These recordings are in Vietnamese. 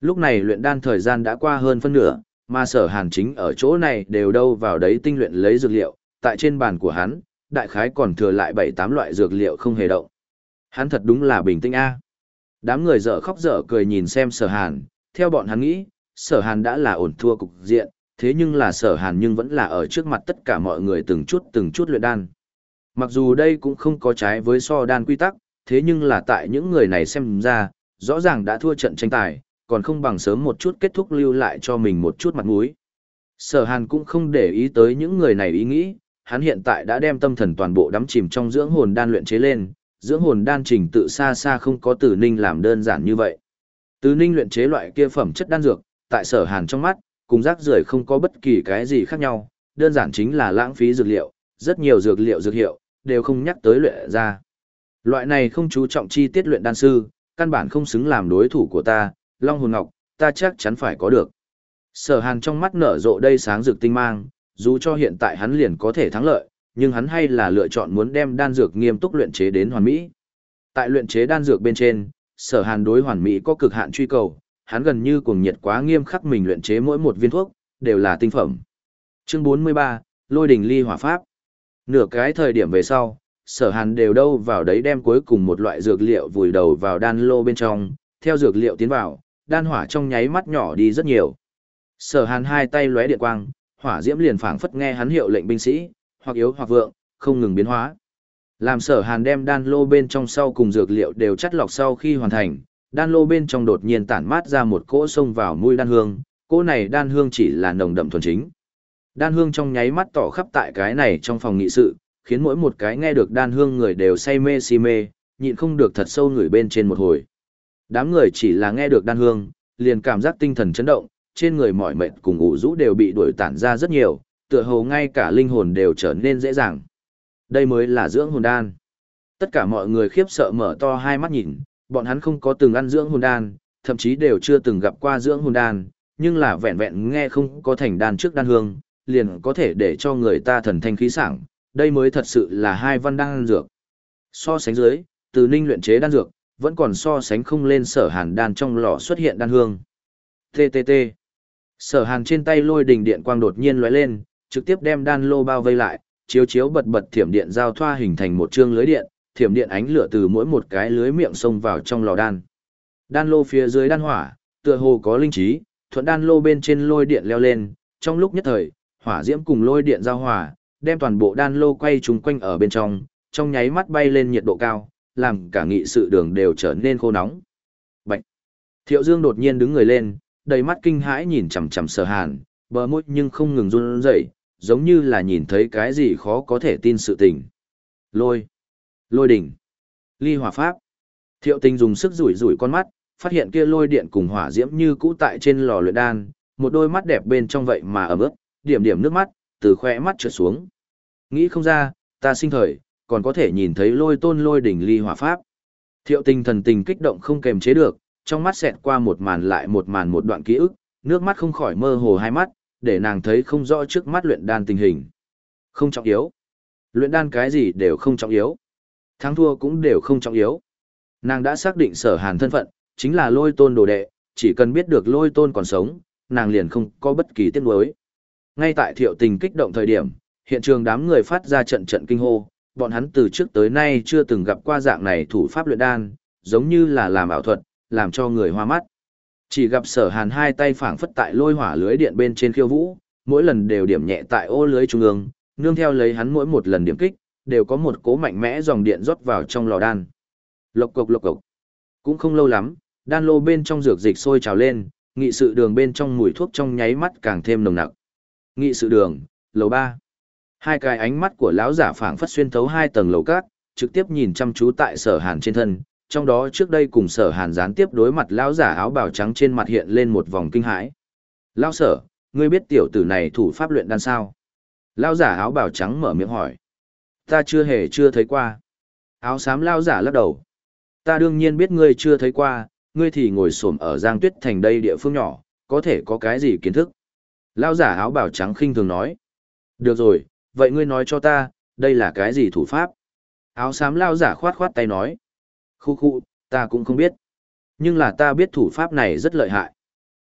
Lúc này luyện đan thời gian đã qua hơn phân nửa, mà sở hàn chính ở chỗ này đều đâu vào đấy tinh luyện lấy dược liệu, tại trên bàn của hắn, đại khái còn thừa lại 7-8 loại dược liệu không hề động. Hắn thật đúng là bình tĩnh a. Đám người dở khóc dở cười nhìn xem sở hàn, theo bọn hắn nghĩ, sở hàn đã là ổn thua cục diện, thế nhưng là sở hàn nhưng vẫn là ở trước mặt tất cả mọi người từng chút từng chút luyện đan. Mặc dù đây cũng không có trái với so đan quy tắc, thế nhưng là tại những người này xem ra, rõ ràng đã thua trận tranh tài, còn không bằng sớm một chút kết thúc lưu lại cho mình một chút mặt mũi. Sở Hàn cũng không để ý tới những người này ý nghĩ, hắn hiện tại đã đem tâm thần toàn bộ đắm chìm trong dưỡng hồn đan luyện chế lên, dưỡng hồn đan trình tự xa xa không có Từ Ninh làm đơn giản như vậy. Từ Ninh luyện chế loại kia phẩm chất đan dược, tại Sở Hàn trong mắt, cùng rác rưởi không có bất kỳ cái gì khác nhau, đơn giản chính là lãng phí dược liệu, rất nhiều dược liệu dược hiệu đều không nhắc tới luyện ra. Loại này không chú trọng chi tiết luyện đan sư, căn bản không xứng làm đối thủ của ta, Long Hồn Ngọc, ta chắc chắn phải có được. Sở Hàn trong mắt nở rộ đây sáng rực tinh mang, dù cho hiện tại hắn liền có thể thắng lợi, nhưng hắn hay là lựa chọn muốn đem đan dược nghiêm túc luyện chế đến hoàn mỹ. Tại luyện chế đan dược bên trên, Sở Hàn đối hoàn mỹ có cực hạn truy cầu, hắn gần như cuồng nhiệt quá nghiêm khắc mình luyện chế mỗi một viên thuốc đều là tinh phẩm. Chương 43, Lôi đỉnh ly hỏa pháp. Nửa cái thời điểm về sau, Sở Hàn đều đâu vào đấy đem cuối cùng một loại dược liệu vùi đầu vào đan lô bên trong, theo dược liệu tiến vào, đan hỏa trong nháy mắt nhỏ đi rất nhiều. Sở Hàn hai tay lóe điện quang, hỏa diễm liền phảng phất nghe hắn hiệu lệnh binh sĩ, hoặc yếu hoặc vượng, không ngừng biến hóa. Làm Sở Hàn đem đan lô bên trong sau cùng dược liệu đều chất lọc sau khi hoàn thành, đan lô bên trong đột nhiên tản mát ra một cỗ sông vào mũi đan hương, cỗ này đan hương chỉ là nồng đậm thuần chính. Đan hương trong nháy mắt tỏ khắp tại cái này trong phòng nghị sự, khiến mỗi một cái nghe được đan hương người đều say mê si mê, nhịn không được thật sâu người bên trên một hồi. Đám người chỉ là nghe được đan hương, liền cảm giác tinh thần chấn động, trên người mỏi mệt cùng ủ rũ đều bị đuổi tản ra rất nhiều, tựa hồ ngay cả linh hồn đều trở nên dễ dàng. Đây mới là dưỡng hồn đan. Tất cả mọi người khiếp sợ mở to hai mắt nhìn, bọn hắn không có từng ăn dưỡng hồn đan, thậm chí đều chưa từng gặp qua dưỡng hồn đan, nhưng là vẹn vẹn nghe không có thành đan trước đan hương, liền có thể để cho người ta thần thanh khí sảng, đây mới thật sự là hai văn đan dược. So sánh dưới, từ ninh luyện chế đan dược, vẫn còn so sánh không lên sở hàn đan trong lò xuất hiện đan hương. TTT. Sở hàn trên tay lôi đình điện quang đột nhiên lóe lên, trực tiếp đem đan lô bao vây lại, chiếu chiếu bật bật thiểm điện giao thoa hình thành một chương lưới điện, thiểm điện ánh lửa từ mỗi một cái lưới miệng xông vào trong lò đan. Đan lô phía dưới đan hỏa, tựa hồ có linh trí, thuận đan lô bên trên lôi điện leo lên, trong lúc nhất thời, hỏa diễm cùng lôi điện giao hòa, đem toàn bộ đan lô quay trúng quanh ở bên trong, trong nháy mắt bay lên nhiệt độ cao, làm cả nghị sự đường đều trở nên khô nóng. Bạch! Thiệu Dương đột nhiên đứng người lên, đầy mắt kinh hãi nhìn chằm chằm sở hàn, bờ môi nhưng không ngừng run rẩy, giống như là nhìn thấy cái gì khó có thể tin sự tình. Lôi! Lôi đỉnh! Ly hỏa pháp! Thiệu tình dùng sức rủi rủi con mắt, phát hiện kia lôi điện cùng hỏa diễm như cũ tại trên lò luyện đan, một đôi mắt đẹp bên trong vậy mà ấm ướt, điểm điểm nước mắt, từ khoe mắt trượt xuống. Nghĩ không ra, ta sinh thời, còn có thể nhìn thấy lôi tôn lôi đỉnh ly hỏa pháp. Thiệu tình thần tình kích động không kềm chế được, trong mắt xẹt qua một màn lại một màn một đoạn ký ức, nước mắt không khỏi mơ hồ hai mắt, để nàng thấy không rõ trước mắt luyện đan tình hình. Không trọng yếu. Luyện đan cái gì đều không trọng yếu. Thắng thua cũng đều không trọng yếu. Nàng đã xác định sở hàn thân phận, chính là lôi tôn đồ đệ, chỉ cần biết được lôi tôn còn sống, nàng liền không có bất kỳ tiếc nuối. Ngay tại thiệu tình kích động thời điểm, hiện trường đám người phát ra trận trận kinh hô, bọn hắn từ trước tới nay chưa từng gặp qua dạng này thủ pháp luyện đan, giống như là làm ảo thuật, làm cho người hoa mắt. Chỉ gặp sở hàn hai tay phảng phất tại lôi hỏa lưới điện bên trên khiêu vũ, mỗi lần đều điểm nhẹ tại ô lưới trung ương, nương theo lấy hắn mỗi một lần điểm kích, đều có một cố mạnh mẽ dòng điện rót vào trong lò đan. Lộc cộc lộc cộc. Cũng không lâu lắm, đan lô bên trong dược dịch sôi trào lên, nghị sự đường bên trong mùi thuốc trong nháy mắt càng thêm nồng nặc. Nghị sự đường, lầu ba Hai cái ánh mắt của lão giả phảng phất xuyên thấu hai tầng lầu cát, trực tiếp nhìn chăm chú tại sở hàn trên thân, trong đó trước đây cùng sở hàn gián tiếp đối mặt lão giả áo bào trắng trên mặt hiện lên một vòng kinh hãi. Lão sở, ngươi biết tiểu tử này thủ pháp luyện đan sao? Lão giả áo bào trắng mở miệng hỏi. Ta chưa hề chưa thấy qua. Áo xám lão giả lắc đầu. Ta đương nhiên biết ngươi chưa thấy qua, ngươi thì ngồi xổm ở Giang Tuyết thành đây địa phương nhỏ, có thể có cái gì kiến thức? Lão giả áo bào trắng khinh thường nói. Được rồi, vậy ngươi nói cho ta, đây là cái gì thủ pháp? Áo xám lao giả khoát khoát tay nói. Khu khu, ta cũng không biết. Nhưng là ta biết thủ pháp này rất lợi hại.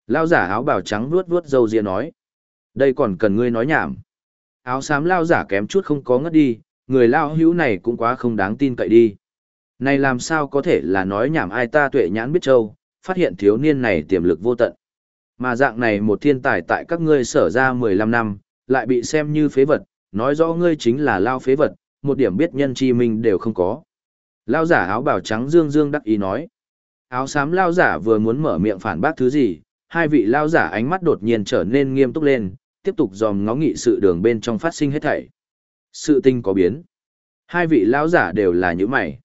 Lao giả áo bào trắng vuốt vuốt râu ria nói. Đây còn cần ngươi nói nhảm. Áo xám lao giả kém chút không có ngất đi, người lao hữu này cũng quá không đáng tin cậy đi. Này làm sao có thể là nói nhảm ai ta tuệ nhãn biết châu, phát hiện thiếu niên này tiềm lực vô tận. Mà dạng này một thiên tài tại các ngươi sở ra 15 năm, lại bị xem như phế vật, nói rõ ngươi chính là lao phế vật, một điểm biết nhân chi mình đều không có. Lao giả áo bào trắng dương dương đắc ý nói. Áo xám lao giả vừa muốn mở miệng phản bác thứ gì, hai vị lao giả ánh mắt đột nhiên trở nên nghiêm túc lên, tiếp tục dòm ngó nghị sự đường bên trong phát sinh hết thảy. Sự tinh có biến. Hai vị lao giả đều là những mày.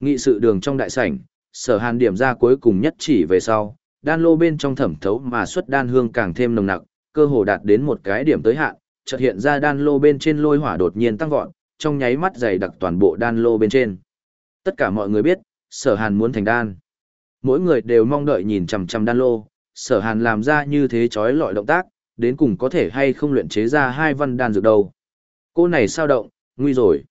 Nghị sự đường trong đại sảnh, sở hàn điểm ra cuối cùng nhất chỉ về sau, đan lô bên trong thẩm thấu mà xuất đan hương càng thêm nồng nặc, cơ hồ đạt đến một cái điểm tới hạn, chợt hiện ra đan lô bên trên lôi hỏa đột nhiên tăng vọt, trong nháy mắt dày đặc toàn bộ đan lô bên trên. Tất cả mọi người biết, sở hàn muốn thành đan. Mỗi người đều mong đợi nhìn chằm chằm đan lô, sở hàn làm ra như thế chói lọi động tác, đến cùng có thể hay không luyện chế ra hai văn đan dược đâu. Cô này sao động, nguy rồi.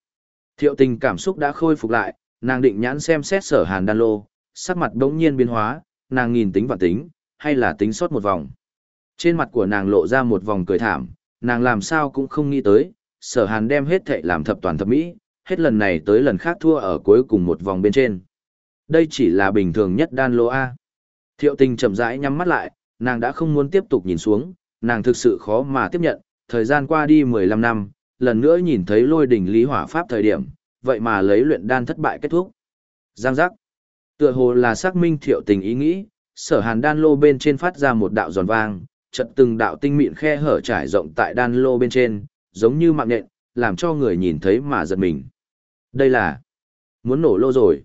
Thiệu tình cảm xúc đã khôi phục lại, nàng định nhãn xem xét sở hàn đan lô, sắc mặt đống nhiên biến hóa, nàng nhìn tính và tính, hay là tính sót một vòng. Trên mặt của nàng lộ ra một vòng cười thảm, nàng làm sao cũng không nghĩ tới, sở hàn đem hết thệ làm thập toàn thập mỹ, hết lần này tới lần khác thua ở cuối cùng một vòng bên trên. Đây chỉ là bình thường nhất đan lô A. Thiệu tình chậm rãi nhắm mắt lại, nàng đã không muốn tiếp tục nhìn xuống, nàng thực sự khó mà tiếp nhận, thời gian qua đi 15 năm, lần nữa nhìn thấy lôi đỉnh lý hỏa pháp thời điểm, vậy mà lấy luyện đan thất bại kết thúc. Giang giác. Tựa hồ là xác minh thiệu tình ý nghĩ, sở hàn đan lô bên trên phát ra một đạo giòn vang, chật từng đạo tinh mịn khe hở trải rộng tại đan lô bên trên, giống như mạng nhện, làm cho người nhìn thấy mà giật mình. Đây là muốn nổ lô rồi.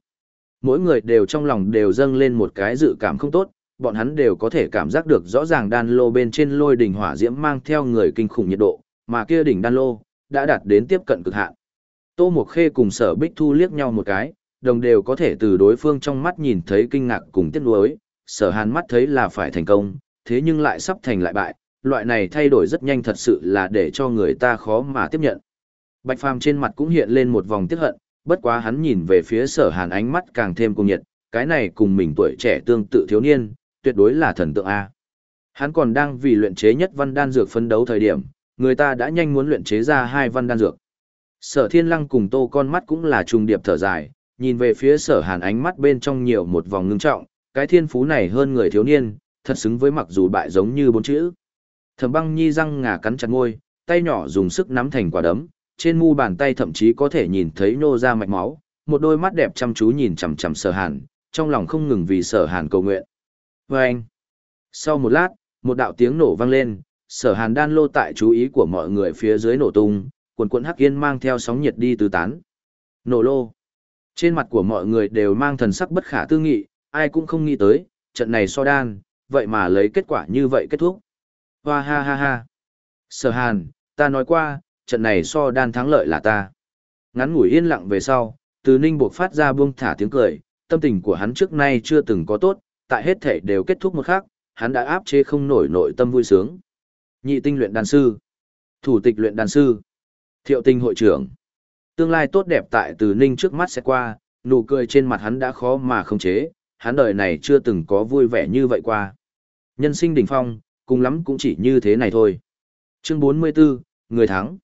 Mỗi người đều trong lòng đều dâng lên một cái dự cảm không tốt, bọn hắn đều có thể cảm giác được rõ ràng đan lô bên trên lôi đỉnh hỏa diễm mang theo người kinh khủng nhiệt độ, mà kia đỉnh đan lô đã đạt đến tiếp cận cực hạn. Tô Mộc Khê cùng Sở Bích Thu liếc nhau một cái, đồng đều có thể từ đối phương trong mắt nhìn thấy kinh ngạc cùng tiếc nuối, Sở Hàn mắt thấy là phải thành công, thế nhưng lại sắp thành lại bại, loại này thay đổi rất nhanh thật sự là để cho người ta khó mà tiếp nhận. Bạch Phàm trên mặt cũng hiện lên một vòng tiếc hận, bất quá hắn nhìn về phía Sở Hàn ánh mắt càng thêm cung nhiệt, cái này cùng mình tuổi trẻ tương tự thiếu niên, tuyệt đối là thần tượng a. Hắn còn đang vì luyện chế nhất văn đan dược phân đấu thời điểm, người ta đã nhanh muốn luyện chế ra hai văn đan dược. Sở Thiên Lăng cùng Tô con mắt cũng là trùng điệp thở dài, nhìn về phía Sở Hàn ánh mắt bên trong nhiều một vòng ngưng trọng, cái thiên phú này hơn người thiếu niên, thật xứng với mặc dù bại giống như bốn chữ. Thẩm Băng Nhi răng ngà cắn chặt môi, tay nhỏ dùng sức nắm thành quả đấm, trên mu bàn tay thậm chí có thể nhìn thấy nô ra mạch máu, một đôi mắt đẹp chăm chú nhìn chằm chằm Sở Hàn, trong lòng không ngừng vì Sở Hàn cầu nguyện. Và anh, sau một lát, một đạo tiếng nổ vang lên, Sở Hàn đan lô tại chú ý của mọi người phía dưới nổ tung, quần quần hắc yên mang theo sóng nhiệt đi tứ tán. Nổ lô. Trên mặt của mọi người đều mang thần sắc bất khả tư nghị, ai cũng không nghĩ tới, trận này so đan, vậy mà lấy kết quả như vậy kết thúc. Hoa ha ha ha. Sở hàn, ta nói qua, trận này so đan thắng lợi là ta. Ngắn ngủi yên lặng về sau, từ ninh buộc phát ra buông thả tiếng cười, tâm tình của hắn trước nay chưa từng có tốt, tại hết thể đều kết thúc một khắc, hắn đã áp chế không nổi nội tâm vui sướng. Nhị tinh luyện đan sư, thủ tịch luyện đan sư, thiệu tinh hội trưởng. Tương lai tốt đẹp tại từ ninh trước mắt sẽ qua, nụ cười trên mặt hắn đã khó mà không chế, hắn đời này chưa từng có vui vẻ như vậy qua. Nhân sinh đỉnh phong, cùng lắm cũng chỉ như thế này thôi. Chương 44, người thắng.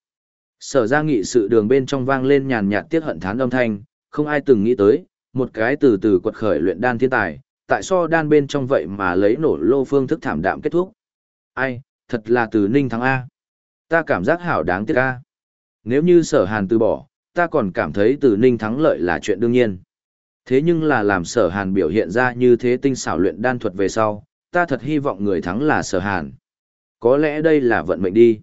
Sở ra nghị sự đường bên trong vang lên nhàn nhạt tiết hận thán âm thanh, không ai từng nghĩ tới, một cái từ từ quật khởi luyện đan thiên tài, tại so đan bên trong vậy mà lấy nổ lô phương thức thảm đạm kết thúc. Ai, thật là từ ninh thắng A. Ta cảm giác hảo đáng tiếc A. Nếu như sở hàn từ bỏ, ta còn cảm thấy từ ninh thắng lợi là chuyện đương nhiên. Thế nhưng là làm sở hàn biểu hiện ra như thế tinh xảo luyện đan thuật về sau, ta thật hy vọng người thắng là sở hàn. Có lẽ đây là vận mệnh đi.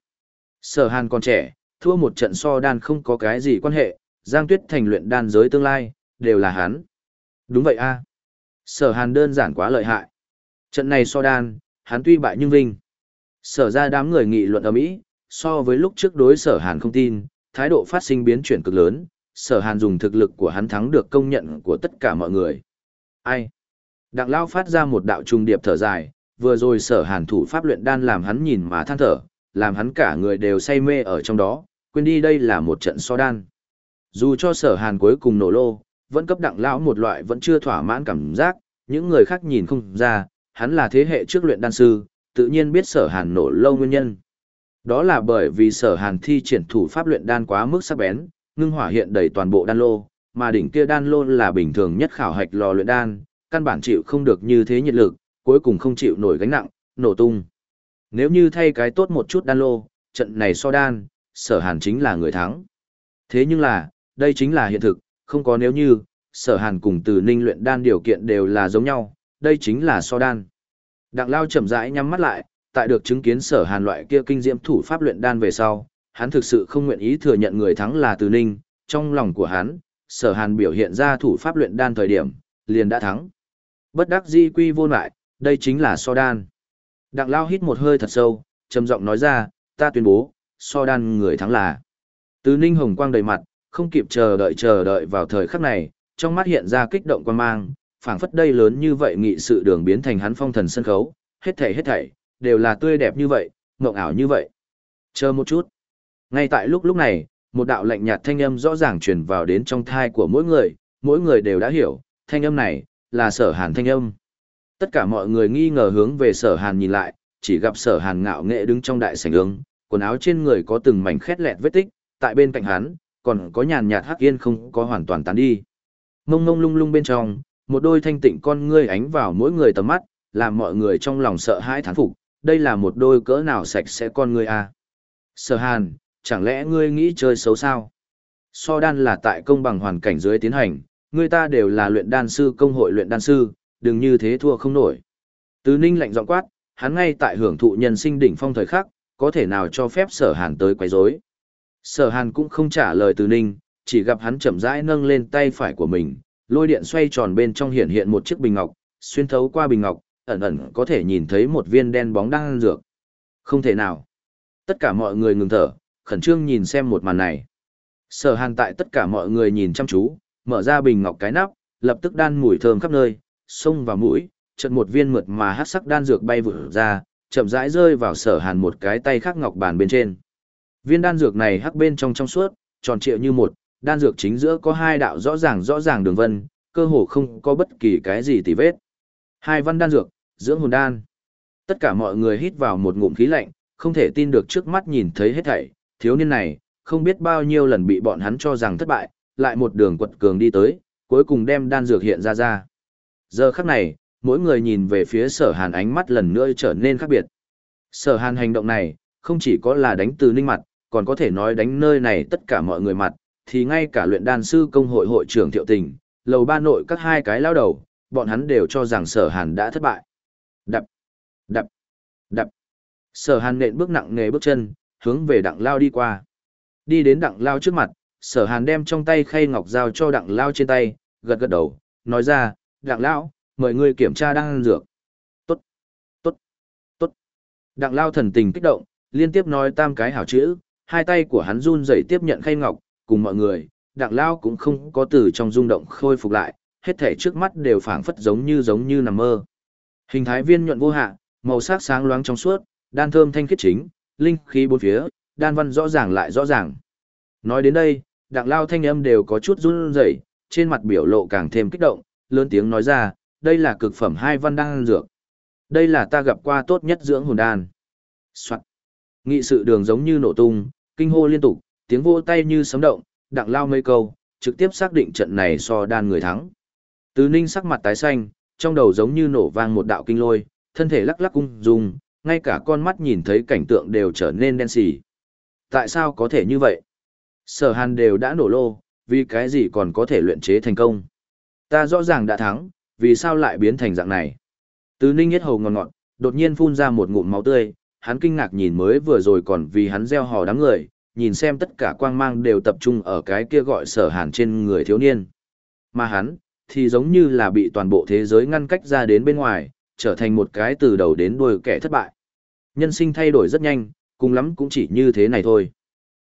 Sở hàn còn trẻ, thua một trận so đan không có cái gì quan hệ, Giang Tuyết thành luyện đan giới tương lai, đều là hắn. Đúng vậy a Sở hàn đơn giản quá lợi hại. Trận này so đan, hắn tuy bại nhưng vinh. Sở ra đám người nghị luận ở Mỹ, so với lúc trước đối sở hàn không tin, thái độ phát sinh biến chuyển cực lớn, sở hàn dùng thực lực của hắn thắng được công nhận của tất cả mọi người. Ai? Đặng Lao phát ra một đạo trung điệp thở dài, vừa rồi sở hàn thủ pháp luyện đan làm hắn nhìn mà than thở, làm hắn cả người đều say mê ở trong đó, quên đi đây là một trận so đan. Dù cho sở hàn cuối cùng nổ lô, vẫn cấp đặng lão một loại vẫn chưa thỏa mãn cảm giác, những người khác nhìn không ra, hắn là thế hệ trước luyện đan sư, tự nhiên biết sở hàn nổ lâu nguyên nhân. Đó là bởi vì sở hàn thi triển thủ pháp luyện đan quá mức sắc bén, ngưng hỏa hiện đầy toàn bộ đan lô, mà đỉnh kia đan lô là bình thường nhất khảo hạch lò luyện đan, căn bản chịu không được như thế nhiệt lực, cuối cùng không chịu nổi gánh nặng, nổ tung. Nếu như thay cái tốt một chút đan lô, trận này so đan, sở hàn chính là người thắng. Thế nhưng là, đây chính là hiện thực, không có nếu như, sở hàn cùng từ ninh luyện đan điều kiện đều là giống nhau, đây chính là so đan. Đặng lao chậm rãi nhắm mắt lại, tại được chứng kiến sở hàn loại kia kinh diễm thủ pháp luyện đan về sau, hắn thực sự không nguyện ý thừa nhận người thắng là từ ninh, trong lòng của hắn, sở hàn biểu hiện ra thủ pháp luyện đan thời điểm, liền đã thắng. Bất đắc di quy vô lại, đây chính là so đan. Đặng lao hít một hơi thật sâu, trầm giọng nói ra, ta tuyên bố, so đan người thắng là. Từ ninh hồng quang đầy mặt, không kịp chờ đợi chờ đợi vào thời khắc này, trong mắt hiện ra kích động quan mang, phảng phất đây lớn như vậy nghị sự đường biến thành hắn phong thần sân khấu, hết thảy hết thảy, đều là tươi đẹp như vậy, mộng ảo như vậy. Chờ một chút. Ngay tại lúc lúc này, một đạo lạnh nhạt thanh âm rõ ràng truyền vào đến trong thai của mỗi người, mỗi người đều đã hiểu, thanh âm này, là sở hàn thanh âm. Tất cả mọi người nghi ngờ hướng về sở hàn nhìn lại, chỉ gặp sở hàn ngạo nghệ đứng trong đại sảnh ương, quần áo trên người có từng mảnh khét lẹt vết tích, tại bên cạnh hắn, còn có nhàn nhạt hắc yên không có hoàn toàn tán đi. Mông mông lung lung bên trong, một đôi thanh tịnh con ngươi ánh vào mỗi người tầm mắt, làm mọi người trong lòng sợ hãi thán phục, đây là một đôi cỡ nào sạch sẽ con ngươi à. Sở hàn, chẳng lẽ ngươi nghĩ chơi xấu sao? So đan là tại công bằng hoàn cảnh dưới tiến hành, người ta đều là luyện đan sư công hội luyện đan sư, đừng như thế thua không nổi. Tứ Ninh lạnh giọng quát, hắn ngay tại hưởng thụ nhân sinh đỉnh phong thời khắc, có thể nào cho phép Sở Hàn tới quấy rối. Sở Hàn cũng không trả lời Tứ Ninh, chỉ gặp hắn chậm rãi nâng lên tay phải của mình, lôi điện xoay tròn bên trong hiện hiện một chiếc bình ngọc, xuyên thấu qua bình ngọc, ẩn ẩn có thể nhìn thấy một viên đen bóng đang ăn dược. Không thể nào. Tất cả mọi người ngừng thở, khẩn trương nhìn xem một màn này. Sở Hàn tại tất cả mọi người nhìn chăm chú, mở ra bình ngọc cái nắp, lập tức đan mùi thơm khắp nơi, xông vào mũi, chợt một viên mượt mà hắc sắc đan dược bay vụt ra, chậm rãi rơi vào Sở Hàn một cái tay khác ngọc bàn bên trên. Viên đan dược này hắc bên trong trong suốt, tròn trịa như một, đan dược chính giữa có hai đạo rõ ràng rõ ràng đường vân, cơ hồ không có bất kỳ cái gì tì vết. Hai văn đan dược, dưỡng hồn đan. Tất cả mọi người hít vào một ngụm khí lạnh, không thể tin được trước mắt nhìn thấy hết thảy, thiếu niên này, không biết bao nhiêu lần bị bọn hắn cho rằng thất bại, lại một đường quật cường đi tới, cuối cùng đem đan dược hiện ra ra. Giờ khắc này, mỗi người nhìn về phía sở hàn ánh mắt lần nữa trở nên khác biệt. Sở hàn hành động này, không chỉ có là đánh từ ninh mặt, còn có thể nói đánh nơi này tất cả mọi người mặt, thì ngay cả luyện đan sư công hội hội trưởng thiệu tình, lầu ba nội các hai cái lao đầu, bọn hắn đều cho rằng sở hàn đã thất bại. Đập, đập, đập. Sở hàn nện bước nặng nề bước chân, hướng về đặng lao đi qua. Đi đến đặng lao trước mặt, sở hàn đem trong tay khay ngọc giao cho đặng lao trên tay, gật gật đầu, nói ra, đặng lão, mời ngươi kiểm tra đang ăn dược. Tốt, tốt, tốt. Đặng lao thần tình kích động, liên tiếp nói tam cái hảo chữ, hai tay của hắn run rẩy tiếp nhận khay ngọc, cùng mọi người, đặng lao cũng không có từ trong rung động khôi phục lại, hết thể trước mắt đều phảng phất giống như giống như nằm mơ. Hình thái viên nhuận vô hạ, màu sắc sáng loáng trong suốt, đan thơm thanh khiết chính, linh khí bốn phía, đan văn rõ ràng lại rõ ràng. Nói đến đây, đặng lao thanh âm đều có chút run rẩy, trên mặt biểu lộ càng thêm kích động, lớn tiếng nói ra, đây là cực phẩm hai văn đan dược. Đây là ta gặp qua tốt nhất dưỡng hồn đan. Soạn. Nghị sự đường giống như nổ tung, kinh hô liên tục, tiếng vô tay như sấm động, đặng lao mấy câu, trực tiếp xác định trận này so đan người thắng. Từ ninh sắc mặt tái xanh, trong đầu giống như nổ vang một đạo kinh lôi, thân thể lắc lắc cung dùng, ngay cả con mắt nhìn thấy cảnh tượng đều trở nên đen xì. Tại sao có thể như vậy? Sở hàn đều đã nổ lô, vì cái gì còn có thể luyện chế thành công? Ta rõ ràng đã thắng, vì sao lại biến thành dạng này? Từ ninh nhất hầu ngọt ngọt, đột nhiên phun ra một ngụm máu tươi, hắn kinh ngạc nhìn mới vừa rồi còn vì hắn gieo hò đám người, nhìn xem tất cả quang mang đều tập trung ở cái kia gọi sở hàn trên người thiếu niên. Mà hắn, thì giống như là bị toàn bộ thế giới ngăn cách ra đến bên ngoài, trở thành một cái từ đầu đến đuôi kẻ thất bại. Nhân sinh thay đổi rất nhanh, cùng lắm cũng chỉ như thế này thôi.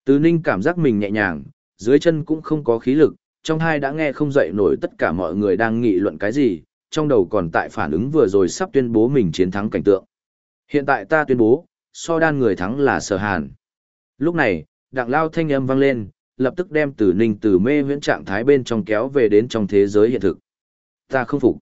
Từ ninh cảm giác mình nhẹ nhàng, dưới chân cũng không có khí lực, trong hai đã nghe không dậy nổi tất cả mọi người đang nghị luận cái gì, trong đầu còn tại phản ứng vừa rồi sắp tuyên bố mình chiến thắng cảnh tượng. Hiện tại ta tuyên bố, so đan người thắng là sở hàn. Lúc này, đặng lao thanh âm vang lên, lập tức đem tử ninh từ mê huyễn trạng thái bên trong kéo về đến trong thế giới hiện thực. Ta không phục.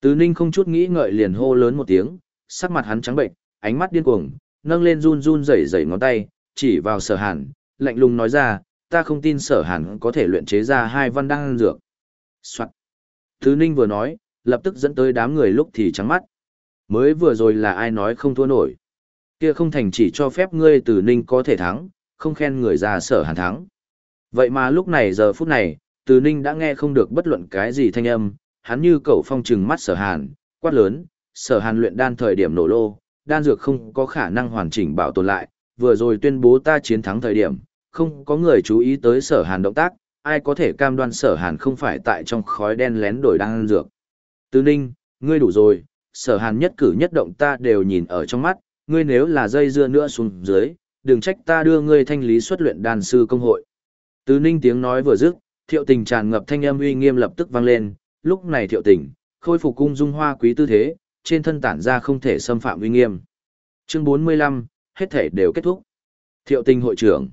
Từ Ninh không chút nghĩ ngợi liền hô lớn một tiếng, sắc mặt hắn trắng bệnh, ánh mắt điên cuồng, nâng lên run run rẩy rẩy ngón tay, chỉ vào sở hàn, lạnh lùng nói ra, ta không tin sở hàn có thể luyện chế ra hai văn đan dược. Soạn. Thứ Ninh vừa nói, lập tức dẫn tới đám người lúc thì trắng mắt. Mới vừa rồi là ai nói không thua nổi. Kia không thành chỉ cho phép ngươi từ Ninh có thể thắng, không khen người ra sở hàn thắng. Vậy mà lúc này giờ phút này, từ Ninh đã nghe không được bất luận cái gì thanh âm, hắn như cậu phong trừng mắt sở hàn, quát lớn, sở hàn luyện đan thời điểm nổ lô, đan dược không có khả năng hoàn chỉnh bảo tồn lại, vừa rồi tuyên bố ta chiến thắng thời điểm, không có người chú ý tới sở hàn động tác, ai có thể cam đoan sở hàn không phải tại trong khói đen lén đổi đan dược. Từ Ninh, ngươi đủ rồi, sở hàn nhất cử nhất động ta đều nhìn ở trong mắt, ngươi nếu là dây dưa nữa xuống dưới, đừng trách ta đưa ngươi thanh lý xuất luyện đàn sư công hội. Từ Ninh tiếng nói vừa dứt, thiệu tình tràn ngập thanh âm uy nghiêm lập tức vang lên, lúc này thiệu tình, khôi phục cung dung hoa quý tư thế, trên thân tản ra không thể xâm phạm uy nghiêm. Chương 45, hết thể đều kết thúc. Thiệu tình hội trưởng.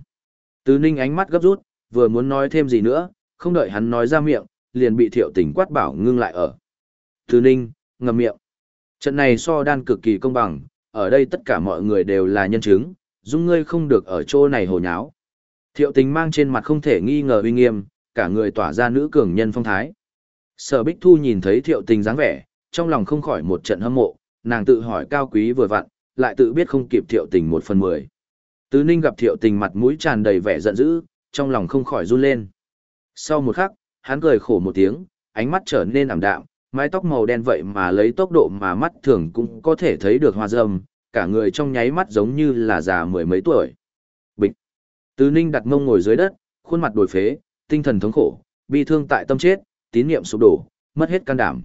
Từ Ninh ánh mắt gấp rút, vừa muốn nói thêm gì nữa, không đợi hắn nói ra miệng, liền bị thiệu tình quát bảo ngưng lại ở. Từ Ninh, ngậm miệng. Trận này so đan cực kỳ công bằng, ở đây tất cả mọi người đều là nhân chứng, dung ngươi không được ở chỗ này hồ nháo. Thiệu tình mang trên mặt không thể nghi ngờ uy nghiêm, cả người tỏa ra nữ cường nhân phong thái. Sở Bích Thu nhìn thấy thiệu tình dáng vẻ, trong lòng không khỏi một trận hâm mộ, nàng tự hỏi cao quý vừa vặn, lại tự biết không kịp thiệu tình một phần mười. Tứ Ninh gặp thiệu tình mặt mũi tràn đầy vẻ giận dữ, trong lòng không khỏi run lên. Sau một khắc, hắn cười khổ một tiếng, ánh mắt trở nên ảm đạm, mái tóc màu đen vậy mà lấy tốc độ mà mắt thường cũng có thể thấy được hoa dâm, cả người trong nháy mắt giống như là già mười mấy tuổi. Bịch. Tứ Ninh đặt mông ngồi dưới đất, khuôn mặt đổi phế, tinh thần thống khổ, bi thương tại tâm chết, tín niệm sụp đổ, mất hết can đảm.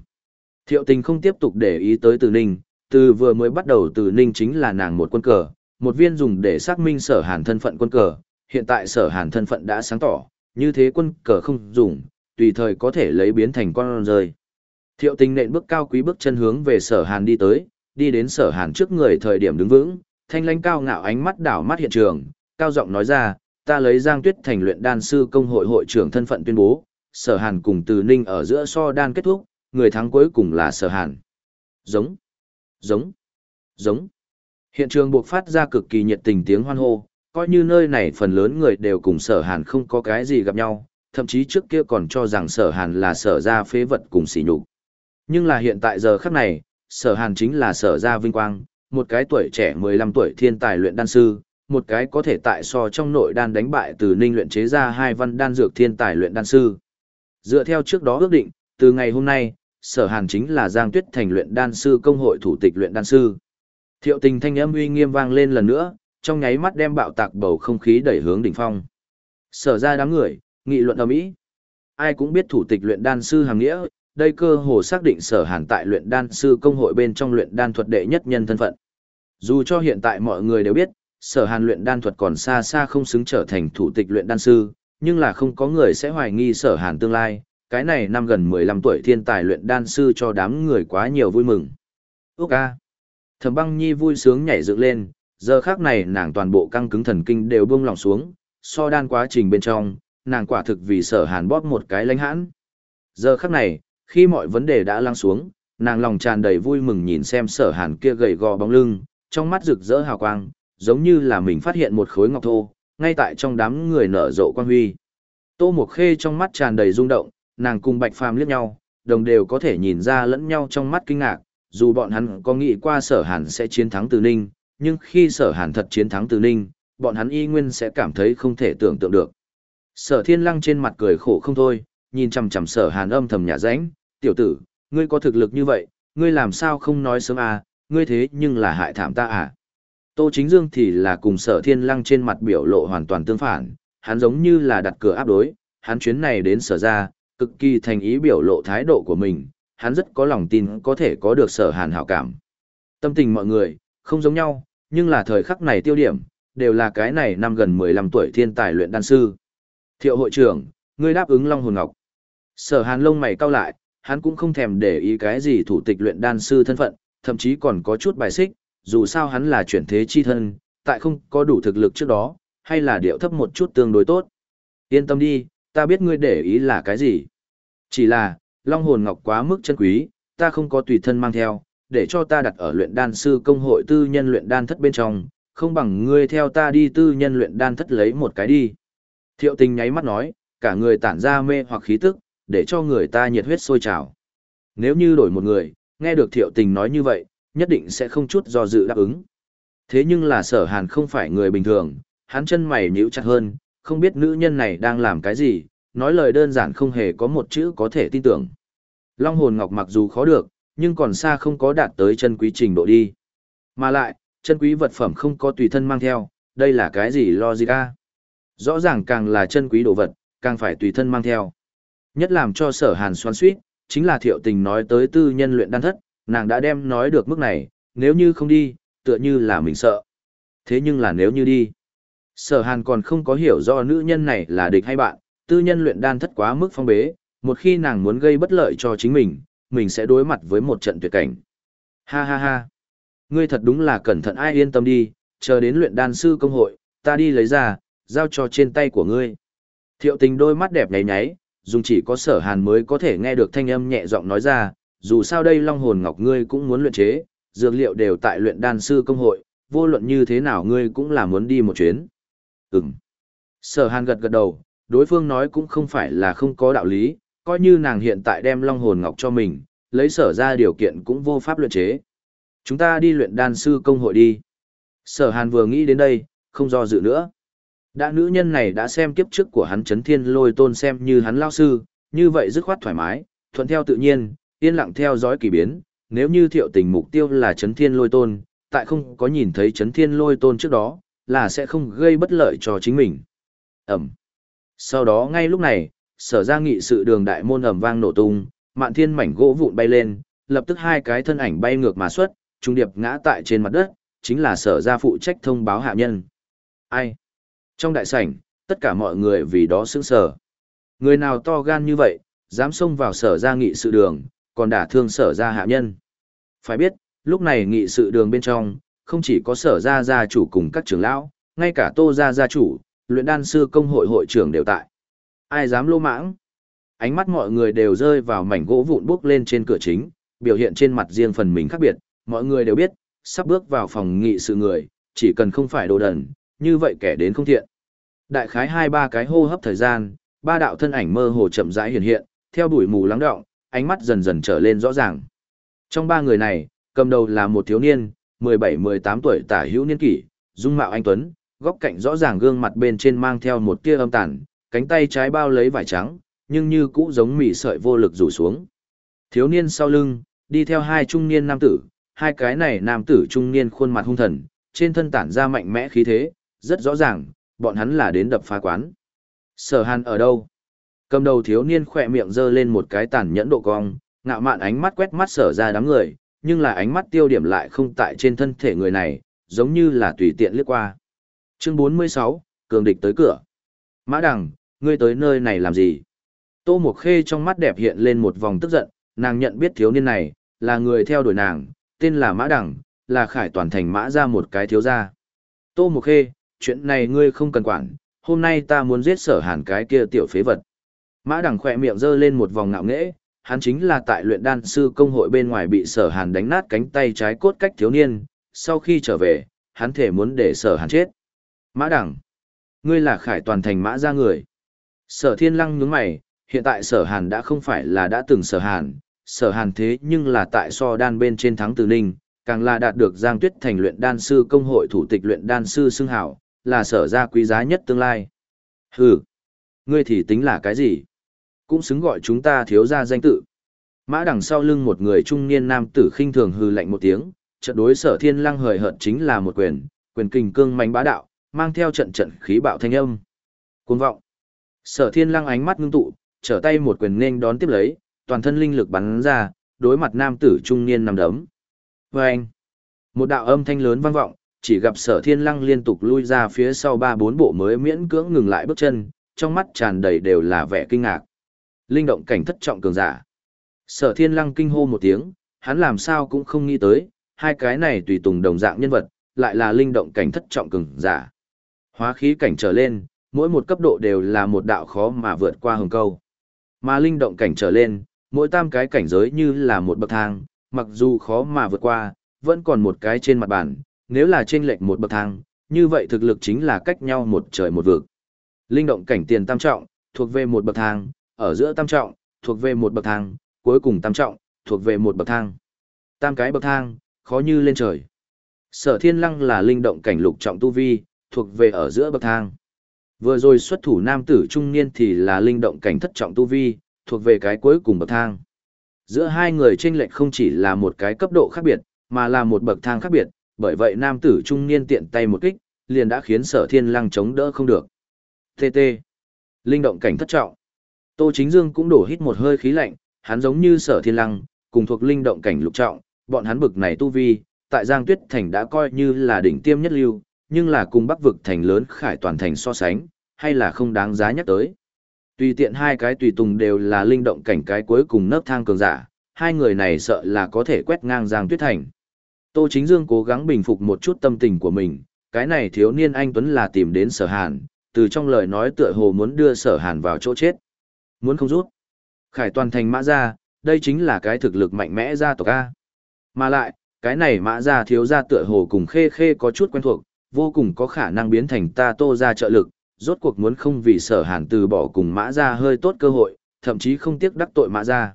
Thiệu tình không tiếp tục để ý tới Từ Ninh, từ vừa mới bắt đầu Từ Ninh chính là nàng một quân cờ, một viên dùng để xác minh sở hàn thân phận quân cờ, hiện tại sở hàn thân phận đã sáng tỏ, như thế quân cờ không dùng, tùy thời có thể lấy biến thành con rơi. Thiệu tình nện bước cao quý bước chân hướng về sở hàn đi tới, đi đến sở hàn trước người thời điểm đứng vững, thanh lãnh cao ngạo ánh mắt đảo mắt hiện trường, cao giọng nói ra, ta lấy Giang Tuyết thành luyện đan sư công hội hội trưởng thân phận tuyên bố, sở hàn cùng từ ninh ở giữa so đan kết thúc, người thắng cuối cùng là sở hàn. Giống, giống, giống. Hiện trường buộc phát ra cực kỳ nhiệt tình tiếng hoan hô, coi như nơi này phần lớn người đều cùng sở hàn không có cái gì gặp nhau, thậm chí trước kia còn cho rằng sở hàn là sở ra phế vật cùng sỉ nhục. Nhưng là hiện tại giờ khắc này, sở hàn chính là sở ra vinh quang, một cái tuổi trẻ 15 tuổi thiên tài luyện đan sư, một cái có thể tại so trong nội đan đánh bại từ ninh luyện chế ra hai văn đan dược thiên tài luyện đan sư. Dựa theo trước đó ước định, từ ngày hôm nay, sở hàn chính là Giang Tuyết thành luyện đan sư công hội thủ tịch luyện đan sư. Thiệu tình thanh âm uy nghiêm vang lên lần nữa, trong nháy mắt đem bạo tạc bầu không khí đẩy hướng đỉnh phong. Sở ra đám người, nghị luận âm ĩ. Ai cũng biết thủ tịch luyện đan sư hàng nghĩa, đây cơ hồ xác định sở hàn tại luyện đan sư công hội bên trong luyện đan thuật đệ nhất nhân thân phận. Dù cho hiện tại mọi người đều biết, sở hàn luyện đan thuật còn xa xa không xứng trở thành thủ tịch luyện đan sư, nhưng là không có người sẽ hoài nghi sở hàn tương lai, cái này năm gần 15 tuổi thiên tài luyện đan sư cho đám người quá nhiều vui mừng. Úc a. Thẩm băng nhi vui sướng nhảy dựng lên, giờ khác này nàng toàn bộ căng cứng thần kinh đều buông lòng xuống, so đan quá trình bên trong, nàng quả thực vì sở hàn bóp một cái lãnh hãn. Giờ khắc này, khi mọi vấn đề đã lắng xuống, nàng lòng tràn đầy vui mừng nhìn xem sở hàn kia gầy gò bóng lưng, trong mắt rực rỡ hào quang, giống như là mình phát hiện một khối ngọc thô, ngay tại trong đám người nở rộ quan huy. Tô Mộc Khê trong mắt tràn đầy rung động, nàng cùng Bạch Phàm liếc nhau, đồng đều có thể nhìn ra lẫn nhau trong mắt kinh ngạc, dù bọn hắn có nghĩ qua sở hàn sẽ chiến thắng từ ninh, nhưng khi sở hàn thật chiến thắng từ ninh, bọn hắn y nguyên sẽ cảm thấy không thể tưởng tượng được. Sở thiên lăng trên mặt cười khổ không thôi, nhìn chằm chằm sở hàn âm thầm nhà ránh, tiểu tử, ngươi có thực lực như vậy, ngươi làm sao không nói sớm à, ngươi thế nhưng là hại thảm ta à. Tô Chính Dương thì là cùng sở thiên lăng trên mặt biểu lộ hoàn toàn tương phản, hắn giống như là đặt cửa áp đối, hắn chuyến này đến sở ra, cực kỳ thành ý biểu lộ thái độ của mình, hắn rất có lòng tin có thể có được sở hàn hảo cảm. Tâm tình mọi người, không giống nhau, nhưng là thời khắc này tiêu điểm, đều là cái này năm gần 15 tuổi thiên tài luyện đan sư. Thiệu hội trưởng, ngươi đáp ứng Long Hồn Ngọc. Sở hàn lông mày cau lại, hắn cũng không thèm để ý cái gì thủ tịch luyện đan sư thân phận, thậm chí còn có chút bài xích, dù sao hắn là chuyển thế chi thân, tại không có đủ thực lực trước đó, hay là điệu thấp một chút tương đối tốt. Yên tâm đi, ta biết ngươi để ý là cái gì. Chỉ là, Long hồn ngọc quá mức chân quý, ta không có tùy thân mang theo, để cho ta đặt ở luyện đan sư công hội tư nhân luyện đan thất bên trong, không bằng ngươi theo ta đi tư nhân luyện đan thất lấy một cái đi. Thiệu tình nháy mắt nói, cả người tản ra mê hoặc khí tức, để cho người ta nhiệt huyết sôi trào. Nếu như đổi một người, nghe được thiệu tình nói như vậy, nhất định sẽ không chút do dự đáp ứng. Thế nhưng là sở hàn không phải người bình thường, hắn chân mày nhíu chặt hơn, không biết nữ nhân này đang làm cái gì, nói lời đơn giản không hề có một chữ có thể tin tưởng. Long hồn ngọc mặc dù khó được, nhưng còn xa không có đạt tới chân quý trình độ đi. Mà lại, chân quý vật phẩm không có tùy thân mang theo, đây là cái gì logic a? Rõ ràng càng là chân quý đồ vật, càng phải tùy thân mang theo. Nhất làm cho sở hàn xoan suýt, chính là thiệu tình nói tới tư nhân luyện đan thất, nàng đã đem nói được mức này, nếu như không đi, tựa như là mình sợ. Thế nhưng là nếu như đi, sở hàn còn không có hiểu rõ nữ nhân này là địch hay bạn, tư nhân luyện đan thất quá mức phong bế, một khi nàng muốn gây bất lợi cho chính mình, mình sẽ đối mặt với một trận tuyệt cảnh. Ha ha ha. Ngươi thật đúng là cẩn thận ai yên tâm đi, chờ đến luyện đan sư công hội, ta đi lấy ra, giao cho trên tay của ngươi. Thiệu tình đôi mắt đẹp nháy nháy, dùng chỉ có sở hàn mới có thể nghe được thanh âm nhẹ giọng nói ra, dù sao đây long hồn ngọc ngươi cũng muốn luyện chế, dược liệu đều tại luyện đan sư công hội, vô luận như thế nào ngươi cũng là muốn đi một chuyến. Ừm. Sở hàn gật gật đầu, đối phương nói cũng không phải là không có đạo lý, coi như nàng hiện tại đem long hồn ngọc cho mình, lấy sở ra điều kiện cũng vô pháp luyện chế. Chúng ta đi luyện đan sư công hội đi. Sở hàn vừa nghĩ đến đây, không do dự nữa. Đã nữ nhân này đã xem kiếp trước của hắn chấn thiên lôi tôn xem như hắn lao sư, như vậy dứt khoát thoải mái, thuận theo tự nhiên, yên lặng theo dõi kỳ biến, nếu như thiệu tình mục tiêu là chấn thiên lôi tôn, tại không có nhìn thấy chấn thiên lôi tôn trước đó, là sẽ không gây bất lợi cho chính mình. Ẩm. Sau đó ngay lúc này, sở ra nghị sự đường đại môn ẩm vang nổ tung, mạn thiên mảnh gỗ vụn bay lên, lập tức hai cái thân ảnh bay ngược mà xuất, trung điệp ngã tại trên mặt đất, chính là sở ra phụ trách thông báo hạ nhân. Ai? Trong đại sảnh, tất cả mọi người vì đó sững sờ. Người nào to gan như vậy, dám xông vào sở ra nghị sự đường, còn đả thương sở ra hạ nhân. Phải biết, lúc này nghị sự đường bên trong, không chỉ có sở gia gia chủ cùng các trưởng lão, ngay cả tô gia gia chủ, luyện đan sư công hội hội trưởng đều tại. Ai dám lô mãng? Ánh mắt mọi người đều rơi vào mảnh gỗ vụn bước lên trên cửa chính, biểu hiện trên mặt riêng phần mình khác biệt, mọi người đều biết, sắp bước vào phòng nghị sự người, chỉ cần không phải đồ đần, như vậy kẻ đến không thiện. Đại khái hai ba cái hô hấp thời gian, ba đạo thân ảnh mơ hồ chậm rãi hiện hiện, theo đuổi mù lắng động, ánh mắt dần dần trở lên rõ ràng. Trong ba người này, cầm đầu là một thiếu niên, 17-18 tuổi tả hữu niên kỷ, dung mạo anh tuấn, góc cạnh rõ ràng gương mặt bên trên mang theo một tia âm tàn, cánh tay trái bao lấy vải trắng, nhưng như cũ giống mị sợi vô lực rủ xuống. Thiếu niên sau lưng, đi theo hai trung niên nam tử, hai cái này nam tử trung niên khuôn mặt hung thần, trên thân tản ra mạnh mẽ khí thế, rất rõ ràng, bọn hắn là đến đập phá quán. Sở hàn ở đâu? Cầm đầu thiếu niên khỏe miệng giơ lên một cái tàn nhẫn độ cong, ngạo mạn ánh mắt quét mắt sở ra đám người, nhưng là ánh mắt tiêu điểm lại không tại trên thân thể người này, giống như là tùy tiện liếc qua. Chương 46, cường địch tới cửa. Mã Đằng, ngươi tới nơi này làm gì? Tô Mộc Khê trong mắt đẹp hiện lên một vòng tức giận, nàng nhận biết thiếu niên này, là người theo đuổi nàng, tên là Mã Đằng, là khải toàn thành mã ra một cái thiếu gia. Tô Mộc Khê, chuyện này ngươi không cần quản, hôm nay ta muốn giết sở hàn cái kia tiểu phế vật. Mã Đằng khỏe miệng giơ lên một vòng ngạo nghễ, hắn chính là tại luyện đan sư công hội bên ngoài bị sở hàn đánh nát cánh tay trái cốt cách thiếu niên, sau khi trở về, hắn thể muốn để sở hàn chết. Mã đẳng ngươi là khải toàn thành mã ra người. Sở thiên lăng nhướng mày, hiện tại sở hàn đã không phải là đã từng sở hàn, sở hàn thế nhưng là tại so đan bên trên thắng từ ninh, càng là đạt được giang tuyết thành luyện đan sư công hội thủ tịch luyện đan sư xưng hảo, là sở gia quý giá nhất tương lai. Hừ, ngươi thì tính là cái gì? Cũng xứng gọi chúng ta thiếu ra danh tự. Mã đằng sau lưng một người trung niên nam tử khinh thường hừ lạnh một tiếng, trận đối sở thiên lăng hời hợt chính là một quyền, quyền kình cương mạnh bá đạo, mang theo trận trận khí bạo thanh âm. Cuồng vọng. Sở thiên lăng ánh mắt ngưng tụ, trở tay một quyền nên đón tiếp lấy, toàn thân linh lực bắn ra, đối mặt nam tử trung niên nằm đấm. Và anh, một đạo âm thanh lớn vang vọng, chỉ gặp sở thiên lăng liên tục lui ra phía sau ba bốn bộ mới miễn cưỡng ngừng lại bước chân, trong mắt tràn đầy đều là vẻ kinh ngạc. Linh động cảnh thất trọng cường giả. Sở thiên lăng kinh hô một tiếng, hắn làm sao cũng không nghĩ tới, hai cái này tùy tùng đồng dạng nhân vật, lại là linh động cảnh thất trọng cường giả. Hóa khí cảnh trở lên, mỗi một cấp độ đều là một đạo khó mà vượt qua hồng câu. Mà linh động cảnh trở lên, mỗi tam cái cảnh giới như là một bậc thang, mặc dù khó mà vượt qua, vẫn còn một cái trên mặt bàn, nếu là trên lệch một bậc thang, như vậy thực lực chính là cách nhau một trời một vực. Linh động cảnh tiền tam trọng, thuộc về một bậc thang, ở giữa tam trọng, thuộc về một bậc thang, cuối cùng tam trọng, thuộc về một bậc thang. Tam cái bậc thang, khó như lên trời. Sở thiên lăng là linh động cảnh lục trọng tu vi, thuộc về ở giữa bậc thang. Vừa rồi xuất thủ nam tử trung niên thì là linh động cảnh thất trọng tu vi, thuộc về cái cuối cùng bậc thang. Giữa hai người chênh lệch không chỉ là một cái cấp độ khác biệt, mà là một bậc thang khác biệt, bởi vậy nam tử trung niên tiện tay một kích, liền đã khiến sở thiên lăng chống đỡ không được. TT. Linh động cảnh thất trọng. Tô Chính Dương cũng đổ hít một hơi khí lạnh, hắn giống như sở thiên lăng, cùng thuộc linh động cảnh lục trọng, bọn hắn bực này tu vi, tại Giang Tuyết Thành đã coi như là đỉnh tiêm nhất lưu, nhưng là cùng bắc vực thành lớn khải toàn thành so sánh, hay là không đáng giá nhắc tới. Tùy tiện hai cái tùy tùng đều là linh động cảnh cái cuối cùng nấp thang cường giả, hai người này sợ là có thể quét ngang Giang Tuyết Thành. Tô Chính Dương cố gắng bình phục một chút tâm tình của mình, cái này thiếu niên anh Tuấn là tìm đến sở hàn, từ trong lời nói tựa hồ muốn đưa sở hàn vào chỗ chết. Muốn không rút. Khải toàn thành mã ra, đây chính là cái thực lực mạnh mẽ gia tộc A. Mà lại, cái này mã ra thiếu gia tựa hồ cùng khê khê có chút quen thuộc, vô cùng có khả năng biến thành ta tô ra trợ lực, rốt cuộc muốn không vì sở hàn từ bỏ cùng mã ra hơi tốt cơ hội, thậm chí không tiếc đắc tội mã ra.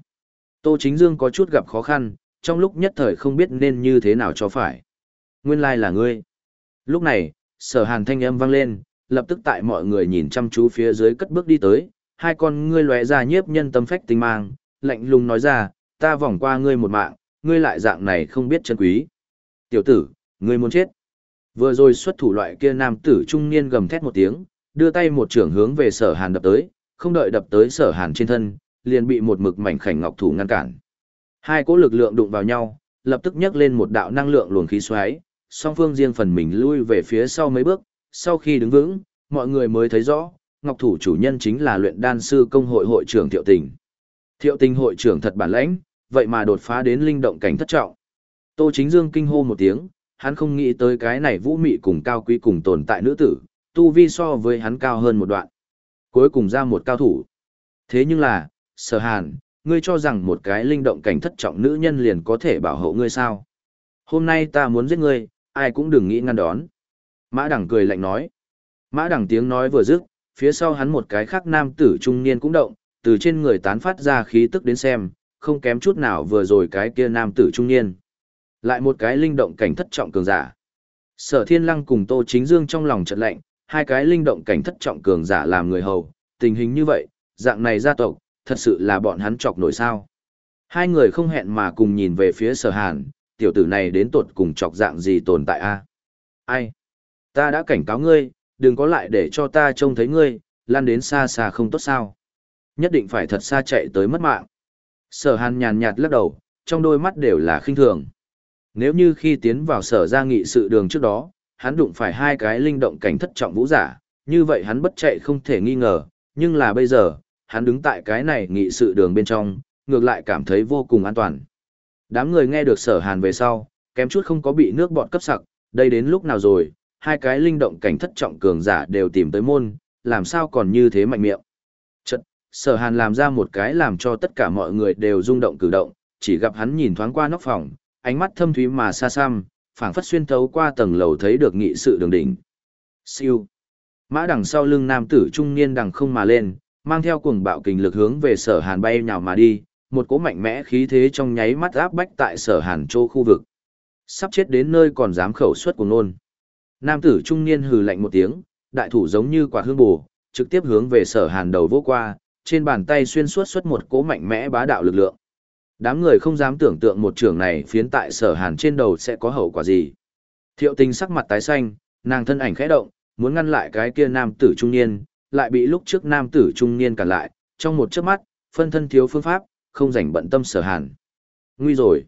Tô chính dương có chút gặp khó khăn, trong lúc nhất thời không biết nên như thế nào cho phải. Nguyên lai là ngươi. Lúc này, sở hàn thanh âm vang lên, lập tức tại mọi người nhìn chăm chú phía dưới cất bước đi tới, hai con ngươi lóe ra nhiếp nhân tâm phách tinh mang, lạnh lùng nói ra, ta vòng qua ngươi một mạng, ngươi lại dạng này không biết chân quý. Tiểu tử, ngươi muốn chết. Vừa rồi xuất thủ loại kia nam tử trung niên gầm thét một tiếng, đưa tay một trưởng hướng về sở hàn đập tới, không đợi đập tới sở hàn trên thân, liền bị một mực mảnh khảnh ngọc thủ ngăn cản. Hai cỗ lực lượng đụng vào nhau, lập tức nhấc lên một đạo năng lượng luồng khí xoáy, song phương riêng phần mình lui về phía sau mấy bước, sau khi đứng vững, mọi người mới thấy rõ, ngọc thủ chủ nhân chính là luyện đan sư công hội hội trưởng Thiệu Tình. Thiệu Tình hội trưởng thật bản lãnh, vậy mà đột phá đến linh động cảnh thất trọng. Tô Chính Dương kinh hô một tiếng, hắn không nghĩ tới cái này vũ mị cùng cao quý cùng tồn tại nữ tử, tu vi so với hắn cao hơn một đoạn. Cuối cùng ra một cao thủ. Thế nhưng là, sở hàn, ngươi cho rằng một cái linh động cảnh thất trọng nữ nhân liền có thể bảo hộ ngươi sao? Hôm nay ta muốn giết ngươi, ai cũng đừng nghĩ ngăn đón. Mã đẳng cười lạnh nói. Mã đẳng tiếng nói vừa dứt, phía sau hắn một cái khác nam tử trung niên cũng động, từ trên người tán phát ra khí tức đến xem, không kém chút nào vừa rồi cái kia nam tử trung niên. Lại một cái linh động cảnh thất trọng cường giả. Sở Thiên Lăng cùng Tô Chính Dương trong lòng chợt lạnh, hai cái linh động cảnh thất trọng cường giả làm người hầu, tình hình như vậy, dạng này gia tộc, thật sự là bọn hắn chọc nổi sao. Hai người không hẹn mà cùng nhìn về phía sở hàn, tiểu tử này đến tột cùng chọc dạng gì tồn tại a Ai? Ta đã cảnh cáo ngươi, đừng có lại để cho ta trông thấy ngươi, lan đến xa xa không tốt sao. Nhất định phải thật xa chạy tới mất mạng. Sở hàn nhàn nhạt lắc đầu, trong đôi mắt đều là khinh thường. Nếu như khi tiến vào sở ra nghị sự đường trước đó, hắn đụng phải hai cái linh động cảnh thất trọng vũ giả, như vậy hắn bất chạy không thể nghi ngờ, nhưng là bây giờ, hắn đứng tại cái này nghị sự đường bên trong, ngược lại cảm thấy vô cùng an toàn. Đám người nghe được sở hàn về sau, kém chút không có bị nước bọt cấp sặc, đây đến lúc nào rồi, hai cái linh động cảnh thất trọng cường giả đều tìm tới môn, làm sao còn như thế mạnh miệng. Chật, sở hàn làm ra một cái làm cho tất cả mọi người đều rung động cử động, chỉ gặp hắn nhìn thoáng qua nóc phòng, ánh mắt thâm thúy mà xa xăm, phảng phất xuyên thấu qua tầng lầu thấy được nghị sự đường đỉnh. Siêu. Mã đằng sau lưng nam tử trung niên đằng không mà lên, mang theo cuồng bạo kình lực hướng về sở hàn bay nhào mà đi, một cỗ mạnh mẽ khí thế trong nháy mắt áp bách tại sở hàn chỗ khu vực. Sắp chết đến nơi còn dám khẩu suất của nôn. Nam tử trung niên hừ lạnh một tiếng, đại thủ giống như quả hương bù, trực tiếp hướng về sở hàn đầu vô qua, trên bàn tay xuyên suốt xuất một cỗ mạnh mẽ bá đạo lực lượng. Đám người không dám tưởng tượng một trưởng này phiến tại sở hàn trên đầu sẽ có hậu quả gì. Thiệu tình sắc mặt tái xanh, nàng thân ảnh khẽ động, muốn ngăn lại cái kia nam tử trung niên, lại bị lúc trước nam tử trung niên cản lại, trong một chớp mắt, phân thân thiếu phương pháp, không rảnh bận tâm sở hàn. Nguy rồi.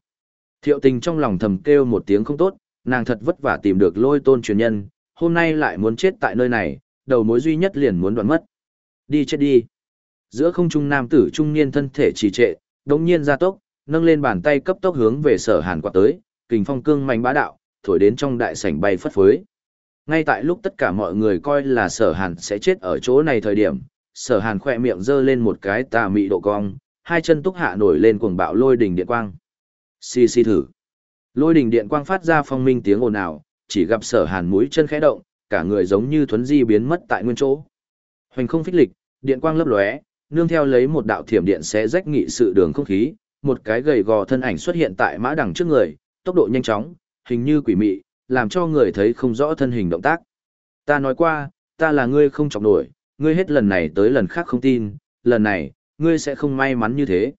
Thiệu tình trong lòng thầm kêu một tiếng không tốt, nàng thật vất vả tìm được lôi tôn truyền nhân, hôm nay lại muốn chết tại nơi này, đầu mối duy nhất liền muốn đoạn mất. Đi chết đi. Giữa không trung nam tử trung niên thân thể trì trệ, đống nhiên ra tốc, nâng lên bàn tay cấp tốc hướng về sở hàn quạt tới, kình phong cương mạnh bá đạo, thổi đến trong đại sảnh bay phất phới. Ngay tại lúc tất cả mọi người coi là sở hàn sẽ chết ở chỗ này thời điểm, sở hàn khỏe miệng giơ lên một cái tà mị độ cong, hai chân túc hạ nổi lên cuồng bạo lôi đỉnh điện quang. Xì xì thử. Lôi đỉnh điện quang phát ra phong minh tiếng ồn ào, chỉ gặp sở hàn mũi chân khẽ động, cả người giống như thuấn di biến mất tại nguyên chỗ. Hoành không phích lịch, điện quang lấp lóe, nương theo lấy một đạo thiểm điện sẽ rách nghị sự đường không khí, một cái gầy gò thân ảnh xuất hiện tại mã đằng trước người, tốc độ nhanh chóng, hình như quỷ mị, làm cho người thấy không rõ thân hình động tác. Ta nói qua, ta là ngươi không chọc nổi, ngươi hết lần này tới lần khác không tin, lần này, ngươi sẽ không may mắn như thế.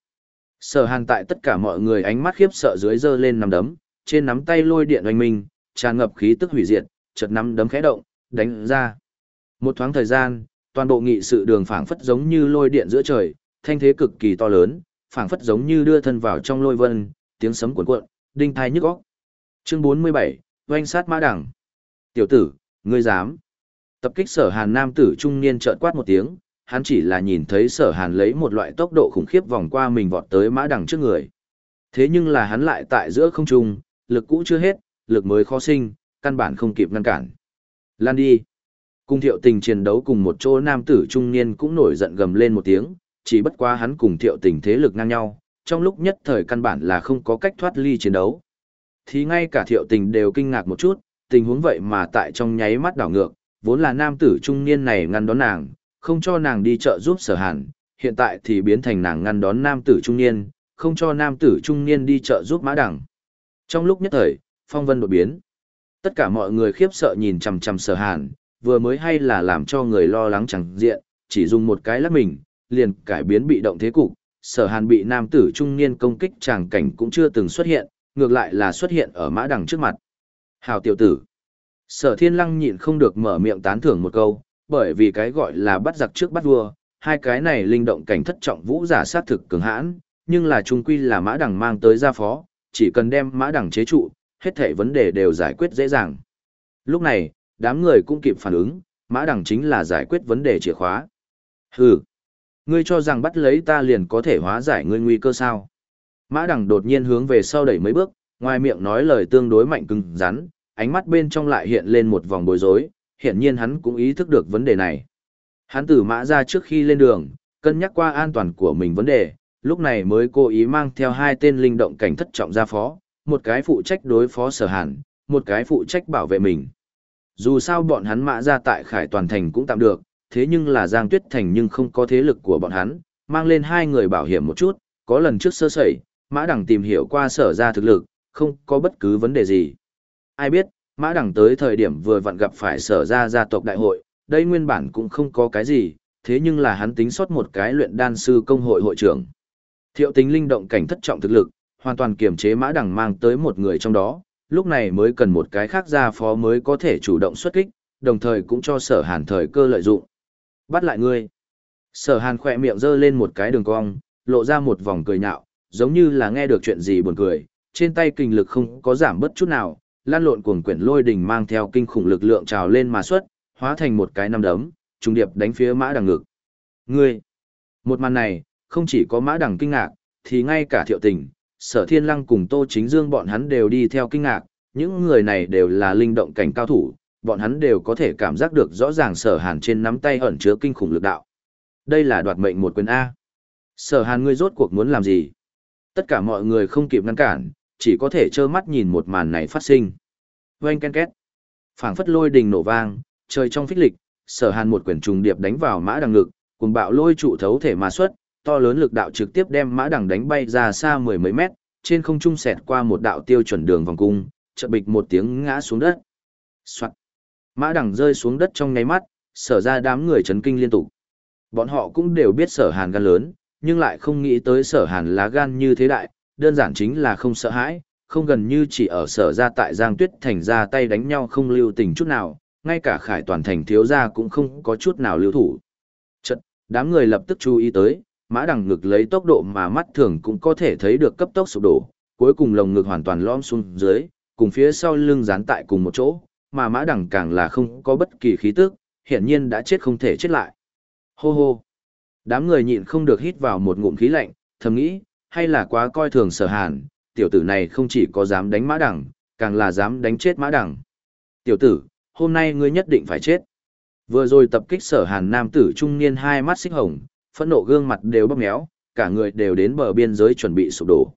Sở hàn tại tất cả mọi người ánh mắt khiếp sợ dưới dơ lên nằm đấm, trên nắm tay lôi điện oanh minh, tràn ngập khí tức hủy diệt, chợt nắm đấm khẽ động, đánh ra. Một thoáng thời gian, toàn bộ nghị sự đường phảng phất giống như lôi điện giữa trời, thanh thế cực kỳ to lớn, phảng phất giống như đưa thân vào trong lôi vân, tiếng sấm cuộn cuộn, đinh thai nhức óc. Chương 47, oanh sát mã đẳng. Tiểu tử, ngươi dám? Tập kích sở hàn nam tử trung niên trợn quát một tiếng, hắn chỉ là nhìn thấy sở hàn lấy một loại tốc độ khủng khiếp vòng qua mình vọt tới mã đằng trước người. Thế nhưng là hắn lại tại giữa không trung, lực cũ chưa hết, lực mới khó sinh, căn bản không kịp ngăn cản. Lan đi. Cung thiệu tình chiến đấu cùng một chỗ nam tử trung niên cũng nổi giận gầm lên một tiếng, chỉ bất quá hắn cùng thiệu tình thế lực ngang nhau, trong lúc nhất thời căn bản là không có cách thoát ly chiến đấu. Thì ngay cả thiệu tình đều kinh ngạc một chút, tình huống vậy mà tại trong nháy mắt đảo ngược, vốn là nam tử trung niên này ngăn đón nàng, không cho nàng đi chợ giúp sở hàn, hiện tại thì biến thành nàng ngăn đón nam tử trung niên, không cho nam tử trung niên đi chợ giúp mã đẳng. Trong lúc nhất thời, phong vân đột biến. Tất cả mọi người khiếp sợ nhìn chằm chằm sở hàn, vừa mới hay là làm cho người lo lắng chẳng diện, chỉ dùng một cái lắc mình, liền cải biến bị động thế cục, sở hàn bị nam tử trung niên công kích tràng cảnh cũng chưa từng xuất hiện, ngược lại là xuất hiện ở mã đằng trước mặt. Hào tiểu tử. Sở thiên lăng nhịn không được mở miệng tán thưởng một câu, bởi vì cái gọi là bắt giặc trước bắt vua, hai cái này linh động cảnh thất trọng vũ giả sát thực cường hãn, nhưng là trung quy là mã đằng mang tới gia phó, chỉ cần đem mã đẳng chế trụ, hết thảy vấn đề đều giải quyết dễ dàng. Lúc này, đám người cũng kịp phản ứng, mã đẳng chính là giải quyết vấn đề chìa khóa. Hừ, ngươi cho rằng bắt lấy ta liền có thể hóa giải ngươi nguy cơ sao? Mã đẳng đột nhiên hướng về sau đẩy mấy bước, ngoài miệng nói lời tương đối mạnh cứng rắn, ánh mắt bên trong lại hiện lên một vòng bối rối, hiện nhiên hắn cũng ý thức được vấn đề này. Hắn từ mã ra trước khi lên đường, cân nhắc qua an toàn của mình vấn đề, lúc này mới cố ý mang theo hai tên linh động cảnh thất trọng gia phó, một cái phụ trách đối phó sở hàn, một cái phụ trách bảo vệ mình. Dù sao bọn hắn mã ra tại khải toàn thành cũng tạm được, thế nhưng là Giang Tuyết Thành nhưng không có thế lực của bọn hắn, mang lên hai người bảo hiểm một chút, có lần trước sơ sẩy, mã đẳng tìm hiểu qua sở ra thực lực, không có bất cứ vấn đề gì. Ai biết, mã đẳng tới thời điểm vừa vặn gặp phải sở ra gia tộc đại hội, đây nguyên bản cũng không có cái gì, thế nhưng là hắn tính sót một cái luyện đan sư công hội hội trưởng. Thiệu tính linh động cảnh thất trọng thực lực, hoàn toàn kiềm chế mã đằng mang tới một người trong đó, lúc này mới cần một cái khác ra phó mới có thể chủ động xuất kích, đồng thời cũng cho sở hàn thời cơ lợi dụng. Bắt lại ngươi. Sở hàn khỏe miệng giơ lên một cái đường cong, lộ ra một vòng cười nhạo, giống như là nghe được chuyện gì buồn cười, trên tay kinh lực không có giảm bất chút nào, lan lộn cuồng quyển lôi đình mang theo kinh khủng lực lượng trào lên mà xuất, hóa thành một cái năm đấm, trùng điệp đánh phía mã đằng ngực. Ngươi! Một màn này, không chỉ có mã đằng kinh ngạc, thì ngay cả thiệu tình, sở thiên lăng cùng tô chính dương bọn hắn đều đi theo kinh ngạc, những người này đều là linh động cảnh cao thủ, bọn hắn đều có thể cảm giác được rõ ràng sở hàn trên nắm tay ẩn chứa kinh khủng lực đạo. Đây là đoạt mệnh một quyền A. Sở hàn ngươi rốt cuộc muốn làm gì? Tất cả mọi người không kịp ngăn cản, chỉ có thể trơ mắt nhìn một màn này phát sinh. Oanh ken két. phảng phất lôi đình nổ vang, trời trong phích lịch, sở hàn một quyển trùng điệp đánh vào mã đằng ngực, cùng bạo lôi trụ thấu thể mà xuất, to lớn lực đạo trực tiếp đem mã đằng đánh bay ra xa mười mấy mét, trên không trung xẹt qua một đạo tiêu chuẩn đường vòng cung, chợt bịch một tiếng ngã xuống đất. Soạn. Mã đằng rơi xuống đất trong nháy mắt, sở ra đám người chấn kinh liên tục. Bọn họ cũng đều biết sở hàn gan lớn, nhưng lại không nghĩ tới sở hàn lá gan như thế đại, đơn giản chính là không sợ hãi, không gần như chỉ ở sở ra tại Giang Tuyết Thành ra tay đánh nhau không lưu tình chút nào, ngay cả khải toàn thành thiếu gia cũng không có chút nào lưu thủ. Chật, đám người lập tức chú ý tới, mã đằng ngực lấy tốc độ mà mắt thường cũng có thể thấy được cấp tốc sụp đổ, cuối cùng lồng ngực hoàn toàn lõm xuống dưới, cùng phía sau lưng dán tại cùng một chỗ, mà mã đằng càng là không có bất kỳ khí tức, hiển nhiên đã chết không thể chết lại. Hô hô! Đám người nhịn không được hít vào một ngụm khí lạnh, thầm nghĩ, hay là quá coi thường sở hàn, tiểu tử này không chỉ có dám đánh mã đằng, càng là dám đánh chết mã đằng. Tiểu tử, hôm nay ngươi nhất định phải chết. Vừa rồi tập kích sở hàn nam tử trung niên hai mắt xích hồng, phẫn nộ gương mặt đều bóp méo, cả người đều đến bờ biên giới chuẩn bị sụp đổ.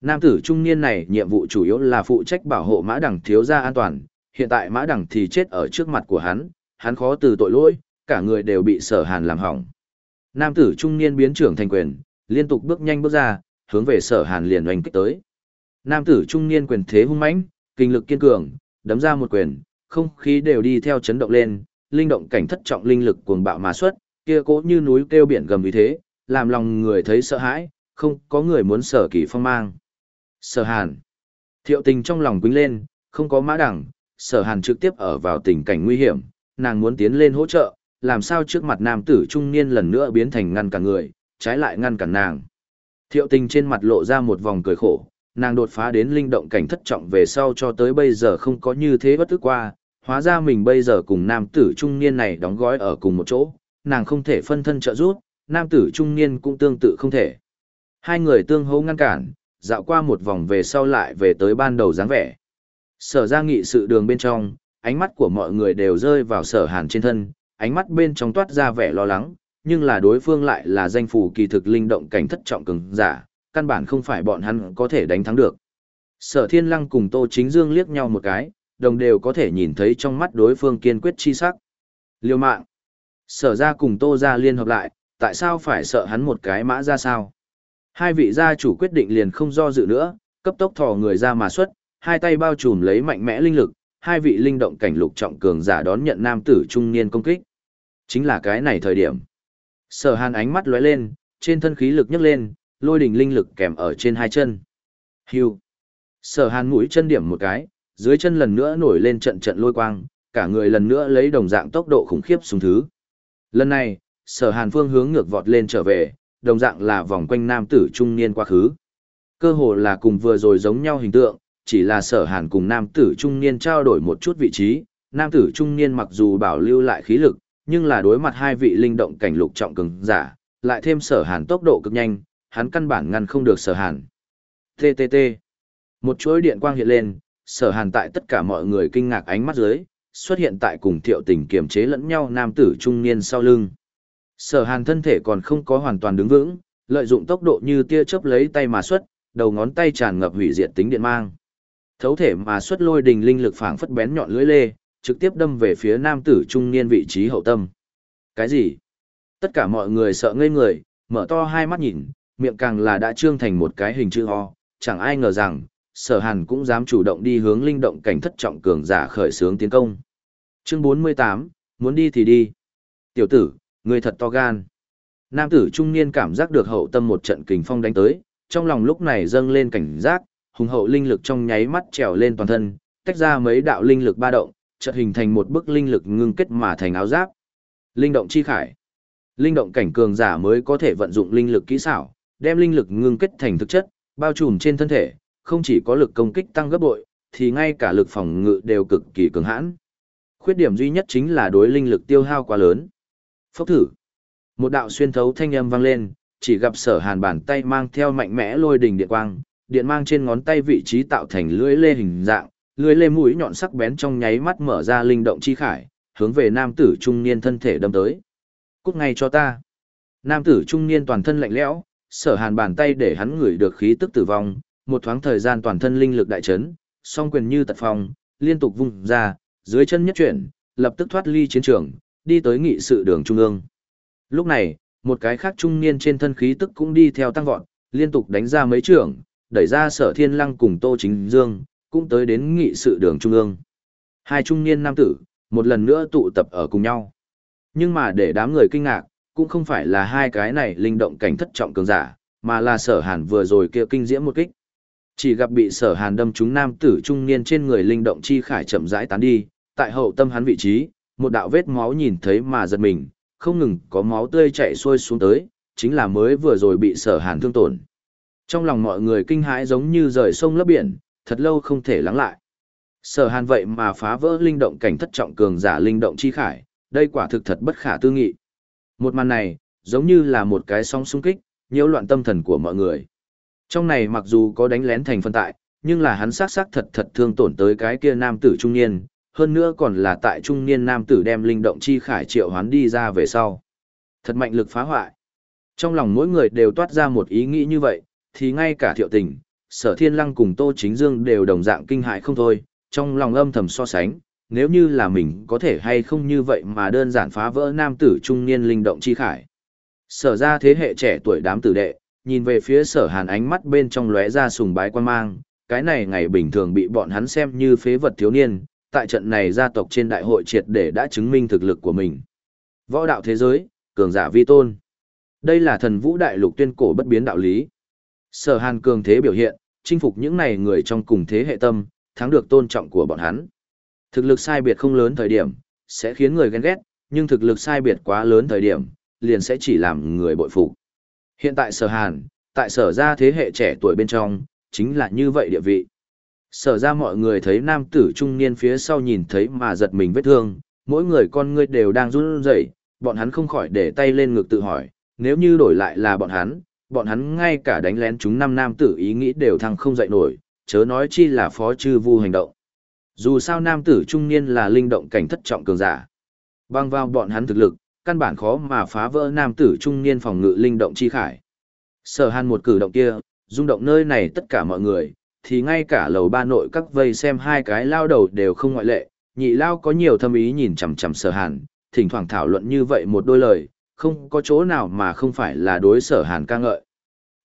Nam tử trung niên này nhiệm vụ chủ yếu là phụ trách bảo hộ mã đẳng thiếu gia an toàn, hiện tại mã đẳng thì chết ở trước mặt của hắn, hắn khó từ tội lỗi, cả người đều bị sở hàn làm hỏng. Nam tử trung niên biến trưởng thành quyền, liên tục bước nhanh bước ra, hướng về sở hàn liền oanh kích tới. Nam tử trung niên quyền thế hung mãnh, kinh lực kiên cường, đấm ra một quyền, không khí đều đi theo chấn động lên, linh động cảnh thất trọng linh lực cuồng bạo mà xuất, kia cố như núi kêu biển gầm vì thế, làm lòng người thấy sợ hãi, không có người muốn sở kỳ phong mang. Sở hàn. Thiệu tình trong lòng quýnh lên, không có mã đẳng, sở hàn trực tiếp ở vào tình cảnh nguy hiểm, nàng muốn tiến lên hỗ trợ, làm sao trước mặt nam tử trung niên lần nữa biến thành ngăn cản người, trái lại ngăn cản nàng. Thiệu tình trên mặt lộ ra một vòng cười khổ, nàng đột phá đến linh động cảnh thất trọng về sau cho tới bây giờ không có như thế bất tức qua, hóa ra mình bây giờ cùng nam tử trung niên này đóng gói ở cùng một chỗ, nàng không thể phân thân trợ giúp, nam tử trung niên cũng tương tự không thể. Hai người tương hỗ ngăn cản, dạo qua một vòng về sau lại về tới ban đầu dáng vẻ. Sở ra nghị sự đường bên trong, ánh mắt của mọi người đều rơi vào sở hàn trên thân, ánh mắt bên trong toát ra vẻ lo lắng, nhưng là đối phương lại là danh phủ kỳ thực linh động cảnh thất trọng cường giả, căn bản không phải bọn hắn có thể đánh thắng được. Sở thiên lăng cùng Tô Chính Dương liếc nhau một cái, đồng đều có thể nhìn thấy trong mắt đối phương kiên quyết chi sắc. Liêu mạng. Sở ra cùng Tô ra liên hợp lại, tại sao phải sợ hắn một cái mã ra sao? Hai vị gia chủ quyết định liền không do dự nữa, cấp tốc thò người ra mà xuất, hai tay bao trùm lấy mạnh mẽ linh lực, hai vị linh động cảnh lục trọng cường giả đón nhận nam tử trung niên công kích. Chính là cái này thời điểm. Sở hàn ánh mắt lóe lên, trên thân khí lực nhấc lên, lôi đỉnh linh lực kèm ở trên hai chân. Hiu! Sở hàn mũi chân điểm một cái, dưới chân lần nữa nổi lên trận trận lôi quang, cả người lần nữa lấy đồng dạng tốc độ khủng khiếp xuống thứ. Lần này, sở hàn phương hướng ngược vọt lên trở về, đồng dạng là vòng quanh nam tử trung niên quá khứ. Cơ hồ là cùng vừa rồi giống nhau hình tượng, chỉ là sở hàn cùng nam tử trung niên trao đổi một chút vị trí, nam tử trung niên mặc dù bảo lưu lại khí lực, nhưng là đối mặt hai vị linh động cảnh lục trọng cường giả, lại thêm sở hàn tốc độ cực nhanh, hắn căn bản ngăn không được sở hàn. TTT. Một chuỗi điện quang hiện lên, sở hàn tại tất cả mọi người kinh ngạc ánh mắt dưới, xuất hiện tại cùng thiệu tình kiềm chế lẫn nhau nam tử trung niên sau lưng. Sở hàn thân thể còn không có hoàn toàn đứng vững, lợi dụng tốc độ như tia chớp lấy tay mà xuất, đầu ngón tay tràn ngập hủy diệt tính điện mang. Thấu thể mà xuất lôi đình linh lực phảng phất bén nhọn lưỡi lê, trực tiếp đâm về phía nam tử trung niên vị trí hậu tâm. Cái gì? Tất cả mọi người sợ ngây người, mở to hai mắt nhìn, miệng càng là đã trương thành một cái hình chữ ho, chẳng ai ngờ rằng, sở hàn cũng dám chủ động đi hướng linh động cảnh thất trọng cường giả khởi xướng tiến công. Chương 48, muốn đi thì đi. Tiểu tử, người thật to gan. Nam tử trung niên cảm giác được hậu tâm một trận kình phong đánh tới, trong lòng lúc này dâng lên cảnh giác, hùng hậu linh lực trong nháy mắt trèo lên toàn thân, tách ra mấy đạo linh lực ba động, chợt hình thành một bức linh lực ngưng kết mà thành áo giáp. Linh động chi khải. Linh động cảnh cường giả mới có thể vận dụng linh lực kỹ xảo, đem linh lực ngưng kết thành thực chất, bao trùm trên thân thể, không chỉ có lực công kích tăng gấp bội, thì ngay cả lực phòng ngự đều cực kỳ cường hãn. Khuyết điểm duy nhất chính là đối linh lực tiêu hao quá lớn. Phốc thử. Một đạo xuyên thấu thanh âm vang lên, chỉ gặp sở hàn bàn tay mang theo mạnh mẽ lôi đình điện quang, điện mang trên ngón tay vị trí tạo thành lưỡi lê hình dạng, lưỡi lê mũi nhọn sắc bén trong nháy mắt mở ra linh động chi khải, hướng về nam tử trung niên thân thể đâm tới. Cút ngay cho ta. Nam tử trung niên toàn thân lạnh lẽo, sở hàn bàn tay để hắn ngửi được khí tức tử vong, một thoáng thời gian toàn thân linh lực đại chấn, song quyền như tật phong, liên tục vung ra, dưới chân nhất chuyển, lập tức thoát ly chiến trường, đi tới nghị sự đường trung ương. Lúc này, một cái khác trung niên trên thân khí tức cũng đi theo tăng vọt, liên tục đánh ra mấy trường, đẩy ra sở thiên lăng cùng Tô Chính Dương, cũng tới đến nghị sự đường trung ương. Hai trung niên nam tử, một lần nữa tụ tập ở cùng nhau. Nhưng mà để đám người kinh ngạc, cũng không phải là hai cái này linh động cảnh thất trọng cường giả, mà là sở hàn vừa rồi kia kinh diễm một kích. Chỉ gặp bị sở hàn đâm trúng nam tử trung niên trên người linh động chi khải chậm rãi tán đi, tại hậu tâm hắn vị trí, một đạo vết máu nhìn thấy mà giật mình, không ngừng có máu tươi chảy xuôi xuống tới, chính là mới vừa rồi bị sở hàn thương tổn. Trong lòng mọi người kinh hãi giống như rời sông lấp biển, thật lâu không thể lắng lại. Sở hàn vậy mà phá vỡ linh động cảnh thất trọng cường giả linh động chi khải, đây quả thực thật bất khả tư nghị. Một màn này, giống như là một cái sóng xung kích, nhiễu loạn tâm thần của mọi người. Trong này mặc dù có đánh lén thành phân tại, nhưng là hắn sát sát thật thật thương tổn tới cái kia nam tử trung niên, hơn nữa còn là tại trung niên nam tử đem linh động chi khải triệu hoán đi ra về sau. Thật mạnh lực phá hoại. Trong lòng mỗi người đều toát ra một ý nghĩ như vậy, thì ngay cả thiệu tình, sở thiên lăng cùng Tô Chính Dương đều đồng dạng kinh hại không thôi, trong lòng âm thầm so sánh, nếu như là mình có thể hay không như vậy mà đơn giản phá vỡ nam tử trung niên linh động chi khải. Sở ra thế hệ trẻ tuổi đám tử đệ, nhìn về phía sở hàn ánh mắt bên trong lóe ra sùng bái quan mang, cái này ngày bình thường bị bọn hắn xem như phế vật thiếu niên, tại trận này gia tộc trên đại hội triệt để đã chứng minh thực lực của mình. Võ đạo thế giới, cường giả vi tôn. Đây là thần vũ đại lục tuyên cổ bất biến đạo lý. Sở hàn cường thế biểu hiện, chinh phục những này người trong cùng thế hệ tâm, thắng được tôn trọng của bọn hắn. Thực lực sai biệt không lớn thời điểm, sẽ khiến người ghen ghét, nhưng thực lực sai biệt quá lớn thời điểm, liền sẽ chỉ làm người bội phục. Hiện tại sở hàn, tại sở ra thế hệ trẻ tuổi bên trong, chính là như vậy địa vị. Sở ra mọi người thấy nam tử trung niên phía sau nhìn thấy mà giật mình vết thương, mỗi người con ngươi đều đang run rẩy, bọn hắn không khỏi để tay lên ngực tự hỏi, nếu như đổi lại là bọn hắn, bọn hắn ngay cả đánh lén chúng năm nam tử ý nghĩ đều thăng không dậy nổi, chớ nói chi là phó chư vu hành động. Dù sao nam tử trung niên là linh động cảnh thất trọng cường giả. Băng vào bọn hắn thực lực, căn bản khó mà phá vỡ nam tử trung niên phòng ngự linh động chi khải. Sở hàn một cử động kia, rung động nơi này tất cả mọi người, thì ngay cả lầu ba nội các vây xem hai cái lao đầu đều không ngoại lệ, nhị lao có nhiều thâm ý nhìn chằm chằm sở hàn, thỉnh thoảng thảo luận như vậy một đôi lời, không có chỗ nào mà không phải là đối sở hàn ca ngợi.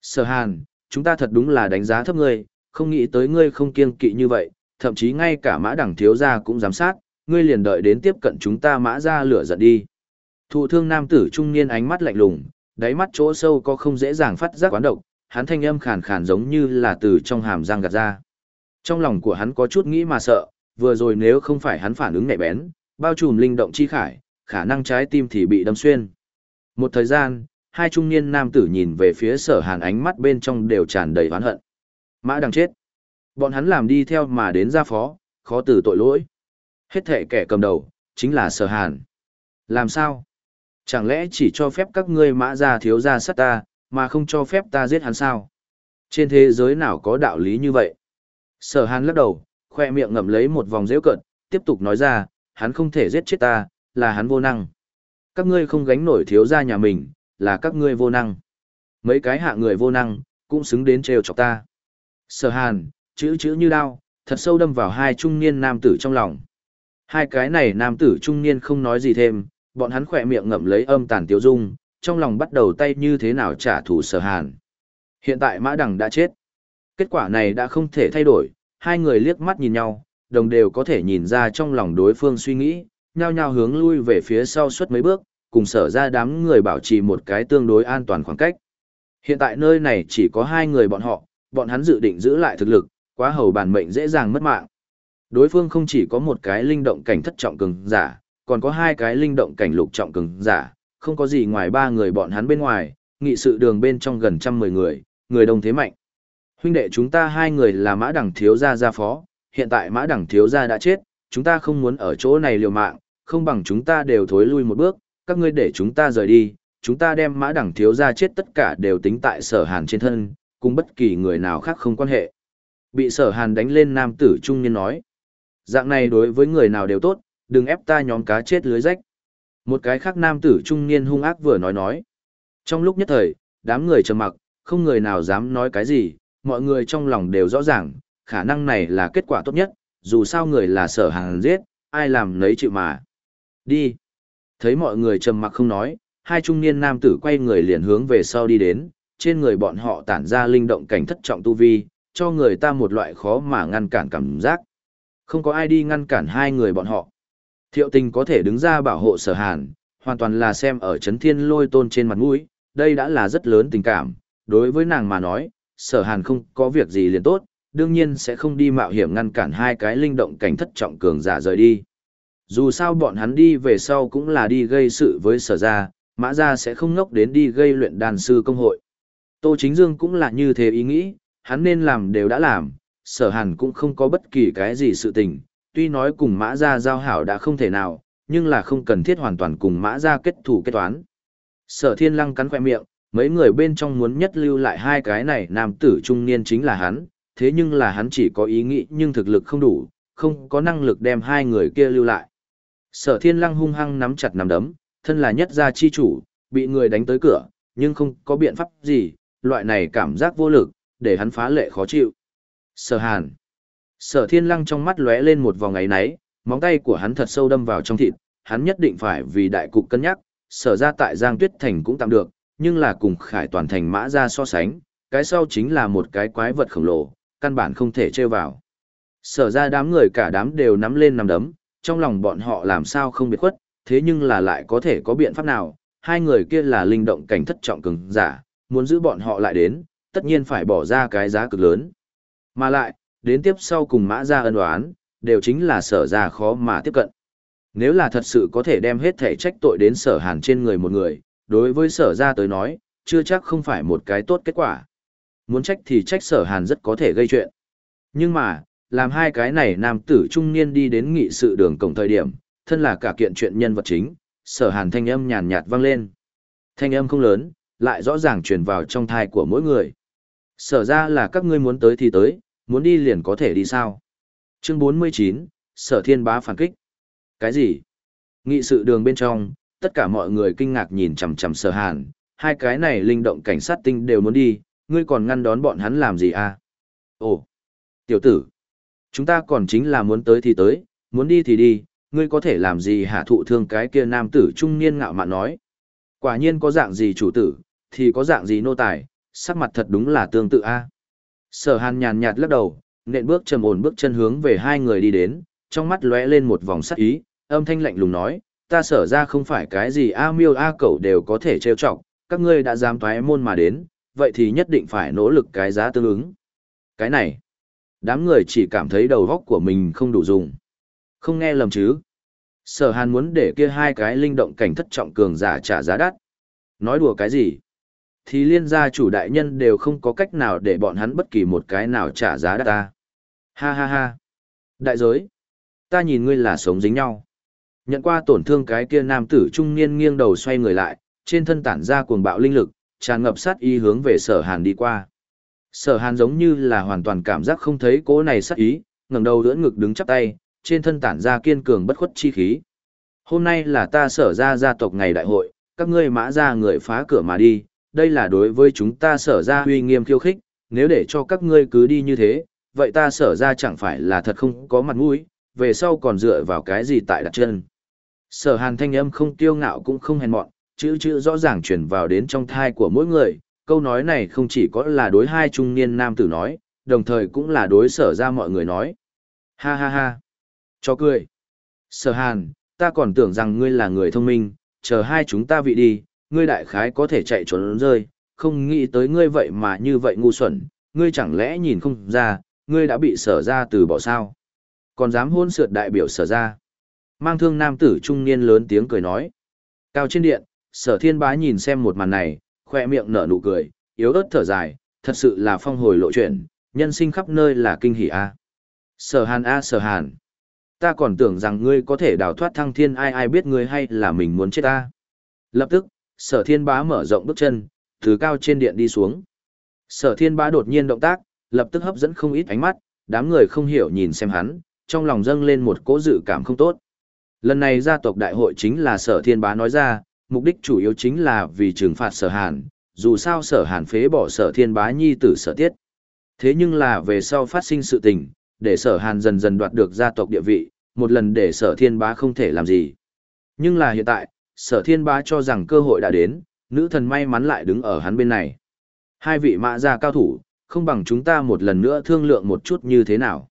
Sở hàn, chúng ta thật đúng là đánh giá thấp ngươi, không nghĩ tới ngươi không kiêng kỵ như vậy, thậm chí ngay cả mã đẳng thiếu gia cũng giám sát, ngươi liền đợi đến tiếp cận chúng ta mã ra lửa giận đi. Thụ thương nam tử trung niên ánh mắt lạnh lùng, đáy mắt chỗ sâu có không dễ dàng phát giác quán độc, hắn thanh âm khàn khàn giống như là từ trong hàm răng gạt ra. Trong lòng của hắn có chút nghĩ mà sợ, vừa rồi nếu không phải hắn phản ứng nhạy bén, bao trùm linh động chi khải, khả năng trái tim thì bị đâm xuyên. Một thời gian, hai trung niên nam tử nhìn về phía sở hàn ánh mắt bên trong đều tràn đầy oán hận. Mã đang chết. Bọn hắn làm đi theo mà đến ra phó, khó từ tội lỗi. Hết thệ kẻ cầm đầu, chính là sở hàn. Làm sao? Chẳng lẽ chỉ cho phép các ngươi mã ra thiếu ra sát ta, mà không cho phép ta giết hắn sao? Trên thế giới nào có đạo lý như vậy? Sở hàn lắc đầu, khoe miệng ngậm lấy một vòng dễu cận, tiếp tục nói ra, hắn không thể giết chết ta, là hắn vô năng. Các ngươi không gánh nổi thiếu ra nhà mình, là các ngươi vô năng. Mấy cái hạ người vô năng, cũng xứng đến trêu chọc ta. Sở hàn, chữ chữ như đao, thật sâu đâm vào hai trung niên nam tử trong lòng. Hai cái này nam tử trung niên không nói gì thêm, bọn hắn khỏe miệng ngậm lấy âm tàn tiêu dung, trong lòng bắt đầu tay như thế nào trả thù sở hàn. Hiện tại mã đằng đã chết. Kết quả này đã không thể thay đổi, hai người liếc mắt nhìn nhau, đồng đều có thể nhìn ra trong lòng đối phương suy nghĩ, nhao nhao hướng lui về phía sau suốt mấy bước, cùng sở ra đám người bảo trì một cái tương đối an toàn khoảng cách. Hiện tại nơi này chỉ có hai người bọn họ, bọn hắn dự định giữ lại thực lực, quá hầu bản mệnh dễ dàng mất mạng. Đối phương không chỉ có một cái linh động cảnh thất trọng cường giả, còn có hai cái linh động cảnh lục trọng cường giả, không có gì ngoài ba người bọn hắn bên ngoài, nghị sự đường bên trong gần trăm mười người, người đông thế mạnh. Huynh đệ chúng ta hai người là mã đẳng thiếu gia gia phó, hiện tại mã đẳng thiếu gia đã chết, chúng ta không muốn ở chỗ này liều mạng, không bằng chúng ta đều thối lui một bước, các ngươi để chúng ta rời đi, chúng ta đem mã đẳng thiếu gia chết tất cả đều tính tại sở hàn trên thân, cùng bất kỳ người nào khác không quan hệ. Bị sở hàn đánh lên nam tử trung niên nói. Dạng này đối với người nào đều tốt, đừng ép ta nhóm cá chết lưới rách. Một cái khác nam tử trung niên hung ác vừa nói nói. Trong lúc nhất thời, đám người trầm mặc, không người nào dám nói cái gì, mọi người trong lòng đều rõ ràng, khả năng này là kết quả tốt nhất, dù sao người là sở hàng giết, ai làm nấy chịu mà. Đi. Thấy mọi người trầm mặc không nói, hai trung niên nam tử quay người liền hướng về sau đi đến, trên người bọn họ tản ra linh động cảnh thất trọng tu vi, cho người ta một loại khó mà ngăn cản cảm giác. Không có ai đi ngăn cản hai người bọn họ. Thiệu tình có thể đứng ra bảo hộ sở hàn, hoàn toàn là xem ở chấn thiên lôi tôn trên mặt mũi, đây đã là rất lớn tình cảm. Đối với nàng mà nói, sở hàn không có việc gì liền tốt, đương nhiên sẽ không đi mạo hiểm ngăn cản hai cái linh động cảnh thất trọng cường giả rời đi. Dù sao bọn hắn đi về sau cũng là đi gây sự với sở gia, mã gia sẽ không ngốc đến đi gây luyện đàn sư công hội. Tô Chính Dương cũng là như thế ý nghĩ, hắn nên làm đều đã làm, sở hàn cũng không có bất kỳ cái gì sự tình, tuy nói cùng mã gia giao hảo đã không thể nào, nhưng là không cần thiết hoàn toàn cùng mã gia kết thủ kết toán. Sở thiên lăng cắn khoe miệng, mấy người bên trong muốn nhất lưu lại hai cái này nam tử trung niên chính là hắn, thế nhưng là hắn chỉ có ý nghĩ nhưng thực lực không đủ, không có năng lực đem hai người kia lưu lại. Sở thiên lăng hung hăng nắm chặt nắm đấm, thân là nhất gia chi chủ, bị người đánh tới cửa, nhưng không có biện pháp gì, loại này cảm giác vô lực, để hắn phá lệ khó chịu. Sở hàn. Sở thiên lăng trong mắt lóe lên một vòng ấy náy, móng tay của hắn thật sâu đâm vào trong thịt, hắn nhất định phải vì đại cục cân nhắc, sở ra tại Giang Tuyết Thành cũng tạm được, nhưng là cùng khải toàn thành mã ra so sánh, cái sau chính là một cái quái vật khổng lồ, căn bản không thể trêu vào. Sở ra đám người cả đám đều nắm lên nắm đấm, trong lòng bọn họ làm sao không biết khuất, thế nhưng là lại có thể có biện pháp nào, hai người kia là linh động cảnh thất trọng cường giả, muốn giữ bọn họ lại đến, tất nhiên phải bỏ ra cái giá cực lớn. Mà lại, đến tiếp sau cùng mã ra ân đoán đều chính là sở ra khó mà tiếp cận. Nếu là thật sự có thể đem hết thể trách tội đến sở hàn trên người một người, đối với sở ra tới nói, chưa chắc không phải một cái tốt kết quả. Muốn trách thì trách sở hàn rất có thể gây chuyện. Nhưng mà, làm hai cái này nam tử trung niên đi đến nghị sự đường cổng thời điểm, thân là cả kiện chuyện nhân vật chính, sở hàn thanh âm nhàn nhạt vang lên. Thanh âm không lớn, lại rõ ràng truyền vào trong thai của mỗi người. Sở ra là các ngươi muốn tới thì tới, muốn đi liền có thể đi sao. Chương 49, Sở Thiên Bá phản kích. Cái gì? Nghị sự đường bên trong, tất cả mọi người kinh ngạc nhìn chằm chằm Sở Hàn, hai cái này linh động cảnh sát tinh đều muốn đi, ngươi còn ngăn đón bọn hắn làm gì à? Ồ, tiểu tử, chúng ta còn chính là muốn tới thì tới, muốn đi thì đi, ngươi có thể làm gì hạ thụ thương cái kia nam tử trung niên ngạo mạn nói. Quả nhiên có dạng gì chủ tử, thì có dạng gì nô tài, sắc mặt thật đúng là tương tự a. Sở Hàn nhàn nhạt lắc đầu, nện bước trầm ổn bước chân hướng về hai người đi đến, trong mắt lóe lên một vòng sắc ý, âm thanh lạnh lùng nói, ta sở ra không phải cái gì a miêu a cẩu đều có thể trêu chọc, các ngươi đã dám toái môn mà đến, vậy thì nhất định phải nỗ lực cái giá tương ứng. Cái này, đám người chỉ cảm thấy đầu góc của mình không đủ dùng. Không nghe lầm chứ. Sở hàn muốn để kia hai cái linh động cảnh thất trọng cường giả trả giá đắt. Nói đùa cái gì? Thì liên gia chủ đại nhân đều không có cách nào để bọn hắn bất kỳ một cái nào trả giá đắt ta. Ha ha ha. Đại giới. Ta nhìn ngươi là sống dính nhau. Nhận qua tổn thương cái kia nam tử trung niên nghiêng đầu xoay người lại, trên thân tản ra cuồng bạo linh lực, tràn ngập sát ý hướng về sở hàn đi qua. Sở hàn giống như là hoàn toàn cảm giác không thấy cố này sát ý, ngẩng đầu đỡ ngực đứng chắp tay, trên thân tản ra kiên cường bất khuất chi khí. Hôm nay là ta sở ra gia tộc ngày đại hội, các ngươi mã ra người phá cửa mà đi, đây là đối với chúng ta sở ra uy nghiêm khiêu khích, nếu để cho các ngươi cứ đi như thế, vậy ta sở ra chẳng phải là thật không có mặt mũi, về sau còn dựa vào cái gì tại đặt chân. Sở hàn thanh âm không tiêu ngạo cũng không hèn mọn, chữ chữ rõ ràng truyền vào đến trong thai của mỗi người, câu nói này không chỉ có là đối hai trung niên nam tử nói, đồng thời cũng là đối sở ra mọi người nói. Ha ha ha. Cho cười. Sở hàn, ta còn tưởng rằng ngươi là người thông minh, chờ hai chúng ta vị đi, ngươi đại khái có thể chạy trốn rơi, không nghĩ tới ngươi vậy mà như vậy ngu xuẩn, ngươi chẳng lẽ nhìn không ra, ngươi đã bị sở ra từ bỏ sao. Còn dám hôn sượt đại biểu sở ra. Mang thương nam tử trung niên lớn tiếng cười nói. Cao trên điện, sở thiên bá nhìn xem một màn này, khoe miệng nở nụ cười, yếu ớt thở dài, thật sự là phong hồi lộ chuyện, nhân sinh khắp nơi là kinh hỉ a. Sở hàn a sở hàn. Ta còn tưởng rằng ngươi có thể đào thoát thăng thiên ai ai biết ngươi hay là mình muốn chết ta. Lập tức, sở thiên bá mở rộng bước chân, từ cao trên điện đi xuống. Sở thiên bá đột nhiên động tác, lập tức hấp dẫn không ít ánh mắt, đám người không hiểu nhìn xem hắn, trong lòng dâng lên một cỗ dự cảm không tốt. Lần này gia tộc đại hội chính là sở thiên bá nói ra, mục đích chủ yếu chính là vì trừng phạt sở hàn, dù sao sở hàn phế bỏ sở thiên bá nhi tử sở tiết. Thế nhưng là về sau phát sinh sự tình, để sở hàn dần dần đoạt được gia tộc địa vị, một lần để sở thiên bá không thể làm gì. Nhưng là hiện tại, sở thiên bá cho rằng cơ hội đã đến, nữ thần may mắn lại đứng ở hắn bên này. Hai vị mã gia cao thủ, không bằng chúng ta một lần nữa thương lượng một chút như thế nào.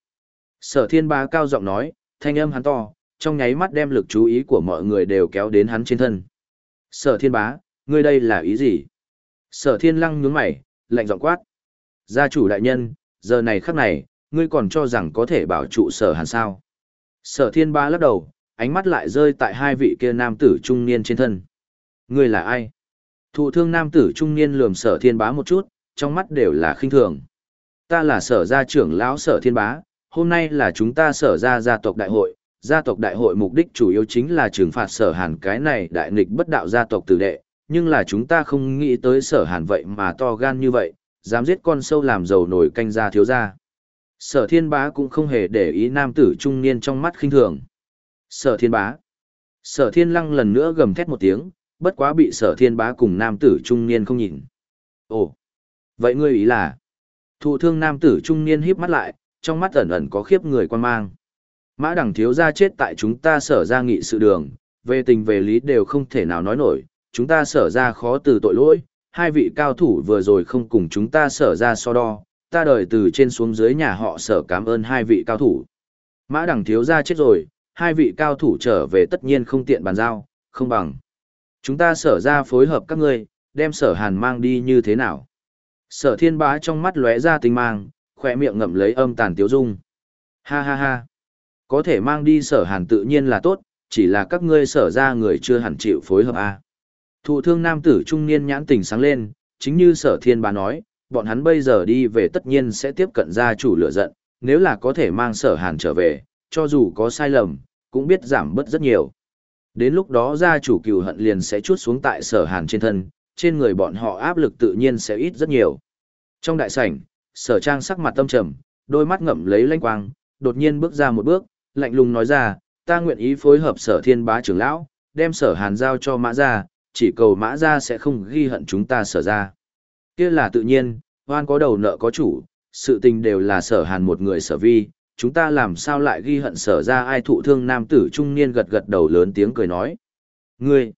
Sở thiên bá cao giọng nói, thanh âm hắn to, trong nháy mắt đem lực chú ý của mọi người đều kéo đến hắn trên thân. Sở thiên bá, ngươi đây là ý gì? Sở thiên lăng nhướng mày, lạnh giọng quát. Gia chủ đại nhân, giờ này khắc này, ngươi còn cho rằng có thể bảo trụ sở hàn sao. Sở thiên bá lắc đầu, ánh mắt lại rơi tại hai vị kia nam tử trung niên trên thân. Ngươi là ai? Thụ thương nam tử trung niên lườm sở thiên bá một chút, trong mắt đều là khinh thường. Ta là sở gia trưởng lão sở thiên bá, hôm nay là chúng ta sở gia gia tộc đại hội. Gia tộc đại hội mục đích chủ yếu chính là trừng phạt sở hàn cái này đại nghịch bất đạo gia tộc tử đệ, nhưng là chúng ta không nghĩ tới sở hàn vậy mà to gan như vậy, dám giết con sâu làm dầu nổi canh gia thiếu gia. Sở thiên bá cũng không hề để ý nam tử trung niên trong mắt khinh thường. Sở thiên bá. Sở thiên lăng lần nữa gầm thét một tiếng, bất quá bị sở thiên bá cùng nam tử trung niên không nhìn. Ồ, vậy ngươi ý là, thụ thương nam tử trung niên híp mắt lại, trong mắt ẩn ẩn có khiếp người quan mang. Mã đẳng thiếu gia chết tại chúng ta sở ra nghị sự đường, về tình về lý đều không thể nào nói nổi, chúng ta sở ra khó từ tội lỗi, hai vị cao thủ vừa rồi không cùng chúng ta sở ra so đo, ta đời từ trên xuống dưới nhà họ sở cảm ơn hai vị cao thủ. Mã đẳng thiếu gia chết rồi, hai vị cao thủ trở về tất nhiên không tiện bàn giao, không bằng. Chúng ta sở ra phối hợp các ngươi, đem sở hàn mang đi như thế nào? Sở thiên bá trong mắt lóe ra tinh mang, khỏe miệng ngậm lấy âm tàn tiếu dung. Ha ha ha. Có thể mang đi sở hàn tự nhiên là tốt, chỉ là các ngươi sở ra người chưa hẳn chịu phối hợp à. Thụ thương nam tử trung niên nhãn tình sáng lên, chính như sở thiên bá nói, bọn hắn bây giờ đi về tất nhiên sẽ tiếp cận gia chủ lửa giận, nếu là có thể mang sở hàn trở về, cho dù có sai lầm, cũng biết giảm bớt rất nhiều. Đến lúc đó gia chủ cừu hận liền sẽ chút xuống tại sở hàn trên thân, trên người bọn họ áp lực tự nhiên sẽ ít rất nhiều. Trong đại sảnh, sở trang sắc mặt tâm trầm, đôi mắt ngậm lấy lanh quang, đột nhiên bước ra một bước, lạnh lùng nói ra, ta nguyện ý phối hợp sở thiên bá trưởng lão, đem sở hàn giao cho mã gia, chỉ cầu mã gia sẽ không ghi hận chúng ta sở ra. kia là tự nhiên, oan có đầu nợ có chủ, sự tình đều là sở hàn một người sở vi, chúng ta làm sao lại ghi hận sở ra ai thụ thương nam tử trung niên gật gật đầu lớn tiếng cười nói. Ngươi!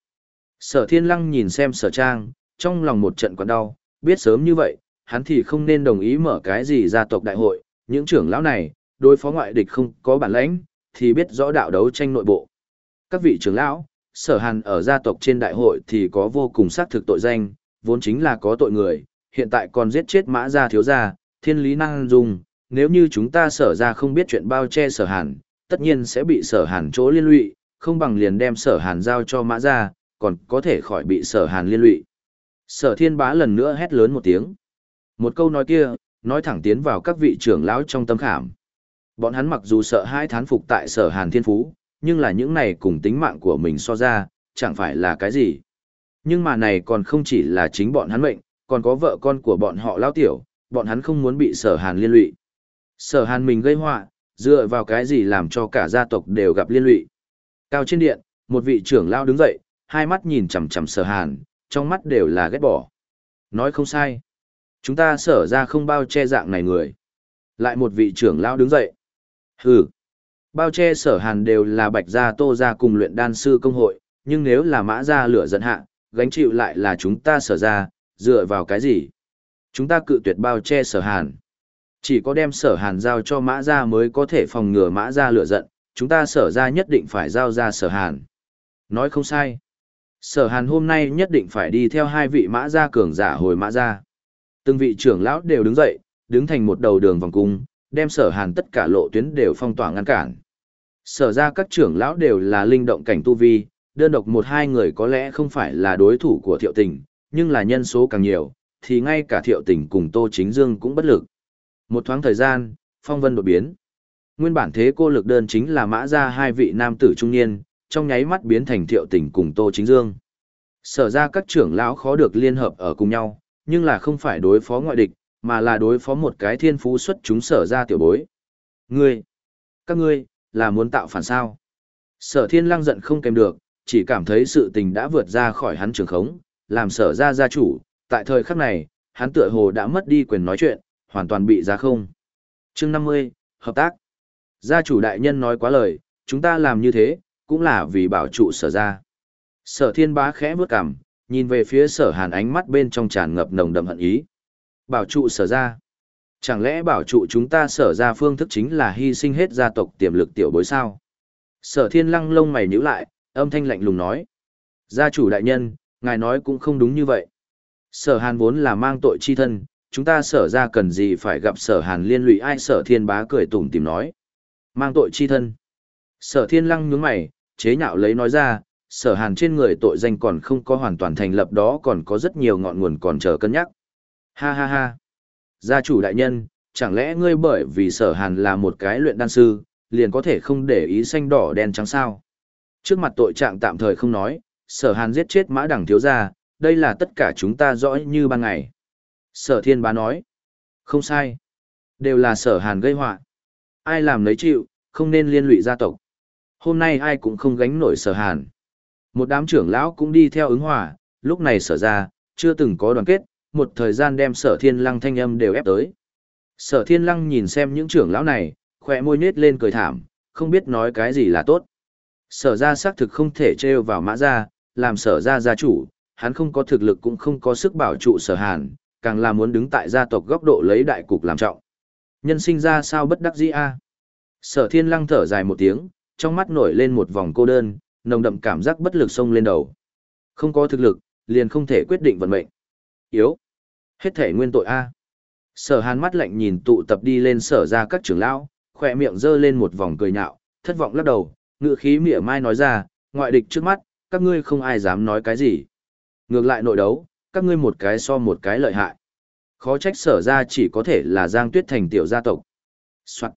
Sở thiên lăng nhìn xem sở trang, trong lòng một trận quặn đau, biết sớm như vậy, hắn thì không nên đồng ý mở cái gì gia tộc đại hội, những trưởng lão này, đối phó ngoại địch không có bản lãnh, thì biết rõ đạo đấu tranh nội bộ. Các vị trưởng lão, sở hàn ở gia tộc trên đại hội thì có vô cùng xác thực tội danh, vốn chính là có tội người, hiện tại còn giết chết mã gia thiếu gia, thiên lý năng dùng, nếu như chúng ta sở ra không biết chuyện bao che sở hàn, tất nhiên sẽ bị sở hàn chỗ liên lụy, không bằng liền đem sở hàn giao cho mã ra, còn có thể khỏi bị sở hàn liên lụy. Sở thiên bá lần nữa hét lớn một tiếng. Một câu nói kia, nói thẳng tiến vào các vị trưởng lão trong tâm khảm. Bọn hắn mặc dù sợ hai thán phục tại sở hàn thiên phú, nhưng là những này cùng tính mạng của mình so ra, chẳng phải là cái gì. Nhưng mà này còn không chỉ là chính bọn hắn mệnh, còn có vợ con của bọn họ lao tiểu, bọn hắn không muốn bị sở hàn liên lụy. Sở hàn mình gây họa dựa vào cái gì làm cho cả gia tộc đều gặp liên lụy. Cao trên điện, một vị trưởng lao đứng dậy, hai mắt nhìn chằm chằm sở hàn, trong mắt đều là ghét bỏ. Nói không sai. Chúng ta sở ra không bao che dạng này người. Lại một vị trưởng lao đứng dậy. Hừ. Bao che sở hàn đều là bạch gia tô gia cùng luyện đan sư công hội, nhưng nếu là mã gia lửa giận hạ, gánh chịu lại là chúng ta sở ra, dựa vào cái gì? Chúng ta cự tuyệt bao che sở hàn. Chỉ có đem sở hàn giao cho mã gia mới có thể phòng ngừa mã gia lửa giận, chúng ta sở ra nhất định phải giao ra sở hàn. Nói không sai. Sở hàn hôm nay nhất định phải đi theo hai vị mã gia cường giả hồi mã gia. Từng vị trưởng lão đều đứng dậy, đứng thành một đầu đường vòng cung, đem sở hàn tất cả lộ tuyến đều phong tỏa ngăn cản. Sở ra các trưởng lão đều là linh động cảnh tu vi, đơn độc một hai người có lẽ không phải là đối thủ của thiệu tình, nhưng là nhân số càng nhiều, thì ngay cả thiệu tình cùng Tô Chính Dương cũng bất lực. Một thoáng thời gian, phong vân đột biến. Nguyên bản thế cô lực đơn chính là mã ra hai vị nam tử trung niên, trong nháy mắt biến thành thiệu tình cùng Tô Chính Dương. Sở ra các trưởng lão khó được liên hợp ở cùng nhau, nhưng là không phải đối phó ngoại địch, mà là đối phó một cái thiên phú xuất chúng sở ra tiểu bối. Ngươi, các ngươi, là muốn tạo phản sao. Sở thiên lăng giận không kèm được, chỉ cảm thấy sự tình đã vượt ra khỏi hắn trường khống, làm sở ra gia chủ, tại thời khắc này, hắn tựa hồ đã mất đi quyền nói chuyện, hoàn toàn bị giá không. chương 50, hợp tác. Gia chủ đại nhân nói quá lời, chúng ta làm như thế, cũng là vì bảo trụ sở ra. Sở thiên bá khẽ bước cằm, nhìn về phía sở hàn ánh mắt bên trong tràn ngập nồng đậm hận ý. Bảo trụ sở ra. Chẳng lẽ bảo trụ chúng ta sở ra phương thức chính là hy sinh hết gia tộc tiềm lực tiểu bối sao? Sở thiên lăng lông mày nhíu lại, âm thanh lạnh lùng nói. Gia chủ đại nhân, ngài nói cũng không đúng như vậy. Sở hàn vốn là mang tội chi thân, chúng ta sở ra cần gì phải gặp sở hàn liên lụy ai sở thiên bá cười tủm tìm nói. Mang tội chi thân. Sở thiên lăng nhướng mày, chế nhạo lấy nói ra, sở hàn trên người tội danh còn không có hoàn toàn thành lập đó còn có rất nhiều ngọn nguồn còn chờ cân nhắc. Ha ha ha. Gia chủ đại nhân, chẳng lẽ ngươi bởi vì sở hàn là một cái luyện đan sư, liền có thể không để ý xanh đỏ đen trắng sao? Trước mặt tội trạng tạm thời không nói, sở hàn giết chết mã đẳng thiếu gia, đây là tất cả chúng ta rõ như ban ngày. Sở thiên bá nói, không sai, đều là sở hàn gây họa Ai làm lấy chịu, không nên liên lụy gia tộc. Hôm nay ai cũng không gánh nổi sở hàn. Một đám trưởng lão cũng đi theo ứng hòa, lúc này sở ra, chưa từng có đoàn kết, một thời gian đem sở thiên lăng thanh âm đều ép tới. Sở thiên lăng nhìn xem những trưởng lão này, khỏe môi nết lên cười thảm, không biết nói cái gì là tốt. Sở ra xác thực không thể trêu vào mã ra, làm sở ra gia chủ, hắn không có thực lực cũng không có sức bảo trụ sở hàn, càng là muốn đứng tại gia tộc góc độ lấy đại cục làm trọng. Nhân sinh ra sao bất đắc dĩ a? Sở thiên lăng thở dài một tiếng, trong mắt nổi lên một vòng cô đơn, nồng đậm cảm giác bất lực sông lên đầu. Không có thực lực, liền không thể quyết định vận mệnh. Yếu. Hết thể nguyên tội A. Sở hàn mắt lạnh nhìn tụ tập đi lên sở ra các trưởng lão, khỏe miệng giơ lên một vòng cười nhạo, thất vọng lắc đầu, ngựa khí mỉa mai nói ra, ngoại địch trước mắt, các ngươi không ai dám nói cái gì. Ngược lại nội đấu, các ngươi một cái so một cái lợi hại. Khó trách sở ra chỉ có thể là Giang Tuyết Thành tiểu gia tộc. Soạn.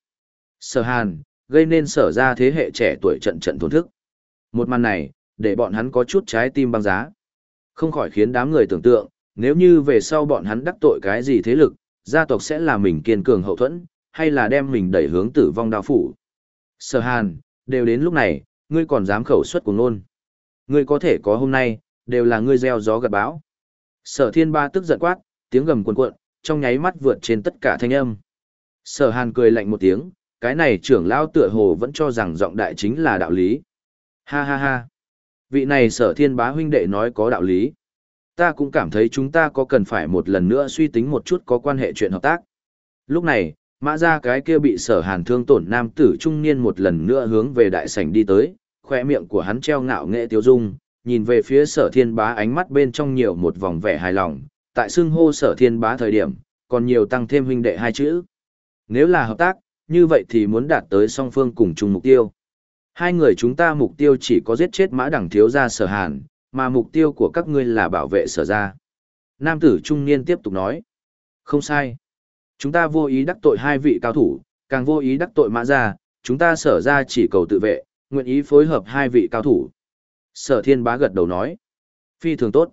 Sở hàn, gây nên sở ra thế hệ trẻ tuổi trận trận thốn thức. Một màn này, để bọn hắn có chút trái tim băng giá. Không khỏi khiến đám người tưởng tượng, nếu như về sau bọn hắn đắc tội cái gì thế lực, gia tộc sẽ là mình kiên cường hậu thuẫn, hay là đem mình đẩy hướng tử vong đao phủ. Sở hàn, đều đến lúc này, ngươi còn dám khẩu xuất của nôn. Ngươi có thể có hôm nay, đều là ngươi gieo gió gặt bão. Sở thiên ba tức giận quát, tiếng gầm cuồn cuộn, trong nháy mắt vượt trên tất cả thanh âm. Sở hàn cười lạnh một tiếng, cái này trưởng lão tựa hồ vẫn cho rằng giọng đại chính là đạo lý. Ha ha ha. Vị này sở thiên bá huynh đệ nói có đạo lý. Ta cũng cảm thấy chúng ta có cần phải một lần nữa suy tính một chút có quan hệ chuyện hợp tác. Lúc này, mã ra cái kia bị sở hàn thương tổn nam tử trung niên một lần nữa hướng về đại sảnh đi tới, khoe miệng của hắn treo ngạo nghệ tiêu dung, nhìn về phía sở thiên bá ánh mắt bên trong nhiều một vòng vẻ hài lòng, tại xưng hô sở thiên bá thời điểm, còn nhiều tăng thêm huynh đệ hai chữ. Nếu là hợp tác, như vậy thì muốn đạt tới song phương cùng chung mục tiêu. Hai người chúng ta mục tiêu chỉ có giết chết mã đẳng thiếu gia sở hàn, mà mục tiêu của các ngươi là bảo vệ sở gia. Nam tử trung niên tiếp tục nói. Không sai. Chúng ta vô ý đắc tội hai vị cao thủ, càng vô ý đắc tội mã gia, chúng ta sở ra chỉ cầu tự vệ, nguyện ý phối hợp hai vị cao thủ. Sở thiên bá gật đầu nói. Phi thường tốt.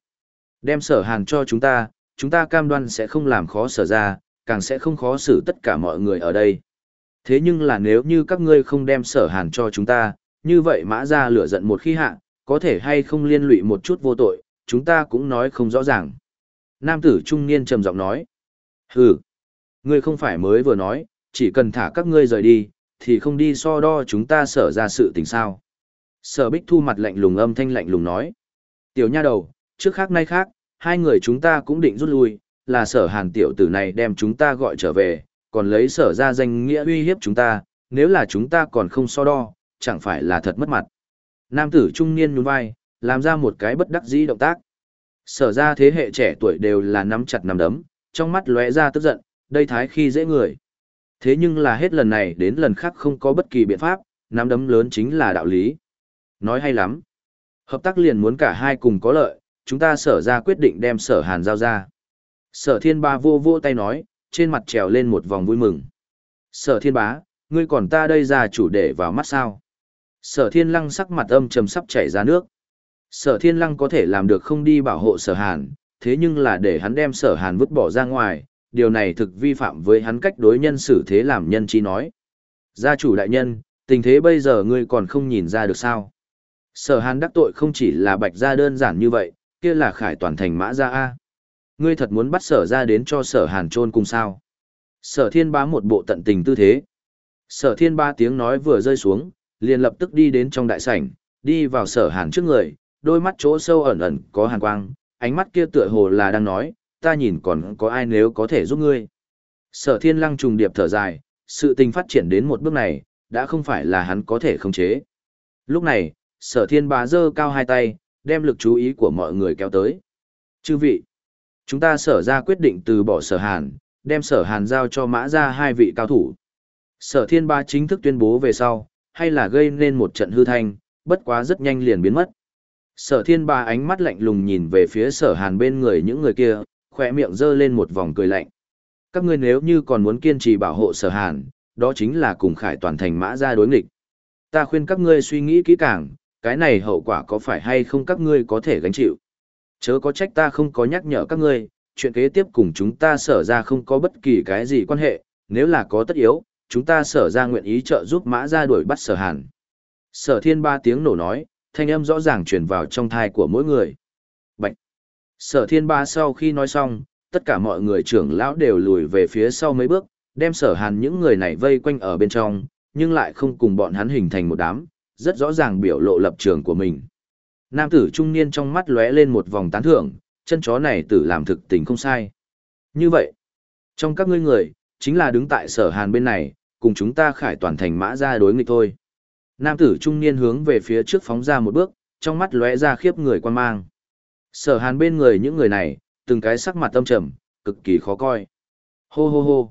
Đem sở hàn cho chúng ta, chúng ta cam đoan sẽ không làm khó sở ra, càng sẽ không khó xử tất cả mọi người ở đây. Thế nhưng là nếu như các ngươi không đem sở hàn cho chúng ta, như vậy mã ra lửa giận một khi hạ, có thể hay không liên lụy một chút vô tội, chúng ta cũng nói không rõ ràng. Nam tử trung niên trầm giọng nói. Hừ, ngươi không phải mới vừa nói, chỉ cần thả các ngươi rời đi, thì không đi so đo chúng ta sở ra sự tình sao. Sở bích thu mặt lạnh lùng âm thanh lạnh lùng nói. Tiểu nha đầu, trước khác nay khác, hai người chúng ta cũng định rút lui, là sở hàn tiểu tử này đem chúng ta gọi trở về, còn lấy sở ra danh nghĩa uy hiếp chúng ta, nếu là chúng ta còn không so đo, chẳng phải là thật mất mặt. Nam tử trung niên nhún vai, làm ra một cái bất đắc dĩ động tác. Sở ra thế hệ trẻ tuổi đều là nắm chặt nắm đấm, trong mắt lóe ra tức giận, đây thái khi dễ người. Thế nhưng là hết lần này đến lần khác không có bất kỳ biện pháp, nắm đấm lớn chính là đạo lý. Nói hay lắm. Hợp tác liền muốn cả hai cùng có lợi, chúng ta sở ra quyết định đem sở hàn giao ra. Sở thiên ba vô vô tay nói, trên mặt trèo lên một vòng vui mừng. Sở thiên bá, ngươi còn ta đây ra chủ để vào mắt sao? Sở thiên lăng sắc mặt âm trầm sắp chảy ra nước. Sở thiên lăng có thể làm được không đi bảo hộ sở hàn, thế nhưng là để hắn đem sở hàn vứt bỏ ra ngoài, điều này thực vi phạm với hắn cách đối nhân xử thế làm nhân chi nói. Gia chủ đại nhân, tình thế bây giờ ngươi còn không nhìn ra được sao? Sở hàn đắc tội không chỉ là bạch gia đơn giản như vậy, kia là khải toàn thành mã gia A. Ngươi thật muốn bắt sở ra đến cho sở hàn trôn cùng sao? Sở thiên bá một bộ tận tình tư thế. Sở thiên ba tiếng nói vừa rơi xuống, liền lập tức đi đến trong đại sảnh, đi vào sở hàn trước người, đôi mắt chỗ sâu ẩn ẩn có hàn quang, ánh mắt kia tựa hồ là đang nói, ta nhìn còn có ai nếu có thể giúp ngươi. Sở thiên lăng trùng điệp thở dài, sự tình phát triển đến một bước này, đã không phải là hắn có thể khống chế. Lúc này, sở thiên bá giơ cao hai tay, đem lực chú ý của mọi người kéo tới. Chư vị, Chúng ta sở ra quyết định từ bỏ sở hàn, đem sở hàn giao cho mã ra hai vị cao thủ. Sở thiên ba chính thức tuyên bố về sau, hay là gây nên một trận hư thanh, bất quá rất nhanh liền biến mất. Sở thiên ba ánh mắt lạnh lùng nhìn về phía sở hàn bên người những người kia, khỏe miệng giơ lên một vòng cười lạnh. Các ngươi nếu như còn muốn kiên trì bảo hộ sở hàn, đó chính là cùng khải toàn thành mã ra đối nghịch. Ta khuyên các ngươi suy nghĩ kỹ càng, cái này hậu quả có phải hay không các ngươi có thể gánh chịu. Chớ có trách ta không có nhắc nhở các ngươi, chuyện kế tiếp cùng chúng ta sở ra không có bất kỳ cái gì quan hệ, nếu là có tất yếu, chúng ta sở ra nguyện ý trợ giúp mã ra đuổi bắt sở hàn. Sở thiên ba tiếng nổ nói, thanh âm rõ ràng truyền vào trong thai của mỗi người. Bạch. Sở thiên ba sau khi nói xong, tất cả mọi người trưởng lão đều lùi về phía sau mấy bước, đem sở hàn những người này vây quanh ở bên trong, nhưng lại không cùng bọn hắn hình thành một đám, rất rõ ràng biểu lộ lập trường của mình. Nam tử trung niên trong mắt lóe lên một vòng tán thưởng, chân chó này tử làm thực tình không sai. Như vậy, trong các ngươi người, chính là đứng tại sở hàn bên này, cùng chúng ta khải toàn thành mã ra đối nghịch thôi. Nam tử trung niên hướng về phía trước phóng ra một bước, trong mắt lóe ra khiếp người quan mang. Sở hàn bên người những người này, từng cái sắc mặt tâm trầm, cực kỳ khó coi. Hô hô hô.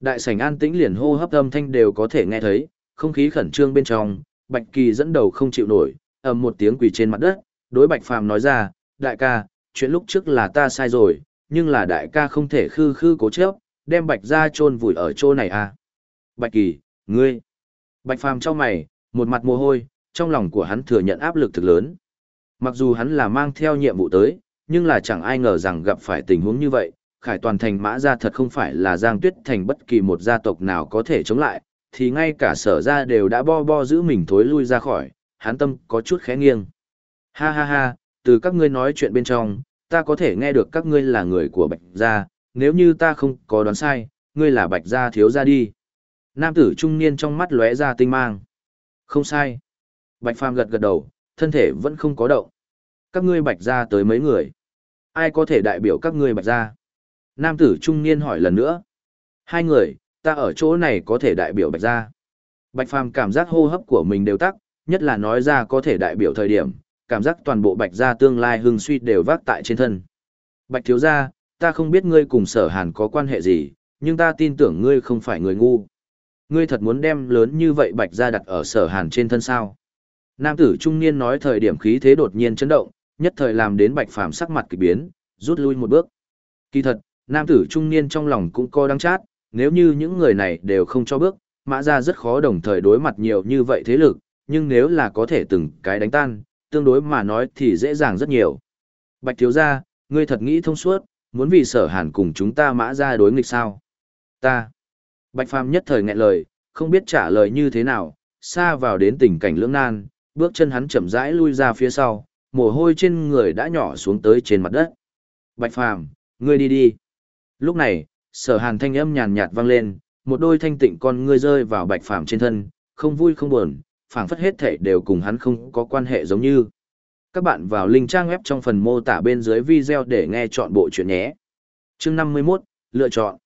Đại sảnh an tĩnh liền hô hấp âm thanh đều có thể nghe thấy, không khí khẩn trương bên trong, Bạch Kỳ dẫn đầu không chịu nổi, ầm một tiếng quỳ trên mặt đất, đối Bạch Phàm nói ra, đại ca, chuyện lúc trước là ta sai rồi, nhưng là đại ca không thể khư khư cố chấp, đem Bạch ra chôn vùi ở chỗ này à. Bạch Kỳ, ngươi. Bạch Phàm trong mày, một mặt mồ hôi, trong lòng của hắn thừa nhận áp lực thực lớn. Mặc dù hắn là mang theo nhiệm vụ tới, nhưng là chẳng ai ngờ rằng gặp phải tình huống như vậy, khải toàn thành mã gia thật không phải là giang tuyết thành bất kỳ một gia tộc nào có thể chống lại, thì ngay cả sở gia đều đã bo bo giữ mình thối lui ra khỏi, Hán tâm có chút khẽ nghiêng. Ha ha ha, từ các ngươi nói chuyện bên trong, ta có thể nghe được các ngươi là người của bạch gia, nếu như ta không có đoán sai, ngươi là bạch gia thiếu gia đi. Nam tử trung niên trong mắt lóe ra tinh mang. Không sai. Bạch phàm gật gật đầu, thân thể vẫn không có động. Các ngươi bạch gia tới mấy người? Ai có thể đại biểu các ngươi bạch gia? Nam tử trung niên hỏi lần nữa. Hai người, ta ở chỗ này có thể đại biểu bạch gia. Bạch phàm cảm giác hô hấp của mình đều tắc, nhất là nói ra có thể đại biểu thời điểm, cảm giác toàn bộ bạch gia tương lai hưng suy đều vác tại trên thân. Bạch thiếu gia, ta không biết ngươi cùng sở hàn có quan hệ gì, nhưng ta tin tưởng ngươi không phải người ngu. Ngươi thật muốn đem lớn như vậy bạch gia đặt ở sở hàn trên thân sao. Nam tử trung niên nói thời điểm khí thế đột nhiên chấn động, nhất thời làm đến bạch phàm sắc mặt kỳ biến, rút lui một bước. Kỳ thật, nam tử trung niên trong lòng cũng có đắng chát, nếu như những người này đều không cho bước, mã ra rất khó đồng thời đối mặt nhiều như vậy thế lực, nhưng nếu là có thể từng cái đánh tan, tương đối mà nói thì dễ dàng rất nhiều. Bạch thiếu gia, ngươi thật nghĩ thông suốt, muốn vì sở hàn cùng chúng ta mã ra đối nghịch sao? Ta. Bạch phàm nhất thời nghẹn lời, không biết trả lời như thế nào, xa vào đến tình cảnh lưỡng nan, bước chân hắn chậm rãi lui ra phía sau, mồ hôi trên người đã nhỏ xuống tới trên mặt đất. Bạch phàm, ngươi đi đi. Lúc này, sở hàn thanh âm nhàn nhạt vang lên, một đôi thanh tịnh con ngươi rơi vào bạch phàm trên thân, không vui không buồn, phảng phất hết thể đều cùng hắn không có quan hệ giống như. Các bạn vào link trang web trong phần mô tả bên dưới video để nghe chọn bộ chuyện nhé. Chương 51, lựa chọn.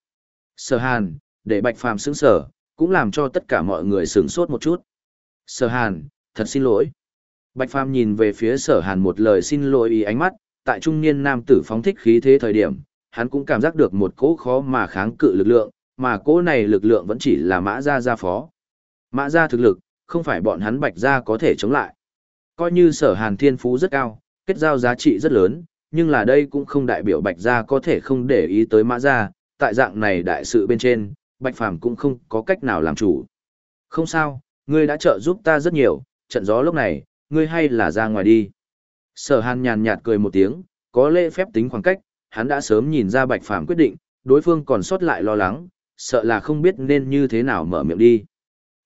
Sở hàn, để bạch phàm xứng sở, cũng làm cho tất cả mọi người sửng sốt một chút. Sở hàn, thật xin lỗi. Bạch phàm nhìn về phía sở hàn một lời xin lỗi ý ánh mắt, tại trung niên nam tử phóng thích khí thế thời điểm, hắn cũng cảm giác được một cỗ khó mà kháng cự lực lượng, mà cỗ này lực lượng vẫn chỉ là mã gia gia phó. Mã gia thực lực, không phải bọn hắn bạch gia có thể chống lại. Coi như sở hàn thiên phú rất cao, kết giao giá trị rất lớn, nhưng là đây cũng không đại biểu bạch gia có thể không để ý tới mã gia, tại dạng này đại sự bên trên, bạch phàm cũng không có cách nào làm chủ. Không sao, ngươi đã trợ giúp ta rất nhiều, trận gió lúc này, ngươi hay là ra ngoài đi. Sở hàn nhàn nhạt cười một tiếng, có lễ phép tính khoảng cách, hắn đã sớm nhìn ra bạch phàm quyết định, đối phương còn sót lại lo lắng, sợ là không biết nên như thế nào mở miệng đi.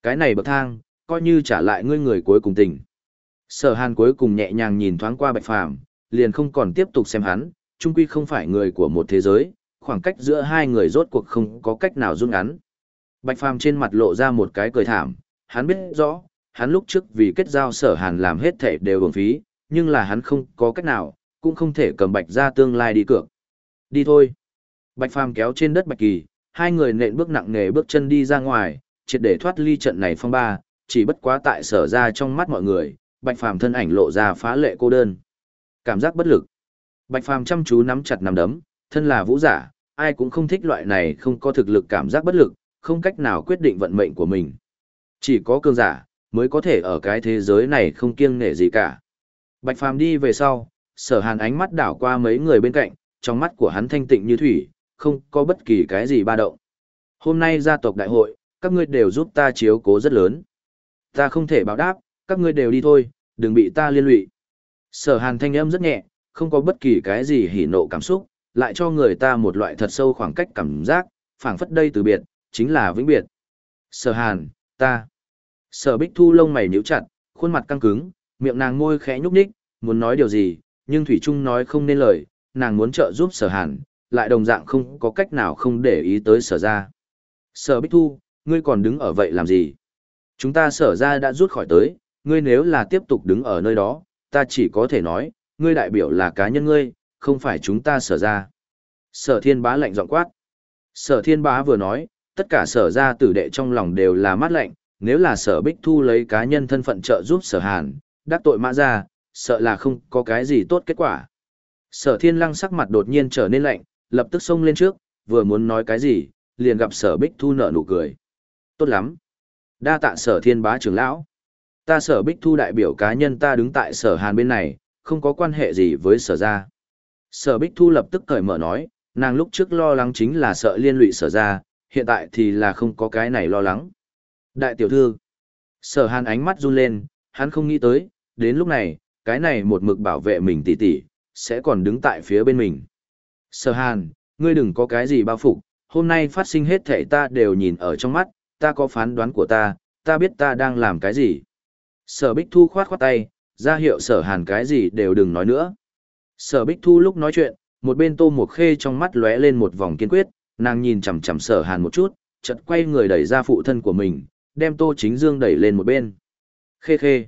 Cái này bậc thang, coi như trả lại ngươi người cuối cùng tình. Sở hàn cuối cùng nhẹ nhàng nhìn thoáng qua bạch phàm, liền không còn tiếp tục xem hắn, chung quy không phải người của một thế giới, khoảng cách giữa hai người rốt cuộc không có cách nào rút ngắn. Bạch phàm trên mặt lộ ra một cái cười thảm, hắn biết rõ, hắn lúc trước vì kết giao sở hàn làm hết thể đều uổng phí, nhưng là hắn không có cách nào, cũng không thể cầm bạch ra tương lai đi cược. Đi thôi. Bạch phàm kéo trên đất bạch kỳ, hai người nện bước nặng nề bước chân đi ra ngoài, triệt để thoát ly trận này phong ba, chỉ bất quá tại sở ra trong mắt mọi người, Bạch Phàm thân ảnh lộ ra phá lệ cô đơn. Cảm giác bất lực. Bạch Phàm chăm chú nắm chặt nắm đấm, thân là vũ giả, ai cũng không thích loại này không có thực lực cảm giác bất lực, không cách nào quyết định vận mệnh của mình. Chỉ có cường giả mới có thể ở cái thế giới này không kiêng nể gì cả. Bạch Phàm đi về sau, Sở Hàn ánh mắt đảo qua mấy người bên cạnh, trong mắt của hắn thanh tịnh như thủy, không có bất kỳ cái gì ba động. Hôm nay gia tộc đại hội, các ngươi đều giúp ta chiếu cố rất lớn. Ta không thể báo đáp, các ngươi đều đi thôi, đừng bị ta liên lụy. Sở hàn thanh âm rất nhẹ, không có bất kỳ cái gì hỉ nộ cảm xúc, lại cho người ta một loại thật sâu khoảng cách cảm giác, phảng phất đây từ biệt, chính là vĩnh biệt. Sở hàn, ta. Sở bích thu lông mày nhíu chặt, khuôn mặt căng cứng, Miệng nàng môi khẽ nhúc nhích, muốn nói điều gì, nhưng Thủy Trung nói không nên lời, nàng muốn trợ giúp sở hàn, lại đồng dạng không có cách nào không để ý tới sở ra. Sở Bích Thu, ngươi còn đứng ở vậy làm gì? Chúng ta sở ra đã rút khỏi tới, ngươi nếu là tiếp tục đứng ở nơi đó, ta chỉ có thể nói, ngươi đại biểu là cá nhân ngươi, không phải chúng ta sở ra. Sở thiên bá lạnh giọng quát. Sở thiên bá vừa nói, tất cả sở ra tử đệ trong lòng đều là mát lạnh, nếu là sở bích thu lấy cá nhân thân phận trợ giúp sở hàn, đắc tội mã ra, sợ là không có cái gì tốt kết quả. Sở thiên lăng sắc mặt đột nhiên trở nên lạnh, lập tức xông lên trước, vừa muốn nói cái gì, liền gặp sở bích thu nở nụ cười. Tốt lắm. Đa tạ sở thiên bá trưởng lão. Ta sở bích thu đại biểu cá nhân ta đứng tại sở hàn bên này, không có quan hệ gì với sở gia. Sở bích thu lập tức cởi mở nói, nàng lúc trước lo lắng chính là sợ liên lụy sở gia, hiện tại thì là không có cái này lo lắng. Đại tiểu thư, sở hàn ánh mắt run lên, hắn không nghĩ tới, đến lúc này, cái này một mực bảo vệ mình tỉ tỉ, sẽ còn đứng tại phía bên mình. Sở hàn, ngươi đừng có cái gì bao phục, hôm nay phát sinh hết thể ta đều nhìn ở trong mắt, ta có phán đoán của ta, ta biết ta đang làm cái gì. Sở Bích Thu khoát khoát tay, ra hiệu sở hàn cái gì đều đừng nói nữa. Sở Bích Thu lúc nói chuyện, một bên tô một khê trong mắt lóe lên một vòng kiên quyết, nàng nhìn chằm chằm sở hàn một chút, chợt quay người đẩy ra phụ thân của mình, đem tô chính dương đẩy lên một bên. Khê khê.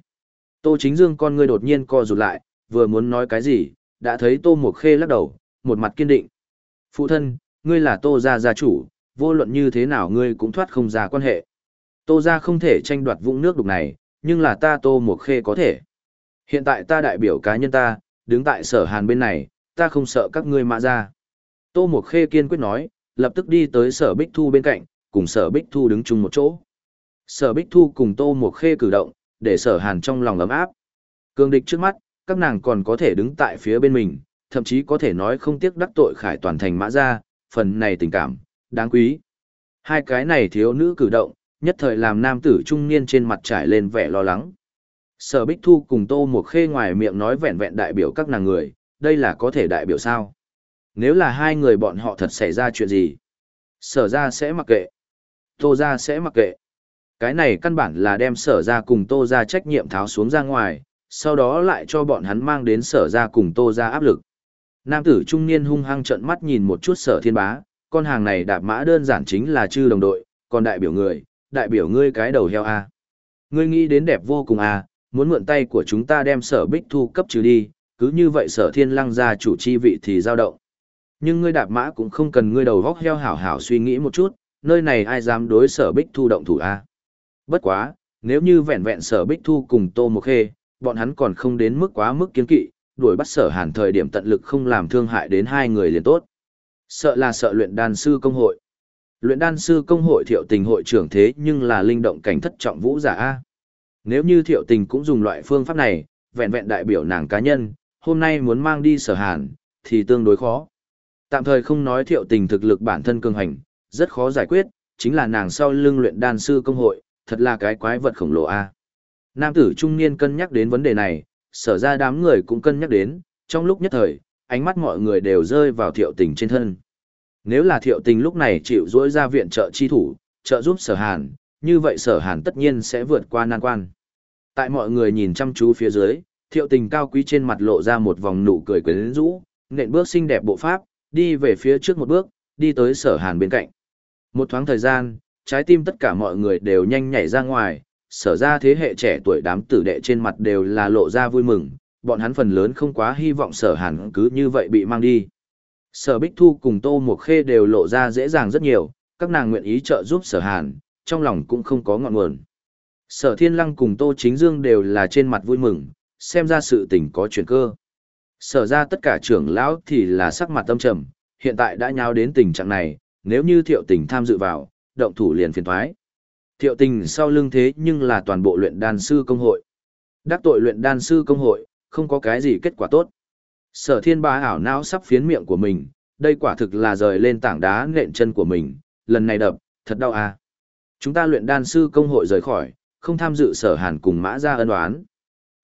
Tô chính dương con ngươi đột nhiên co rụt lại, vừa muốn nói cái gì, đã thấy tô một khê lắc đầu, một mặt kiên định. Phụ thân, ngươi là tô gia gia chủ, vô luận như thế nào ngươi cũng thoát không ra quan hệ. Tô gia không thể tranh đoạt vũng nước đục này, nhưng là ta tô một khê có thể. Hiện tại ta đại biểu cá nhân ta, đứng tại sở hàn bên này, ta không sợ các ngươi mạ ra. Tô một khê kiên quyết nói, lập tức đi tới sở bích thu bên cạnh, cùng sở bích thu đứng chung một chỗ. Sở bích thu cùng tô một khê cử động, để sở hàn trong lòng ấm áp. Cương địch trước mắt, các nàng còn có thể đứng tại phía bên mình, thậm chí có thể nói không tiếc đắc tội khải toàn thành mã ra, phần này tình cảm, đáng quý. Hai cái này thiếu nữ cử động, nhất thời làm nam tử trung niên trên mặt trải lên vẻ lo lắng. Sở Bích Thu cùng Tô Mộc Khê ngoài miệng nói vẹn vẹn đại biểu các nàng người, đây là có thể đại biểu sao? Nếu là hai người bọn họ thật xảy ra chuyện gì? Sở ra sẽ mặc kệ. Tô ra sẽ mặc kệ. Cái này căn bản là đem sở ra cùng Tô ra trách nhiệm tháo xuống ra ngoài, sau đó lại cho bọn hắn mang đến sở ra cùng Tô ra áp lực. Nam tử trung niên hung hăng trợn mắt nhìn một chút sở thiên bá, con hàng này đạp mã đơn giản chính là chư đồng đội, còn đại biểu người, đại biểu ngươi cái đầu heo a. Ngươi nghĩ đến đẹp vô cùng a, muốn mượn tay của chúng ta đem sở bích thu cấp trừ đi, cứ như vậy sở thiên lăng ra chủ chi vị thì giao động. Nhưng ngươi đạp mã cũng không cần ngươi đầu vóc heo hảo hảo suy nghĩ một chút, nơi này ai dám đối sở bích thu động thủ a. Bất quá, nếu như vẹn vẹn sở bích thu cùng tô một khê, bọn hắn còn không đến mức quá mức kiên kỵ, đuổi bắt sở hàn thời điểm tận lực không làm thương hại đến hai người liền tốt. Sợ là sợ luyện đan sư công hội. Luyện đan sư công hội thiệu tình hội trưởng thế nhưng là linh động cảnh thất trọng vũ giả A. Nếu như thiệu tình cũng dùng loại phương pháp này, vẹn vẹn đại biểu nàng cá nhân, hôm nay muốn mang đi sở hàn, thì tương đối khó. Tạm thời không nói thiệu tình thực lực bản thân cường hành, rất khó giải quyết, chính là nàng sau lưng luyện đan sư công hội, thật là cái quái vật khổng lồ A. Nam tử trung niên cân nhắc đến vấn đề này, sở ra đám người cũng cân nhắc đến, trong lúc nhất thời, ánh mắt mọi người đều rơi vào thiệu tình trên thân. Nếu là thiệu tình lúc này chịu dỗi ra viện trợ chi thủ, trợ giúp sở hàn, như vậy sở hàn tất nhiên sẽ vượt qua nan quan. Tại mọi người nhìn chăm chú phía dưới, thiệu tình cao quý trên mặt lộ ra một vòng nụ cười quyến rũ, nện bước xinh đẹp bộ pháp, đi về phía trước một bước, đi tới sở hàn bên cạnh. Một thoáng thời gian, trái tim tất cả mọi người đều nhanh nhảy ra ngoài, sở ra thế hệ trẻ tuổi đám tử đệ trên mặt đều là lộ ra vui mừng, bọn hắn phần lớn không quá hy vọng sở hàn cứ như vậy bị mang đi. Sở Bích Thu cùng Tô Mộc Khê đều lộ ra dễ dàng rất nhiều, các nàng nguyện ý trợ giúp sở hàn, trong lòng cũng không có ngọn nguồn. Sở Thiên Lăng cùng Tô Chính Dương đều là trên mặt vui mừng, xem ra sự tình có chuyển cơ. Sở ra tất cả trưởng lão thì là sắc mặt tâm trầm, hiện tại đã nháo đến tình trạng này, nếu như thiệu tình tham dự vào, động thủ liền phiền thoái. Thiệu tình sau lưng thế nhưng là toàn bộ luyện đan sư công hội. Đắc tội luyện đan sư công hội, không có cái gì kết quả tốt. Sở thiên bá ảo não sắp phiến miệng của mình, đây quả thực là rời lên tảng đá nện chân của mình, lần này đập, thật đau à. Chúng ta luyện đan sư công hội rời khỏi, không tham dự sở hàn cùng mã ra ân oán.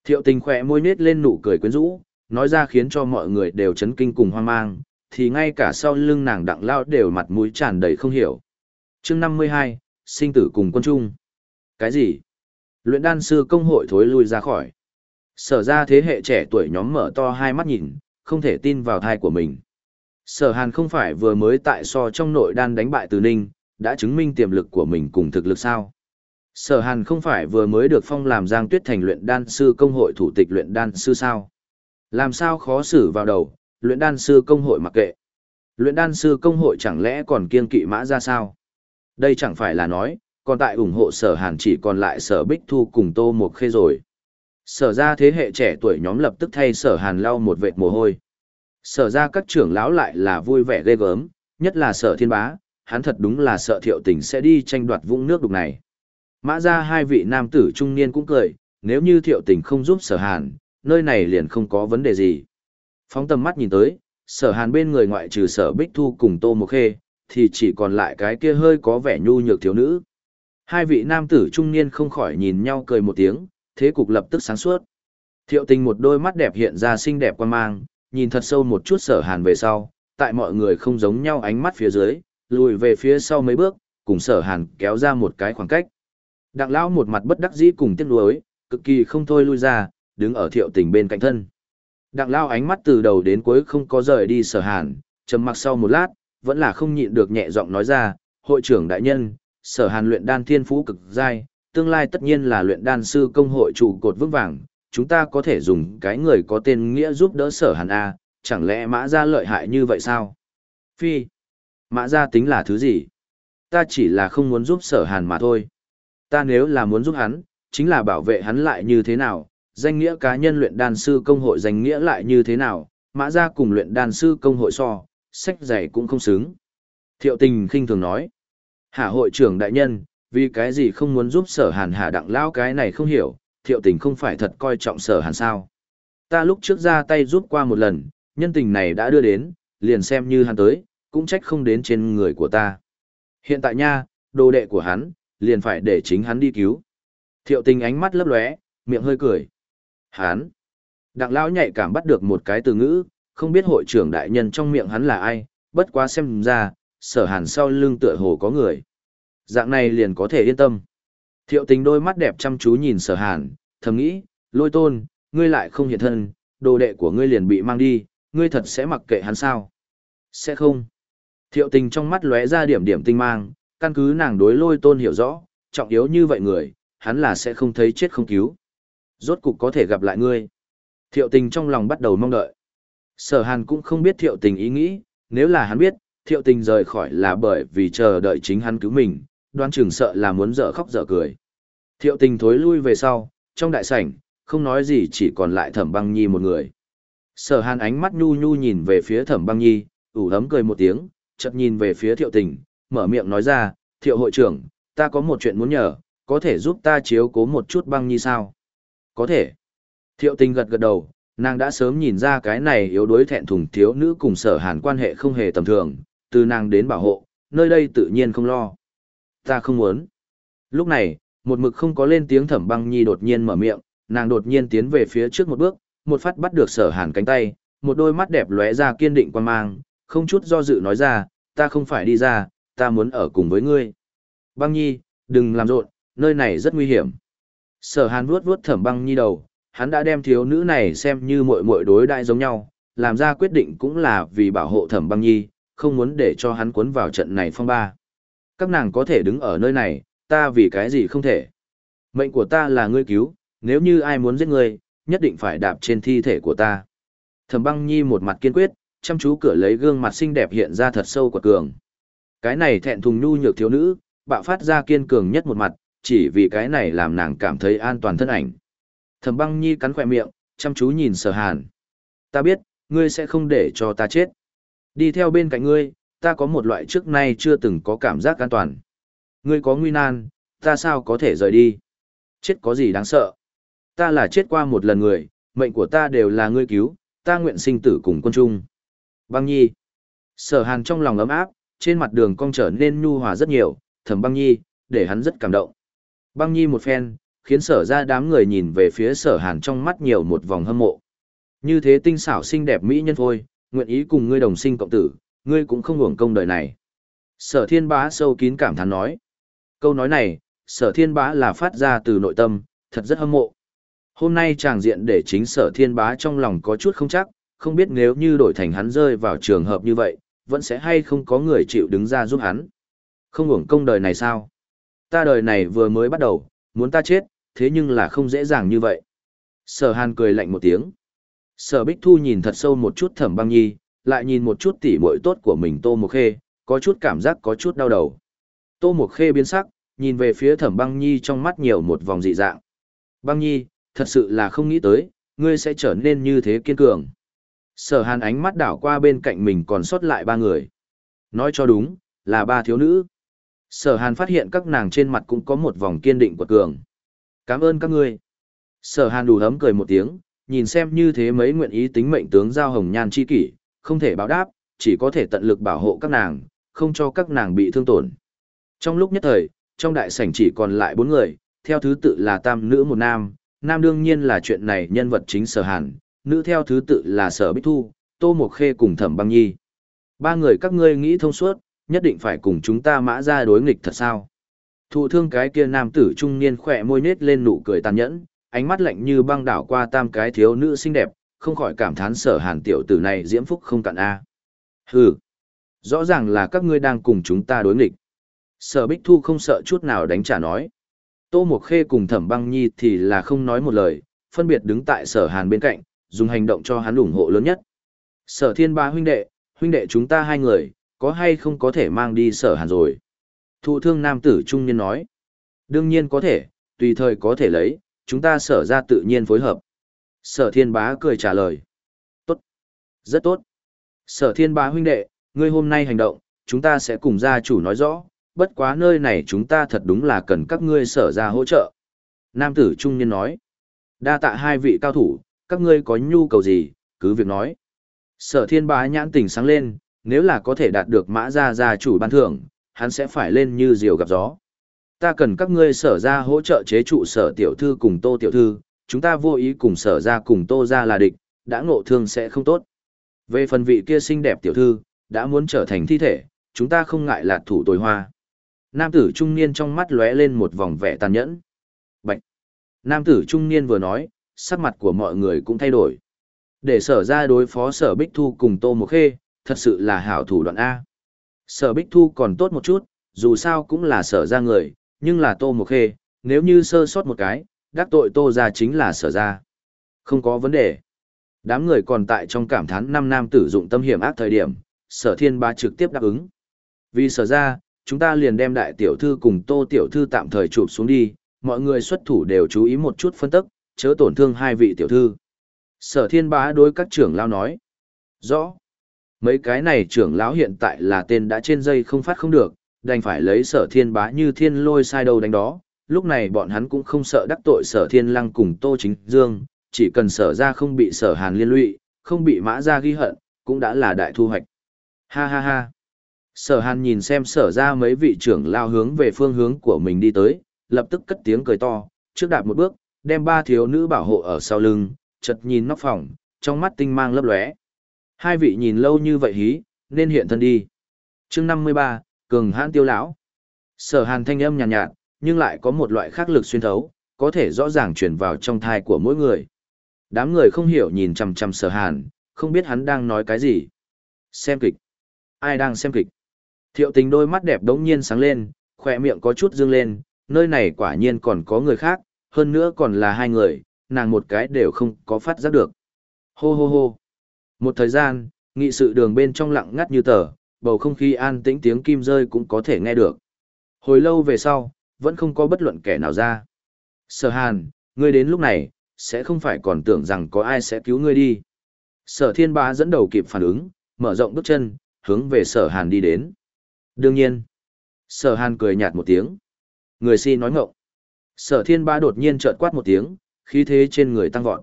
Thiệu tình khỏe môi nết lên nụ cười quyến rũ, nói ra khiến cho mọi người đều chấn kinh cùng hoang mang, thì ngay cả sau lưng nàng đặng lao đều mặt mũi tràn đầy không hiểu. chương 52, sinh tử cùng quân chung Cái gì? Luyện đan sư công hội thối lui ra khỏi. Sở ra thế hệ trẻ tuổi nhóm mở to hai mắt nhìn, không thể tin vào thai của mình. Sở hàn không phải vừa mới tại so trong nội đan đánh bại từ ninh, đã chứng minh tiềm lực của mình cùng thực lực sao. Sở hàn không phải vừa mới được phong làm giang tuyết thành luyện đan sư công hội thủ tịch luyện đan sư sao. Làm sao khó xử vào đầu, luyện đan sư công hội mặc kệ. Luyện đan sư công hội chẳng lẽ còn kiên kỵ mã ra sao? Đây chẳng phải là nói, còn tại ủng hộ sở hàn chỉ còn lại sở bích thu cùng tô một khê rồi. Sở ra thế hệ trẻ tuổi nhóm lập tức thay sở hàn lau một vệt mồ hôi. Sở ra các trưởng lão lại là vui vẻ ghê gớm, nhất là sở thiên bá, hắn thật đúng là sợ thiệu tình sẽ đi tranh đoạt vũng nước đục này. Mã ra hai vị nam tử trung niên cũng cười, nếu như thiệu tình không giúp sở hàn, nơi này liền không có vấn đề gì. Phóng tầm mắt nhìn tới, sở hàn bên người ngoại trừ sở bích thu cùng tô mộc khê, thì chỉ còn lại cái kia hơi có vẻ nhu nhược thiếu nữ. Hai vị nam tử trung niên không khỏi nhìn nhau cười một tiếng, thế cục lập tức sáng suốt. Thiệu tình một đôi mắt đẹp hiện ra xinh đẹp quan mang, nhìn thật sâu một chút sở hàn về sau, tại mọi người không giống nhau ánh mắt phía dưới, lùi về phía sau mấy bước, cùng sở hàn kéo ra một cái khoảng cách. Đặng lão một mặt bất đắc dĩ cùng tiếc nuối, cực kỳ không thôi lui ra, đứng ở thiệu tình bên cạnh thân. Đặng Lão ánh mắt từ đầu đến cuối không có rời đi sở hàn, trầm mặc sau một lát, vẫn là không nhịn được nhẹ giọng nói ra, hội trưởng đại nhân, sở hàn luyện đan thiên phú cực giai, tương lai tất nhiên là luyện đan sư công hội trụ cột vững vàng, chúng ta có thể dùng cái người có tên nghĩa giúp đỡ sở hàn A, chẳng lẽ mã ra lợi hại như vậy sao? Phi, mã ra tính là thứ gì? Ta chỉ là không muốn giúp sở hàn mà thôi. Ta nếu là muốn giúp hắn, chính là bảo vệ hắn lại như thế nào, danh nghĩa cá nhân luyện đan sư công hội danh nghĩa lại như thế nào, mã ra cùng luyện đan sư công hội so, sách giày cũng không xứng. Thiệu tình khinh thường nói, Hạ hội trưởng đại nhân, vì cái gì không muốn giúp sở hàn Hạ đặng lao cái này không hiểu, thiệu tình không phải thật coi trọng sở hàn sao. Ta lúc trước ra tay giúp qua một lần, nhân tình này đã đưa đến, liền xem như hắn tới, cũng trách không đến trên người của ta. Hiện tại nha, đồ đệ của hắn, liền phải để chính hắn đi cứu. Thiệu tình ánh mắt lấp lóe, miệng hơi cười. Hắn. Đặng lão nhạy cảm bắt được một cái từ ngữ, không biết hội trưởng đại nhân trong miệng hắn là ai, bất quá xem ra, sở hàn sau lưng tựa hồ có người. Dạng này liền có thể yên tâm. Thiệu tình đôi mắt đẹp chăm chú nhìn sở hàn, thầm nghĩ, lôi tôn, ngươi lại không hiện thân, đồ đệ của ngươi liền bị mang đi, ngươi thật sẽ mặc kệ hắn sao? Sẽ không. Thiệu tình trong mắt lóe ra điểm điểm tinh mang, căn cứ nàng đối lôi tôn hiểu rõ, trọng yếu như vậy người, hắn là sẽ không thấy chết không cứu. Rốt cục có thể gặp lại ngươi. Thiệu tình trong lòng bắt đầu mong đợi. Sở hàn cũng không biết thiệu tình ý nghĩ, nếu là hắn biết, thiệu tình rời khỏi là bởi vì chờ đợi chính hắn cứu mình, đoán chừng sợ là muốn dở khóc dở cười. Thiệu tình thối lui về sau, trong đại sảnh, không nói gì chỉ còn lại thẩm băng nhi một người. Sở hàn ánh mắt nhu nhu nhìn về phía thẩm băng nhi, ủ ấm cười một tiếng, chợt nhìn về phía thiệu tình, mở miệng nói ra, thiệu hội trưởng, ta có một chuyện muốn nhờ, có thể giúp ta chiếu cố một chút băng nhi sao? Có thể. Thiệu tình gật gật đầu, nàng đã sớm nhìn ra cái này yếu đuối thẹn thùng thiếu nữ cùng sở hàn quan hệ không hề tầm thường, từ nàng đến bảo hộ, nơi đây tự nhiên không lo. Ta không muốn. Lúc này, một mực không có lên tiếng thẩm băng nhi đột nhiên mở miệng, nàng đột nhiên tiến về phía trước một bước, một phát bắt được sở hàn cánh tay, một đôi mắt đẹp lóe ra kiên định quan mang, không chút do dự nói ra, ta không phải đi ra, ta muốn ở cùng với ngươi. Băng nhi, đừng làm rộn, nơi này rất nguy hiểm. Sở hàn vuốt vuốt thẩm băng nhi đầu, hắn đã đem thiếu nữ này xem như muội muội đối đại giống nhau, làm ra quyết định cũng là vì bảo hộ thẩm băng nhi, không muốn để cho hắn cuốn vào trận này phong ba. Các nàng có thể đứng ở nơi này, ta vì cái gì không thể. Mệnh của ta là ngươi cứu, nếu như ai muốn giết ngươi, nhất định phải đạp trên thi thể của ta. Thẩm băng nhi một mặt kiên quyết, chăm chú cửa lấy gương mặt xinh đẹp hiện ra thật sâu của cường. Cái này thẹn thùng nhu nhược thiếu nữ, bạo phát ra kiên cường nhất một mặt, chỉ vì cái này làm nàng cảm thấy an toàn thân ảnh. Thẩm băng nhi cắn khỏe miệng, chăm chú nhìn sở hàn. Ta biết, ngươi sẽ không để cho ta chết. Đi theo bên cạnh ngươi, ta có một loại trước nay chưa từng có cảm giác an toàn. Ngươi có nguy nan, ta sao có thể rời đi? Chết có gì đáng sợ? Ta là chết qua một lần người, mệnh của ta đều là ngươi cứu, ta nguyện sinh tử cùng quân trung. Băng nhi. Sở hàn trong lòng ấm áp, trên mặt đường cong trở nên nhu hòa rất nhiều, thẩm băng nhi, để hắn rất cảm động. Băng nhi một phen, khiến sở ra đám người nhìn về phía sở hàn trong mắt nhiều một vòng hâm mộ. Như thế tinh xảo xinh đẹp mỹ nhân thôi, nguyện ý cùng ngươi đồng sinh cộng tử, ngươi cũng không hưởng công đời này. Sở thiên bá sâu kín cảm thán nói. Câu nói này, sở thiên bá là phát ra từ nội tâm, thật rất hâm mộ. Hôm nay chàng diện để chính sở thiên bá trong lòng có chút không chắc, không biết nếu như đổi thành hắn rơi vào trường hợp như vậy, vẫn sẽ hay không có người chịu đứng ra giúp hắn. Không hưởng công đời này sao? Ta đời này vừa mới bắt đầu, muốn ta chết, thế nhưng là không dễ dàng như vậy. Sở hàn cười lạnh một tiếng. Sở bích thu nhìn thật sâu một chút thẩm băng nhi, lại nhìn một chút tỉ muội tốt của mình tô Mộc khê, có chút cảm giác có chút đau đầu. Tô Mộc khê biến sắc, nhìn về phía thẩm băng nhi trong mắt nhiều một vòng dị dạng. Băng nhi, thật sự là không nghĩ tới, ngươi sẽ trở nên như thế kiên cường. Sở hàn ánh mắt đảo qua bên cạnh mình còn sót lại ba người. Nói cho đúng, là ba thiếu nữ. Sở hàn phát hiện các nàng trên mặt cũng có một vòng kiên định của cường. Cảm ơn các ngươi. Sở hàn đủ hấm cười một tiếng, nhìn xem như thế mấy nguyện ý tính mệnh tướng giao hồng nhan chi kỷ, không thể báo đáp, chỉ có thể tận lực bảo hộ các nàng, không cho các nàng bị thương tổn. Trong lúc nhất thời, trong đại sảnh chỉ còn lại bốn người, theo thứ tự là tam nữ một nam, nam đương nhiên là chuyện này nhân vật chính sở hàn, nữ theo thứ tự là sở bích thu, tô mộc khê cùng thẩm băng nhi. Ba người các ngươi nghĩ thông suốt, nhất định phải cùng chúng ta mã ra đối nghịch thật sao. Thụ thương cái kia nam tử trung niên khỏe môi nết lên nụ cười tàn nhẫn, ánh mắt lạnh như băng đảo qua tam cái thiếu nữ xinh đẹp, không khỏi cảm thán sở hàn tiểu tử này diễm phúc không cạn a. Hừ, rõ ràng là các ngươi đang cùng chúng ta đối nghịch. Sở Bích Thu không sợ chút nào đánh trả nói. Tô Mộc Khê cùng Thẩm Băng Nhi thì là không nói một lời, phân biệt đứng tại Sở Hàn bên cạnh, dùng hành động cho hắn ủng hộ lớn nhất. Sở Thiên Ba huynh đệ, huynh đệ chúng ta hai người, có hay không có thể mang đi Sở Hàn rồi? Thụ thương nam tử trung niên nói. Đương nhiên có thể, tùy thời có thể lấy, chúng ta sở ra tự nhiên phối hợp. Sở Thiên Bá cười trả lời. Tốt. Rất tốt. Sở Thiên Bá huynh đệ, ngươi hôm nay hành động, chúng ta sẽ cùng gia chủ nói rõ, bất quá nơi này chúng ta thật đúng là cần các ngươi sở ra hỗ trợ. Nam tử trung niên nói. Đa tạ hai vị cao thủ, các ngươi có nhu cầu gì, cứ việc nói. Sở thiên bá nhãn tỉnh sáng lên, nếu là có thể đạt được mã gia gia chủ ban thưởng, hắn sẽ phải lên như diều gặp gió. Ta cần các ngươi sở ra hỗ trợ chế trụ sở tiểu thư cùng tô tiểu thư, chúng ta vô ý cùng sở ra cùng tô ra là địch, đã ngộ thương sẽ không tốt. Về phần vị kia xinh đẹp tiểu thư, đã muốn trở thành thi thể, chúng ta không ngại là thủ tồi hoa. Nam tử trung niên trong mắt lóe lên một vòng vẻ tàn nhẫn. Bạch! Nam tử trung niên vừa nói, sắc mặt của mọi người cũng thay đổi. Để sở ra đối phó sở Bích Thu cùng Tô Mộc Khê, thật sự là hảo thủ đoạn A. Sở Bích Thu còn tốt một chút, dù sao cũng là sở ra người, nhưng là Tô Mộc Khê, nếu như sơ sót một cái, đắc tội Tô ra chính là sở ra. Không có vấn đề. Đám người còn tại trong cảm thán năm nam tử dụng tâm hiểm ác thời điểm, sở thiên ba trực tiếp đáp ứng. Vì sở ra, chúng ta liền đem đại tiểu thư cùng tô tiểu thư tạm thời chụp xuống đi, mọi người xuất thủ đều chú ý một chút phân tức, chớ tổn thương hai vị tiểu thư. Sở thiên bá đối các trưởng lao nói. Rõ. Mấy cái này trưởng lão hiện tại là tên đã trên dây không phát không được, đành phải lấy sở thiên bá như thiên lôi sai đầu đánh đó. Lúc này bọn hắn cũng không sợ đắc tội sở thiên lăng cùng tô chính dương, chỉ cần sở ra không bị sở hàn liên lụy, không bị mã ra ghi hận, cũng đã là đại thu hoạch. Ha ha ha. Sở hàn nhìn xem sở ra mấy vị trưởng lao hướng về phương hướng của mình đi tới, lập tức cất tiếng cười to, trước đạp một bước, đem ba thiếu nữ bảo hộ ở sau lưng, chật nhìn nóc phòng, trong mắt tinh mang lấp lóe. Hai vị nhìn lâu như vậy hí, nên hiện thân đi. chương 53, cường hãn tiêu lão. Sở hàn thanh âm nhàn nhạt, nhạt, nhưng lại có một loại khác lực xuyên thấu, có thể rõ ràng chuyển vào trong thai của mỗi người. Đám người không hiểu nhìn chằm chằm sở hàn, không biết hắn đang nói cái gì. Xem kịch. Ai đang xem kịch? Thiệu tình đôi mắt đẹp đống nhiên sáng lên, khỏe miệng có chút dương lên, nơi này quả nhiên còn có người khác, hơn nữa còn là hai người, nàng một cái đều không có phát giác được. Hô hô hô. Một thời gian, nghị sự đường bên trong lặng ngắt như tờ, bầu không khí an tĩnh tiếng kim rơi cũng có thể nghe được. Hồi lâu về sau, vẫn không có bất luận kẻ nào ra. Sở hàn, ngươi đến lúc này, sẽ không phải còn tưởng rằng có ai sẽ cứu ngươi đi. Sở thiên bá dẫn đầu kịp phản ứng, mở rộng bước chân, hướng về sở hàn đi đến. Đương nhiên. Sở hàn cười nhạt một tiếng. Người si nói ngọng Sở thiên ba đột nhiên chợt quát một tiếng, khí thế trên người tăng vọt.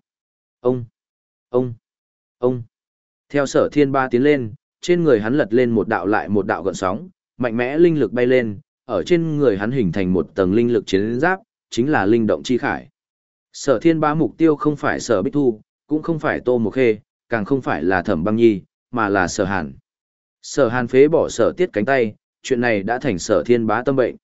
Ông! Ông! Ông! Theo sở thiên ba tiến lên, trên người hắn lật lên một đạo lại một đạo gợn sóng, mạnh mẽ linh lực bay lên, ở trên người hắn hình thành một tầng linh lực chiến giáp, chính là linh động chi khải. Sở thiên ba mục tiêu không phải sở bích thu, cũng không phải tô mộc khê, càng không phải là thẩm băng nhi, mà là sở hàn. Sở hàn phế bỏ sở tiết cánh tay, chuyện này đã thành sở thiên bá tâm bệnh.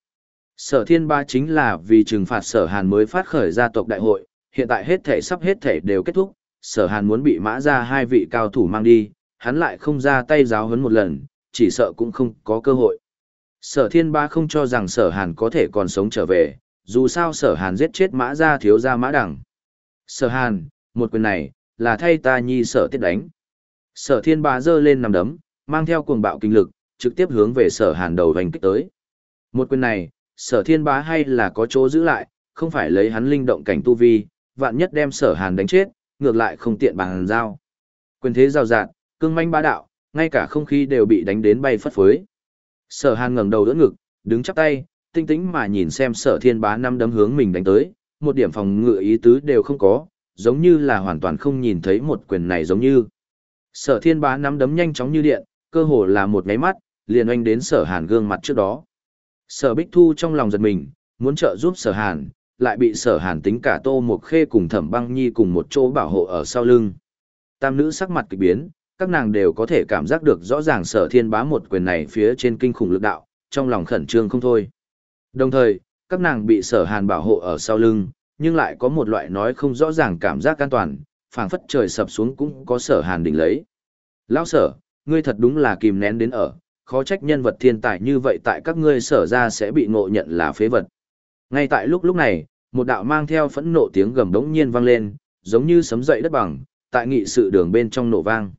Sở thiên bá chính là vì trừng phạt sở hàn mới phát khởi gia tộc đại hội, hiện tại hết thể sắp hết thể đều kết thúc, sở hàn muốn bị mã ra hai vị cao thủ mang đi, hắn lại không ra tay giáo huấn một lần, chỉ sợ cũng không có cơ hội. Sở thiên ba không cho rằng sở hàn có thể còn sống trở về, dù sao sở hàn giết chết mã ra thiếu ra mã đẳng. Sở hàn, một quyền này, là thay ta nhi sở tiết đánh. Sở thiên ba giơ lên nằm đấm, mang theo cuồng bạo kinh lực, trực tiếp hướng về sở hàn đầu vành kích tới. Một quyền này, sở thiên bá hay là có chỗ giữ lại, không phải lấy hắn linh động cảnh tu vi, vạn nhất đem sở hàn đánh chết, ngược lại không tiện bằng giao. Quyền thế rào rạt, cương manh bá đạo, ngay cả không khí đều bị đánh đến bay phất phới. Sở hàn ngẩng đầu đỡ ngực, đứng chắp tay, tinh tĩnh mà nhìn xem sở thiên bá năm đấm hướng mình đánh tới, một điểm phòng ngự ý tứ đều không có, giống như là hoàn toàn không nhìn thấy một quyền này giống như. Sở thiên bá năm đấm nhanh chóng như điện, cơ hồ là một cái mắt, liền oanh đến sở hàn gương mặt trước đó. Sở Bích Thu trong lòng giật mình, muốn trợ giúp sở hàn, lại bị sở hàn tính cả tô một khê cùng thẩm băng nhi cùng một chỗ bảo hộ ở sau lưng. Tam nữ sắc mặt kỳ biến, các nàng đều có thể cảm giác được rõ ràng sở thiên bá một quyền này phía trên kinh khủng lực đạo, trong lòng khẩn trương không thôi. Đồng thời, các nàng bị sở hàn bảo hộ ở sau lưng, nhưng lại có một loại nói không rõ ràng cảm giác an toàn, phảng phất trời sập xuống cũng có sở hàn đỉnh lấy. Lão sở, ngươi thật đúng là kìm nén đến ở, khó trách nhân vật thiên tài như vậy tại các ngươi sở ra sẽ bị ngộ nhận là phế vật. Ngay tại lúc lúc này, một đạo mang theo phẫn nộ tiếng gầm đống nhiên vang lên, giống như sấm dậy đất bằng, tại nghị sự đường bên trong nổ vang.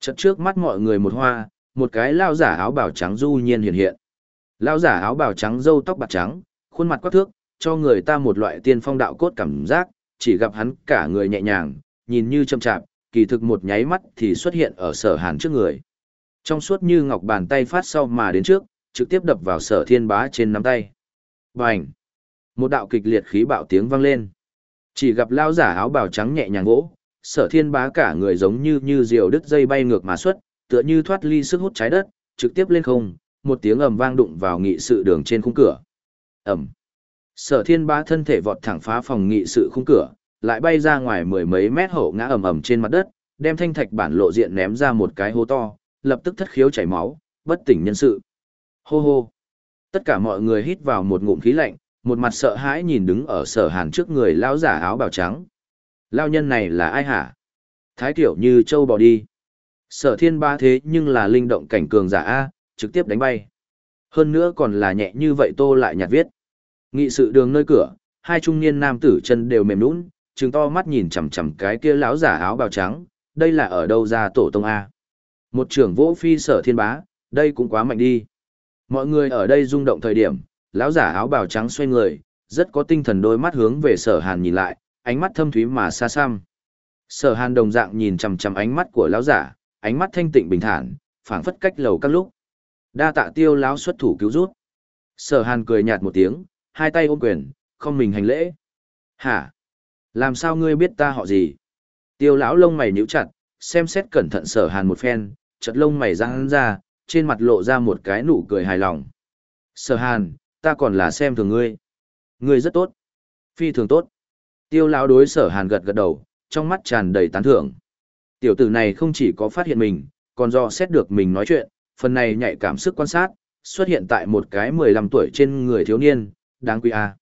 Chợt trước mắt mọi người một hoa, một cái lao giả áo bào trắng du nhiên hiện hiện. Lao giả áo bào trắng râu tóc bạc trắng, khuôn mặt quắc thước, cho người ta một loại tiên phong đạo cốt cảm giác, chỉ gặp hắn cả người nhẹ nhàng, nhìn như chậm chạp, kỳ thực một nháy mắt thì xuất hiện ở sở hàn trước người. Trong suốt như ngọc bàn tay phát sau mà đến trước, trực tiếp đập vào sở thiên bá trên nắm tay. Bành! Một đạo kịch liệt khí bạo tiếng vang lên. Chỉ gặp lao giả áo bào trắng nhẹ nhàng gỗ, sở thiên bá cả người giống như như diều đứt dây bay ngược mà xuất, tựa như thoát ly sức hút trái đất, trực tiếp lên không, một tiếng ầm vang đụng vào nghị sự đường trên khung cửa. ầm Sở thiên bá thân thể vọt thẳng phá phòng nghị sự khung cửa, lại bay ra ngoài mười mấy mét hậu ngã ầm ầm trên mặt đất, đem thanh thạch bản lộ diện ném ra một cái hố to, lập tức thất khiếu chảy máu, bất tỉnh nhân sự. Hô hô. Tất cả mọi người hít vào một ngụm khí lạnh, một mặt sợ hãi nhìn đứng ở sở hàn trước người lão giả áo bào trắng. Lao nhân này là ai hả? Thái tiểu như châu bò đi. Sở thiên ba thế nhưng là linh động cảnh cường giả A, trực tiếp đánh bay. Hơn nữa còn là nhẹ như vậy tô lại nhạt viết. Nghị sự đường nơi cửa, hai trung niên nam tử chân đều mềm nũng, trừng to mắt nhìn chằm chằm cái kia lão giả áo bào trắng, đây là ở đâu ra tổ tông A. Một trưởng vỗ phi sở thiên bá, đây cũng quá mạnh đi. Mọi người ở đây rung động thời điểm, lão giả áo bào trắng xoay người, rất có tinh thần đôi mắt hướng về sở hàn nhìn lại, ánh mắt thâm thúy mà xa xăm. Sở hàn đồng dạng nhìn chằm chằm ánh mắt của lão giả, ánh mắt thanh tịnh bình thản, phảng phất cách lầu các lúc. Đa tạ tiêu lão xuất thủ cứu rút. Sở hàn cười nhạt một tiếng, hai tay ôm quyền, không mình hành lễ. Hả? Làm sao ngươi biết ta họ gì? Tiêu lão lông mày nhíu chặt, xem xét cẩn thận sở hàn một phen, chật lông mày răng ra, trên mặt lộ ra một cái nụ cười hài lòng. Sở hàn, ta còn là xem thường ngươi. Ngươi rất tốt. Phi thường tốt. Tiêu lão đối sở hàn gật gật đầu, trong mắt tràn đầy tán thưởng. Tiểu tử này không chỉ có phát hiện mình, còn do xét được mình nói chuyện, phần này nhạy cảm sức quan sát, xuất hiện tại một cái 15 tuổi trên người thiếu niên, đáng quý a.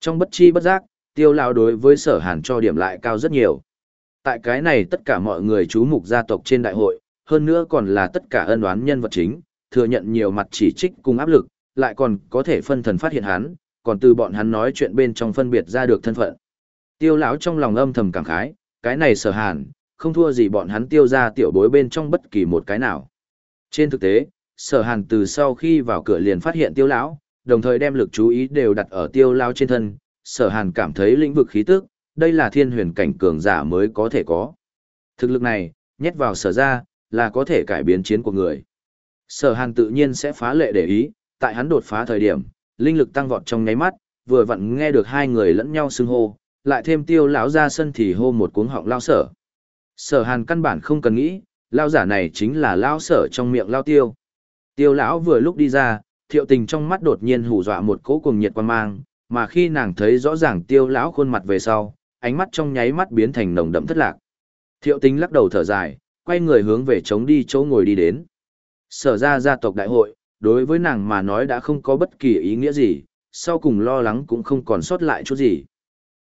Trong bất chi bất giác, tiêu lão đối với sở hàn cho điểm lại cao rất nhiều. Tại cái này tất cả mọi người chú mục gia tộc trên đại hội, hơn nữa còn là tất cả ân oán nhân vật chính, thừa nhận nhiều mặt chỉ trích cùng áp lực, lại còn có thể phân thần phát hiện hắn, còn từ bọn hắn nói chuyện bên trong phân biệt ra được thân phận. Tiêu lão trong lòng âm thầm cảm khái, cái này sở hàn, không thua gì bọn hắn tiêu ra tiểu bối bên trong bất kỳ một cái nào. Trên thực tế, sở hàn từ sau khi vào cửa liền phát hiện tiêu lão, đồng thời đem lực chú ý đều đặt ở tiêu lão trên thân, sở hàn cảm thấy lĩnh vực khí tức, đây là thiên huyền cảnh cường giả mới có thể có. Thực lực này, nhét vào sở ra, là có thể cải biến chiến của người. Sở hàn tự nhiên sẽ phá lệ để ý, tại hắn đột phá thời điểm, linh lực tăng vọt trong nháy mắt, vừa vặn nghe được hai người lẫn nhau xưng hô, lại thêm tiêu lão ra sân thì hô một cuống họng lao sở. Sở hàn căn bản không cần nghĩ, lao giả này chính là lao sở trong miệng lao tiêu. Tiêu lão vừa lúc đi ra, thiệu tình trong mắt đột nhiên hù dọa một cỗ cùng nhiệt quan mang, mà khi nàng thấy rõ ràng tiêu lão khuôn mặt về sau, ánh mắt trong nháy mắt biến thành nồng đậm thất lạc. Thiệu tình lắc đầu thở dài, quay người hướng về chống đi chỗ ngồi đi đến. Sở ra gia tộc đại hội, đối với nàng mà nói đã không có bất kỳ ý nghĩa gì, sau cùng lo lắng cũng không còn sót lại chút gì.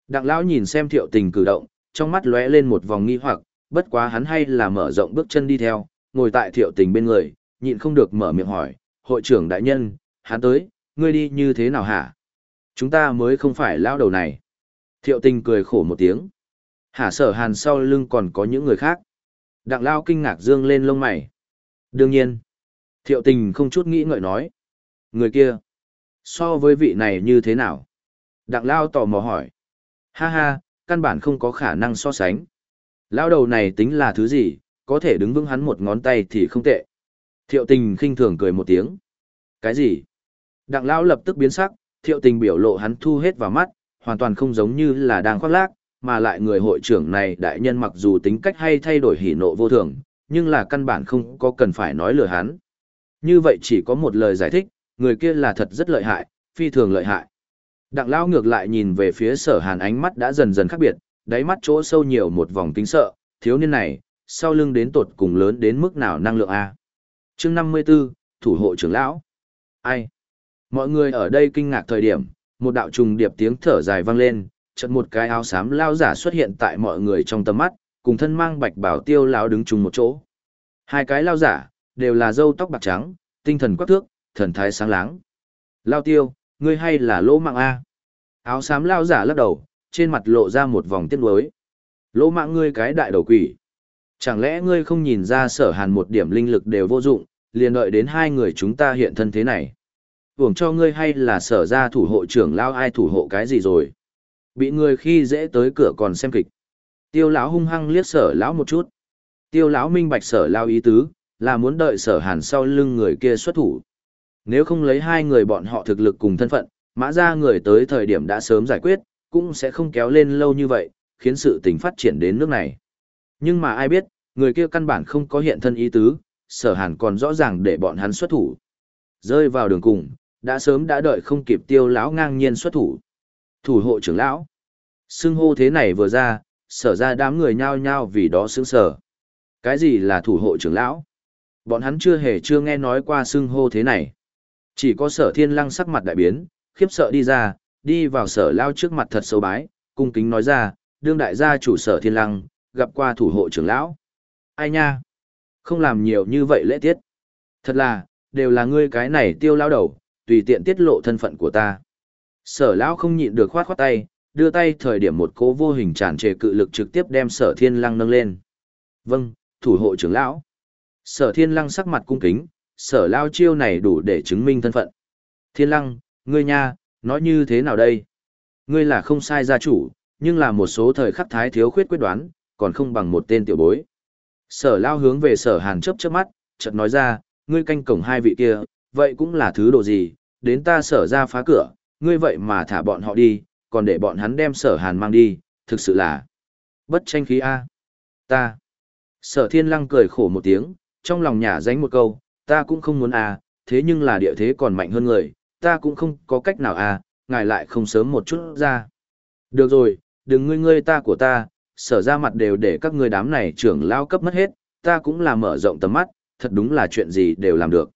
Đặng lão nhìn xem thiệu tình cử động, trong mắt lóe lên một vòng nghi hoặc, bất quá hắn hay là mở rộng bước chân đi theo, ngồi tại thiệu tình bên người, nhịn không được mở miệng hỏi, hội trưởng đại nhân, hắn tới, ngươi đi như thế nào hả? Chúng ta mới không phải lão đầu này. Thiệu tình cười khổ một tiếng. Hả sở hàn sau lưng còn có những người khác. Đặng lao kinh ngạc dương lên lông mày. Đương nhiên. Thiệu tình không chút nghĩ ngợi nói. Người kia. So với vị này như thế nào? Đặng lao tò mò hỏi. Ha ha, căn bản không có khả năng so sánh. Lao đầu này tính là thứ gì, có thể đứng vững hắn một ngón tay thì không tệ. Thiệu tình khinh thường cười một tiếng. Cái gì? Đặng lao lập tức biến sắc, thiệu tình biểu lộ hắn thu hết vào mắt, hoàn toàn không giống như là đang khoác lác, mà lại người hội trưởng này đại nhân mặc dù tính cách hay thay đổi hỉ nộ vô thường, nhưng là căn bản không có cần phải nói lừa hắn. Như vậy chỉ có một lời giải thích, người kia là thật rất lợi hại, phi thường lợi hại. Đặng lao ngược lại nhìn về phía sở hàn ánh mắt đã dần dần khác biệt, đáy mắt chỗ sâu nhiều một vòng kính sợ, thiếu niên này, sau lưng đến tột cùng lớn đến mức nào năng lượng A. chương 54, thủ hộ trưởng lão. Ai? Mọi người ở đây kinh ngạc thời điểm, một đạo trùng điệp tiếng thở dài vang lên, chợt một cái áo xám lao giả xuất hiện tại mọi người trong tầm mắt, cùng thân mang bạch bảo tiêu lão đứng chung một chỗ. Hai cái lao giả, đều là râu tóc bạc trắng, tinh thần quắc thước, thần thái sáng láng. Lao tiêu, ngươi hay là lỗ mạng A. Áo xám lao giả lắc đầu, trên mặt lộ ra một vòng tiếc nuối. Lỗ mạng ngươi cái đại đầu quỷ. Chẳng lẽ ngươi không nhìn ra sở hàn một điểm linh lực đều vô dụng, liền đợi đến hai người chúng ta hiện thân thế này. Vưởng cho ngươi hay là sở ra thủ hộ trưởng lao ai thủ hộ cái gì rồi. Bị ngươi khi dễ tới cửa còn xem kịch. Tiêu lão hung hăng liếc sở lão một chút. Tiêu lão minh bạch sở lao ý tứ, là muốn đợi sở hàn sau lưng người kia xuất thủ. Nếu không lấy hai người bọn họ thực lực cùng thân phận, mã ra người tới thời điểm đã sớm giải quyết, cũng sẽ không kéo lên lâu như vậy, khiến sự tình phát triển đến nước này. Nhưng mà ai biết, người kia căn bản không có hiện thân ý tứ, sở hàn còn rõ ràng để bọn hắn xuất thủ. Rơi vào đường cùng, đã sớm đã đợi không kịp tiêu lão ngang nhiên xuất thủ. Thủ hộ trưởng lão. Xưng hô thế này vừa ra, sở ra đám người nhao nhao vì đó sướng sở. Cái gì là thủ hộ trưởng lão? Bọn hắn chưa hề chưa nghe nói qua xưng hô thế này. Chỉ có sở thiên lăng sắc mặt đại biến, khiếp sợ đi ra, đi vào sở lao trước mặt thật sâu bái, cung kính nói ra, đương đại gia chủ sở thiên lăng, gặp qua thủ hộ trưởng lão. Ai nha? Không làm nhiều như vậy lễ tiết. Thật là, đều là ngươi cái này tiêu lao đầu, tùy tiện tiết lộ thân phận của ta. Sở lão không nhịn được khoát khoát tay, đưa tay thời điểm một cố vô hình tràn trề cự lực trực tiếp đem sở thiên lăng nâng lên. Vâng, thủ hộ trưởng lão. Sở thiên lăng sắc mặt cung kính, sở lao chiêu này đủ để chứng minh thân phận. Thiên lăng, ngươi nha, nói như thế nào đây? Ngươi là không sai gia chủ, nhưng là một số thời khắc thái thiếu khuyết quyết đoán, còn không bằng một tên tiểu bối. Sở lao hướng về sở hàn chấp chớp mắt, chợt nói ra, ngươi canh cổng hai vị kia, vậy cũng là thứ đồ gì, đến ta sở ra phá cửa, ngươi vậy mà thả bọn họ đi, còn để bọn hắn đem sở hàn mang đi, thực sự là bất tranh khí A. Ta. Sở thiên lăng cười khổ một tiếng, trong lòng nhả dánh một câu, ta cũng không muốn à, thế nhưng là địa thế còn mạnh hơn người, ta cũng không có cách nào à, ngài lại không sớm một chút ra. Được rồi, đừng ngươi ngươi ta của ta, sở ra mặt đều để các ngươi đám này trưởng lao cấp mất hết, ta cũng là mở rộng tầm mắt, thật đúng là chuyện gì đều làm được.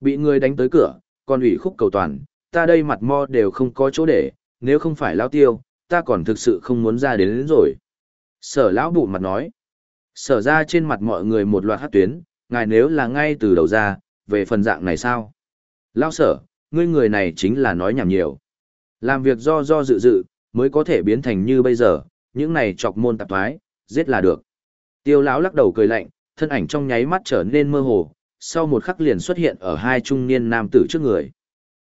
Bị ngươi đánh tới cửa, còn ủy khúc cầu toàn, ta đây mặt mo đều không có chỗ để, nếu không phải lao tiêu, ta còn thực sự không muốn ra đến, đến rồi. Sở lão bụ mặt nói, sở ra trên mặt mọi người một loạt hát tuyến, ngài nếu là ngay từ đầu ra, về phần dạng này sao? Lao sở, ngươi người này chính là nói nhảm nhiều. Làm việc do do dự dự, mới có thể biến thành như bây giờ, những này chọc môn tạp thoái, giết là được. Tiêu lão lắc đầu cười lạnh, thân ảnh trong nháy mắt trở nên mơ hồ, sau một khắc liền xuất hiện ở hai trung niên nam tử trước người.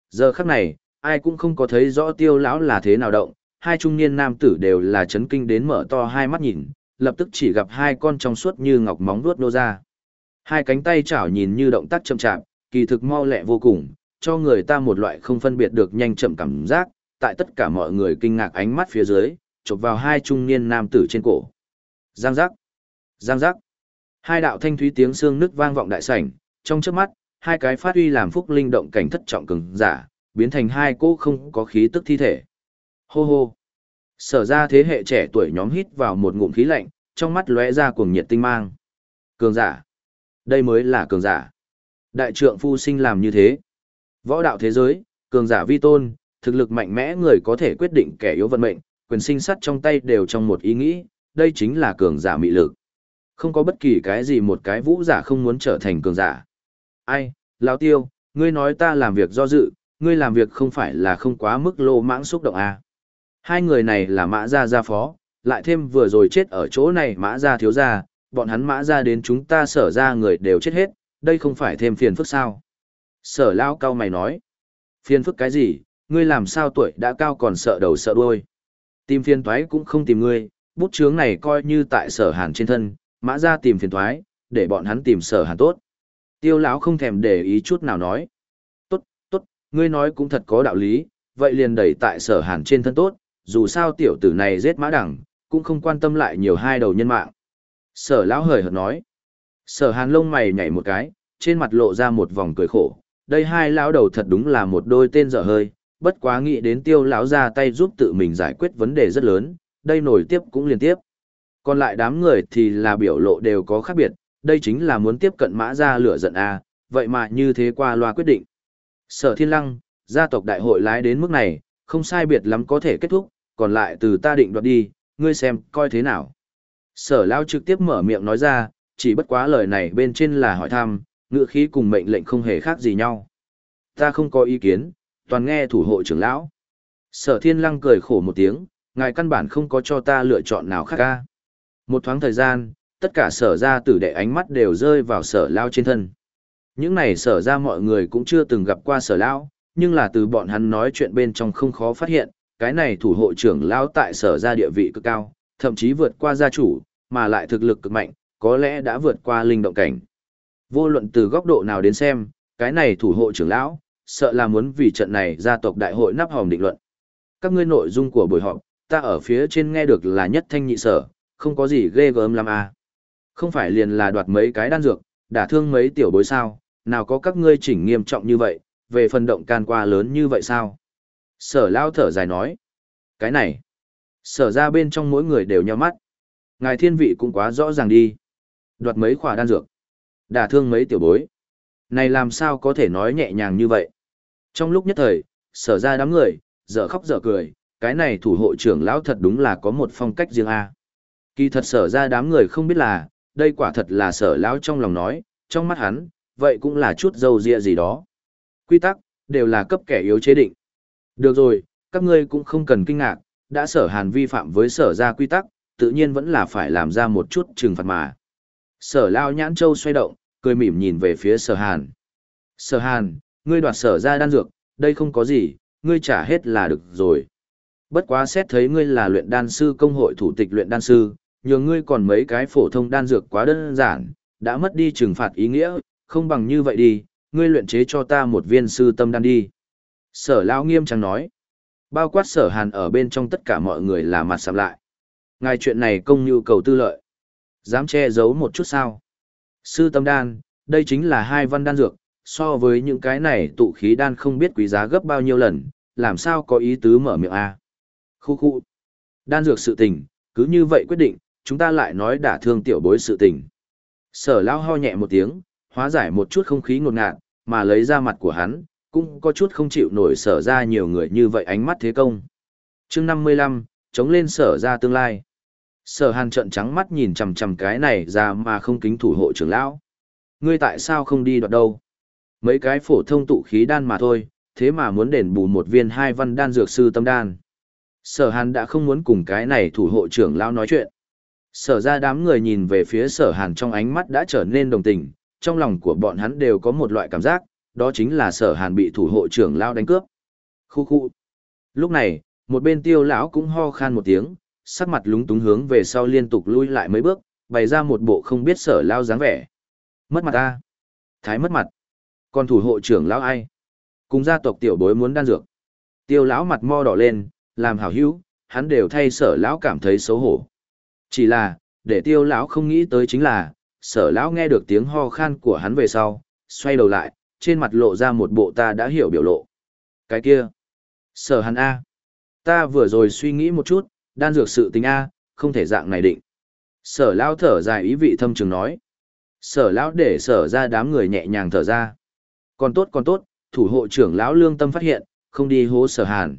Giờ khắc này, ai cũng không có thấy rõ tiêu lão là thế nào động, hai trung niên nam tử đều là chấn kinh đến mở to hai mắt nhìn, lập tức chỉ gặp hai con trong suốt như ngọc móng vuốt nô ra. Hai cánh tay chảo nhìn như động tác chậm chạp, kỳ thực mau lẹ vô cùng, cho người ta một loại không phân biệt được nhanh chậm cảm giác, tại tất cả mọi người kinh ngạc ánh mắt phía dưới, chụp vào hai trung niên nam tử trên cổ. Giang giác, giang giác. Hai đạo thanh thúy tiếng xương nứt vang vọng đại sảnh, trong chớp mắt, hai cái phát uy làm phúc linh động cảnh thất trọng cường giả, biến thành hai cô không có khí tức thi thể. Hô hô. Sở ra thế hệ trẻ tuổi nhóm hít vào một ngụm khí lạnh, trong mắt lóe ra cuồng nhiệt tinh mang. Cường giả. Đây mới là cường giả. Đại trượng phu sinh làm như thế. Võ đạo thế giới, cường giả vi tôn, thực lực mạnh mẽ người có thể quyết định kẻ yếu vận mệnh, quyền sinh sắt trong tay đều trong một ý nghĩ, đây chính là cường giả mị lực. Không có bất kỳ cái gì một cái vũ giả không muốn trở thành cường giả. Ai, lão tiêu, ngươi nói ta làm việc do dự, ngươi làm việc không phải là không quá mức lô mãng xúc động à. Hai người này là mã gia gia phó, lại thêm vừa rồi chết ở chỗ này mã gia thiếu gia, bọn hắn mã ra đến chúng ta sở ra người đều chết hết, đây không phải thêm phiền phức sao. Sở lao cao mày nói, phiền phức cái gì, ngươi làm sao tuổi đã cao còn sợ đầu sợ đuôi. Tìm phiền toái cũng không tìm ngươi, bút chướng này coi như tại sở hàn trên thân, mã ra tìm phiền toái, để bọn hắn tìm sở hàn tốt. Tiêu lão không thèm để ý chút nào nói. Tốt, tốt, ngươi nói cũng thật có đạo lý, vậy liền đẩy tại sở hàn trên thân tốt, dù sao tiểu tử này giết mã đẳng, cũng không quan tâm lại nhiều hai đầu nhân mạng. Sở lão hời hợt nói. Sở hàn lông mày nhảy một cái, trên mặt lộ ra một vòng cười khổ. Đây hai lão đầu thật đúng là một đôi tên dở hơi, bất quá nghĩ đến tiêu lão ra tay giúp tự mình giải quyết vấn đề rất lớn, đây nổi tiếp cũng liên tiếp. Còn lại đám người thì là biểu lộ đều có khác biệt, đây chính là muốn tiếp cận mã ra lửa giận A, vậy mà như thế qua loa quyết định. Sở thiên lăng, gia tộc đại hội lái đến mức này, không sai biệt lắm có thể kết thúc, còn lại từ ta định đoạt đi, ngươi xem, coi thế nào. Sở lao trực tiếp mở miệng nói ra, chỉ bất quá lời này bên trên là hỏi thăm, ngựa khí cùng mệnh lệnh không hề khác gì nhau. Ta không có ý kiến, toàn nghe thủ hộ trưởng lão. Sở thiên lăng cười khổ một tiếng, ngài căn bản không có cho ta lựa chọn nào khác ca. Một thoáng thời gian, tất cả sở ra tử đệ ánh mắt đều rơi vào sở lao trên thân. Những này sở ra mọi người cũng chưa từng gặp qua sở lao, nhưng là từ bọn hắn nói chuyện bên trong không khó phát hiện, cái này thủ hộ trưởng lao tại sở ra địa vị cực cao, thậm chí vượt qua gia chủ, mà lại thực lực cực mạnh, có lẽ đã vượt qua linh động cảnh. Vô luận từ góc độ nào đến xem, cái này thủ hộ trưởng lão, sợ là muốn vì trận này gia tộc đại hội nắp hòm định luận. Các ngươi nội dung của buổi họp, ta ở phía trên nghe được là nhất thanh nhị sở, không có gì ghê gớm lắm à. Không phải liền là đoạt mấy cái đan dược, đả thương mấy tiểu bối sao, nào có các ngươi chỉnh nghiêm trọng như vậy, về phần động can qua lớn như vậy sao? Sở lao thở dài nói. Cái này, sở ra bên trong mỗi người đều nhau mắt. Ngài thiên vị cũng quá rõ ràng đi. Đoạt mấy khỏa đan dược, đả thương mấy tiểu bối. Này làm sao có thể nói nhẹ nhàng như vậy? Trong lúc nhất thời, sở ra đám người, dở khóc dở cười, cái này thủ hộ trưởng lão thật đúng là có một phong cách riêng a. Kỳ thật sở ra đám người không biết là, đây quả thật là sở lão trong lòng nói, trong mắt hắn, vậy cũng là chút dâu dịa gì đó. Quy tắc, đều là cấp kẻ yếu chế định. Được rồi, các ngươi cũng không cần kinh ngạc, đã sở hàn vi phạm với sở ra quy tắc, tự nhiên vẫn là phải làm ra một chút trừng phạt mà. Sở lao nhãn châu xoay động, cười mỉm nhìn về phía sở hàn. Sở hàn, ngươi đoạt sở ra đan dược, đây không có gì, ngươi trả hết là được rồi. Bất quá xét thấy ngươi là luyện đan sư công hội thủ tịch luyện đan sư, nhường ngươi còn mấy cái phổ thông đan dược quá đơn giản, đã mất đi trừng phạt ý nghĩa, không bằng như vậy đi, ngươi luyện chế cho ta một viên sư tâm đan đi. Sở lão nghiêm trang nói, bao quát sở hàn ở bên trong tất cả mọi người là mặt sạm lại. Ngài chuyện này công nhu cầu tư lợi. Dám che giấu một chút sao? Sư tâm đan, đây chính là hai văn đan dược, so với những cái này tụ khí đan không biết quý giá gấp bao nhiêu lần, làm sao có ý tứ mở miệng a? Khu khu. Đan dược sự tình, cứ như vậy quyết định, chúng ta lại nói đả thương tiểu bối sự tình. Sở lao ho nhẹ một tiếng, hóa giải một chút không khí ngột ngạt, mà lấy ra mặt của hắn, cũng có chút không chịu nổi sở ra nhiều người như vậy ánh mắt thế công. chương 55, chống lên sở ra tương lai. Sở hàn trận trắng mắt nhìn chằm chằm cái này ra mà không kính thủ hộ trưởng lão. Ngươi tại sao không đi đoạt đâu? Mấy cái phổ thông tụ khí đan mà thôi, thế mà muốn đền bù một viên hai văn đan dược sư tâm đan. Sở hàn đã không muốn cùng cái này thủ hộ trưởng lão nói chuyện. Sở ra đám người nhìn về phía sở hàn trong ánh mắt đã trở nên đồng tình, trong lòng của bọn hắn đều có một loại cảm giác, đó chính là sở hàn bị thủ hộ trưởng lão đánh cướp. Khu khu. Lúc này, một bên tiêu lão cũng ho khan một tiếng, sắc mặt lúng túng hướng về sau liên tục lui lại mấy bước, bày ra một bộ không biết sở lao dáng vẻ. Mất mặt ta. Thái mất mặt. Còn thủ hộ trưởng lão ai? Cùng gia tộc tiểu bối muốn đan dược. Tiêu lão mặt mo đỏ lên, làm hảo hữu, hắn đều thay sở lão cảm thấy xấu hổ. Chỉ là, để tiêu lão không nghĩ tới chính là, sở lão nghe được tiếng ho khan của hắn về sau, xoay đầu lại, trên mặt lộ ra một bộ ta đã hiểu biểu lộ. Cái kia, sở hàn A. Ta vừa rồi suy nghĩ một chút, đan dược sự tình A, không thể dạng này định. Sở lão thở dài ý vị thâm trường nói. Sở lão để sở ra đám người nhẹ nhàng thở ra. Còn tốt còn tốt, thủ hộ trưởng lão lương tâm phát hiện, không đi hố sở hàn.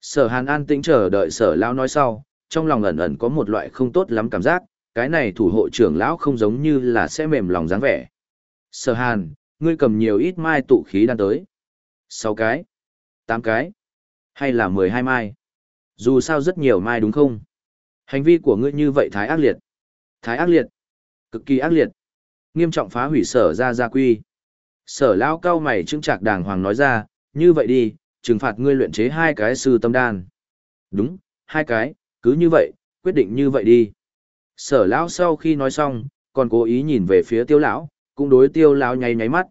Sở hàn an tĩnh chờ đợi sở lão nói sau, trong lòng ẩn ẩn có một loại không tốt lắm cảm giác, cái này thủ hộ trưởng lão không giống như là sẽ mềm lòng dáng vẻ. Sở hàn, ngươi cầm nhiều ít mai tụ khí đan tới. sáu cái, tám cái, hay là mười hai mai. Dù sao rất nhiều mai đúng không? Hành vi của ngươi như vậy thái ác liệt. Thái ác liệt. Cực kỳ ác liệt. Nghiêm trọng phá hủy sở ra gia quy. Sở lão cao mày trưng trạc đàng hoàng nói ra, như vậy đi, trừng phạt ngươi luyện chế hai cái sư tâm đan. Đúng, hai cái, cứ như vậy, quyết định như vậy đi. Sở lão sau khi nói xong, còn cố ý nhìn về phía tiêu lão, cũng đối tiêu lão nháy nháy mắt.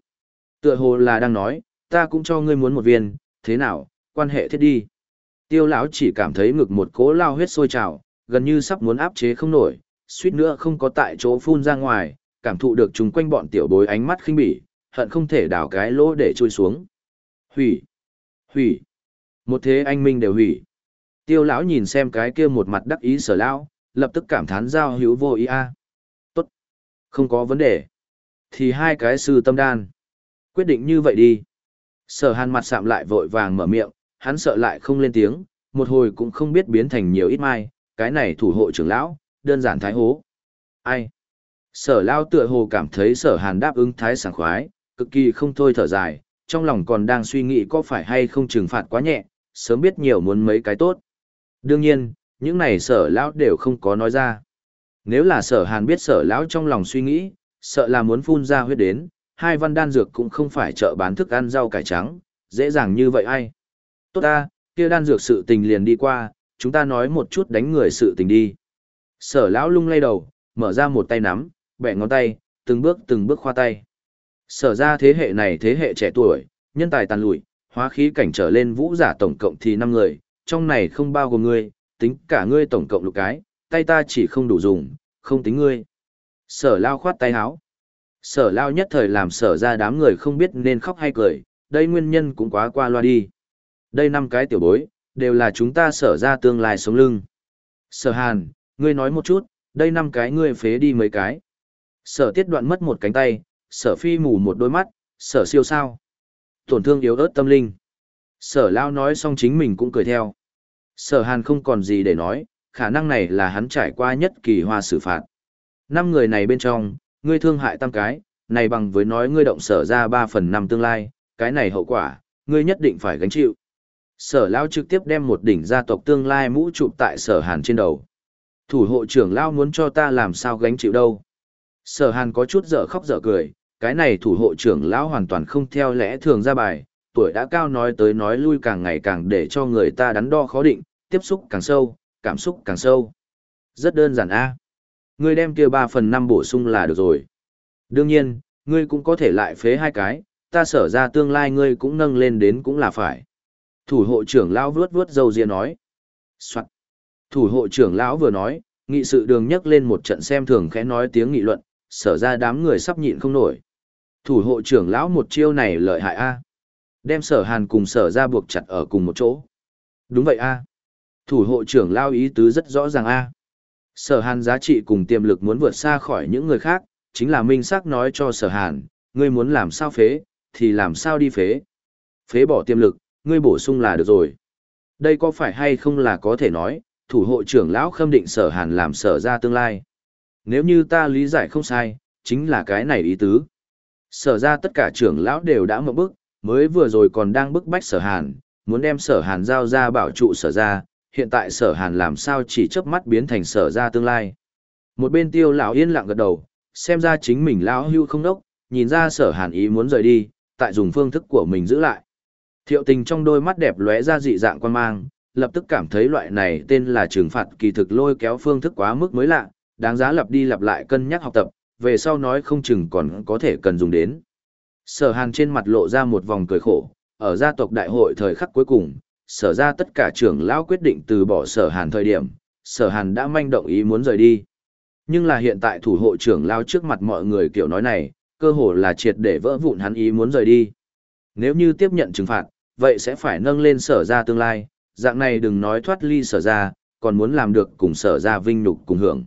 Tựa hồ là đang nói, ta cũng cho ngươi muốn một viên, thế nào, quan hệ thiết đi. Tiêu lão chỉ cảm thấy ngực một cỗ lao huyết sôi trào, gần như sắp muốn áp chế không nổi, suýt nữa không có tại chỗ phun ra ngoài, cảm thụ được chúng quanh bọn tiểu bối ánh mắt khinh bỉ, hận không thể đào cái lỗ để trôi xuống. Hủy! Hủy! Một thế anh minh đều hủy. Tiêu lão nhìn xem cái kia một mặt đắc ý sở lão, lập tức cảm thán giao hữu vô ý a. Tốt! Không có vấn đề. Thì hai cái sư tâm đan. Quyết định như vậy đi. Sở hàn mặt sạm lại vội vàng mở miệng, hắn sợ lại không lên tiếng, một hồi cũng không biết biến thành nhiều ít mai, cái này thủ hộ trưởng lão, đơn giản thái hố. Ai? Sở lao tựa hồ cảm thấy sở hàn đáp ứng thái sảng khoái, cực kỳ không thôi thở dài, trong lòng còn đang suy nghĩ có phải hay không trừng phạt quá nhẹ, sớm biết nhiều muốn mấy cái tốt. Đương nhiên, những này sở lão đều không có nói ra. Nếu là sở hàn biết sở lão trong lòng suy nghĩ, sợ là muốn phun ra huyết đến, hai văn đan dược cũng không phải chợ bán thức ăn rau cải trắng, dễ dàng như vậy ai. Tốt ta, kia đan dược sự tình liền đi qua, chúng ta nói một chút đánh người sự tình đi. Sở lão lung lay đầu, mở ra một tay nắm, bẻ ngón tay, từng bước từng bước khoa tay. Sở ra thế hệ này thế hệ trẻ tuổi, nhân tài tàn lụi, hóa khí cảnh trở lên vũ giả tổng cộng thì 5 người, trong này không bao gồm ngươi, tính cả ngươi tổng cộng lục cái, tay ta chỉ không đủ dùng, không tính ngươi. Sở lao khoát tay háo. Sở lao nhất thời làm sở ra đám người không biết nên khóc hay cười, đây nguyên nhân cũng quá qua loa đi. Đây năm cái tiểu bối, đều là chúng ta sở ra tương lai sống lưng. Sở hàn, ngươi nói một chút, đây năm cái ngươi phế đi mấy cái. Sở tiết đoạn mất một cánh tay, sở phi mù một đôi mắt, sở siêu sao. Tổn thương yếu ớt tâm linh. Sở lao nói xong chính mình cũng cười theo. Sở hàn không còn gì để nói, khả năng này là hắn trải qua nhất kỳ hoa xử phạt. Năm người này bên trong, ngươi thương hại tam cái, này bằng với nói ngươi động sở ra ba phần năm tương lai, cái này hậu quả, ngươi nhất định phải gánh chịu. Sở lao trực tiếp đem một đỉnh gia tộc tương lai mũ chụp tại sở hàn trên đầu. Thủ hộ trưởng lao muốn cho ta làm sao gánh chịu đâu. Sở hàn có chút dở khóc dở cười, cái này thủ hộ trưởng lão hoàn toàn không theo lẽ thường ra bài, tuổi đã cao nói tới nói lui càng ngày càng để cho người ta đắn đo khó định, tiếp xúc càng sâu, cảm xúc càng sâu. Rất đơn giản a. Ngươi đem kia 3 phần 5 bổ sung là được rồi. Đương nhiên, ngươi cũng có thể lại phế hai cái, ta sở ra tương lai ngươi cũng nâng lên đến cũng là phải. Thủ hộ trưởng lão vuốt vuốt dầu ria nói. Soạn. Thủ hộ trưởng lão vừa nói, nghị sự đường nhấc lên một trận xem thường khẽ nói tiếng nghị luận, sở ra đám người sắp nhịn không nổi. Thủ hộ trưởng lão một chiêu này lợi hại a. Đem sở hàn cùng sở ra buộc chặt ở cùng một chỗ. Đúng vậy a. Thủ hộ trưởng lão ý tứ rất rõ ràng a. Sở hàn giá trị cùng tiềm lực muốn vượt xa khỏi những người khác, chính là minh xác nói cho sở hàn, ngươi muốn làm sao phế, thì làm sao đi phế. Phế bỏ tiềm lực, ngươi bổ sung là được rồi. Đây có phải hay không là có thể nói, thủ hộ trưởng lão khâm định sở hàn làm sở ra tương lai. Nếu như ta lý giải không sai, chính là cái này ý tứ. Sở ra tất cả trưởng lão đều đã mở bức, mới vừa rồi còn đang bức bách sở hàn, muốn đem sở hàn giao ra bảo trụ sở ra, hiện tại sở hàn làm sao chỉ chớp mắt biến thành sở ra tương lai. Một bên tiêu lão yên lặng gật đầu, xem ra chính mình lão hưu không đốc, nhìn ra sở hàn ý muốn rời đi, tại dùng phương thức của mình giữ lại. Thiệu tình trong đôi mắt đẹp lóe ra dị dạng quan mang, lập tức cảm thấy loại này tên là trừng phạt kỳ thực lôi kéo phương thức quá mức mới lạ, đáng giá lặp đi lặp lại cân nhắc học tập, về sau nói không chừng còn có thể cần dùng đến. Sở hàn trên mặt lộ ra một vòng cười khổ, ở gia tộc đại hội thời khắc cuối cùng, sở ra tất cả trưởng lão quyết định từ bỏ sở hàn thời điểm, sở hàn đã manh động ý muốn rời đi. Nhưng là hiện tại thủ hộ trưởng lão trước mặt mọi người kiểu nói này, cơ hồ là triệt để vỡ vụn hắn ý muốn rời đi. Nếu như tiếp nhận trừng phạt, vậy sẽ phải nâng lên sở ra tương lai, dạng này đừng nói thoát ly sở ra, còn muốn làm được cùng sở ra vinh nhục cùng hưởng.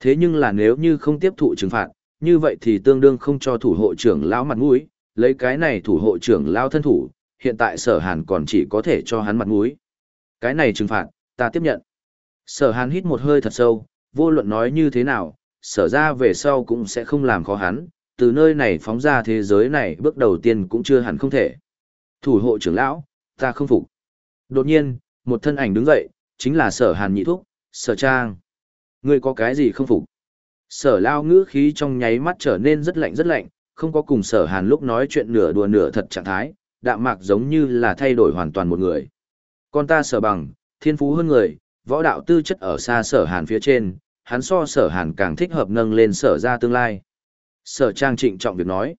Thế nhưng là nếu như không tiếp thụ trừng phạt, như vậy thì tương đương không cho thủ hộ trưởng lão mặt mũi, lấy cái này thủ hộ trưởng lão thân thủ, hiện tại sở hàn còn chỉ có thể cho hắn mặt mũi. cái này trừng phạt, ta tiếp nhận. Sở hàn hít một hơi thật sâu, vô luận nói như thế nào, sở ra về sau cũng sẽ không làm khó hắn, từ nơi này phóng ra thế giới này bước đầu tiên cũng chưa hẳn không thể. Thủ hộ trưởng lão, ta không phục. Đột nhiên, một thân ảnh đứng dậy, chính là sở hàn nhị thúc, sở trang. Ngươi có cái gì không phục? Sở lao ngữ khí trong nháy mắt trở nên rất lạnh rất lạnh, không có cùng sở hàn lúc nói chuyện nửa đùa nửa thật trạng thái, đạm mạc giống như là thay đổi hoàn toàn một người. Con ta sở bằng, thiên phú hơn người, võ đạo tư chất ở xa sở hàn phía trên, hắn so sở hàn càng thích hợp nâng lên sở ra tương lai. Sở trang trịnh trọng việc nói.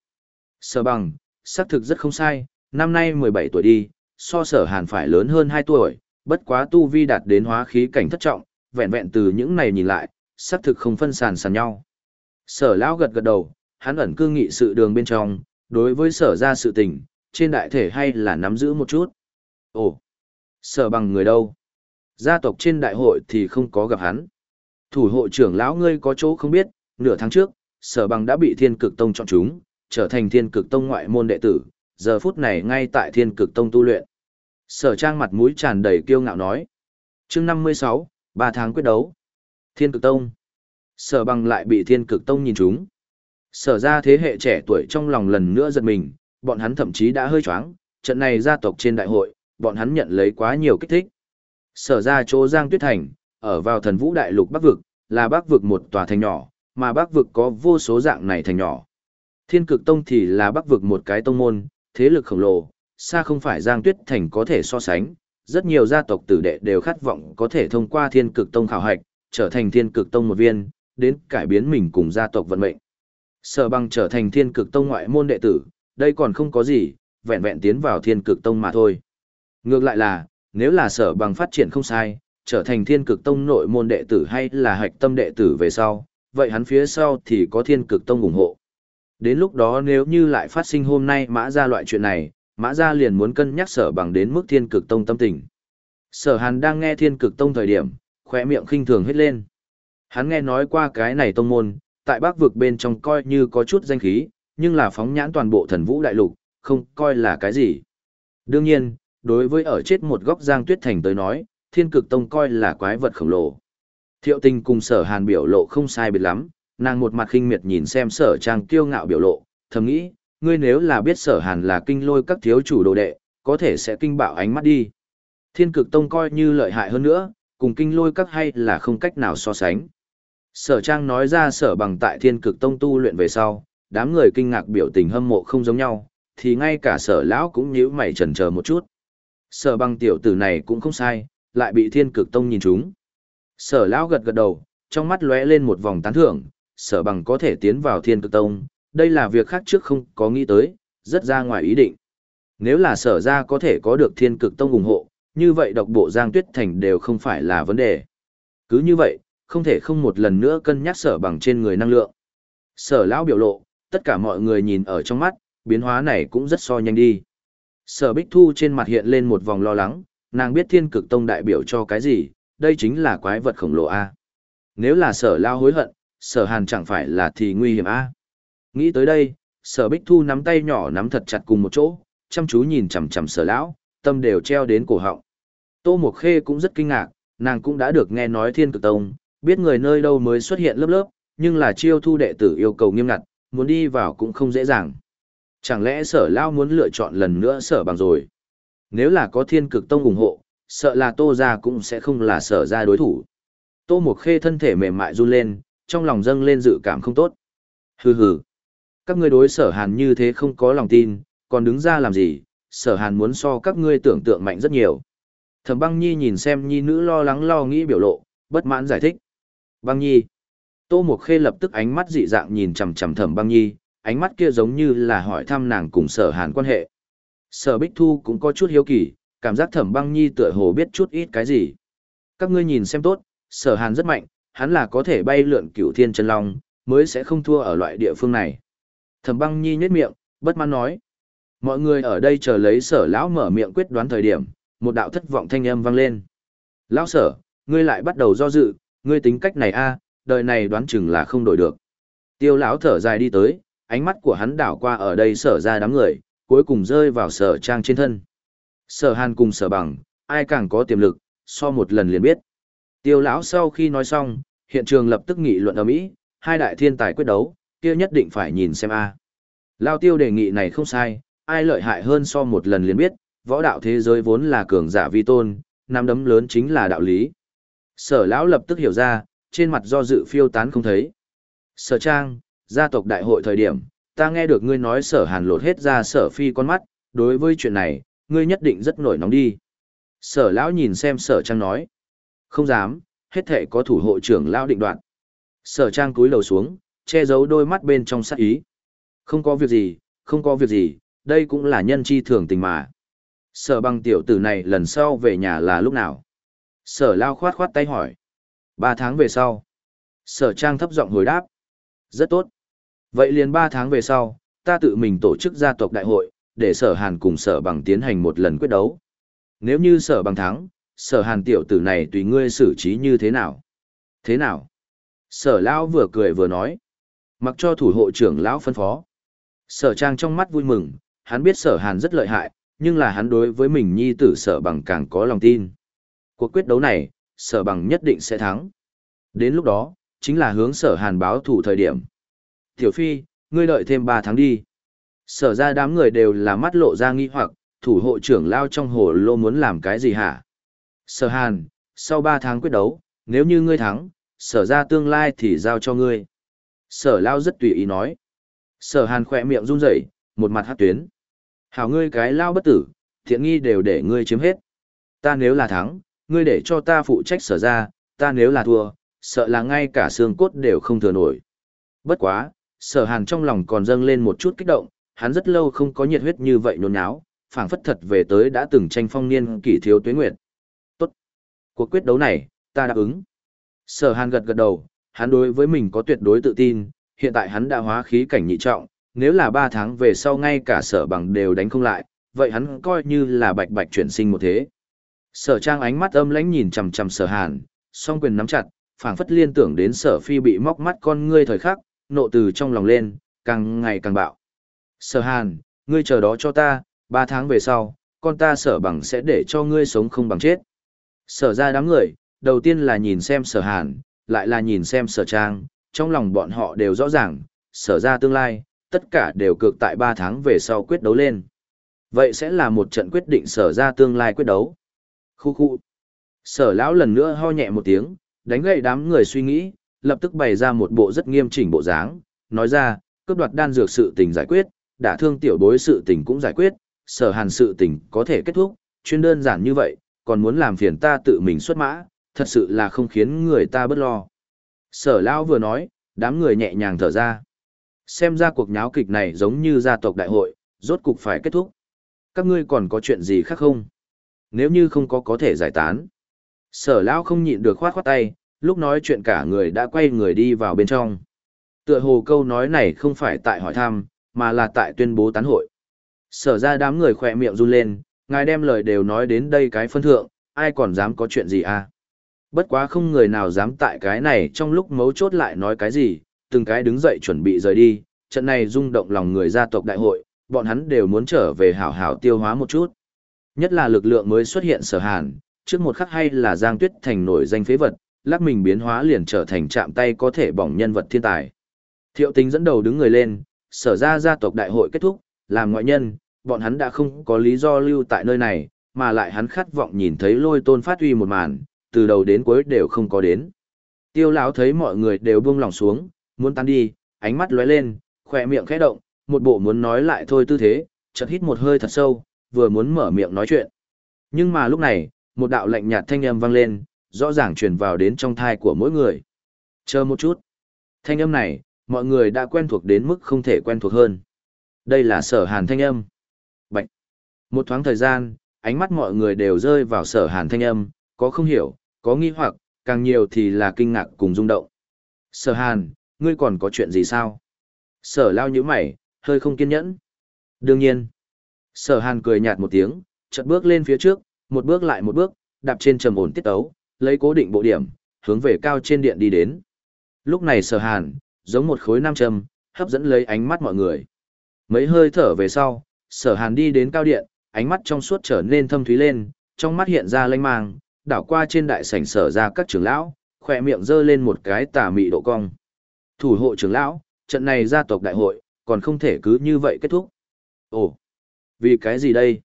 Sở bằng, xác thực rất không sai, năm nay 17 tuổi đi, so sở hàn phải lớn hơn 2 tuổi, bất quá tu vi đạt đến hóa khí cảnh thất trọng, vẹn vẹn từ những này nhìn lại, xác thực không phân sàn sàn nhau. Sở lão gật gật đầu, hắn ẩn cư nghị sự đường bên trong, đối với sở ra sự tình, trên đại thể hay là nắm giữ một chút. Ồ, sở bằng người đâu? Gia tộc trên đại hội thì không có gặp hắn. Thủ hộ trưởng lão ngươi có chỗ không biết, nửa tháng trước, sở bằng đã bị thiên cực tông chọn chúng, trở thành thiên cực tông ngoại môn đệ tử, giờ phút này ngay tại thiên cực tông tu luyện. Sở trang mặt mũi tràn đầy kiêu ngạo nói. chương 56, 3 tháng quyết đấu. Thiên cực tông. Sở bằng lại bị thiên cực tông nhìn chúng. Sở ra thế hệ trẻ tuổi trong lòng lần nữa giật mình, bọn hắn thậm chí đã hơi choáng, trận này gia tộc trên đại hội, bọn hắn nhận lấy quá nhiều kích thích. Sở ra chỗ Giang Tuyết Thành, ở vào thần vũ đại lục Bắc Vực, là Bắc Vực một tòa thành nhỏ, mà Bắc Vực có vô số dạng này thành nhỏ. Thiên cực tông thì là Bắc Vực một cái tông môn, thế lực khổng lồ, xa không phải Giang Tuyết Thành có thể so sánh. Rất nhiều gia tộc tử đệ đều khát vọng có thể thông qua thiên cực tông khảo hạch, trở thành thiên cực tông một viên, đến cải biến mình cùng gia tộc vận mệnh. Sở bằng trở thành thiên cực tông ngoại môn đệ tử, đây còn không có gì, vẹn vẹn tiến vào thiên cực tông mà thôi. Ngược lại là, nếu là sở bằng phát triển không sai, trở thành thiên cực tông nội môn đệ tử hay là hạch tâm đệ tử về sau, vậy hắn phía sau thì có thiên cực tông ủng hộ. Đến lúc đó nếu như lại phát sinh hôm nay mã ra loại chuyện này, mã ra liền muốn cân nhắc sở bằng đến mức thiên cực tông tâm tình. Sở hàn đang nghe thiên cực tông thời điểm, khỏe miệng khinh thường hết lên. Hắn nghe nói qua cái này tông môn, tại bắc vực bên trong coi như có chút danh khí, nhưng là phóng nhãn toàn bộ thần vũ đại lục, không coi là cái gì. Đương nhiên, đối với ở chết một góc giang tuyết thành tới nói, thiên cực tông coi là quái vật khổng lồ. Thiệu tình cùng sở hàn biểu lộ không sai biệt lắm, nàng một mặt khinh miệt nhìn xem sở trang kiêu ngạo biểu lộ, thầm nghĩ, ngươi nếu là biết sở hàn là kinh lôi các thiếu chủ đồ đệ, có thể sẽ kinh bạo ánh mắt đi. Thiên cực tông coi như lợi hại hơn nữa, cùng kinh lôi các hay là không cách nào so sánh. Sở trang nói ra sở bằng tại thiên cực tông tu luyện về sau, đám người kinh ngạc biểu tình hâm mộ không giống nhau, thì ngay cả sở lão cũng nhíu mày chần chờ một chút. Sở băng tiểu tử này cũng không sai, lại bị thiên cực tông nhìn trúng. Sở lão gật gật đầu, trong mắt lóe lên một vòng tán thưởng, sở bằng có thể tiến vào thiên cực tông, đây là việc khác trước không có nghĩ tới, rất ra ngoài ý định. Nếu là sở ra có thể có được thiên cực tông ủng hộ, như vậy độc bộ Giang Tuyết Thành đều không phải là vấn đề. Cứ như vậy, không thể không một lần nữa cân nhắc sở bằng trên người năng lượng. Sở lão biểu lộ, tất cả mọi người nhìn ở trong mắt, biến hóa này cũng rất so nhanh đi. Sở Bích Thu trên mặt hiện lên một vòng lo lắng, nàng biết thiên cực tông đại biểu cho cái gì, đây chính là quái vật khổng lồ A. Nếu là sở lao hối hận, sở hàn chẳng phải là thì nguy hiểm A. Nghĩ tới đây, sở Bích Thu nắm tay nhỏ nắm thật chặt cùng một chỗ, chăm chú nhìn chằm chằm sở lão, tâm đều treo đến cổ họng. Tô Mộc Khê cũng rất kinh ngạc, nàng cũng đã được nghe nói thiên cực tông, biết người nơi đâu mới xuất hiện lớp lớp, nhưng là chiêu thu đệ tử yêu cầu nghiêm ngặt, muốn đi vào cũng không dễ dàng. Chẳng lẽ sở lao muốn lựa chọn lần nữa sở bằng rồi? Nếu là có thiên cực tông ủng hộ, sợ là tô ra cũng sẽ không là sở ra đối thủ. Tô Mộc Khê thân thể mềm mại run lên, trong lòng dâng lên dự cảm không tốt. Hừ hừ. Các ngươi đối sở hàn như thế không có lòng tin, còn đứng ra làm gì, sở hàn muốn so các ngươi tưởng tượng mạnh rất nhiều. Thẩm băng nhi nhìn xem nhi nữ lo lắng lo nghĩ biểu lộ, bất mãn giải thích. Băng nhi. Tô Mộc Khê lập tức ánh mắt dị dạng nhìn chằm chằm thẩm băng nhi, ánh mắt kia giống như là hỏi thăm nàng cùng sở hàn quan hệ. Sở Bích Thu cũng có chút hiếu kỳ, cảm giác thẩm băng nhi tựa hồ biết chút ít cái gì. Các ngươi nhìn xem tốt, sở hàn rất mạnh, hắn là có thể bay lượn cửu thiên chân long, mới sẽ không thua ở loại địa phương này. Thẩm băng nhi nhếch miệng, bất mãn nói. Mọi người ở đây chờ lấy sở lão mở miệng quyết đoán thời điểm, một đạo thất vọng thanh âm vang lên. Lão sở, ngươi lại bắt đầu do dự, ngươi tính cách này a, đời này đoán chừng là không đổi được. Tiêu lão thở dài đi tới, ánh mắt của hắn đảo qua ở đây sở ra đám người, cuối cùng rơi vào sở trang trên thân. Sở hàn cùng sở bằng, ai càng có tiềm lực, so một lần liền biết. Tiêu lão sau khi nói xong, hiện trường lập tức nghị luận ở mỹ, hai đại thiên tài quyết đấu, kia nhất định phải nhìn xem a. Lao tiêu đề nghị này không sai, ai lợi hại hơn so một lần liền biết, võ đạo thế giới vốn là cường giả vi tôn, nắm đấm lớn chính là đạo lý. Sở lão lập tức hiểu ra, trên mặt do dự phiêu tán không thấy. Sở trang, gia tộc đại hội thời điểm, ta nghe được ngươi nói sở hàn lột hết ra sở phi con mắt, đối với chuyện này, ngươi nhất định rất nổi nóng đi. Sở lão nhìn xem sở trang nói. Không dám, hết thể có thủ hộ trưởng lão định đoạn. Sở trang cúi đầu xuống, che giấu đôi mắt bên trong sát ý. Không có việc gì, không có việc gì, đây cũng là nhân chi thường tình mà. Sở băng tiểu tử này lần sau về nhà là lúc nào? Sở lao khoát khoát tay hỏi. Ba tháng về sau. Sở trang thấp giọng hồi đáp. Rất tốt. Vậy liền ba tháng về sau, ta tự mình tổ chức gia tộc đại hội, để sở hàn cùng sở bằng tiến hành một lần quyết đấu. Nếu như sở bằng thắng, sở hàn tiểu tử này tùy ngươi xử trí như thế nào? Thế nào? Sở lão vừa cười vừa nói. Mặc cho thủ hộ trưởng lão phân phó. Sở trang trong mắt vui mừng, hắn biết sở hàn rất lợi hại, nhưng là hắn đối với mình nhi tử sở bằng càng có lòng tin. Cuộc quyết đấu này, sở bằng nhất định sẽ thắng. Đến lúc đó, chính là hướng sở hàn báo thủ thời điểm. Tiểu Phi, ngươi đợi thêm 3 tháng đi. Sở ra đám người đều là mắt lộ ra nghi hoặc, thủ hộ trưởng lao trong hồ lô muốn làm cái gì hả? Sở hàn, sau 3 tháng quyết đấu, nếu như ngươi thắng, sở ra tương lai thì giao cho ngươi. Sở lao rất tùy ý nói. Sở hàn khỏe miệng run rẩy, một mặt hát tuyến. Hảo ngươi cái lao bất tử, thiện nghi đều để ngươi chiếm hết. Ta nếu là thắng, ngươi để cho ta phụ trách sở ra, ta nếu là thua, sợ là ngay cả xương cốt đều không thừa nổi. Bất quá, sở hàn trong lòng còn dâng lên một chút kích động, hắn rất lâu không có nhiệt huyết như vậy nôn náo, phảng phất thật về tới đã từng tranh phong niên kỷ thiếu tuế nguyệt. Tốt. Cuộc quyết đấu này, ta đáp ứng. Sở hàn gật gật đầu, hắn đối với mình có tuyệt đối tự tin, hiện tại hắn đã hóa khí cảnh nhị trọng, nếu là 3 tháng về sau ngay cả sở bằng đều đánh không lại, vậy hắn coi như là bạch bạch chuyển sinh một thế. Sở trang ánh mắt âm lãnh nhìn chằm chằm sở hàn, song quyền nắm chặt, phảng phất liên tưởng đến sở phi bị móc mắt con ngươi thời khắc, nộ từ trong lòng lên, càng ngày càng bạo. Sở hàn, ngươi chờ đó cho ta, ba tháng về sau, con ta sở bằng sẽ để cho ngươi sống không bằng chết. Sở ra đám người, đầu tiên là nhìn xem sở hàn, lại là nhìn xem sở trang, trong lòng bọn họ đều rõ ràng, sở ra tương lai, tất cả đều cực tại ba tháng về sau quyết đấu lên. Vậy sẽ là một trận quyết định sở ra tương lai quyết đấu. Khu khu. Sở lão lần nữa ho nhẹ một tiếng, đánh gậy đám người suy nghĩ, lập tức bày ra một bộ rất nghiêm chỉnh bộ dáng, nói ra, cướp đoạt đan dược sự tình giải quyết, đả thương tiểu bối sự tình cũng giải quyết, sở hàn sự tình có thể kết thúc, chuyên đơn giản như vậy, còn muốn làm phiền ta tự mình xuất mã, thật sự là không khiến người ta bất lo. Sở lão vừa nói, đám người nhẹ nhàng thở ra. Xem ra cuộc nháo kịch này giống như gia tộc đại hội, rốt cục phải kết thúc. Các ngươi còn có chuyện gì khác không? Nếu như không có có thể giải tán. Sở lão không nhịn được khoát khoát tay, lúc nói chuyện cả người đã quay người đi vào bên trong. Tựa hồ câu nói này không phải tại hỏi thăm, mà là tại tuyên bố tán hội. Sở ra đám người khỏe miệng run lên, ngài đem lời đều nói đến đây cái phân thượng, ai còn dám có chuyện gì à? Bất quá không người nào dám tại cái này trong lúc mấu chốt lại nói cái gì, từng cái đứng dậy chuẩn bị rời đi, trận này rung động lòng người gia tộc đại hội, bọn hắn đều muốn trở về hảo hảo tiêu hóa một chút. Nhất là lực lượng mới xuất hiện sở hàn, trước một khắc hay là Giang Tuyết thành nổi danh phế vật, lắc mình biến hóa liền trở thành chạm tay có thể bỏng nhân vật thiên tài. Thiệu tính dẫn đầu đứng người lên, sở ra gia tộc đại hội kết thúc, làm ngoại nhân, bọn hắn đã không có lý do lưu tại nơi này, mà lại hắn khát vọng nhìn thấy lôi tôn phát huy một màn, từ đầu đến cuối đều không có đến. Tiêu lão thấy mọi người đều buông lòng xuống, muốn tan đi, ánh mắt lóe lên, khỏe miệng khẽ động, một bộ muốn nói lại thôi tư thế, chợt hít một hơi thật sâu, vừa muốn mở miệng nói chuyện. Nhưng mà lúc này, một đạo lạnh nhạt thanh âm vang lên, rõ ràng truyền vào đến trong thai của mỗi người. Chờ một chút. Thanh âm này, mọi người đã quen thuộc đến mức không thể quen thuộc hơn. Đây là sở hàn thanh âm. Bạch. Một thoáng thời gian, ánh mắt mọi người đều rơi vào sở hàn thanh âm, có không hiểu, có nghi hoặc, càng nhiều thì là kinh ngạc cùng rung động. Sở hàn, ngươi còn có chuyện gì sao? Sở lao như mày, hơi không kiên nhẫn. Đương nhiên. Sở hàn cười nhạt một tiếng, chợt bước lên phía trước, một bước lại một bước, đạp trên trầm ổn tiết tấu, lấy cố định bộ điểm, hướng về cao trên điện đi đến. Lúc này sở hàn, giống một khối nam châm, hấp dẫn lấy ánh mắt mọi người. Mấy hơi thở về sau, sở hàn đi đến cao điện, ánh mắt trong suốt trở nên thâm thúy lên, trong mắt hiện ra lanh mang, đảo qua trên đại sảnh sở ra các trưởng lão, khỏe miệng giơ lên một cái tà mị độ cong. Thủ hộ trưởng lão, trận này gia tộc đại hội, còn không thể cứ như vậy kết thúc. Ồ, vì cái gì đây?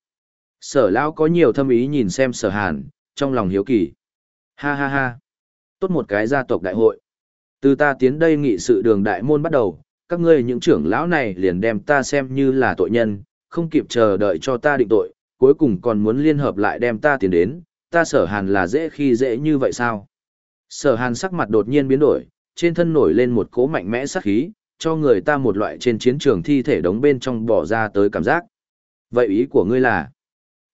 Sở lão có nhiều thâm ý nhìn xem sở hàn, trong lòng hiếu kỳ. Ha ha ha, tốt một cái gia tộc đại hội. Từ ta tiến đây nghị sự đường đại môn bắt đầu, các ngươi những trưởng lão này liền đem ta xem như là tội nhân, không kịp chờ đợi cho ta định tội, cuối cùng còn muốn liên hợp lại đem ta tiến đến, ta sở hàn là dễ khi dễ như vậy sao? Sở hàn sắc mặt đột nhiên biến đổi, trên thân nổi lên một cỗ mạnh mẽ sát khí, cho người ta một loại trên chiến trường thi thể đống bên trong bỏ ra tới cảm giác. Vậy ý của ngươi là?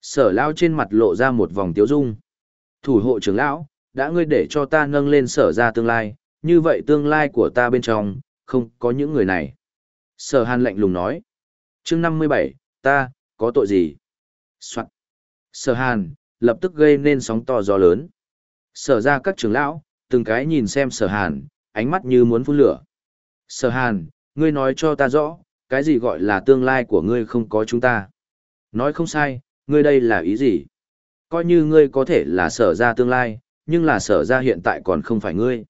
Sở lao trên mặt lộ ra một vòng tiếu dung. Thủ hộ trưởng lão, đã ngươi để cho ta nâng lên sở ra tương lai, như vậy tương lai của ta bên trong, không có những người này. Sở hàn lạnh lùng nói. chương 57, ta, có tội gì? Soạn. Sở hàn, lập tức gây nên sóng to gió lớn. Sở ra các trưởng lão, từng cái nhìn xem sở hàn, ánh mắt như muốn phun lửa. Sở hàn, ngươi nói cho ta rõ, cái gì gọi là tương lai của ngươi không có chúng ta. Nói không sai, ngươi đây là ý gì? Coi như ngươi có thể là sở ra tương lai, nhưng là sở ra hiện tại còn không phải ngươi.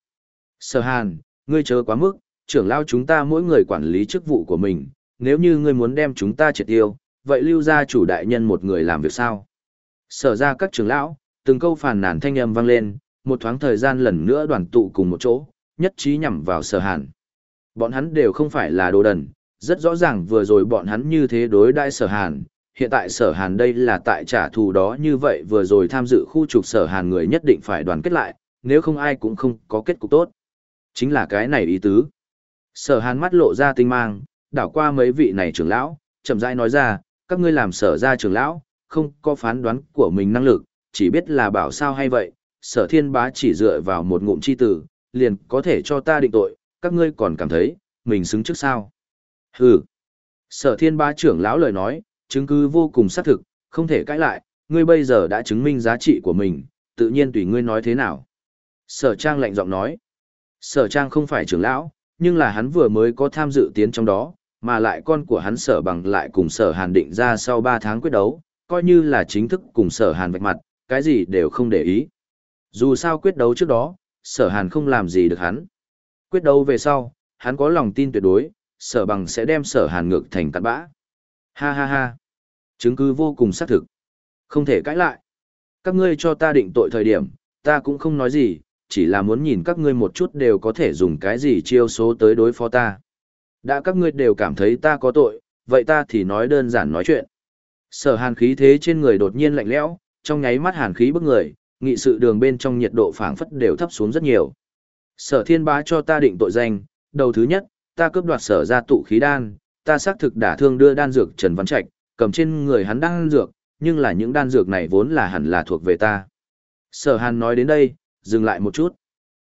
Sở hàn, ngươi chớ quá mức, trưởng lao chúng ta mỗi người quản lý chức vụ của mình, nếu như ngươi muốn đem chúng ta triệt tiêu, vậy lưu ra chủ đại nhân một người làm việc sao? Sở ra các trưởng lão, từng câu phàn nàn thanh âm vang lên, một thoáng thời gian lần nữa đoàn tụ cùng một chỗ, nhất trí nhằm vào sở hàn. Bọn hắn đều không phải là đồ đần, rất rõ ràng vừa rồi bọn hắn như thế đối đại sở hàn, hiện tại sở hàn đây là tại trả thù đó như vậy vừa rồi tham dự khu trục sở hàn người nhất định phải đoàn kết lại, nếu không ai cũng không có kết cục tốt. Chính là cái này ý tứ. Sở hàn mắt lộ ra tinh mang, đảo qua mấy vị này trưởng lão, chậm rãi nói ra, các ngươi làm sở ra trưởng lão, không có phán đoán của mình năng lực, chỉ biết là bảo sao hay vậy, sở thiên bá chỉ dựa vào một ngụm chi tử, liền có thể cho ta định tội, các ngươi còn cảm thấy, mình xứng trước sao. Hừ. Sở thiên bá trưởng lão lời nói, chứng cứ vô cùng xác thực, không thể cãi lại, ngươi bây giờ đã chứng minh giá trị của mình, tự nhiên tùy ngươi nói thế nào. Sở trang lạnh giọng nói. Sở trang không phải trưởng lão, nhưng là hắn vừa mới có tham dự tiến trong đó, mà lại con của hắn sở bằng lại cùng sở hàn định ra sau 3 tháng quyết đấu, coi như là chính thức cùng sở hàn vạch mặt, cái gì đều không để ý. Dù sao quyết đấu trước đó, sở hàn không làm gì được hắn. Quyết đấu về sau, hắn có lòng tin tuyệt đối, sở bằng sẽ đem sở hàn ngược thành cặn bã. Ha ha ha. Chứng cứ vô cùng xác thực. Không thể cãi lại. Các ngươi cho ta định tội thời điểm, ta cũng không nói gì, chỉ là muốn nhìn các ngươi một chút đều có thể dùng cái gì chiêu số tới đối phó ta. Đã các ngươi đều cảm thấy ta có tội, vậy ta thì nói đơn giản nói chuyện. Sở hàn khí thế trên người đột nhiên lạnh lẽo, trong nháy mắt hàn khí bức người, nghị sự đường bên trong nhiệt độ phảng phất đều thấp xuống rất nhiều. Sở thiên bá cho ta định tội danh, đầu thứ nhất, ta cướp đoạt sở ra tụ khí đan, ta xác thực đả thương đưa đan dược Trần Văn Trạch, cầm trên người hắn đan dược, nhưng là những đan dược này vốn là hẳn là thuộc về ta. Sở hàn nói đến đây, dừng lại một chút.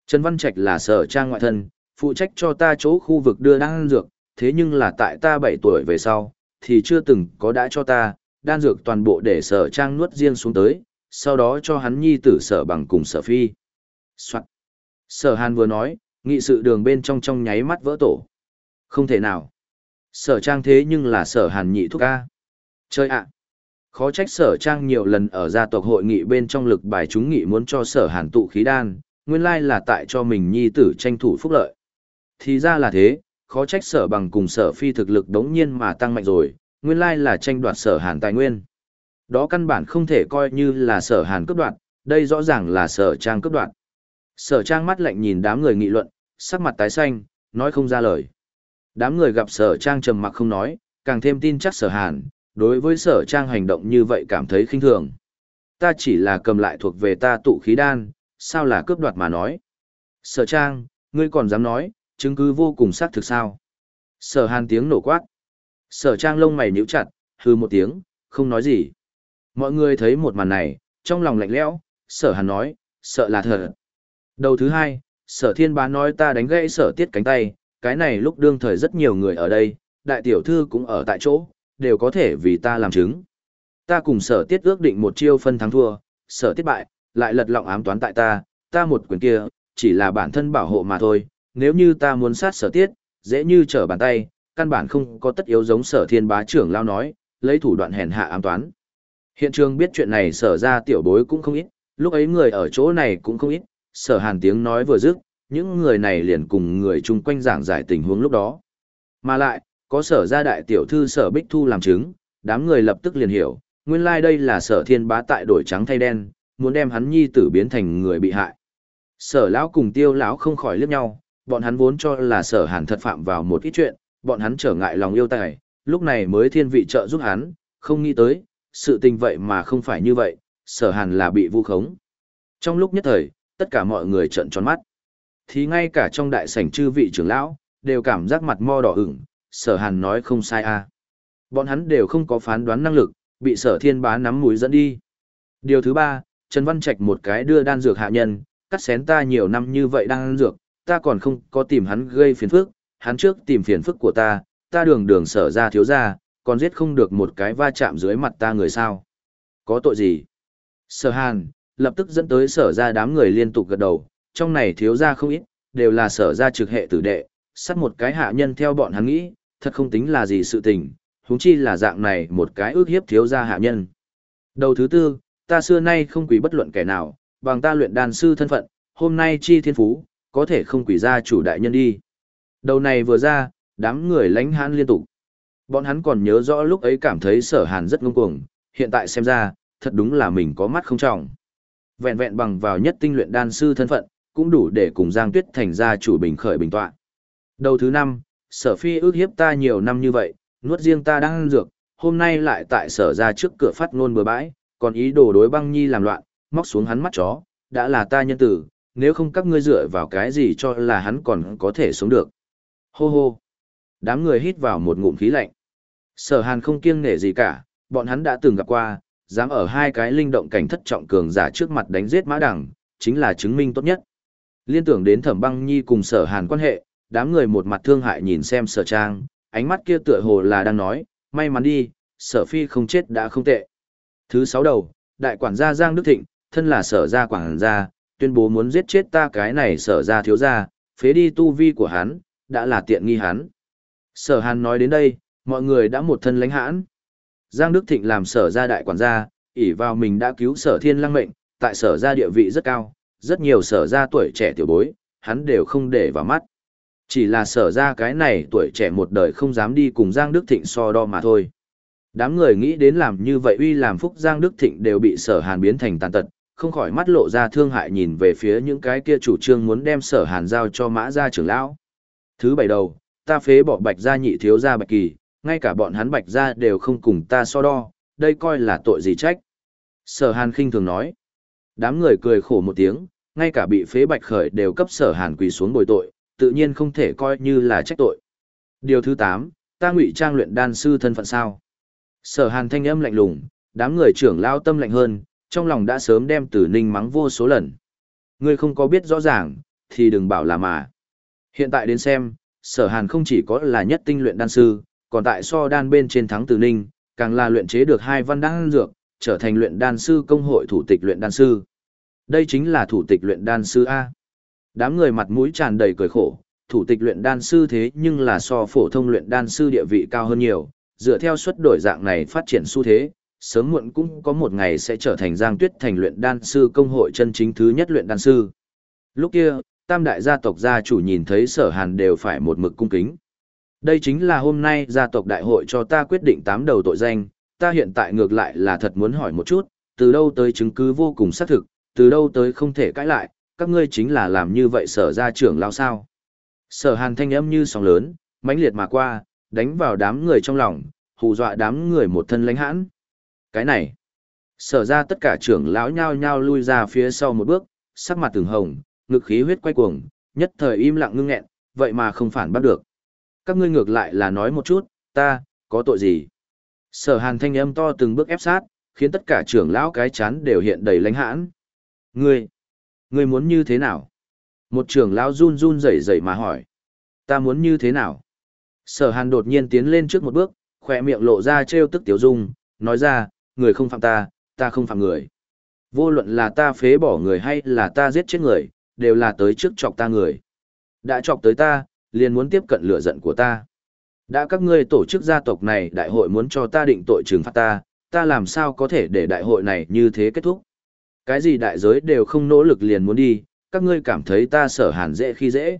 Trần Văn Trạch là sở trang ngoại thân, phụ trách cho ta chỗ khu vực đưa đan dược, thế nhưng là tại ta 7 tuổi về sau, thì chưa từng có đã cho ta, đan dược toàn bộ để sở trang nuốt riêng xuống tới, sau đó cho hắn nhi tử sở bằng cùng sở phi. Soạn. Sở hàn vừa nói, nghị sự đường bên trong trong nháy mắt vỡ tổ. Không thể nào. Sở trang thế nhưng là sở hàn nhị thúc ca. Chơi ạ. Khó trách sở trang nhiều lần ở gia tộc hội nghị bên trong lực bài chúng nghị muốn cho sở hàn tụ khí đan, nguyên lai là tại cho mình nhi tử tranh thủ phúc lợi. Thì ra là thế, khó trách sở bằng cùng sở phi thực lực đống nhiên mà tăng mạnh rồi, nguyên lai là tranh đoạt sở hàn tài nguyên. Đó căn bản không thể coi như là sở hàn cướp đoạt, đây rõ ràng là sở trang cướp đoạt. Sở trang mắt lạnh nhìn đám người nghị luận, sắc mặt tái xanh, nói không ra lời. Đám người gặp sở trang trầm mặc không nói, càng thêm tin chắc sở hàn, đối với sở trang hành động như vậy cảm thấy khinh thường. Ta chỉ là cầm lại thuộc về ta tụ khí đan, sao là cướp đoạt mà nói. Sở trang, ngươi còn dám nói, chứng cứ vô cùng xác thực sao. Sở hàn tiếng nổ quát. Sở trang lông mày nhíu chặt, hư một tiếng, không nói gì. Mọi người thấy một màn này, trong lòng lạnh lẽo, sở hàn nói, sợ là thật. Đầu thứ hai, sở thiên bá nói ta đánh gãy sở tiết cánh tay, cái này lúc đương thời rất nhiều người ở đây, đại tiểu thư cũng ở tại chỗ, đều có thể vì ta làm chứng. Ta cùng sở tiết ước định một chiêu phân thắng thua, sở tiết bại, lại lật lọng ám toán tại ta, ta một quyền kia, chỉ là bản thân bảo hộ mà thôi, nếu như ta muốn sát sở tiết, dễ như trở bàn tay, căn bản không có tất yếu giống sở thiên bá trưởng lao nói, lấy thủ đoạn hèn hạ ám toán. Hiện trường biết chuyện này sở ra tiểu bối cũng không ít, Lúc ấy người ở chỗ này cũng không ít, sở hàn tiếng nói vừa dứt, những người này liền cùng người chung quanh giảng giải tình huống lúc đó. Mà lại, có sở gia đại tiểu thư sở Bích Thu làm chứng, đám người lập tức liền hiểu, nguyên lai like đây là sở thiên bá tại đổi trắng thay đen, muốn đem hắn nhi tử biến thành người bị hại. Sở lão cùng tiêu lão không khỏi liếc nhau, bọn hắn vốn cho là sở hàn thật phạm vào một ít chuyện, bọn hắn trở ngại lòng yêu tài, lúc này mới thiên vị trợ giúp hắn, không nghĩ tới, sự tình vậy mà không phải như vậy, sở hàn là bị vu khống. Trong lúc nhất thời, tất cả mọi người trợn tròn mắt. Thì ngay cả trong đại sảnh chư vị trưởng lão, đều cảm giác mặt mo đỏ ửng, sở hàn nói không sai a à. Bọn hắn đều không có phán đoán năng lực, bị sở thiên bá nắm mũi dẫn đi. Điều thứ ba, Trần Văn Trạch một cái đưa đan dược hạ nhân, cắt xén ta nhiều năm như vậy đang ăn dược, ta còn không có tìm hắn gây phiền phức, hắn trước tìm phiền phức của ta, ta đường đường sở ra thiếu ra, còn giết không được một cái va chạm dưới mặt ta người sao. Có tội gì? Sở hàn, lập tức dẫn tới sở ra đám người liên tục gật đầu, trong này thiếu ra không ít, đều là sở ra trực hệ tử đệ, sát một cái hạ nhân theo bọn hắn nghĩ, thật không tính là gì sự tình, huống chi là dạng này một cái ước hiếp thiếu ra hạ nhân. Đầu thứ tư, ta xưa nay không quỷ bất luận kẻ nào, bằng ta luyện đàn sư thân phận, hôm nay chi thiên phú, có thể không quỷ ra chủ đại nhân đi. Đầu này vừa ra, đám người lánh hãn liên tục. Bọn hắn còn nhớ rõ lúc ấy cảm thấy sở hàn rất ngông cuồng, hiện tại xem ra, thật đúng là mình có mắt không trọng. Vẹn vẹn bằng vào nhất tinh luyện đan sư thân phận, cũng đủ để cùng Giang Tuyết thành ra chủ bình khởi bình tọa. Đầu thứ năm, sở phi ước hiếp ta nhiều năm như vậy, nuốt riêng ta đang ăn dược, hôm nay lại tại sở ra trước cửa phát ngôn bừa bãi, còn ý đồ đối băng nhi làm loạn, móc xuống hắn mắt chó, đã là ta nhân tử, nếu không các ngươi dựa vào cái gì cho là hắn còn có thể sống được. Hô hô. Đám người hít vào một ngụm khí lạnh. Sở hàn không kiêng nể gì cả, bọn hắn đã từng gặp qua, dám ở hai cái linh động cảnh thất trọng cường giả trước mặt đánh giết mã đẳng, chính là chứng minh tốt nhất. Liên tưởng đến thẩm băng nhi cùng sở hàn quan hệ, đám người một mặt thương hại nhìn xem sở trang, ánh mắt kia tựa hồ là đang nói, may mắn đi, sở phi không chết đã không tệ. Thứ sáu đầu, đại quản gia Giang Đức Thịnh, thân là sở gia quản gia, tuyên bố muốn giết chết ta cái này sở gia thiếu gia, phế đi tu vi của hắn, đã là tiện nghi hắn. Sở hàn nói đến đây, mọi người đã một thân lãnh hãn. Giang Đức Thịnh làm sở gia đại quản gia, ỷ vào mình đã cứu sở thiên lăng mệnh, tại sở gia địa vị rất cao, rất nhiều sở ra tuổi trẻ tiểu bối, hắn đều không để vào mắt. Chỉ là sở ra cái này tuổi trẻ một đời không dám đi cùng Giang Đức Thịnh so đo mà thôi. Đám người nghĩ đến làm như vậy uy làm phúc Giang Đức Thịnh đều bị sở hàn biến thành tàn tật, không khỏi mắt lộ ra thương hại nhìn về phía những cái kia chủ trương muốn đem sở hàn giao cho mã gia trưởng lão. Thứ bảy đầu, ta phế bỏ bạch gia nhị thiếu gia bạch kỳ, ngay cả bọn hắn bạch gia đều không cùng ta so đo, đây coi là tội gì trách. Sở hàn khinh thường nói. Đám người cười khổ một tiếng, ngay cả bị phế bạch khởi đều cấp sở hàn quỳ xuống bồi tội, tự nhiên không thể coi như là trách tội. Điều thứ 8, ta ngụy trang luyện đan sư thân phận sao? Sở Hàn thanh âm lạnh lùng, đám người trưởng lao tâm lạnh hơn, trong lòng đã sớm đem Tử Ninh mắng vô số lần. Ngươi không có biết rõ ràng, thì đừng bảo là mà. Hiện tại đến xem, Sở Hàn không chỉ có là nhất tinh luyện đan sư, còn tại so đan bên trên thắng Tử Ninh, càng là luyện chế được hai văn đan dược, trở thành luyện đan sư công hội thủ tịch luyện đan sư. Đây chính là thủ tịch luyện đan sư A. Đám người mặt mũi tràn đầy cười khổ, thủ tịch luyện đan sư thế nhưng là so phổ thông luyện đan sư địa vị cao hơn nhiều, dựa theo suất đổi dạng này phát triển xu thế, sớm muộn cũng có một ngày sẽ trở thành Giang Tuyết thành luyện đan sư công hội chân chính thứ nhất luyện đan sư. Lúc kia, tam đại gia tộc gia chủ nhìn thấy sở hàn đều phải một mực cung kính. Đây chính là hôm nay gia tộc đại hội cho ta quyết định tám đầu tội danh, ta hiện tại ngược lại là thật muốn hỏi một chút, từ đâu tới chứng cứ vô cùng xác thực, từ đâu tới không thể cãi lại, các ngươi chính là làm như vậy sở ra trưởng lao sao. Sở hàn thanh âm như sóng lớn, mãnh liệt mà qua, đánh vào đám người trong lòng, hù dọa đám người một thân lãnh hãn. Cái này, sở ra tất cả trưởng lão nhao nhao lui ra phía sau một bước, sắc mặt từng hồng, ngực khí huyết quay cuồng, nhất thời im lặng ngưng nghẹn, vậy mà không phản bắt được. Các ngươi ngược lại là nói một chút, ta, có tội gì? Sở hàn thanh âm to từng bước ép sát, khiến tất cả trưởng lão cái chán đều hiện đầy lãnh hãn. Ngươi, Ngươi muốn như thế nào? Một trưởng lão run run rẩy rẩy mà hỏi. Ta muốn như thế nào? Sở hàn đột nhiên tiến lên trước một bước, khỏe miệng lộ ra trêu tức tiểu dung, nói ra, người không phạm ta, ta không phạm người. Vô luận là ta phế bỏ người hay là ta giết chết người, đều là tới trước chọc ta người. Đã chọc tới ta, liền muốn tiếp cận lửa giận của ta. Đã các ngươi tổ chức gia tộc này đại hội muốn cho ta định tội trừng phạt ta, ta làm sao có thể để đại hội này như thế kết thúc. Cái gì đại giới đều không nỗ lực liền muốn đi, các ngươi cảm thấy ta sở hàn dễ khi dễ.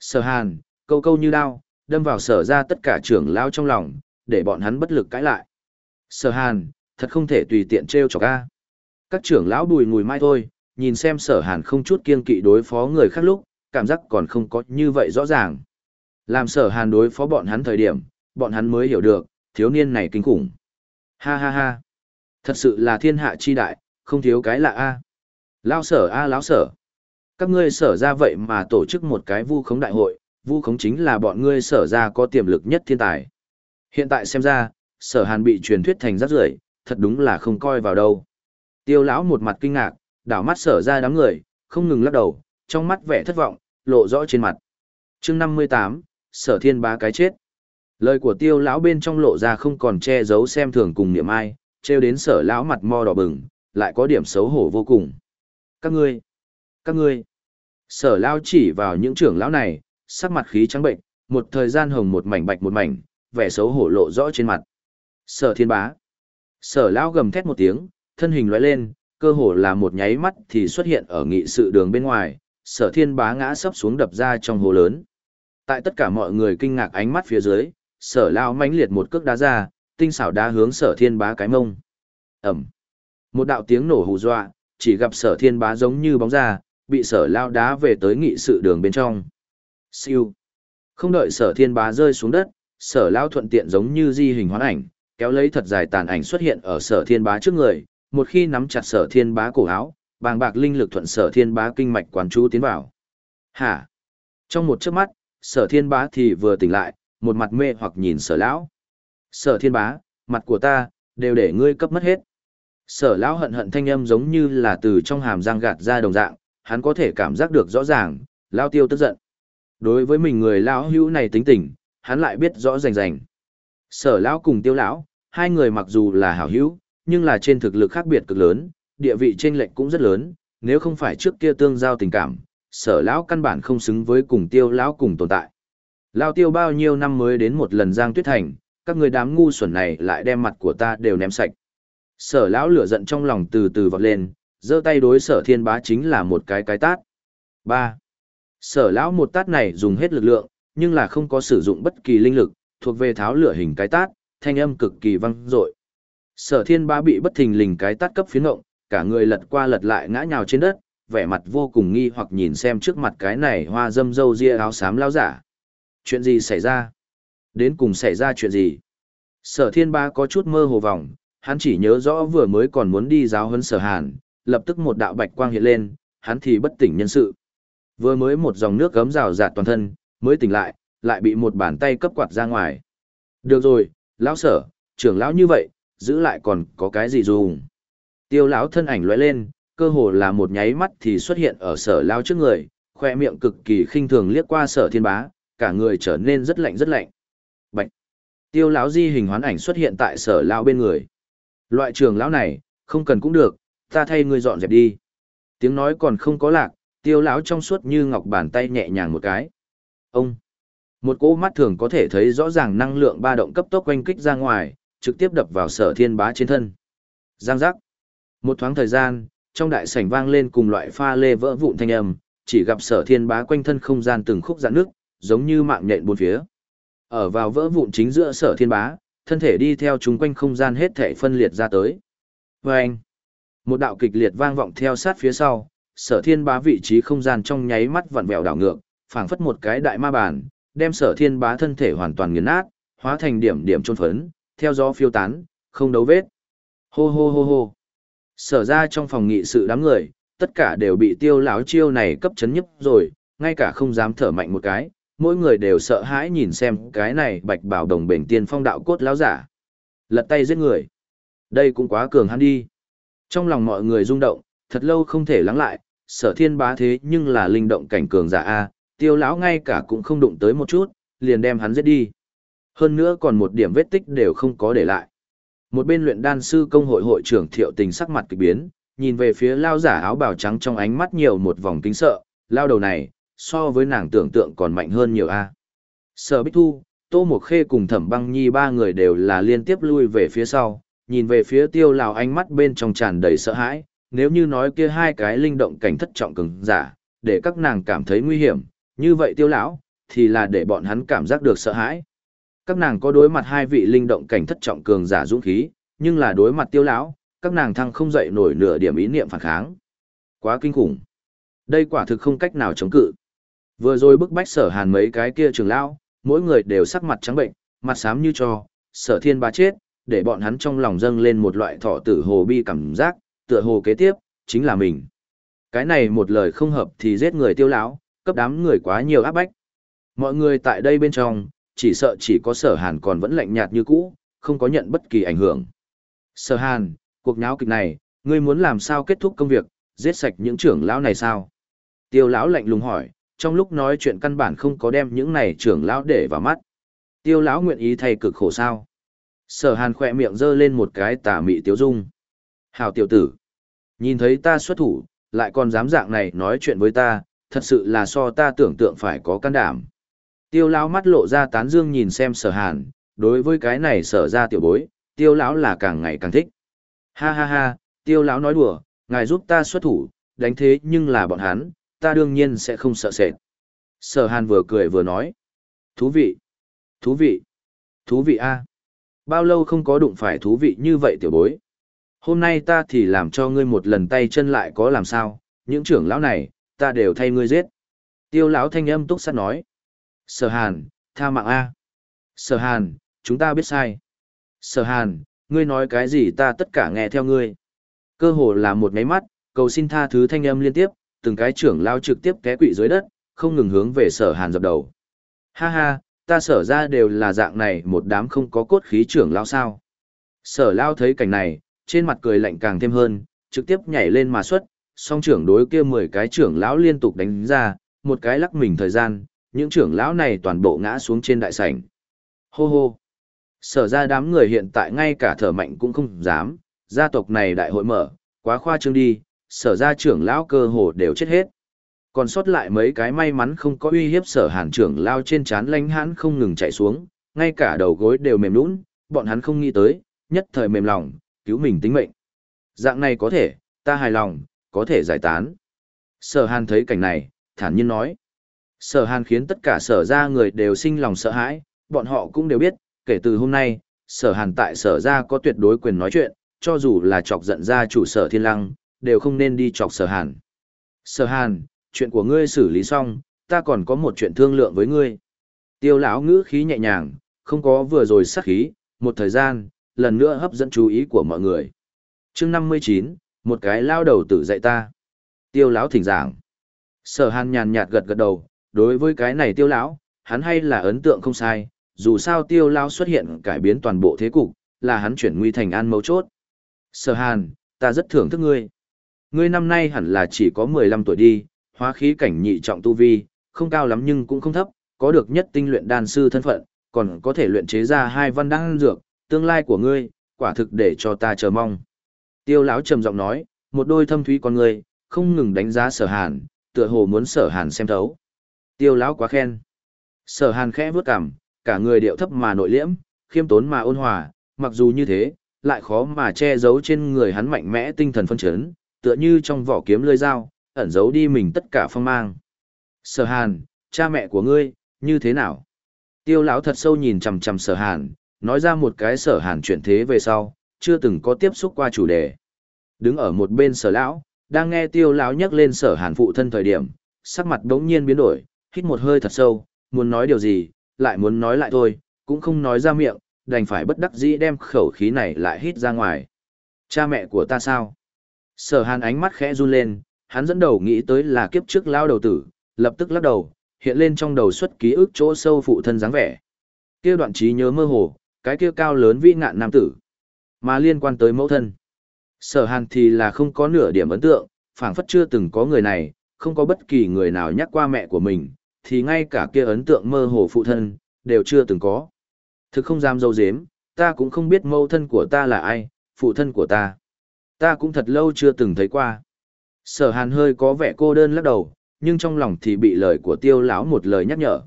Sở hàn, câu câu như đao, đâm vào sở ra tất cả trưởng lao trong lòng, để bọn hắn bất lực cãi lại. Sở hàn, thật không thể tùy tiện treo chọc ca. Các trưởng lão bùi ngùi mai thôi, nhìn xem sở hàn không chút kiên kỵ đối phó người khác lúc, cảm giác còn không có như vậy rõ ràng. Làm sở hàn đối phó bọn hắn thời điểm, bọn hắn mới hiểu được, thiếu niên này kinh khủng. Ha ha ha. Thật sự là thiên hạ chi đại, không thiếu cái lạ A. Lao sở A lão sở. Các ngươi sở ra vậy mà tổ chức một cái vu khống đại hội, vu khống chính là bọn ngươi sở ra có tiềm lực nhất thiên tài. Hiện tại xem ra, sở hàn bị truyền thuyết thành rác rưởi thật đúng là không coi vào đâu. Tiêu lão một mặt kinh ngạc, đảo mắt sở ra đám người, không ngừng lắc đầu, trong mắt vẻ thất vọng, lộ rõ trên mặt. chương năm mươi tám sở thiên bá cái chết. Lời của tiêu lão bên trong lộ ra không còn che giấu xem thường cùng niệm ai, treo đến sở lão mặt mo đỏ bừng, lại có điểm xấu hổ vô cùng. Các ngươi, các ngươi, sở lão chỉ vào những trưởng lão này, sắc mặt khí trắng bệnh, một thời gian hồng một mảnh bạch một mảnh, vẻ xấu hổ lộ rõ trên mặt. Sở thiên bá, sở lão gầm thét một tiếng, thân hình lóe lên, cơ hồ là một nháy mắt thì xuất hiện ở nghị sự đường bên ngoài, sở thiên bá ngã sấp xuống đập ra trong hồ lớn. Tại tất cả mọi người kinh ngạc ánh mắt phía dưới, sở lao mãnh liệt một cước đá ra, tinh xảo đá hướng sở thiên bá cái mông. Ẩm. Một đạo tiếng nổ hù dọa, chỉ gặp sở thiên bá giống như bóng ra, bị sở lao đá về tới nghị sự đường bên trong. Siêu. Không đợi sở thiên bá rơi xuống đất, sở lao thuận tiện giống như di hình hoán ảnh, kéo lấy thật dài tàn ảnh xuất hiện ở sở thiên bá trước người, một khi nắm chặt sở thiên bá cổ áo, bàng bạc linh lực thuận sở thiên bá kinh mạch quán chú tiến vào. Hả? Trong một chớp mắt, sở thiên bá thì vừa tỉnh lại, một mặt mê hoặc nhìn sở lão. Sở thiên bá, mặt của ta, đều để ngươi cấp mất hết. Sở lão hận hận thanh âm giống như là từ trong hàm răng gạt ra đồng dạng, hắn có thể cảm giác được rõ ràng, lao tiêu tức giận. Đối với mình người lão hữu này tính tình, hắn lại biết rõ rành rành. Sở lão cùng tiêu lão, hai người mặc dù là hảo hữu, nhưng là trên thực lực khác biệt cực lớn, địa vị trên lệnh cũng rất lớn, nếu không phải trước kia tương giao tình cảm, sở lão căn bản không xứng với cùng tiêu lão cùng tồn tại. Lao tiêu bao nhiêu năm mới đến một lần giang tuyết thành, các người đám ngu xuẩn này lại đem mặt của ta đều ném sạch. Sở lão lửa giận trong lòng từ từ vọt lên, giơ tay đối sở thiên bá chính là một cái cái tát. Ba. Sở lão một tát này dùng hết lực lượng, nhưng là không có sử dụng bất kỳ linh lực, thuộc về tháo lửa hình cái tát, thanh âm cực kỳ vang dội. Sở thiên bá bị bất thình lình cái tát cấp phiến ngộng, cả người lật qua lật lại ngã nhào trên đất, vẻ mặt vô cùng nghi hoặc nhìn xem trước mặt cái này hoa dâm dâu ria áo xám lao giả. Chuyện gì xảy ra? Đến cùng xảy ra chuyện gì? Sở thiên ba có chút mơ hồ vòng, hắn chỉ nhớ rõ vừa mới còn muốn đi giáo huấn sở hàn, lập tức một đạo bạch quang hiện lên, hắn thì bất tỉnh nhân sự. Vừa mới một dòng nước gấm rào rạt toàn thân, mới tỉnh lại, lại bị một bàn tay cấp quạt ra ngoài. Được rồi, lão sở, trưởng lão như vậy, giữ lại còn có cái gì dùng. Tiêu lão thân ảnh lóe lên, cơ hồ là một nháy mắt thì xuất hiện ở sở lao trước người, khoe miệng cực kỳ khinh thường liếc qua sở thiên bá, cả người trở nên rất lạnh rất lạnh. Bạch. Tiêu lão di hình hoán ảnh xuất hiện tại sở lao bên người. Loại trường lão này, không cần cũng được, ta thay ngươi dọn dẹp đi. Tiếng nói còn không có lạc, tiêu lão trong suốt như ngọc bàn tay nhẹ nhàng một cái. Ông. Một cỗ mắt thường có thể thấy rõ ràng năng lượng ba động cấp tốc quanh kích ra ngoài, trực tiếp đập vào sở thiên bá trên thân. Giang giác. Một thoáng thời gian, trong đại sảnh vang lên cùng loại pha lê vỡ vụn thanh âm, chỉ gặp sở thiên bá quanh thân không gian từng khúc giãn nước, giống như mạng nhện bốn phía. Ở vào vỡ vụn chính giữa sở thiên bá, thân thể đi theo chúng quanh không gian hết thể phân liệt ra tới. Và anh, một đạo kịch liệt vang vọng theo sát phía sau, sở thiên bá vị trí không gian trong nháy mắt vặn vẹo đảo ngược, phảng phất một cái đại ma bản, đem sở thiên bá thân thể hoàn toàn nghiền nát, hóa thành điểm điểm trôn phấn, theo gió phiêu tán, không đấu vết. Hô hô hô hô. Sở ra trong phòng nghị sự đám người, tất cả đều bị tiêu láo chiêu này cấp chấn nhấp rồi, ngay cả không dám thở mạnh một cái, mỗi người đều sợ hãi nhìn xem cái này bạch bảo đồng bền tiên phong đạo cốt láo giả. Lật tay giết người. Đây cũng quá cường hắn đi. Trong lòng mọi người rung động, thật lâu không thể lắng lại, sở thiên bá thế nhưng là linh động cảnh cường giả A, tiêu lão ngay cả cũng không đụng tới một chút, liền đem hắn giết đi. Hơn nữa còn một điểm vết tích đều không có để lại. Một bên luyện đan sư công hội hội trưởng thiệu tình sắc mặt kỳ biến, nhìn về phía lao giả áo bào trắng trong ánh mắt nhiều một vòng kính sợ, lao đầu này, so với nàng tưởng tượng còn mạnh hơn nhiều a. Sở Bích Thu, Tô Mộc Khê cùng Thẩm Băng Nhi ba người đều là liên tiếp lui về phía sau, nhìn về phía tiêu lào ánh mắt bên trong tràn đầy sợ hãi, nếu như nói kia hai cái linh động cảnh thất trọng cường giả, để các nàng cảm thấy nguy hiểm, như vậy tiêu lão, thì là để bọn hắn cảm giác được sợ hãi. Các nàng có đối mặt hai vị linh động cảnh thất trọng cường giả dũng khí, nhưng là đối mặt tiêu lão, các nàng thăng không dậy nổi nửa điểm ý niệm phản kháng. Quá kinh khủng. Đây quả thực không cách nào chống cự. Vừa rồi bức bách sở hàn mấy cái kia trường lão, mỗi người đều sắc mặt trắng bệnh, mặt xám như cho, sở thiên bá chết, để bọn hắn trong lòng dâng lên một loại thọ tử hồ bi cảm giác, tựa hồ kế tiếp, chính là mình. Cái này một lời không hợp thì giết người tiêu lão, cấp đám người quá nhiều áp bách. Mọi người tại đây bên trong, chỉ sợ chỉ có sở hàn còn vẫn lạnh nhạt như cũ, không có nhận bất kỳ ảnh hưởng. Sở hàn, cuộc nháo kịch này, ngươi muốn làm sao kết thúc công việc, giết sạch những trưởng lão này sao? Tiêu lão lạnh lùng hỏi, trong lúc nói chuyện căn bản không có đem những này trưởng lão để vào mắt. Tiêu lão nguyện ý thay cực khổ sao? Sở Hàn khỏe miệng giơ lên một cái tà mị tiếu dung. Hào tiểu tử, nhìn thấy ta xuất thủ, lại còn dám dạng này nói chuyện với ta, thật sự là so ta tưởng tượng phải có can đảm. Tiêu lão mắt lộ ra tán dương nhìn xem Sở Hàn, đối với cái này sở ra tiểu bối, Tiêu lão là càng ngày càng thích. Ha ha ha, Tiêu lão nói đùa, ngài giúp ta xuất thủ, đánh thế nhưng là bọn hắn, ta đương nhiên sẽ không sợ sệt. Sở Hàn vừa cười vừa nói. Thú vị, thú vị, thú vị a. Bao lâu không có đụng phải thú vị như vậy tiểu bối. Hôm nay ta thì làm cho ngươi một lần tay chân lại có làm sao, những trưởng lão này, ta đều thay ngươi giết. Tiêu lão thanh âm túc sắt nói. Sở Hàn, tha mạng a. Sở Hàn, chúng ta biết sai. Sở Hàn, ngươi nói cái gì ta tất cả nghe theo ngươi. Cơ hồ là một máy mắt, cầu xin tha thứ thanh âm liên tiếp, từng cái trưởng lao trực tiếp té quỵ dưới đất, không ngừng hướng về sở hàn dập đầu. Ha ha, ta sở ra đều là dạng này một đám không có cốt khí trưởng lao sao. Sở lao thấy cảnh này, trên mặt cười lạnh càng thêm hơn, trực tiếp nhảy lên mà xuất, song trưởng đối kia 10 cái trưởng lão liên tục đánh ra, một cái lắc mình thời gian, những trưởng lão này toàn bộ ngã xuống trên đại sảnh. Hô hô. Sở ra đám người hiện tại ngay cả thở mạnh cũng không dám, gia tộc này đại hội mở, quá khoa trương đi, sở ra trưởng lão cơ hồ đều chết hết. Còn sót lại mấy cái may mắn không có uy hiếp sở hàn trưởng lao trên chán lánh hãn không ngừng chạy xuống, ngay cả đầu gối đều mềm nũng, bọn hắn không nghĩ tới, nhất thời mềm lòng, cứu mình tính mệnh. Dạng này có thể, ta hài lòng, có thể giải tán. Sở hàn thấy cảnh này, thản nhiên nói. Sở hàn khiến tất cả sở ra người đều sinh lòng sợ hãi, bọn họ cũng đều biết, kể từ hôm nay, sở hàn tại sở ra có tuyệt đối quyền nói chuyện, cho dù là chọc giận ra chủ sở thiên lăng, đều không nên đi chọc sở hàn. Sở hàn, chuyện của ngươi xử lý xong, ta còn có một chuyện thương lượng với ngươi. Tiêu lão ngữ khí nhẹ nhàng, không có vừa rồi sát khí, một thời gian, lần nữa hấp dẫn chú ý của mọi người. chương 59, một cái lao đầu tử dạy ta. Tiêu lão thỉnh giảng. Sở hàn nhàn nhạt gật gật đầu, đối với cái này tiêu lão, hắn hay là ấn tượng không sai, dù sao tiêu lão xuất hiện cải biến toàn bộ thế cục, là hắn chuyển nguy thành an mấu chốt. Sở hàn, ta rất thưởng thức ngươi. Ngươi năm nay hẳn là chỉ có 15 tuổi đi, hóa khí cảnh nhị trọng tu vi, không cao lắm nhưng cũng không thấp, có được nhất tinh luyện đan sư thân phận, còn có thể luyện chế ra hai văn đan dược, tương lai của ngươi, quả thực để cho ta chờ mong. Tiêu lão trầm giọng nói, một đôi thâm thúy con ngươi, không ngừng đánh giá sở hàn, tựa hồ muốn sở hàn xem thấu. Tiêu lão quá khen. Sở hàn khẽ vướt cằm, cả người điệu thấp mà nội liễm, khiêm tốn mà ôn hòa, mặc dù như thế, lại khó mà che giấu trên người hắn mạnh mẽ tinh thần phân chấn, tựa như trong vỏ kiếm lưỡi dao, ẩn giấu đi mình tất cả phong mang. Sở Hàn, cha mẹ của ngươi, như thế nào? Tiêu lão thật sâu nhìn chằm chằm Sở Hàn, nói ra một cái Sở Hàn chuyển thế về sau, chưa từng có tiếp xúc qua chủ đề. Đứng ở một bên Sở lão, đang nghe Tiêu lão nhắc lên Sở Hàn phụ thân thời điểm, sắc mặt đống nhiên biến đổi, hít một hơi thật sâu, muốn nói điều gì, lại muốn nói lại thôi, cũng không nói ra miệng, đành phải bất đắc dĩ đem khẩu khí này lại hít ra ngoài. Cha mẹ của ta sao? Sở hàn ánh mắt khẽ run lên, hắn dẫn đầu nghĩ tới là kiếp trước lao đầu tử, lập tức lắc đầu, hiện lên trong đầu xuất ký ức chỗ sâu phụ thân dáng vẻ. Kia đoạn trí nhớ mơ hồ, cái kia cao lớn vĩ ngạn nam tử, mà liên quan tới mẫu thân. Sở hàn thì là không có nửa điểm ấn tượng, phảng phất chưa từng có người này, không có bất kỳ người nào nhắc qua mẹ của mình, thì ngay cả kia ấn tượng mơ hồ phụ thân, đều chưa từng có. Thực không dám dâu dếm, ta cũng không biết mẫu thân của ta là ai, phụ thân của ta. Ta cũng thật lâu chưa từng thấy qua. Sở hàn hơi có vẻ cô đơn lắc đầu, nhưng trong lòng thì bị lời của tiêu lão một lời nhắc nhở.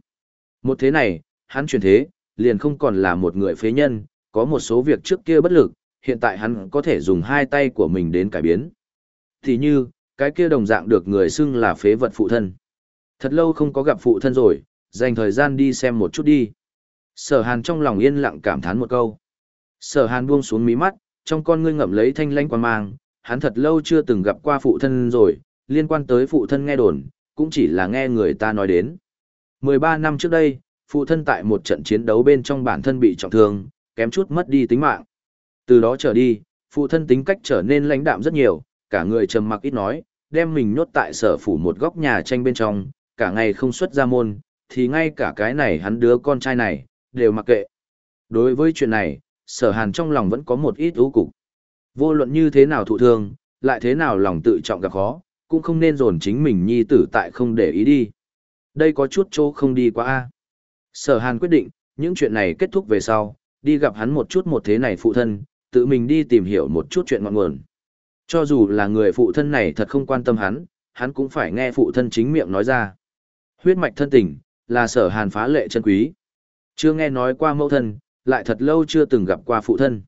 Một thế này, hắn chuyển thế, liền không còn là một người phế nhân, có một số việc trước kia bất lực, hiện tại hắn có thể dùng hai tay của mình đến cải biến. Thì như, cái kia đồng dạng được người xưng là phế vật phụ thân. Thật lâu không có gặp phụ thân rồi, dành thời gian đi xem một chút đi. Sở hàn trong lòng yên lặng cảm thán một câu. Sở hàn buông xuống mí mắt, trong con ngươi ngậm lấy thanh lanh quan mang, hắn thật lâu chưa từng gặp qua phụ thân rồi, liên quan tới phụ thân nghe đồn, cũng chỉ là nghe người ta nói đến. 13 năm trước đây, phụ thân tại một trận chiến đấu bên trong bản thân bị trọng thương, kém chút mất đi tính mạng. Từ đó trở đi, phụ thân tính cách trở nên lãnh đạm rất nhiều, cả người trầm mặc ít nói, đem mình nhốt tại sở phủ một góc nhà tranh bên trong, cả ngày không xuất ra môn, thì ngay cả cái này hắn đứa con trai này, đều mặc kệ. Đối với chuyện này, sở hàn trong lòng vẫn có một ít ưu cục. Vô luận như thế nào thụ thương, lại thế nào lòng tự trọng gặp khó, cũng không nên dồn chính mình nhi tử tại không để ý đi. Đây có chút chỗ không đi quá a. Sở hàn quyết định, những chuyện này kết thúc về sau, đi gặp hắn một chút một thế này phụ thân, tự mình đi tìm hiểu một chút chuyện ngọn nguồn. Cho dù là người phụ thân này thật không quan tâm hắn, hắn cũng phải nghe phụ thân chính miệng nói ra. Huyết mạch thân tình, là sở hàn phá lệ chân quý. Chưa nghe nói qua mẫu thân, lại thật lâu chưa từng gặp qua phụ thân.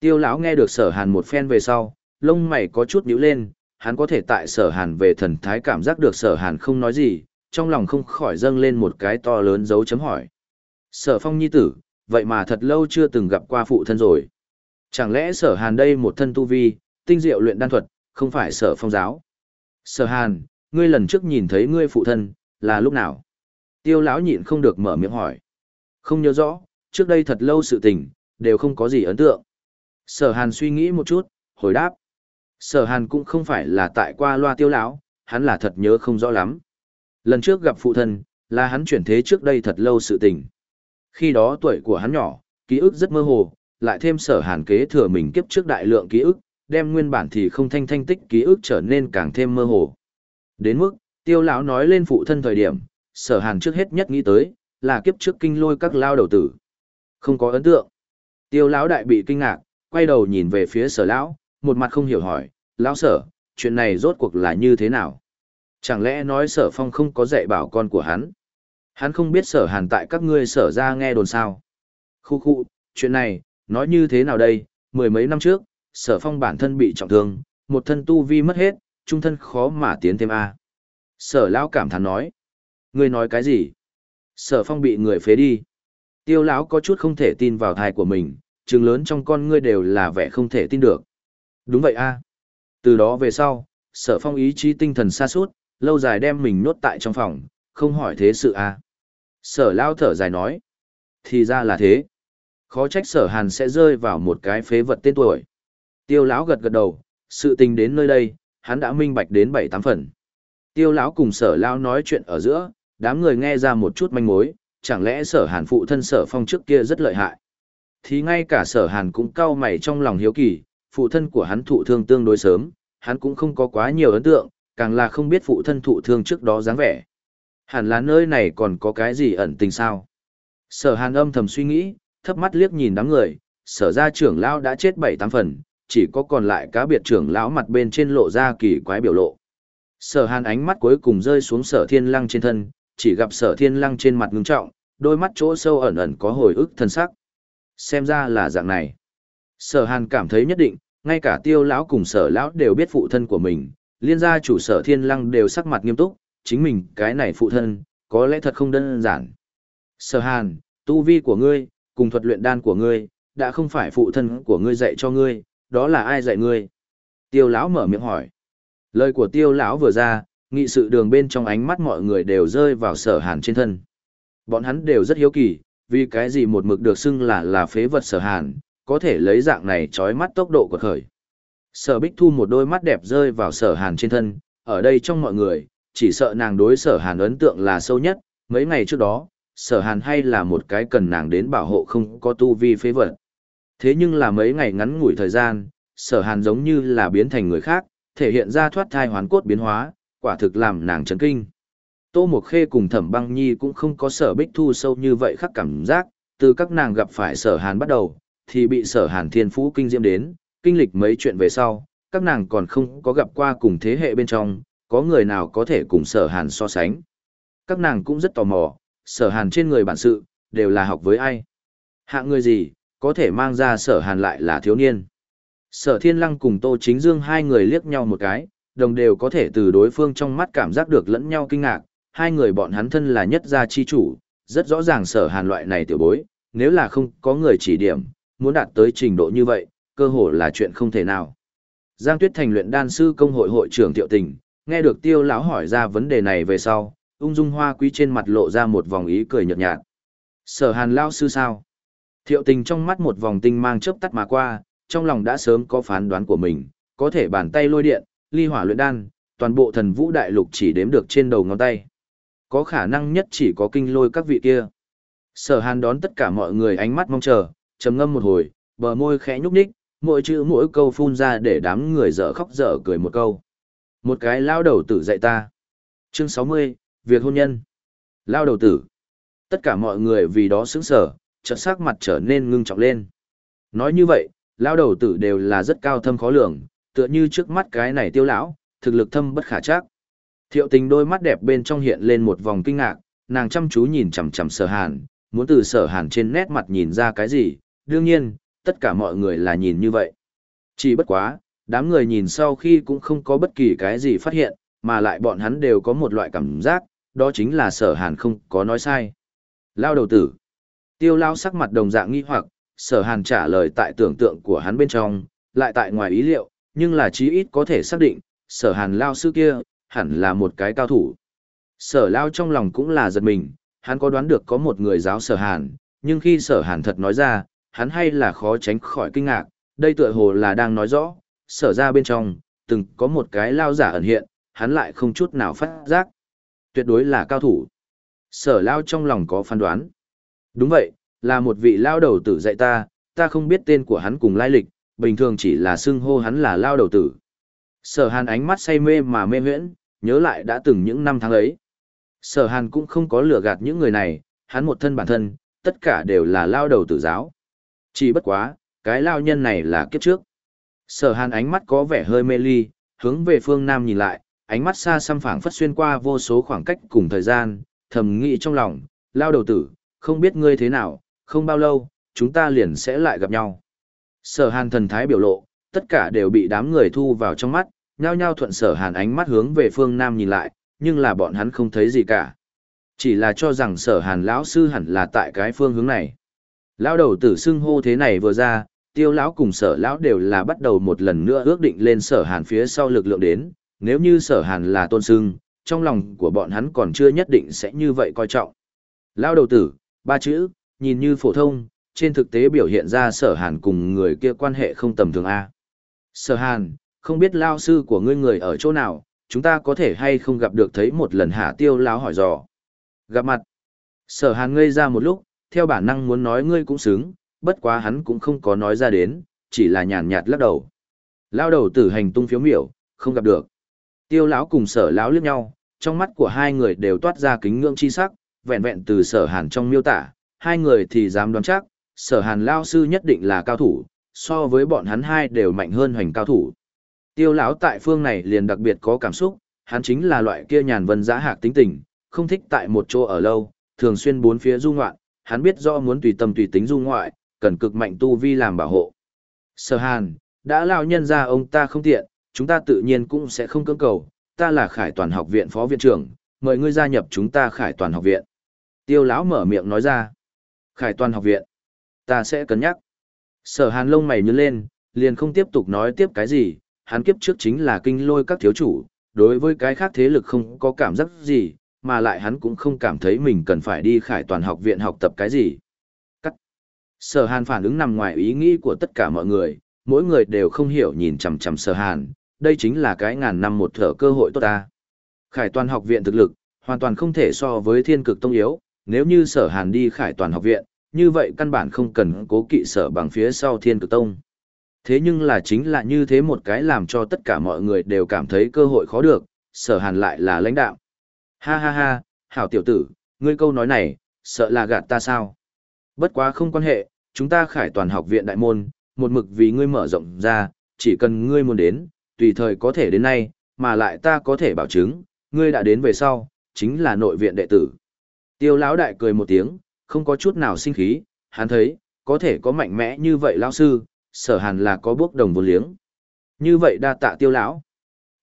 Tiêu lão nghe được sở hàn một phen về sau, lông mày có chút nhíu lên, hắn có thể tại sở hàn về thần thái cảm giác được sở hàn không nói gì, trong lòng không khỏi dâng lên một cái to lớn dấu chấm hỏi. Sở phong nhi tử, vậy mà thật lâu chưa từng gặp qua phụ thân rồi. Chẳng lẽ sở hàn đây một thân tu vi, tinh diệu luyện đan thuật, không phải sở phong giáo. Sở hàn, ngươi lần trước nhìn thấy ngươi phụ thân, là lúc nào? Tiêu lão nhịn không được mở miệng hỏi. Không nhớ rõ, trước đây thật lâu sự tình, đều không có gì ấn tượng. Sở hàn suy nghĩ một chút, hồi đáp. Sở hàn cũng không phải là tại qua loa tiêu lão, hắn là thật nhớ không rõ lắm. Lần trước gặp phụ thân, là hắn chuyển thế trước đây thật lâu sự tình. Khi đó tuổi của hắn nhỏ, ký ức rất mơ hồ, lại thêm sở hàn kế thừa mình kiếp trước đại lượng ký ức, đem nguyên bản thì không thanh thanh tích ký ức trở nên càng thêm mơ hồ. Đến mức, tiêu lão nói lên phụ thân thời điểm, sở hàn trước hết nhất nghĩ tới, là kiếp trước kinh lôi các lao đầu tử. Không có ấn tượng. Tiêu lão đại bị kinh ngạc, quay đầu nhìn về phía sở lão, một mặt không hiểu hỏi, lão sở, chuyện này rốt cuộc là như thế nào? Chẳng lẽ nói sở phong không có dạy bảo con của hắn? Hắn không biết sở hàn tại các ngươi sở ra nghe đồn sao? Khu khu, chuyện này, nói như thế nào đây? Mười mấy năm trước, sở phong bản thân bị trọng thương, một thân tu vi mất hết, trung thân khó mà tiến thêm A. Sở lão cảm thán nói. Ngươi nói cái gì? Sở phong bị người phế đi. Tiêu lão có chút không thể tin vào thai của mình, trừng lớn trong con ngươi đều là vẻ không thể tin được. Đúng vậy a. Từ đó về sau, sở phong ý chí tinh thần xa suốt, lâu dài đem mình nốt tại trong phòng, không hỏi thế sự a. Sở lao thở dài nói. Thì ra là thế. Khó trách sở hàn sẽ rơi vào một cái phế vật tên tuổi. Tiêu lão gật gật đầu, sự tình đến nơi đây, hắn đã minh bạch đến bảy tám phần. Tiêu lão cùng sở Lão nói chuyện ở giữa, đám người nghe ra một chút manh mối, chẳng lẽ sở hàn phụ thân sở phong trước kia rất lợi hại. Thì ngay cả sở hàn cũng cau mày trong lòng hiếu kỳ, phụ thân của hắn thụ thương tương đối sớm, hắn cũng không có quá nhiều ấn tượng, càng là không biết phụ thân thụ thương trước đó dáng vẻ. Hẳn là nơi này còn có cái gì ẩn tình sao? Sở hàn âm thầm suy nghĩ, thấp mắt liếc nhìn đám người, sở ra trưởng lão đã chết bảy tám phần, chỉ có còn lại cá biệt trưởng lão mặt bên trên lộ ra kỳ quái biểu lộ. Sở hàn ánh mắt cuối cùng rơi xuống sở thiên lăng trên thân, chỉ gặp sở thiên lăng trên mặt ngưng trọng, đôi mắt chỗ sâu ẩn ẩn có hồi ức thân sắc. Xem ra là dạng này. Sở hàn cảm thấy nhất định, ngay cả tiêu lão cùng sở lão đều biết phụ thân của mình, liên gia chủ sở thiên lăng đều sắc mặt nghiêm túc, chính mình cái này phụ thân, có lẽ thật không đơn giản. Sở hàn, tu vi của ngươi, cùng thuật luyện đan của ngươi, đã không phải phụ thân của ngươi dạy cho ngươi, đó là ai dạy ngươi? Tiêu lão mở miệng hỏi. Lời của tiêu lão vừa ra, nghị sự đường bên trong ánh mắt mọi người đều rơi vào sở hàn trên thân. Bọn hắn đều rất hiếu kỳ, vì cái gì một mực được xưng là là phế vật sở hàn, có thể lấy dạng này trói mắt tốc độ của khởi. Sở Bích Thu một đôi mắt đẹp rơi vào sở hàn trên thân, ở đây trong mọi người, chỉ sợ nàng đối sở hàn ấn tượng là sâu nhất, mấy ngày trước đó, sở hàn hay là một cái cần nàng đến bảo hộ không có tu vi phế vật. Thế nhưng là mấy ngày ngắn ngủi thời gian, sở hàn giống như là biến thành người khác, thể hiện ra thoát thai hoán cốt biến hóa, quả thực làm nàng chấn kinh. Tô Mộc Khê cùng Thẩm Băng Nhi cũng không có sở bích thu sâu như vậy khắc cảm giác, từ các nàng gặp phải sở hàn bắt đầu, thì bị sở hàn thiên phú kinh diễm đến, kinh lịch mấy chuyện về sau, các nàng còn không có gặp qua cùng thế hệ bên trong, có người nào có thể cùng sở hàn so sánh. Các nàng cũng rất tò mò, sở hàn trên người bản sự, đều là học với ai. Hạng người gì, có thể mang ra sở hàn lại là thiếu niên. Sở thiên lăng cùng Tô Chính Dương hai người liếc nhau một cái, đồng đều có thể từ đối phương trong mắt cảm giác được lẫn nhau kinh ngạc, hai người bọn hắn thân là nhất gia chi chủ, rất rõ ràng sở hàn loại này tiểu bối, nếu là không có người chỉ điểm, muốn đạt tới trình độ như vậy, cơ hồ là chuyện không thể nào. Giang Tuyết Thành luyện đan sư công hội hội trưởng Tiệu Tình, nghe được Tiêu lão hỏi ra vấn đề này về sau, ung dung hoa quý trên mặt lộ ra một vòng ý cười nhợt nhạt. Sở Hàn lão sư sao? Thiệu Tình trong mắt một vòng tinh mang chớp tắt mà qua, trong lòng đã sớm có phán đoán của mình, có thể bàn tay lôi điện, ly hỏa luyện đan, toàn bộ thần vũ đại lục chỉ đếm được trên đầu ngón tay. Có khả năng nhất chỉ có kinh lôi các vị kia. Sở Hàn đón tất cả mọi người ánh mắt mong chờ, trầm ngâm một hồi, bờ môi khẽ nhúc nhích, mỗi chữ mỗi câu phun ra để đám người dở khóc dở cười một câu. Một cái lao đầu tử dạy ta. Chương 60, Việc hôn nhân. Lao đầu tử. Tất cả mọi người vì đó sững sở, chợt sắc mặt trở nên ngưng trọng lên. Nói như vậy, lao đầu tử đều là rất cao thâm khó lường, tựa như trước mắt cái này tiêu lão, thực lực thâm bất khả chắc. Thiệu tình đôi mắt đẹp bên trong hiện lên một vòng kinh ngạc, nàng chăm chú nhìn chằm chằm sở hàn, muốn từ sở hàn trên nét mặt nhìn ra cái gì, đương nhiên, tất cả mọi người là nhìn như vậy. Chỉ bất quá, đám người nhìn sau khi cũng không có bất kỳ cái gì phát hiện, mà lại bọn hắn đều có một loại cảm giác, đó chính là sở hàn không có nói sai. Lao đầu tử. Tiêu lao sắc mặt đồng dạng nghi hoặc, sở hàn trả lời tại tưởng tượng của hắn bên trong, lại tại ngoài ý liệu, nhưng là chí ít có thể xác định, sở hàn lao sư kia, hẳn là một cái cao thủ. Sở lao trong lòng cũng là giật mình, hắn có đoán được có một người giáo sở hàn, nhưng khi sở hàn thật nói ra, hắn hay là khó tránh khỏi kinh ngạc, đây tựa hồ là đang nói rõ, sở ra bên trong, từng có một cái lao giả ẩn hiện, hắn lại không chút nào phát giác. Tuyệt đối là cao thủ. Sở lao trong lòng có phán đoán. Đúng vậy, là một vị lao đầu tử dạy ta, ta không biết tên của hắn cùng lai lịch, bình thường chỉ là xưng hô hắn là lao đầu tử. Sở hàn ánh mắt say mê mà mê huyễn, nhớ lại đã từng những năm tháng ấy. Sở hàn cũng không có lừa gạt những người này, hắn một thân bản thân, tất cả đều là lao đầu tử giáo. Chỉ bất quá, cái lao nhân này là kiếp trước. Sở hàn ánh mắt có vẻ hơi mê ly, hướng về phương Nam nhìn lại, ánh mắt xa xăm phảng phất xuyên qua vô số khoảng cách cùng thời gian, thầm nghĩ trong lòng, lao đầu tử, không biết ngươi thế nào, không bao lâu, chúng ta liền sẽ lại gặp nhau. Sở hàn thần thái biểu lộ, tất cả đều bị đám người thu vào trong mắt, nhao nhao thuận sở hàn ánh mắt hướng về phương Nam nhìn lại, nhưng là bọn hắn không thấy gì cả. Chỉ là cho rằng sở hàn lão sư hẳn là tại cái phương hướng này. Lão đầu tử xưng hô thế này vừa ra, tiêu lão cùng sở lão đều là bắt đầu một lần nữa ước định lên sở hàn phía sau lực lượng đến, nếu như sở hàn là tôn xưng, trong lòng của bọn hắn còn chưa nhất định sẽ như vậy coi trọng. Lão đầu tử, ba chữ, nhìn như phổ thông, trên thực tế biểu hiện ra sở hàn cùng người kia quan hệ không tầm thường A. Sở hàn, không biết lao sư của ngươi người ở chỗ nào, chúng ta có thể hay không gặp được thấy một lần hạ tiêu lão hỏi dò. Gặp mặt. Sở hàn ngây ra một lúc, theo bản năng muốn nói ngươi cũng xứng, bất quá hắn cũng không có nói ra đến, chỉ là nhàn nhạt lắc đầu. Lao đầu tử hành tung phiếu miểu, không gặp được. Tiêu lão cùng sở lão liếc nhau, trong mắt của hai người đều toát ra kính ngưỡng chi sắc, vẹn vẹn từ sở hàn trong miêu tả, hai người thì dám đoán chắc, sở hàn lao sư nhất định là cao thủ, so với bọn hắn hai đều mạnh hơn hoành cao thủ. Tiêu lão tại phương này liền đặc biệt có cảm xúc, hắn chính là loại kia nhàn vân giã hạc tính tình, không thích tại một chỗ ở lâu, thường xuyên bốn phía du ngoạn, hắn biết do muốn tùy tâm tùy tính du ngoại, cần cực mạnh tu vi làm bảo hộ. Sở Hàn, đã lao nhân ra ông ta không tiện, chúng ta tự nhiên cũng sẽ không cưỡng cầu, ta là Khải Toàn học viện phó viện trưởng, mời ngươi gia nhập chúng ta Khải Toàn học viện. Tiêu lão mở miệng nói ra. Khải Toàn học viện, ta sẽ cân nhắc. Sở Hàn lông mày nhướng lên, liền không tiếp tục nói tiếp cái gì, hắn kiếp trước chính là kinh lôi các thiếu chủ, đối với cái khác thế lực không có cảm giác gì, mà lại hắn cũng không cảm thấy mình cần phải đi khải toàn học viện học tập cái gì. Cắt. Sở hàn phản ứng nằm ngoài ý nghĩ của tất cả mọi người, mỗi người đều không hiểu nhìn chằm chằm sở hàn, đây chính là cái ngàn năm một thở cơ hội tốt ta. Khải toàn học viện thực lực, hoàn toàn không thể so với thiên cực tông yếu, nếu như sở hàn đi khải toàn học viện, như vậy căn bản không cần cố kỵ sở bằng phía sau thiên cực tông. Thế nhưng là chính là như thế một cái làm cho tất cả mọi người đều cảm thấy cơ hội khó được, sở hàn lại là lãnh đạo. Ha ha ha, hảo tiểu tử, ngươi câu nói này, sợ là gạt ta sao? Bất quá không quan hệ, chúng ta khải toàn học viện đại môn, một mực vì ngươi mở rộng ra, chỉ cần ngươi muốn đến, tùy thời có thể đến nay, mà lại ta có thể bảo chứng, ngươi đã đến về sau, chính là nội viện đệ tử. Tiêu lão đại cười một tiếng, không có chút nào sinh khí, hắn thấy, có thể có mạnh mẽ như vậy lão sư, sở hàn là có bước đồng vô liếng. Như vậy đa tạ tiêu lão.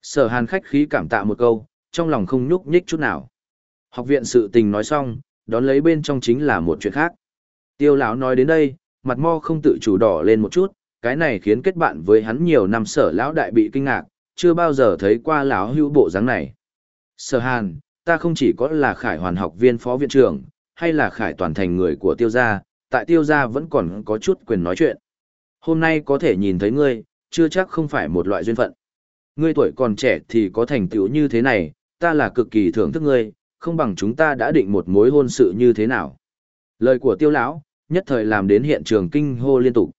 Sở hàn khách khí cảm tạ một câu, trong lòng không nhúc nhích chút nào. Học viện sự tình nói xong, đón lấy bên trong chính là một chuyện khác. Tiêu lão nói đến đây, mặt mo không tự chủ đỏ lên một chút, cái này khiến kết bạn với hắn nhiều năm sở lão đại bị kinh ngạc, chưa bao giờ thấy qua lão hữu bộ dáng này. Sở hàn, ta không chỉ có là khải hoàn học viên phó viện trưởng, hay là khải toàn thành người của tiêu gia, tại tiêu gia vẫn còn có chút quyền nói chuyện. Hôm nay có thể nhìn thấy ngươi, chưa chắc không phải một loại duyên phận. Ngươi tuổi còn trẻ thì có thành tựu như thế này, ta là cực kỳ thưởng thức ngươi, không bằng chúng ta đã định một mối hôn sự như thế nào. Lời của tiêu lão, nhất thời làm đến hiện trường kinh hô liên tục.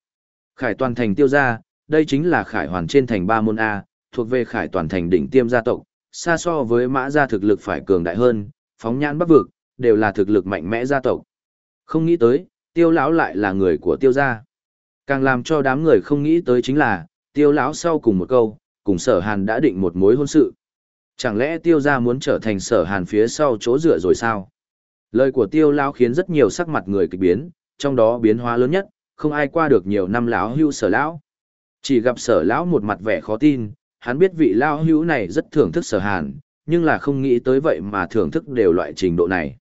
Khải toàn thành tiêu gia, đây chính là khải hoàn trên thành ba môn A, thuộc về khải toàn thành đỉnh tiêm gia tộc, xa so với mã gia thực lực phải cường đại hơn, phóng nhãn bắc vực, đều là thực lực mạnh mẽ gia tộc. Không nghĩ tới, tiêu lão lại là người của tiêu gia. Càng làm cho đám người không nghĩ tới chính là, tiêu lão sau cùng một câu, cùng sở hàn đã định một mối hôn sự. Chẳng lẽ tiêu gia muốn trở thành sở hàn phía sau chỗ dựa rồi sao? Lời của tiêu lão khiến rất nhiều sắc mặt người kịch biến, trong đó biến hóa lớn nhất, không ai qua được nhiều năm lão hưu sở lão. Chỉ gặp sở lão một mặt vẻ khó tin, hắn biết vị lão hữu này rất thưởng thức sở hàn, nhưng là không nghĩ tới vậy mà thưởng thức đều loại trình độ này.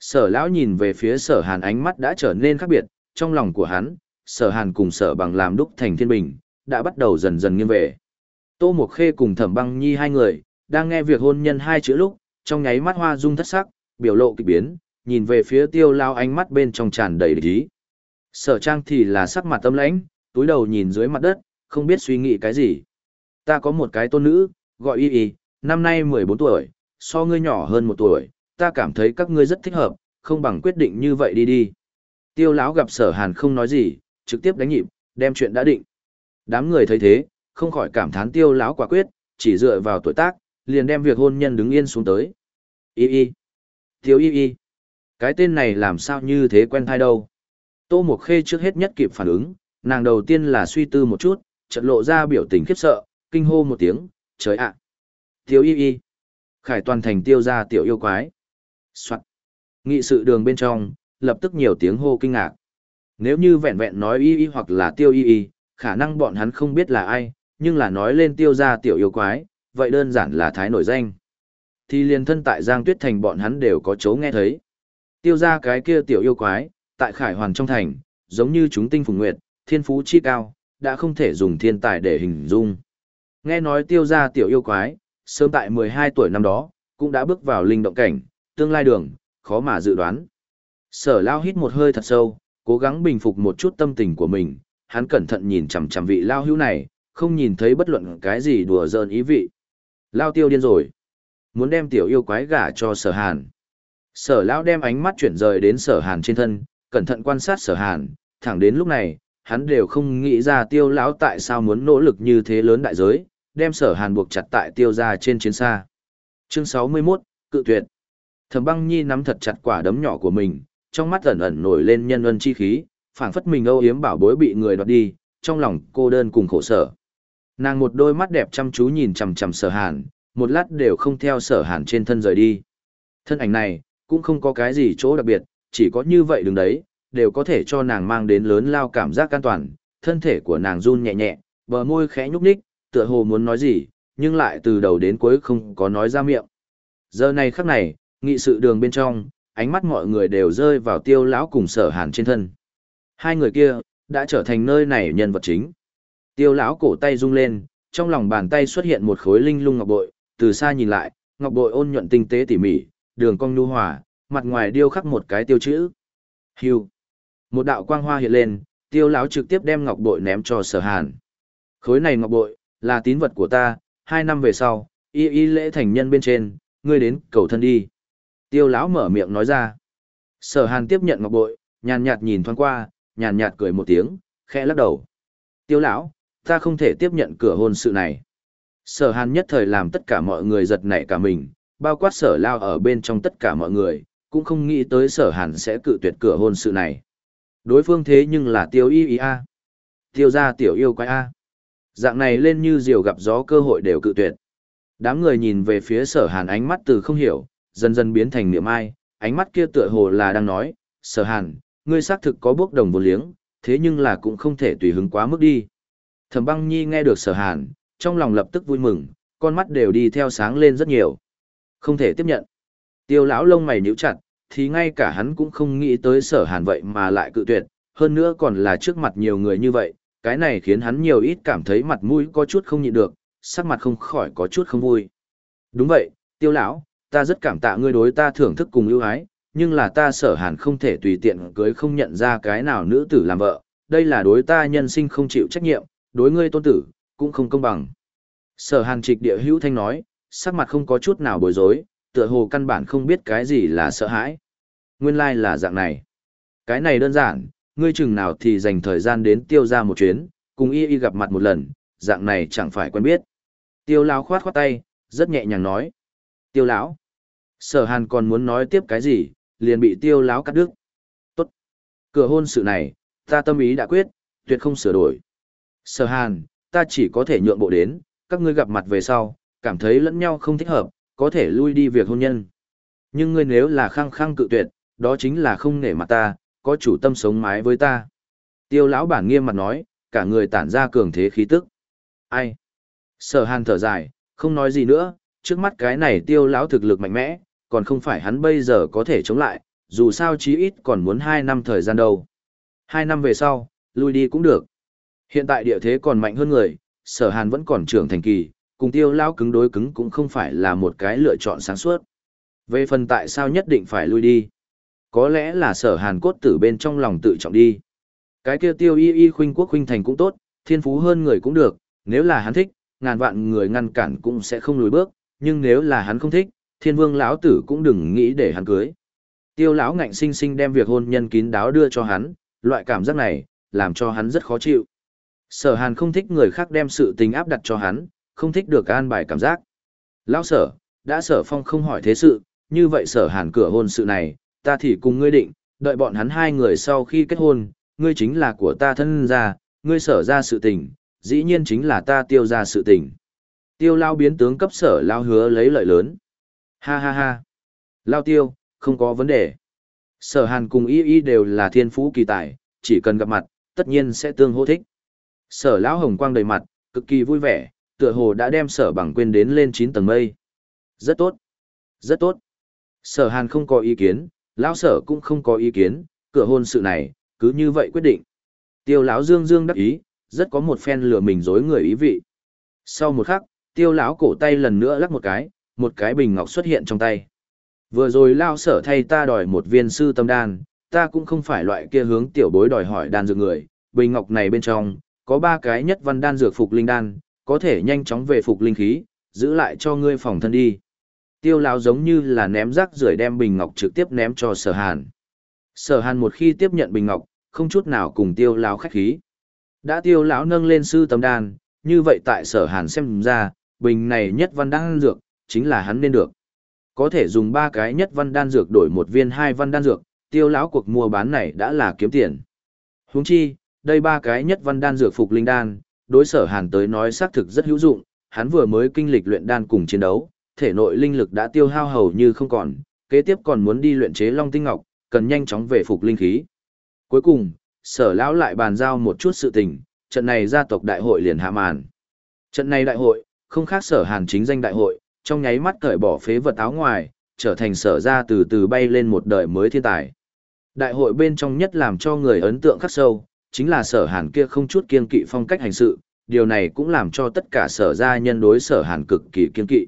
Sở lão nhìn về phía sở hàn ánh mắt đã trở nên khác biệt, trong lòng của hắn, sở hàn cùng sở bằng làm đúc thành thiên bình, đã bắt đầu dần dần nghiêng về. Tô Mộc Khê cùng Thẩm Băng Nhi hai người, đang nghe việc hôn nhân hai chữ lúc, trong nháy mắt hoa dung thất sắc, biểu lộ kỳ biến, nhìn về phía tiêu lao ánh mắt bên trong tràn đầy lý. Sở trang thì là sắc mặt tâm lãnh, túi đầu nhìn dưới mặt đất, không biết suy nghĩ cái gì. Ta có một cái tôn nữ, gọi y y, năm nay 14 tuổi, so ngươi nhỏ hơn một tuổi, ta cảm thấy các ngươi rất thích hợp, không bằng quyết định như vậy đi đi. Tiêu lão gặp sở hàn không nói gì, trực tiếp đánh nhịp, đem chuyện đã định. Đám người thấy thế, không khỏi cảm thán tiêu lão quả quyết, chỉ dựa vào tuổi tác, liền đem việc hôn nhân đứng yên xuống tới. Y y. Tiêu y y. Cái tên này làm sao như thế quen thai đâu. Tô Mộc Khê trước hết nhất kịp phản ứng, nàng đầu tiên là suy tư một chút, chợt lộ ra biểu tình khiếp sợ, kinh hô một tiếng, trời ạ. Tiêu y y. Khải toàn thành tiêu ra tiểu yêu quái. Soạn. Nghị sự đường bên trong, lập tức nhiều tiếng hô kinh ngạc. Nếu như vẹn vẹn nói y y hoặc là tiêu y y, khả năng bọn hắn không biết là ai, nhưng là nói lên tiêu ra tiểu yêu quái, vậy đơn giản là thái nổi danh. Thì liền thân tại Giang Tuyết Thành bọn hắn đều có chấu nghe thấy. Tiêu ra cái kia tiểu yêu quái, tại khải hoàn trong thành, giống như chúng tinh phùng nguyệt, thiên phú chi cao, đã không thể dùng thiên tài để hình dung. Nghe nói tiêu gia tiểu yêu quái, sớm tại 12 tuổi năm đó, cũng đã bước vào linh động cảnh, tương lai đường, khó mà dự đoán. Sở lao hít một hơi thật sâu, cố gắng bình phục một chút tâm tình của mình, hắn cẩn thận nhìn chằm chằm vị lao hữu này, không nhìn thấy bất luận cái gì đùa giỡn ý vị. Lao tiêu điên rồi. Muốn đem tiểu yêu quái gả cho sở hàn. Sở lão đem ánh mắt chuyển rời đến sở hàn trên thân, cẩn thận quan sát sở hàn, thẳng đến lúc này, hắn đều không nghĩ ra tiêu lão tại sao muốn nỗ lực như thế lớn đại giới, đem sở hàn buộc chặt tại tiêu ra trên chiến xa. Chương 61, Cự tuyệt. Thẩm băng nhi nắm thật chặt quả đấm nhỏ của mình, trong mắt ẩn ẩn nổi lên nhân ân chi khí, phảng phất mình âu yếm bảo bối bị người đoạt đi, trong lòng cô đơn cùng khổ sở. Nàng một đôi mắt đẹp chăm chú nhìn chằm chằm sở hàn, một lát đều không theo sở hàn trên thân rời đi. Thân ảnh này, cũng không có cái gì chỗ đặc biệt, chỉ có như vậy đứng đấy, đều có thể cho nàng mang đến lớn lao cảm giác an toàn, thân thể của nàng run nhẹ nhẹ, bờ môi khẽ nhúc nhích, tựa hồ muốn nói gì, nhưng lại từ đầu đến cuối không có nói ra miệng. Giờ này khắc này, nghị sự đường bên trong, ánh mắt mọi người đều rơi vào tiêu lão cùng sở hàn trên thân. Hai người kia, đã trở thành nơi này nhân vật chính. Tiêu lão cổ tay rung lên, trong lòng bàn tay xuất hiện một khối linh lung ngọc bội, từ xa nhìn lại, ngọc bội ôn nhuận tinh tế tỉ mỉ, đường cong nhu hòa, mặt ngoài điêu khắc một cái tiêu chữ. Hưu. Một đạo quang hoa hiện lên, tiêu lão trực tiếp đem ngọc bội ném cho sở hàn. Khối này ngọc bội, là tín vật của ta, hai năm về sau, y y lễ thành nhân bên trên, ngươi đến cầu thân đi. Tiêu lão mở miệng nói ra. Sở hàn tiếp nhận ngọc bội, nhàn nhạt nhìn thoáng qua, nhàn nhạt cười một tiếng, khẽ lắc đầu. Tiêu lão, ta không thể tiếp nhận cửa hôn sự này. Sở hàn nhất thời làm tất cả mọi người giật nảy cả mình, bao quát sở lao ở bên trong tất cả mọi người, cũng không nghĩ tới sở hàn sẽ cự tuyệt cửa hôn sự này. Đối phương thế nhưng là tiêu y y a. Tiêu ra tiểu yêu quái a. Dạng này lên như diều gặp gió cơ hội đều cự tuyệt. Đám người nhìn về phía sở hàn ánh mắt từ không hiểu, dần dần biến thành niệm ai, ánh mắt kia tựa hồ là đang nói, sở hàn, ngươi xác thực có bước đồng vô liếng, thế nhưng là cũng không thể tùy hứng quá mức đi. Thẩm băng nhi nghe được sở hàn, trong lòng lập tức vui mừng, con mắt đều đi theo sáng lên rất nhiều. Không thể tiếp nhận. Tiêu lão lông mày nhíu chặt, thì ngay cả hắn cũng không nghĩ tới sở hàn vậy mà lại cự tuyệt, hơn nữa còn là trước mặt nhiều người như vậy, cái này khiến hắn nhiều ít cảm thấy mặt mũi có chút không nhịn được, sắc mặt không khỏi có chút không vui. Đúng vậy, tiêu lão, ta rất cảm tạ ngươi đối ta thưởng thức cùng ưu ái, nhưng là ta sở hàn không thể tùy tiện cưới không nhận ra cái nào nữ tử làm vợ, đây là đối ta nhân sinh không chịu trách nhiệm, đối ngươi tôn tử, cũng không công bằng. Sở hàn trịch địa hữu thanh nói, sắc mặt không có chút nào bối rối, tựa hồ căn bản không biết cái gì là sợ hãi. Nguyên lai like là dạng này. Cái này đơn giản, ngươi chừng nào thì dành thời gian đến tiêu ra một chuyến, cùng y y gặp mặt một lần, dạng này chẳng phải quen biết. Tiêu lão khoát khoát tay, rất nhẹ nhàng nói. Tiêu lão. Sở hàn còn muốn nói tiếp cái gì, liền bị tiêu lão cắt đứt. Tốt. Cửa hôn sự này, ta tâm ý đã quyết, tuyệt không sửa đổi. Sở hàn, ta chỉ có thể nhượng bộ đến, các ngươi gặp mặt về sau, cảm thấy lẫn nhau không thích hợp, có thể lui đi việc hôn nhân. Nhưng ngươi nếu là khăng khăng cự tuyệt, đó chính là không nể mặt ta, có chủ tâm sống mái với ta. Tiêu lão bản nghiêm mặt nói, cả người tản ra cường thế khí tức. Ai? Sở hàn thở dài, không nói gì nữa, trước mắt cái này tiêu lão thực lực mạnh mẽ, còn không phải hắn bây giờ có thể chống lại, dù sao chí ít còn muốn 2 năm thời gian đâu. 2 năm về sau, lui đi cũng được. Hiện tại địa thế còn mạnh hơn người, sở hàn vẫn còn trưởng thành kỳ, cùng tiêu lão cứng đối cứng cũng không phải là một cái lựa chọn sáng suốt. Về phần tại sao nhất định phải lui đi? Có lẽ là sở hàn cốt tử bên trong lòng tự trọng đi. Cái kia tiêu y y khuynh quốc khuynh thành cũng tốt, thiên phú hơn người cũng được, nếu là hắn thích, ngàn vạn người ngăn cản cũng sẽ không lùi bước, nhưng nếu là hắn không thích, thiên vương lão tử cũng đừng nghĩ để hắn cưới. Tiêu lão ngạnh sinh sinh đem việc hôn nhân kín đáo đưa cho hắn, loại cảm giác này, làm cho hắn rất khó chịu. Sở hàn không thích người khác đem sự tình áp đặt cho hắn, không thích được an bài cảm giác. Lão sở, đã sở phong không hỏi thế sự, như vậy sở hàn cửa hôn sự này, ta thì cùng ngươi định, đợi bọn hắn hai người sau khi kết hôn, ngươi chính là của ta thân gia, ngươi sở ra sự tình, dĩ nhiên chính là ta tiêu ra sự tình. Tiêu lao biến tướng cấp sở lao hứa lấy lợi lớn. Ha ha ha. Lao tiêu, không có vấn đề. Sở hàn cùng y y đều là thiên phú kỳ tài, chỉ cần gặp mặt, tất nhiên sẽ tương hô thích. Sở lão hồng quang đầy mặt, cực kỳ vui vẻ, tựa hồ đã đem sở bằng quên đến lên 9 tầng mây. Rất tốt. Rất tốt. Sở hàn không có ý kiến, lão sở cũng không có ý kiến, cửa hôn sự này, cứ như vậy quyết định. Tiêu lão dương dương đắc ý, rất có một phen lừa mình dối người ý vị. Sau một khắc, tiêu lão cổ tay lần nữa lắc một cái, một cái bình ngọc xuất hiện trong tay. Vừa rồi lao sở thay ta đòi một viên sư tâm đan, ta cũng không phải loại kia hướng tiểu bối đòi hỏi đan dược người, bình ngọc này bên trong, có ba cái nhất văn đan dược phục linh đan, có thể nhanh chóng về phục linh khí, giữ lại cho ngươi phòng thân đi. Tiêu lão giống như là ném rác rưởi đem bình ngọc trực tiếp ném cho sở hàn. Sở hàn một khi tiếp nhận bình ngọc, không chút nào cùng tiêu lão khách khí. Đã tiêu lão nâng lên sư tâm đan, như vậy tại sở hàn xem ra, bình này nhất văn đan dược, chính là hắn nên được. Có thể dùng ba cái nhất văn đan dược đổi một viên hai văn đan dược, tiêu lão cuộc mua bán này đã là kiếm tiền. Huống chi, đây ba cái nhất văn đan dược phục linh đan, đối sở hàn tới nói xác thực rất hữu dụng, hắn vừa mới kinh lịch luyện đan cùng chiến đấu, thể nội linh lực đã tiêu hao hầu như không còn, kế tiếp còn muốn đi luyện chế long tinh ngọc, cần nhanh chóng về phục linh khí. Cuối cùng, sở lão lại bàn giao một chút sự tình, trận này gia tộc đại hội liền hạ màn. Trận này đại hội, không khác sở hàn chính danh đại hội, trong nháy mắt cởi bỏ phế vật áo ngoài, trở thành sở gia từ từ bay lên một đời mới thiên tài. Đại hội bên trong nhất làm cho người ấn tượng khắc sâu, chính là sở hàn kia không chút kiên kỵ phong cách hành sự, điều này cũng làm cho tất cả sở gia nhân đối sở hàn cực kỳ kiên kỵ.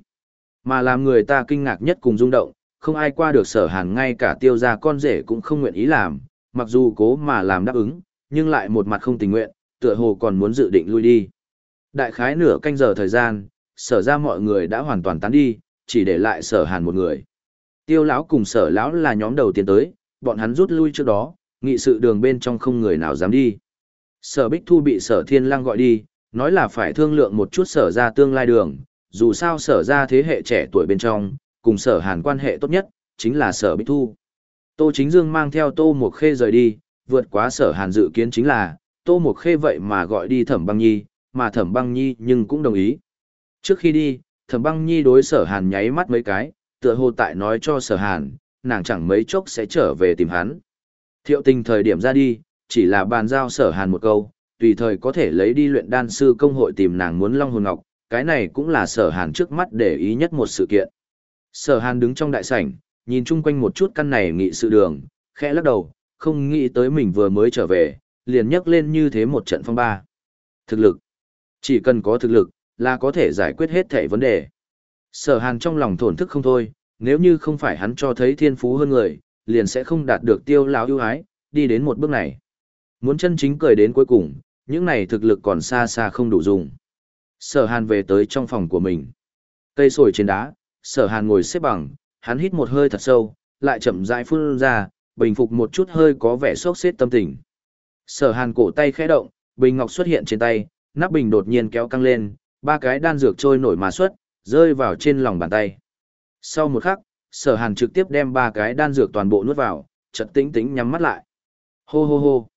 Mà làm người ta kinh ngạc nhất cùng rung động, không ai qua được sở hàn ngay cả tiêu gia con rể cũng không nguyện ý làm, mặc dù cố mà làm đáp ứng, nhưng lại một mặt không tình nguyện, tựa hồ còn muốn dự định lui đi. Đại khái nửa canh giờ thời gian, sở ra mọi người đã hoàn toàn tán đi, chỉ để lại sở hàn một người. Tiêu lão cùng sở lão là nhóm đầu tiên tới, bọn hắn rút lui trước đó, nghị sự đường bên trong không người nào dám đi. Sở Bích Thu bị sở thiên lăng gọi đi, nói là phải thương lượng một chút sở ra tương lai đường, dù sao sở ra thế hệ trẻ tuổi bên trong, cùng sở hàn quan hệ tốt nhất, chính là sở Bích Thu. Tô Chính Dương mang theo Tô Mộc Khê rời đi, vượt quá sở hàn dự kiến chính là, Tô Mộc Khê vậy mà gọi đi Thẩm Băng Nhi, mà Thẩm Băng Nhi nhưng cũng đồng ý. Trước khi đi, Thẩm Băng Nhi đối sở hàn nháy mắt mấy cái, tựa hồ tại nói cho sở hàn, nàng chẳng mấy chốc sẽ trở về tìm hắn. Thiệu tình thời điểm ra đi, chỉ là bàn giao sở hàn một câu, tùy thời có thể lấy đi luyện đan sư công hội tìm nàng muốn long hồn ngọc, cái này cũng là sở hàn trước mắt để ý nhất một sự kiện. Sở hàn đứng trong đại sảnh, nhìn chung quanh một chút căn này nghị sự đường, khẽ lắc đầu, không nghĩ tới mình vừa mới trở về, liền nhấc lên như thế một trận phong ba. Thực lực. Chỉ cần có thực lực, là có thể giải quyết hết thảy vấn đề. Sở hàn trong lòng thổn thức không thôi, nếu như không phải hắn cho thấy thiên phú hơn người, liền sẽ không đạt được tiêu lão ưu ái, đi đến một bước này. Muốn chân chính cười đến cuối cùng, những này thực lực còn xa xa không đủ dùng. Sở hàn về tới trong phòng của mình. Cây sồi trên đá, sở hàn ngồi xếp bằng, hắn hít một hơi thật sâu, lại chậm rãi phun ra, bình phục một chút hơi có vẻ sốc xếp tâm tình. Sở hàn cổ tay khẽ động, bình ngọc xuất hiện trên tay, nắp bình đột nhiên kéo căng lên, ba cái đan dược trôi nổi mà xuất, rơi vào trên lòng bàn tay. Sau một khắc, sở hàn trực tiếp đem ba cái đan dược toàn bộ nuốt vào, chật tĩnh tĩnh nhắm mắt lại. Hô hô hô.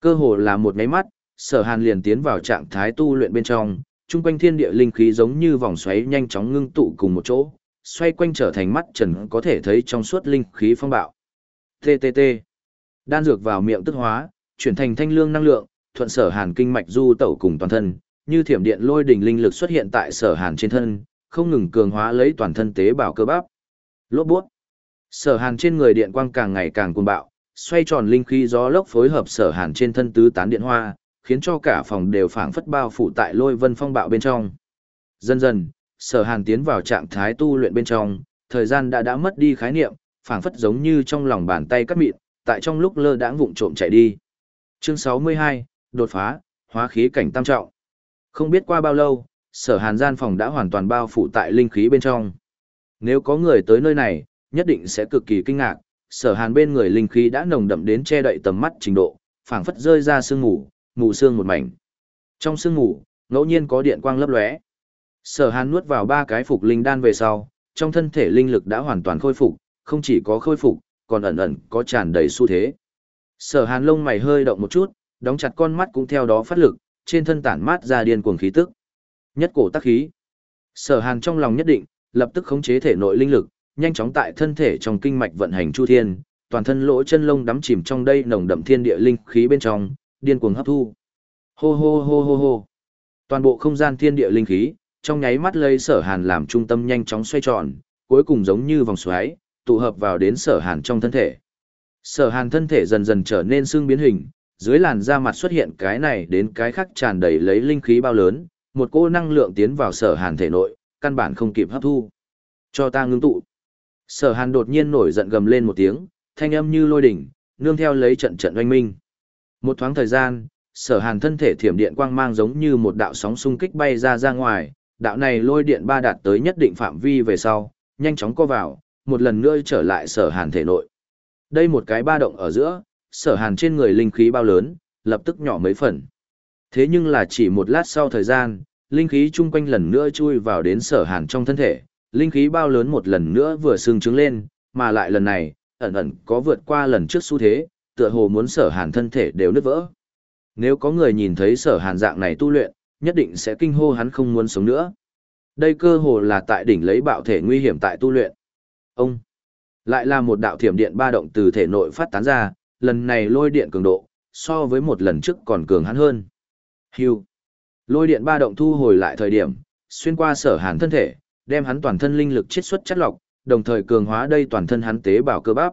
Cơ hồ là một máy mắt, sở hàn liền tiến vào trạng thái tu luyện bên trong, chung quanh thiên địa linh khí giống như vòng xoáy nhanh chóng ngưng tụ cùng một chỗ, xoay quanh trở thành mắt trần có thể thấy trong suốt linh khí phong bạo. TTT. Đan dược vào miệng tức hóa, chuyển thành thanh lương năng lượng, thuận sở hàn kinh mạch du tẩu cùng toàn thân, như thiểm điện lôi đỉnh linh lực xuất hiện tại sở hàn trên thân, không ngừng cường hóa lấy toàn thân tế bào cơ bắp. Lốt buốt. Sở hàn trên người điện quang càng ngày càng cuồng bạo, xoay tròn linh khí gió lốc phối hợp sở hàn trên thân tứ tán điện hoa, khiến cho cả phòng đều phảng phất bao phủ tại lôi vân phong bạo bên trong. Dần dần, sở hàn tiến vào trạng thái tu luyện bên trong, thời gian đã đã mất đi khái niệm, phảng phất giống như trong lòng bàn tay cắt mịn, tại trong lúc lơ đãng vụng trộm chạy đi. Chương 62, đột phá, hóa khí cảnh tam trọng. Không biết qua bao lâu, sở hàn gian phòng đã hoàn toàn bao phủ tại linh khí bên trong. Nếu có người tới nơi này, nhất định sẽ cực kỳ kinh ngạc, sở hàn bên người linh khí đã nồng đậm đến che đậy tầm mắt trình độ, phảng phất rơi ra sương ngủ, mù sương một mảnh. Trong sương ngủ, ngẫu nhiên có điện quang lấp lóe. Sở hàn nuốt vào ba cái phục linh đan về sau, trong thân thể linh lực đã hoàn toàn khôi phục, không chỉ có khôi phục, còn ẩn ẩn có tràn đầy xu thế. Sở hàn lông mày hơi động một chút, đóng chặt con mắt cũng theo đó phát lực, trên thân tản mát ra điên cuồng khí tức. Nhất cổ tác khí. Sở hàn trong lòng nhất định, lập tức khống chế thể nội linh lực, nhanh chóng tại thân thể trong kinh mạch vận hành chu thiên, toàn thân lỗ chân lông đắm chìm trong đây nồng đậm thiên địa linh khí bên trong, điên cuồng hấp thu. Hô hô hô hô hô. Toàn bộ không gian thiên địa linh khí, trong nháy mắt lấy sở hàn làm trung tâm nhanh chóng xoay tròn, cuối cùng giống như vòng xoáy, tụ hợp vào đến sở hàn trong thân thể. Sở hàn thân thể dần dần trở nên xương biến hình, dưới làn da mặt xuất hiện cái này đến cái khác tràn đầy lấy linh khí bao lớn, một cỗ năng lượng tiến vào sở hàn thể nội, căn bản không kịp hấp thu. Cho ta ngưng tụ. Sở hàn đột nhiên nổi giận gầm lên một tiếng, thanh âm như lôi đỉnh, nương theo lấy trận trận oanh minh. Một thoáng thời gian, sở hàn thân thể thiểm điện quang mang giống như một đạo sóng xung kích bay ra ra ngoài, đạo này lôi điện ba đạt tới nhất định phạm vi về sau, nhanh chóng co vào, một lần nữa trở lại sở hàn thể nội. Đây một cái ba động ở giữa, sở hàn trên người linh khí bao lớn, lập tức nhỏ mấy phần. Thế nhưng là chỉ một lát sau thời gian, linh khí chung quanh lần nữa chui vào đến sở hàn trong thân thể, linh khí bao lớn một lần nữa vừa sương trứng lên, mà lại lần này, ẩn ẩn có vượt qua lần trước xu thế, tựa hồ muốn sở hàn thân thể đều nứt vỡ. Nếu có người nhìn thấy sở hàn dạng này tu luyện, nhất định sẽ kinh hô hắn không muốn sống nữa. Đây cơ hồ là tại đỉnh lấy bạo thể nguy hiểm tại tu luyện. Ông lại là một đạo thiểm điện ba động từ thể nội phát tán ra, lần này lôi điện cường độ, so với một lần trước còn cường hắn hơn. Hưu. Lôi điện ba động thu hồi lại thời điểm, xuyên qua sở hàn thân thể, đem hắn toàn thân linh lực chiết xuất chất lọc, đồng thời cường hóa đây toàn thân hắn tế bào cơ bắp.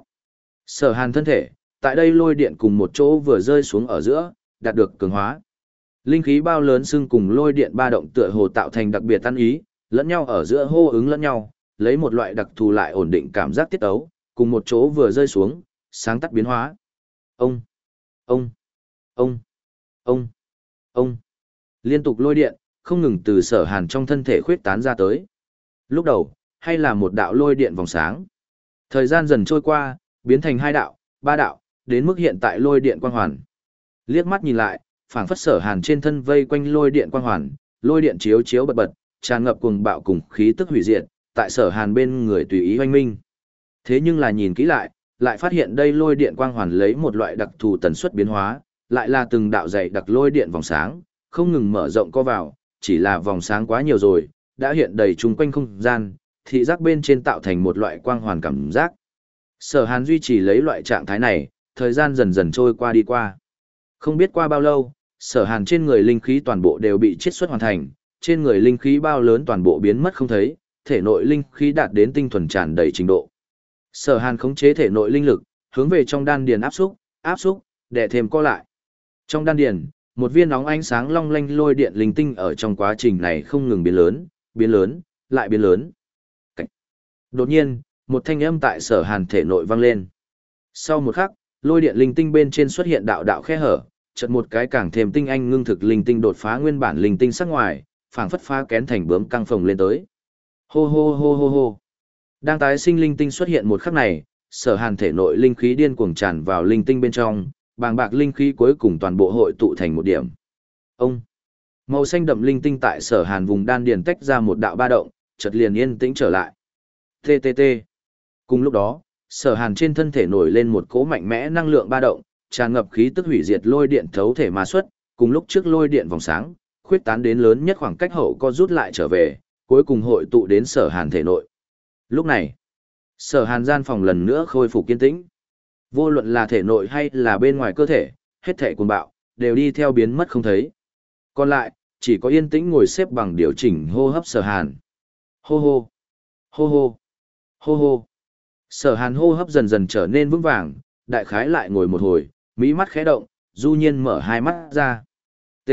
Sở hàn thân thể, tại đây lôi điện cùng một chỗ vừa rơi xuống ở giữa, đạt được cường hóa. Linh khí bao lớn xưng cùng lôi điện ba động tựa hồ tạo thành đặc biệt tan ý, lẫn nhau ở giữa hô ứng lẫn nhau, lấy một loại đặc thù lại ổn định cảm giác tiết ấu, cùng một chỗ vừa rơi xuống, sáng tắt biến hóa. Ông, ông, ông, ông, ông. Liên tục lôi điện, không ngừng từ sở hàn trong thân thể khuyết tán ra tới. Lúc đầu, hay là một đạo lôi điện vòng sáng. Thời gian dần trôi qua, biến thành hai đạo, ba đạo, đến mức hiện tại lôi điện quang hoàn. Liếc mắt nhìn lại, phảng phất sở hàn trên thân vây quanh lôi điện quang hoàn, lôi điện chiếu chiếu bật bật, tràn ngập cuồng bạo cùng khí tức hủy diệt, tại sở hàn bên người tùy ý hoanh minh. Thế nhưng là nhìn kỹ lại, lại phát hiện đây lôi điện quang hoàn lấy một loại đặc thù tần suất biến hóa, lại là từng đạo dày đặc lôi điện vòng sáng, không ngừng mở rộng co vào, chỉ là vòng sáng quá nhiều rồi, đã hiện đầy chung quanh không gian, thị giác bên trên tạo thành một loại quang hoàn cảm giác. Sở Hàn duy trì lấy loại trạng thái này, thời gian dần dần trôi qua đi qua. Không biết qua bao lâu, sở Hàn trên người linh khí toàn bộ đều bị chiết xuất hoàn thành, trên người linh khí bao lớn toàn bộ biến mất không thấy, thể nội linh khí đạt đến tinh thuần tràn đầy trình độ. Sở Hàn khống chế thể nội linh lực, hướng về trong đan điền áp xúc, áp xúc, để thêm co lại. Trong đan điền, một viên nóng ánh sáng long lanh lôi điện linh tinh ở trong quá trình này không ngừng biến lớn, biến lớn, lại biến lớn. Đột nhiên, một thanh âm tại Sở Hàn thể nội vang lên. Sau một khắc, lôi điện linh tinh bên trên xuất hiện đạo đạo khe hở, chợt một cái càng thêm tinh anh ngưng thực linh tinh đột phá nguyên bản linh tinh sắc ngoài, phảng phất phá kén thành bướm căng phồng lên tới. Hô hô hô hô hô. Đang tái sinh linh tinh xuất hiện một khắc này, sở hàn thể nội linh khí điên cuồng tràn vào linh tinh bên trong, bàng bạc linh khí cuối cùng toàn bộ hội tụ thành một điểm. Ông. Màu xanh đậm linh tinh tại sở hàn vùng đan điền tách ra một đạo ba động, chợt liền yên tĩnh trở lại. TTT. Cùng lúc đó, sở hàn trên thân thể nổi lên một cỗ mạnh mẽ năng lượng ba động, tràn ngập khí tức hủy diệt lôi điện thấu thể mà xuất, cùng lúc trước lôi điện vòng sáng, khuyết tán đến lớn nhất khoảng cách hậu co rút lại trở về, cuối cùng hội tụ đến sở hàn thể nội. Lúc này, sở hàn gian phòng lần nữa khôi phục kiên tĩnh. Vô luận là thể nội hay là bên ngoài cơ thể, hết thể cuồng bạo, đều đi theo biến mất không thấy. Còn lại, chỉ có yên tĩnh ngồi xếp bằng điều chỉnh hô hấp sở hàn. Hô hô, hô hô, hô hô. Sở hàn hô hấp dần dần trở nên vững vàng, đại khái lại ngồi một hồi, mỹ mắt khẽ động, du nhiên mở hai mắt ra. T.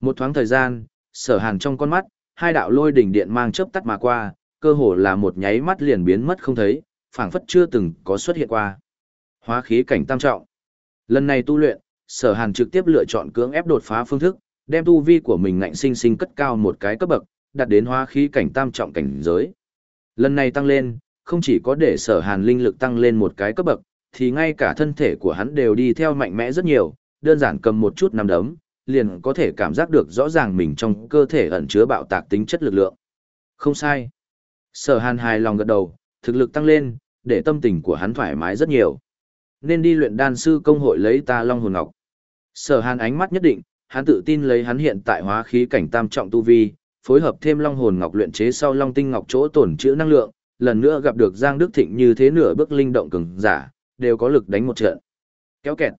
Một thoáng thời gian, sở hàn trong con mắt, hai đạo lôi đỉnh điện mang chớp tắt mà qua, cơ hồ là một nháy mắt liền biến mất không thấy, phảng phất chưa từng có xuất hiện qua. Hóa khí cảnh tam trọng. Lần này tu luyện, sở hàn trực tiếp lựa chọn cưỡng ép đột phá phương thức, đem tu vi của mình ngạnh sinh sinh cất cao một cái cấp bậc, đạt đến hóa khí cảnh tam trọng cảnh giới. Lần này tăng lên, không chỉ có để sở hàn linh lực tăng lên một cái cấp bậc, thì ngay cả thân thể của hắn đều đi theo mạnh mẽ rất nhiều, đơn giản cầm một chút nắm đấm, liền có thể cảm giác được rõ ràng mình trong cơ thể ẩn chứa bạo tạc tính chất lực lượng. Không sai. Sở hàn hài lòng gật đầu, thực lực tăng lên, để tâm tình của hắn thoải mái rất nhiều. Nên đi luyện đan sư công hội lấy ta Long Hồn Ngọc. Sở hàn ánh mắt nhất định, hắn tự tin lấy hắn hiện tại hóa khí cảnh tam trọng tu vi, phối hợp thêm Long Hồn Ngọc luyện chế sau Long Tinh Ngọc chỗ tổn trữ năng lượng, lần nữa gặp được Giang Đức Thịnh như thế nửa bước linh động cường giả, đều có lực đánh một trận. Kéo kẹt.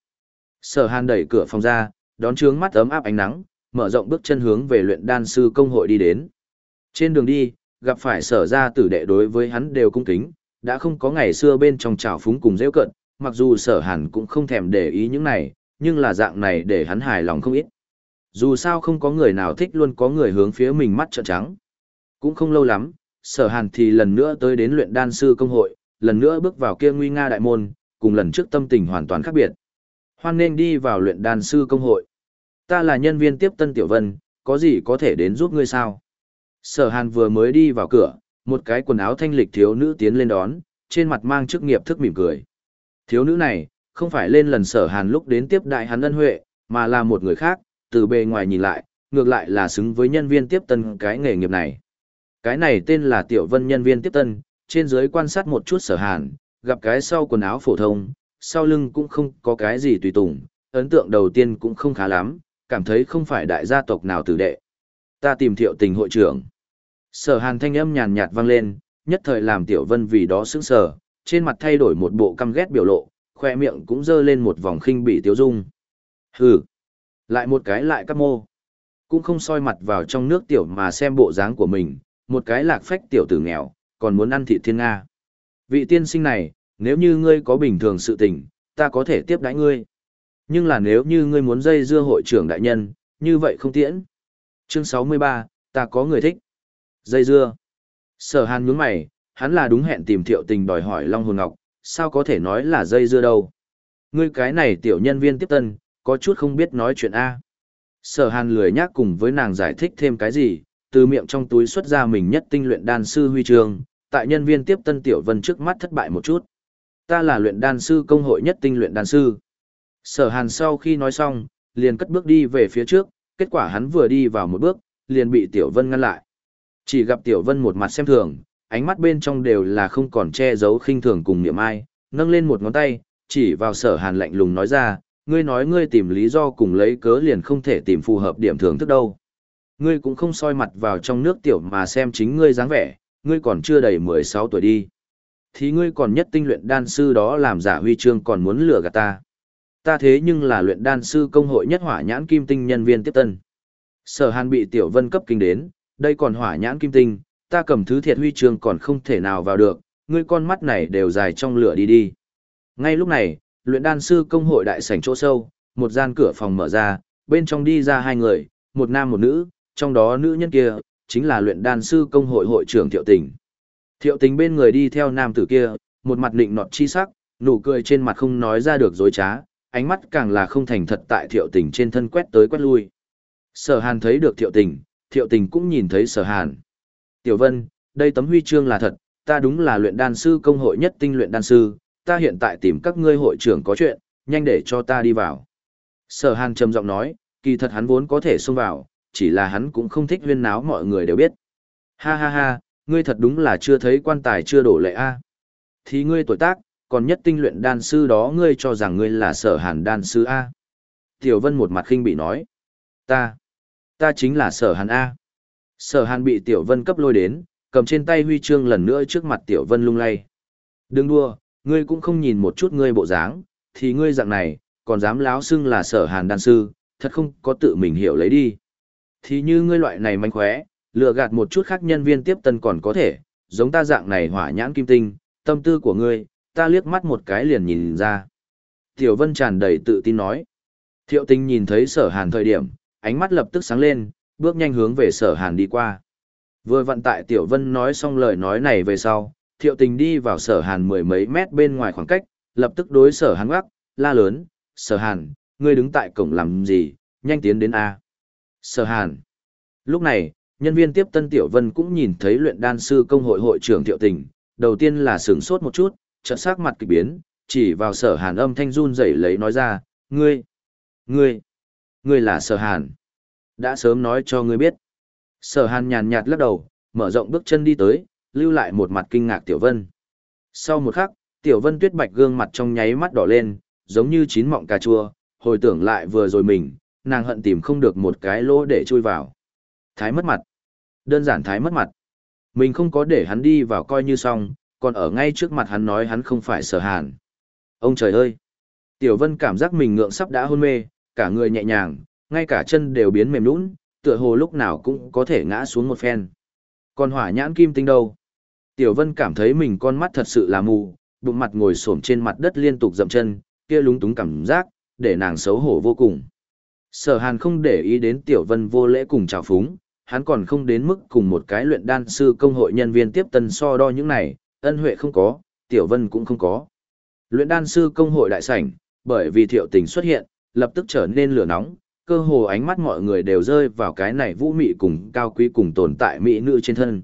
Sở Hàn đẩy cửa phòng ra, đón trướng mắt ấm áp ánh nắng, mở rộng bước chân hướng về luyện đan sư công hội đi đến. Trên đường đi, gặp phải sở gia tử đệ đối với hắn đều cung kính, đã không có ngày xưa bên trong trào phúng cùng dễ cận, mặc dù sở hàn cũng không thèm để ý những này, nhưng là dạng này để hắn hài lòng không ít. Dù sao không có người nào thích luôn có người hướng phía mình mắt trợn trắng. Cũng không lâu lắm, sở hàn thì lần nữa tới đến luyện đan sư công hội, lần nữa bước vào kia nguy nga đại môn, cùng lần trước tâm tình hoàn toàn khác biệt. Hoan nên đi vào luyện đan sư công hội. Ta là nhân viên tiếp tân tiểu vân, có gì có thể đến giúp ngươi sao? Sở hàn vừa mới đi vào cửa, một cái quần áo thanh lịch thiếu nữ tiến lên đón, trên mặt mang chức nghiệp thức mỉm cười. Thiếu nữ này, không phải lên lần sở hàn lúc đến tiếp đại hắn ân huệ, mà là một người khác, từ bề ngoài nhìn lại, ngược lại là xứng với nhân viên tiếp tân cái nghề nghiệp này. Cái này tên là Tiểu Vân nhân viên tiếp tân, trên dưới quan sát một chút sở hàn, gặp cái sau quần áo phổ thông, sau lưng cũng không có cái gì tùy tùng, ấn tượng đầu tiên cũng không khá lắm, cảm thấy không phải đại gia tộc nào tử đệ. Ta tìm thiệu tình hội trưởng. Sở hàn thanh âm nhàn nhạt vang lên, nhất thời làm tiểu vân vì đó sững sờ, trên mặt thay đổi một bộ căm ghét biểu lộ, khoe miệng cũng dơ lên một vòng khinh bị tiếu dung. Hừ, lại một cái lại cắp mô. Cũng không soi mặt vào trong nước tiểu mà xem bộ dáng của mình, một cái lạc phách tiểu tử nghèo, còn muốn ăn thị thiên Nga. Vị tiên sinh này, nếu như ngươi có bình thường sự tình, ta có thể tiếp đãi ngươi. Nhưng là nếu như ngươi muốn dây dưa hội trưởng đại nhân, như vậy không tiễn. Chương 63, ta có người thích. Dây dưa. Sở hàn nhướng mày, hắn là đúng hẹn tìm thiệu tình đòi hỏi Long Hồn Ngọc, sao có thể nói là dây dưa đâu. Ngươi cái này tiểu nhân viên tiếp tân, có chút không biết nói chuyện A. Sở hàn lười nhác cùng với nàng giải thích thêm cái gì, từ miệng trong túi xuất ra mình nhất tinh luyện đan sư huy trường, tại nhân viên tiếp tân tiểu vân trước mắt thất bại một chút. Ta là luyện đan sư công hội nhất tinh luyện đan sư. Sở hàn sau khi nói xong, liền cất bước đi về phía trước, kết quả hắn vừa đi vào một bước, liền bị tiểu vân ngăn lại. Chỉ gặp tiểu vân một mặt xem thường, ánh mắt bên trong đều là không còn che giấu khinh thường cùng niệm ai, nâng lên một ngón tay, chỉ vào sở hàn lạnh lùng nói ra, ngươi nói ngươi tìm lý do cùng lấy cớ liền không thể tìm phù hợp điểm thưởng thức đâu. Ngươi cũng không soi mặt vào trong nước tiểu mà xem chính ngươi dáng vẻ, ngươi còn chưa đầy 16 tuổi đi. Thì ngươi còn nhất tinh luyện đan sư đó làm giả huy chương còn muốn lừa gạt ta. Ta thế nhưng là luyện đan sư công hội nhất hỏa nhãn kim tinh nhân viên tiếp tân. Sở hàn bị tiểu vân cấp kinh đến, đây còn hỏa nhãn kim tinh, ta cầm thứ thiệt huy chương còn không thể nào vào được, ngươi con mắt này đều dài trong lửa đi đi. Ngay lúc này, luyện đan sư công hội đại sảnh chỗ sâu, một gian cửa phòng mở ra, bên trong đi ra hai người, một nam một nữ, trong đó nữ nhân kia, chính là luyện đan sư công hội hội trưởng Thiệu Tình. Thiệu Tình bên người đi theo nam tử kia, một mặt định nọt chi sắc, nụ cười trên mặt không nói ra được dối trá, ánh mắt càng là không thành thật tại Thiệu Tình trên thân quét tới quét lui. Sở Hàn thấy được Thiệu Tình, Thiệu Tình cũng nhìn thấy Sở Hàn. Tiểu Vân, đây tấm huy chương là thật, ta đúng là luyện đan sư công hội nhất tinh luyện đan sư, ta hiện tại tìm các ngươi hội trưởng có chuyện, nhanh để cho ta đi vào. Sở Hàn trầm giọng nói, kỳ thật hắn vốn có thể xông vào, chỉ là hắn cũng không thích huyên náo mọi người đều biết. Ha ha ha, ngươi thật đúng là chưa thấy quan tài chưa đổ lệ a. Thì ngươi tuổi tác, còn nhất tinh luyện đan sư đó ngươi cho rằng ngươi là sở hàn đan sư a. Tiểu Vân một mặt khinh bị nói, ta, ta chính là sở hàn a. Sở hàn bị Tiểu Vân cấp lôi đến, cầm trên tay huy chương lần nữa trước mặt Tiểu Vân lung lay. Đừng đua, ngươi cũng không nhìn một chút ngươi bộ dáng, thì ngươi dạng này, còn dám láo xưng là sở hàn đan sư, thật không có tự mình hiểu lấy đi. Thì như ngươi loại này manh khóe, lừa gạt một chút khác nhân viên tiếp tân còn có thể, giống ta dạng này hỏa nhãn kim tinh, tâm tư của ngươi, ta liếc mắt một cái liền nhìn ra. Tiểu Vân tràn đầy tự tin nói. Thiệu tinh nhìn thấy sở hàn thời điểm, ánh mắt lập tức sáng lên, bước nhanh hướng về sở hàn đi qua. Vừa vận tại Tiểu Vân nói xong lời nói này về sau, thiệu tình đi vào sở hàn mười mấy mét bên ngoài khoảng cách, lập tức đối sở hàn gác, la lớn, sở hàn, ngươi đứng tại cổng làm gì, nhanh tiến đến A. Sở hàn. Lúc này, nhân viên tiếp tân Tiểu Vân cũng nhìn thấy luyện đan sư công hội hội trưởng Thiệu Tình, đầu tiên là sửng sốt một chút, chợt sắc mặt kỳ biến, chỉ vào sở hàn âm thanh run rẩy lấy nói ra, ngươi, ngươi, ngươi là sở hàn. Đã sớm nói cho ngươi biết. Sở hàn nhàn nhạt lắc đầu, mở rộng bước chân đi tới, lưu lại một mặt kinh ngạc Tiểu Vân. Sau một khắc, Tiểu Vân tuyết bạch gương mặt trong nháy mắt đỏ lên, giống như chín mọng cà chua, hồi tưởng lại vừa rồi mình, nàng hận tìm không được một cái lỗ để chui vào. Thái mất mặt. Đơn giản thái mất mặt. Mình không có để hắn đi vào coi như xong, còn ở ngay trước mặt hắn nói hắn không phải sở hàn. Ông trời ơi! Tiểu Vân cảm giác mình ngượng sắp đã hôn mê, cả người nhẹ nhàng, ngay cả chân đều biến mềm nũng, tựa hồ lúc nào cũng có thể ngã xuống một phen. Còn hỏa nhãn kim tinh đâu? Tiểu Vân cảm thấy mình con mắt thật sự là mù, bụng mặt ngồi xổm trên mặt đất liên tục dậm chân, kia lúng túng cảm giác, để nàng xấu hổ vô cùng. Sở Hàn không để ý đến Tiểu Vân vô lễ cùng chào phúng, hắn còn không đến mức cùng một cái luyện đan sư công hội nhân viên tiếp tân so đo những này, ân huệ không có, Tiểu Vân cũng không có. Luyện đan sư công hội đại sảnh, bởi vì Thiệu Tình xuất hiện, lập tức trở nên lửa nóng, cơ hồ ánh mắt mọi người đều rơi vào cái này vũ mị cùng cao quý cùng tồn tại mỹ nữ trên thân.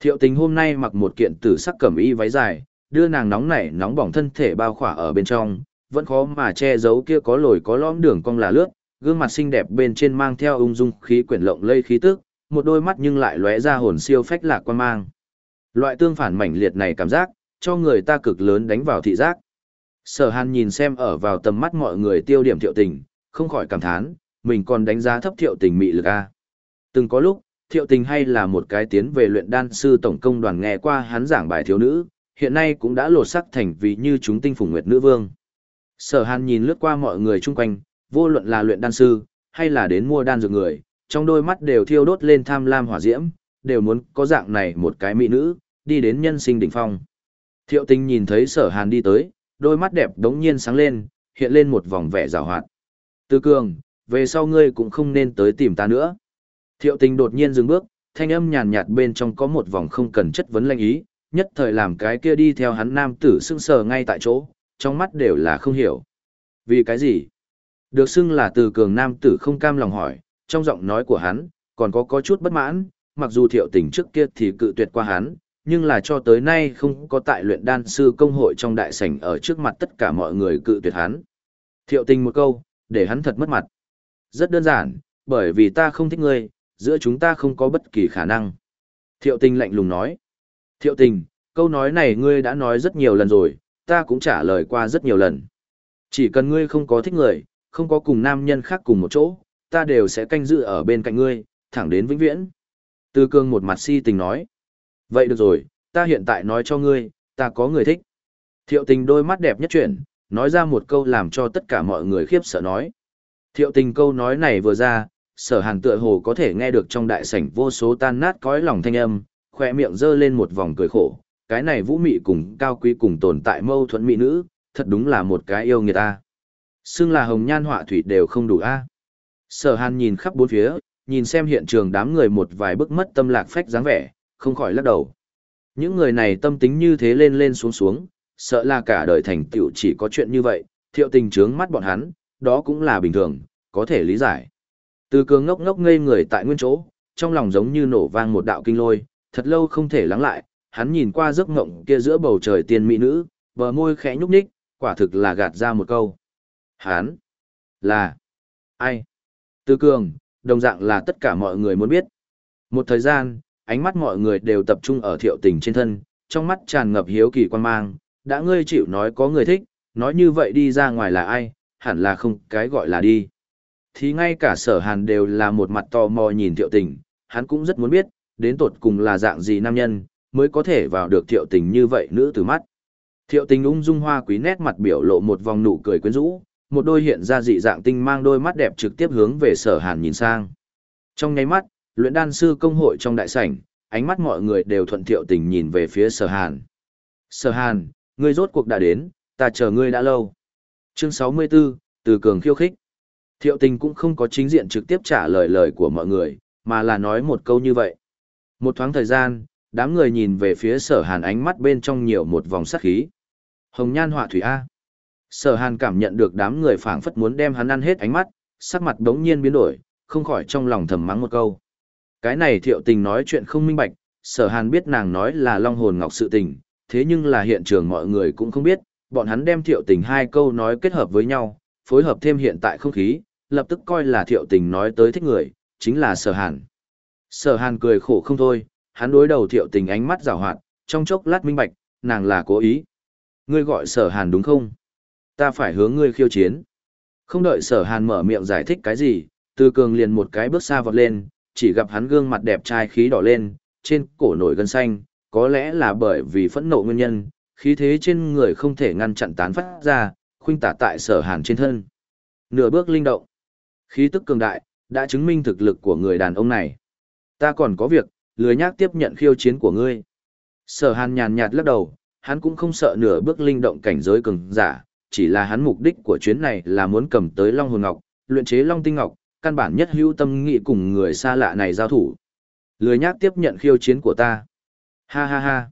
Thiệu Tình hôm nay mặc một kiện tử sắc cẩm y váy dài, đưa nàng nóng nảy nóng bỏng thân thể bao khỏa ở bên trong, vẫn khó mà che giấu kia có lồi có lõm đường cong là lướt, gương mặt xinh đẹp bên trên mang theo ung dung khí quyển lộng lây khí tức, một đôi mắt nhưng lại lóe ra hồn siêu phách lạc quan mang. Loại tương phản mảnh liệt này cảm giác, cho người ta cực lớn đánh vào thị giác. Sở Hàn nhìn xem ở vào tầm mắt mọi người tiêu điểm thiệu tình, không khỏi cảm thán, mình còn đánh giá thấp thiệu tình mị lực A. Từng có lúc, thiệu tình hay là một cái tiến về luyện đan sư tổng công đoàn nghe qua hắn giảng bài thiếu nữ, hiện nay cũng đã lột sắc thành vì như chúng tinh phùng nguyệt nữ vương. Sở Hàn nhìn lướt qua mọi người chung quanh, vô luận là luyện đan sư, hay là đến mua đan dược người, trong đôi mắt đều thiêu đốt lên tham lam hỏa diễm, đều muốn có dạng này một cái mỹ nữ, đi đến nhân sinh đỉnh phong. Thiệu tình nhìn thấy sở hàn đi tới, đôi mắt đẹp đống nhiên sáng lên, hiện lên một vòng vẻ rào hoạt. Tư cường, về sau ngươi cũng không nên tới tìm ta nữa. Thiệu tình đột nhiên dừng bước, thanh âm nhàn nhạt bên trong có một vòng không cần chất vấn lanh ý, nhất thời làm cái kia đi theo hắn nam tử sưng sờ ngay tại chỗ, trong mắt đều là không hiểu. Vì cái gì? Được xưng là từ cường nam tử không cam lòng hỏi, trong giọng nói của hắn, còn có có chút bất mãn, mặc dù thiệu tình trước kia thì cự tuyệt qua hắn, nhưng là cho tới nay không có tại luyện đan sư công hội trong đại sảnh ở trước mặt tất cả mọi người cự tuyệt hắn. Thiệu tình một câu, để hắn thật mất mặt. Rất đơn giản, bởi vì ta không thích ngươi, giữa chúng ta không có bất kỳ khả năng. Thiệu tình lạnh lùng nói. Thiệu tình, câu nói này ngươi đã nói rất nhiều lần rồi, ta cũng trả lời qua rất nhiều lần. Chỉ cần ngươi không có thích người, không có cùng nam nhân khác cùng một chỗ, ta đều sẽ canh giữ ở bên cạnh ngươi, thẳng đến vĩnh viễn. Tư cương một mặt si tình nói. Vậy được rồi, ta hiện tại nói cho ngươi, ta có người thích. Thiệu tình đôi mắt đẹp nhất chuyển, nói ra một câu làm cho tất cả mọi người khiếp sợ nói. Thiệu tình câu nói này vừa ra, sở hàn tựa hồ có thể nghe được trong đại sảnh vô số tan nát cõi lòng thanh âm, khoe miệng giơ lên một vòng cười khổ, cái này vũ mị cùng cao quý cùng tồn tại mâu thuẫn mỹ nữ, thật đúng là một cái yêu người ta. Xưng là hồng nhan họa thủy đều không đủ a. Sở hàn nhìn khắp bốn phía, nhìn xem hiện trường đám người một vài bức mất tâm lạc phách dáng vẻ, không khỏi lắc đầu. Những người này tâm tính như thế lên lên xuống xuống, sợ là cả đời thành tựu chỉ có chuyện như vậy, thiệu tình trướng mắt bọn hắn, đó cũng là bình thường, có thể lý giải. Từ cường ngốc ngốc ngây người tại nguyên chỗ, trong lòng giống như nổ vang một đạo kinh lôi, thật lâu không thể lắng lại, hắn nhìn qua giấc ngộng kia giữa bầu trời tiên mỹ nữ, bờ môi khẽ nhúc nhích, quả thực là gạt ra một câu. Hán là ai? Tư cường, đồng dạng là tất cả mọi người muốn biết. Một thời gian, ánh mắt mọi người đều tập trung ở thiệu tình trên thân, trong mắt tràn ngập hiếu kỳ quan mang, đã ngươi chịu nói có người thích, nói như vậy đi ra ngoài là ai, hẳn là không cái gọi là đi. Thì ngay cả sở hàn đều là một mặt tò mò nhìn thiệu tình, hắn cũng rất muốn biết, đến tột cùng là dạng gì nam nhân, mới có thể vào được thiệu tình như vậy nữ từ mắt. Thiệu tình ung dung hoa quý nét mặt biểu lộ một vòng nụ cười quyến rũ, một đôi hiện ra dị dạng tinh mang đôi mắt đẹp trực tiếp hướng về sở hàn nhìn sang. Trong nháy mắt, luyện đan sư công hội trong đại sảnh, ánh mắt mọi người đều thuận thiệu tình nhìn về phía sở hàn. Sở hàn, ngươi rốt cuộc đã đến, ta chờ ngươi đã lâu. Chương 64, từ cường khiêu khích. Thiệu tình cũng không có chính diện trực tiếp trả lời lời của mọi người, mà là nói một câu như vậy. Một thoáng thời gian, đám người nhìn về phía sở hàn ánh mắt bên trong nhiều một vòng sắc khí. Hồng nhan họa thủy A. Sở hàn cảm nhận được đám người phảng phất muốn đem hắn ăn hết ánh mắt, sắc mặt đống nhiên biến đổi, không khỏi trong lòng thầm mắng một câu. Cái này thiệu tình nói chuyện không minh bạch, sở hàn biết nàng nói là long hồn ngọc sự tình, thế nhưng là hiện trường mọi người cũng không biết, bọn hắn đem thiệu tình hai câu nói kết hợp với nhau, phối hợp thêm hiện tại không khí, lập tức coi là thiệu tình nói tới thích người, chính là sở hàn. Sở hàn cười khổ không thôi, hắn đối đầu thiệu tình ánh mắt rào hoạt, trong chốc lát minh bạch, nàng là cố ý. Ngươi gọi sở hàn đúng không? Ta phải hướng ngươi khiêu chiến. Không đợi sở hàn mở miệng giải thích cái gì, từ cường liền một cái bước xa vọt lên, chỉ gặp hắn gương mặt đẹp trai khí đỏ lên, trên cổ nổi gân xanh, có lẽ là bởi vì phẫn nộ nguyên nhân, khí thế trên người không thể ngăn chặn tán phát ra, khuynh tả tại sở hàn trên thân. Nửa bước linh động, khí tức cường đại, đã chứng minh thực lực của người đàn ông này. Ta còn có việc, lười nhác tiếp nhận khiêu chiến của ngươi. Sở hàn nhàn nhạt lắc đầu, hắn cũng không sợ nửa bước linh động cảnh giới cường giả, chỉ là hắn mục đích của chuyến này là muốn cầm tới Long Hồn Ngọc, luyện chế Long Tinh Ngọc, căn bản nhất hữu tâm nghị cùng người xa lạ này giao thủ. Lười nhác tiếp nhận khiêu chiến của ta. Ha ha ha.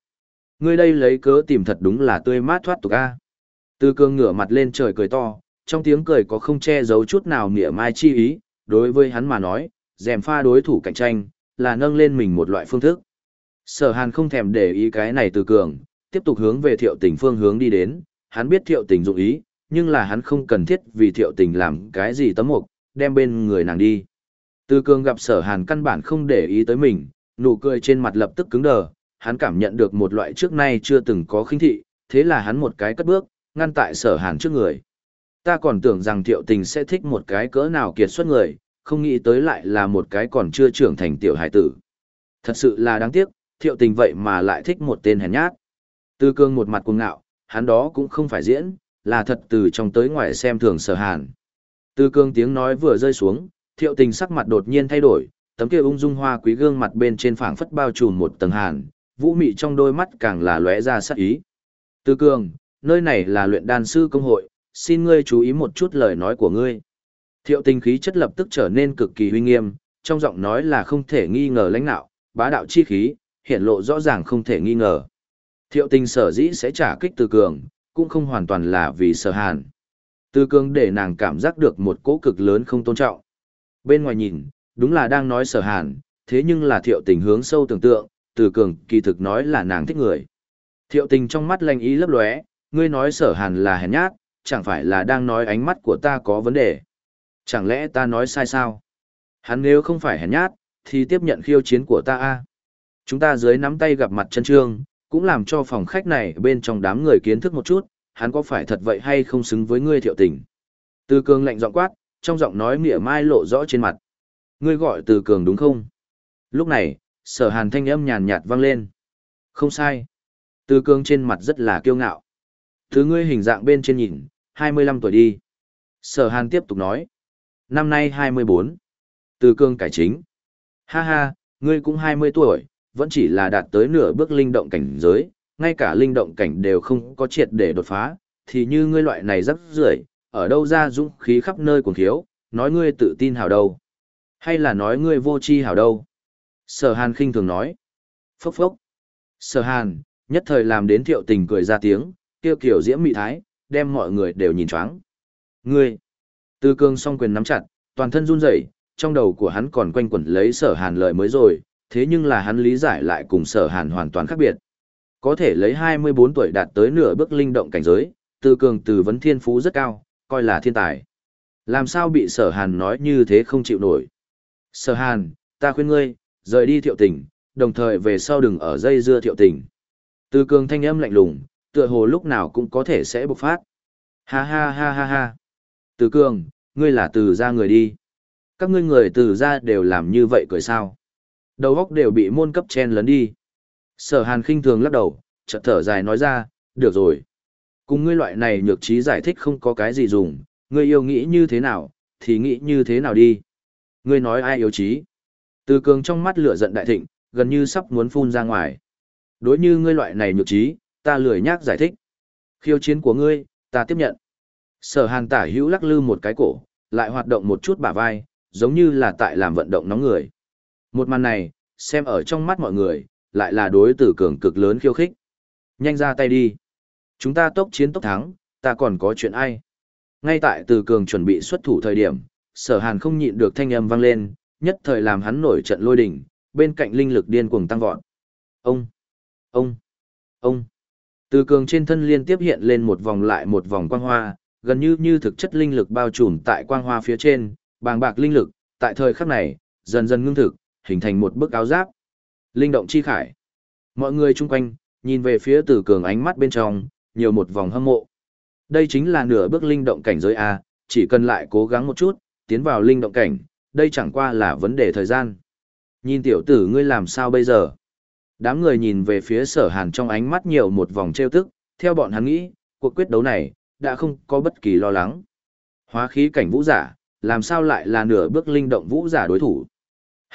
Ngươi đây lấy cớ tìm thật đúng là tươi mát thoát tục a. Tư cương ngửa mặt lên trời cười to, trong tiếng cười có không che giấu chút nào nghĩa mai chi ý, đối với hắn mà nói, dèm pha đối thủ cạnh tranh, là nâng lên mình một loại phương thức. Sở hàn không thèm để ý cái này từ cường, tiếp tục hướng về thiệu Tỉnh phương hướng đi đến, hắn biết thiệu tình dụng ý, nhưng là hắn không cần thiết vì thiệu tình làm cái gì tấm mục, đem bên người nàng đi. Từ cường gặp sở hàn căn bản không để ý tới mình, nụ cười trên mặt lập tức cứng đờ, hắn cảm nhận được một loại trước nay chưa từng có khinh thị, thế là hắn một cái cất bước, ngăn tại sở hàn trước người. Ta còn tưởng rằng thiệu tình sẽ thích một cái cỡ nào kiệt xuất người, không nghĩ tới lại là một cái còn chưa trưởng thành tiểu hải tử. Thật sự là đáng tiếc, thiệu tình vậy mà lại thích một tên hèn nhát. Tư cương một mặt cuồng ngạo, hắn đó cũng không phải diễn, là thật từ trong tới ngoài xem thường sở hàn. Tư cương tiếng nói vừa rơi xuống, thiệu tình sắc mặt đột nhiên thay đổi, tấm kia ung dung hoa quý gương mặt bên trên phảng phất bao trùm một tầng hàn, vũ mị trong đôi mắt càng là lóe ra sắc ý. Tư cương, nơi này là luyện đan sư công hội, xin ngươi chú ý một chút lời nói của ngươi. Thiệu tình khí chất lập tức trở nên cực kỳ huy nghiêm, trong giọng nói là không thể nghi ngờ lãnh nạo, bá đạo chi khí, hiện lộ rõ ràng không thể nghi ngờ. Thiệu tình sở dĩ sẽ trả kích từ cường, cũng không hoàn toàn là vì sở hàn. Từ cường để nàng cảm giác được một cỗ cực lớn không tôn trọng. Bên ngoài nhìn, đúng là đang nói sở hàn, thế nhưng là thiệu tình hướng sâu tưởng tượng, từ cường kỳ thực nói là nàng thích người. Thiệu tình trong mắt lành ý lấp lóe, ngươi nói sở hàn là hèn nhát, chẳng phải là đang nói ánh mắt của ta có vấn đề. Chẳng lẽ ta nói sai sao? Hắn nếu không phải hèn nhát, thì tiếp nhận khiêu chiến của ta a. Chúng ta dưới nắm tay gặp mặt chân trương, cũng làm cho phòng khách này bên trong đám người kiến thức một chút, hắn có phải thật vậy hay không xứng với ngươi thiệu tình. Từ cường lạnh giọng quát, trong giọng nói mỉa mai lộ rõ trên mặt. Ngươi gọi từ cường đúng không? Lúc này, sở hàn thanh âm nhàn nhạt vang lên. Không sai. Từ cường trên mặt rất là kiêu ngạo. Thứ ngươi hình dạng bên trên nhìn, 25 tuổi đi. Sở hàn tiếp tục nói. Năm nay 24. Từ cường cải chính. Ha ha, ngươi cũng 20 tuổi, vẫn chỉ là đạt tới nửa bước linh động cảnh giới, ngay cả linh động cảnh đều không có triệt để đột phá, thì như ngươi loại này rất rưởi, ở đâu ra dũng khí khắp nơi cuồng thiếu, nói ngươi tự tin hào đâu. Hay là nói ngươi vô tri hào đâu. Sở hàn khinh thường nói. Phốc phốc. Sở hàn, nhất thời làm đến thiệu tình cười ra tiếng, kêu kiểu diễm mị thái, đem mọi người đều nhìn choáng. Ngươi. Tư cương song quyền nắm chặt, toàn thân run rẩy, trong đầu của hắn còn quanh quẩn lấy sở hàn lời mới rồi, thế nhưng là hắn lý giải lại cùng sở hàn hoàn toàn khác biệt. Có thể lấy 24 tuổi đạt tới nửa bước linh động cảnh giới, tư cường từ vấn thiên phú rất cao, coi là thiên tài. Làm sao bị sở hàn nói như thế không chịu nổi. Sở hàn, ta khuyên ngươi, rời đi thiệu tình, đồng thời về sau đừng ở dây dưa thiệu tình. Tư cường thanh âm lạnh lùng, tựa hồ lúc nào cũng có thể sẽ bộc phát. Ha ha ha ha ha. Từ cường, ngươi là từ ra người đi. Các ngươi người từ ra đều làm như vậy cười sao. Đầu góc đều bị môn cấp chen lấn đi. Sở hàn khinh thường lắc đầu, chợt thở dài nói ra, được rồi. Cùng ngươi loại này nhược trí giải thích không có cái gì dùng, ngươi yêu nghĩ như thế nào, thì nghĩ như thế nào đi. Ngươi nói ai yếu trí. Từ cường trong mắt lửa giận đại thịnh, gần như sắp muốn phun ra ngoài. Đối như ngươi loại này nhược trí, ta lười nhác giải thích. Khiêu chiến của ngươi, ta tiếp nhận. Sở hàn tả hữu lắc lư một cái cổ, lại hoạt động một chút bả vai, giống như là tại làm vận động nóng người. Một màn này, xem ở trong mắt mọi người, lại là đối tử cường cực lớn khiêu khích. Nhanh ra tay đi. Chúng ta tốc chiến tốc thắng, ta còn có chuyện ai. Ngay tại tử cường chuẩn bị xuất thủ thời điểm, sở hàn không nhịn được thanh âm vang lên, nhất thời làm hắn nổi trận lôi đỉnh, bên cạnh linh lực điên cuồng tăng vọt. Ông! Ông! Ông! Từ cường trên thân liên tiếp hiện lên một vòng lại một vòng quang hoa, gần như như thực chất linh lực bao trùm tại quang hoa phía trên, bàng bạc linh lực, tại thời khắc này, dần dần ngưng thực, hình thành một bức áo giáp. Linh động chi khải. Mọi người chung quanh, nhìn về phía từ cường ánh mắt bên trong, nhiều một vòng hâm mộ. Đây chính là nửa bước linh động cảnh giới A, chỉ cần lại cố gắng một chút, tiến vào linh động cảnh, đây chẳng qua là vấn đề thời gian. Nhìn tiểu tử ngươi làm sao bây giờ? Đám người nhìn về phía sở hàn trong ánh mắt nhiều một vòng trêu tức, theo bọn hắn nghĩ, cuộc quyết đấu này, đã không có bất kỳ lo lắng. Hóa khí cảnh vũ giả, làm sao lại là nửa bước linh động vũ giả đối thủ?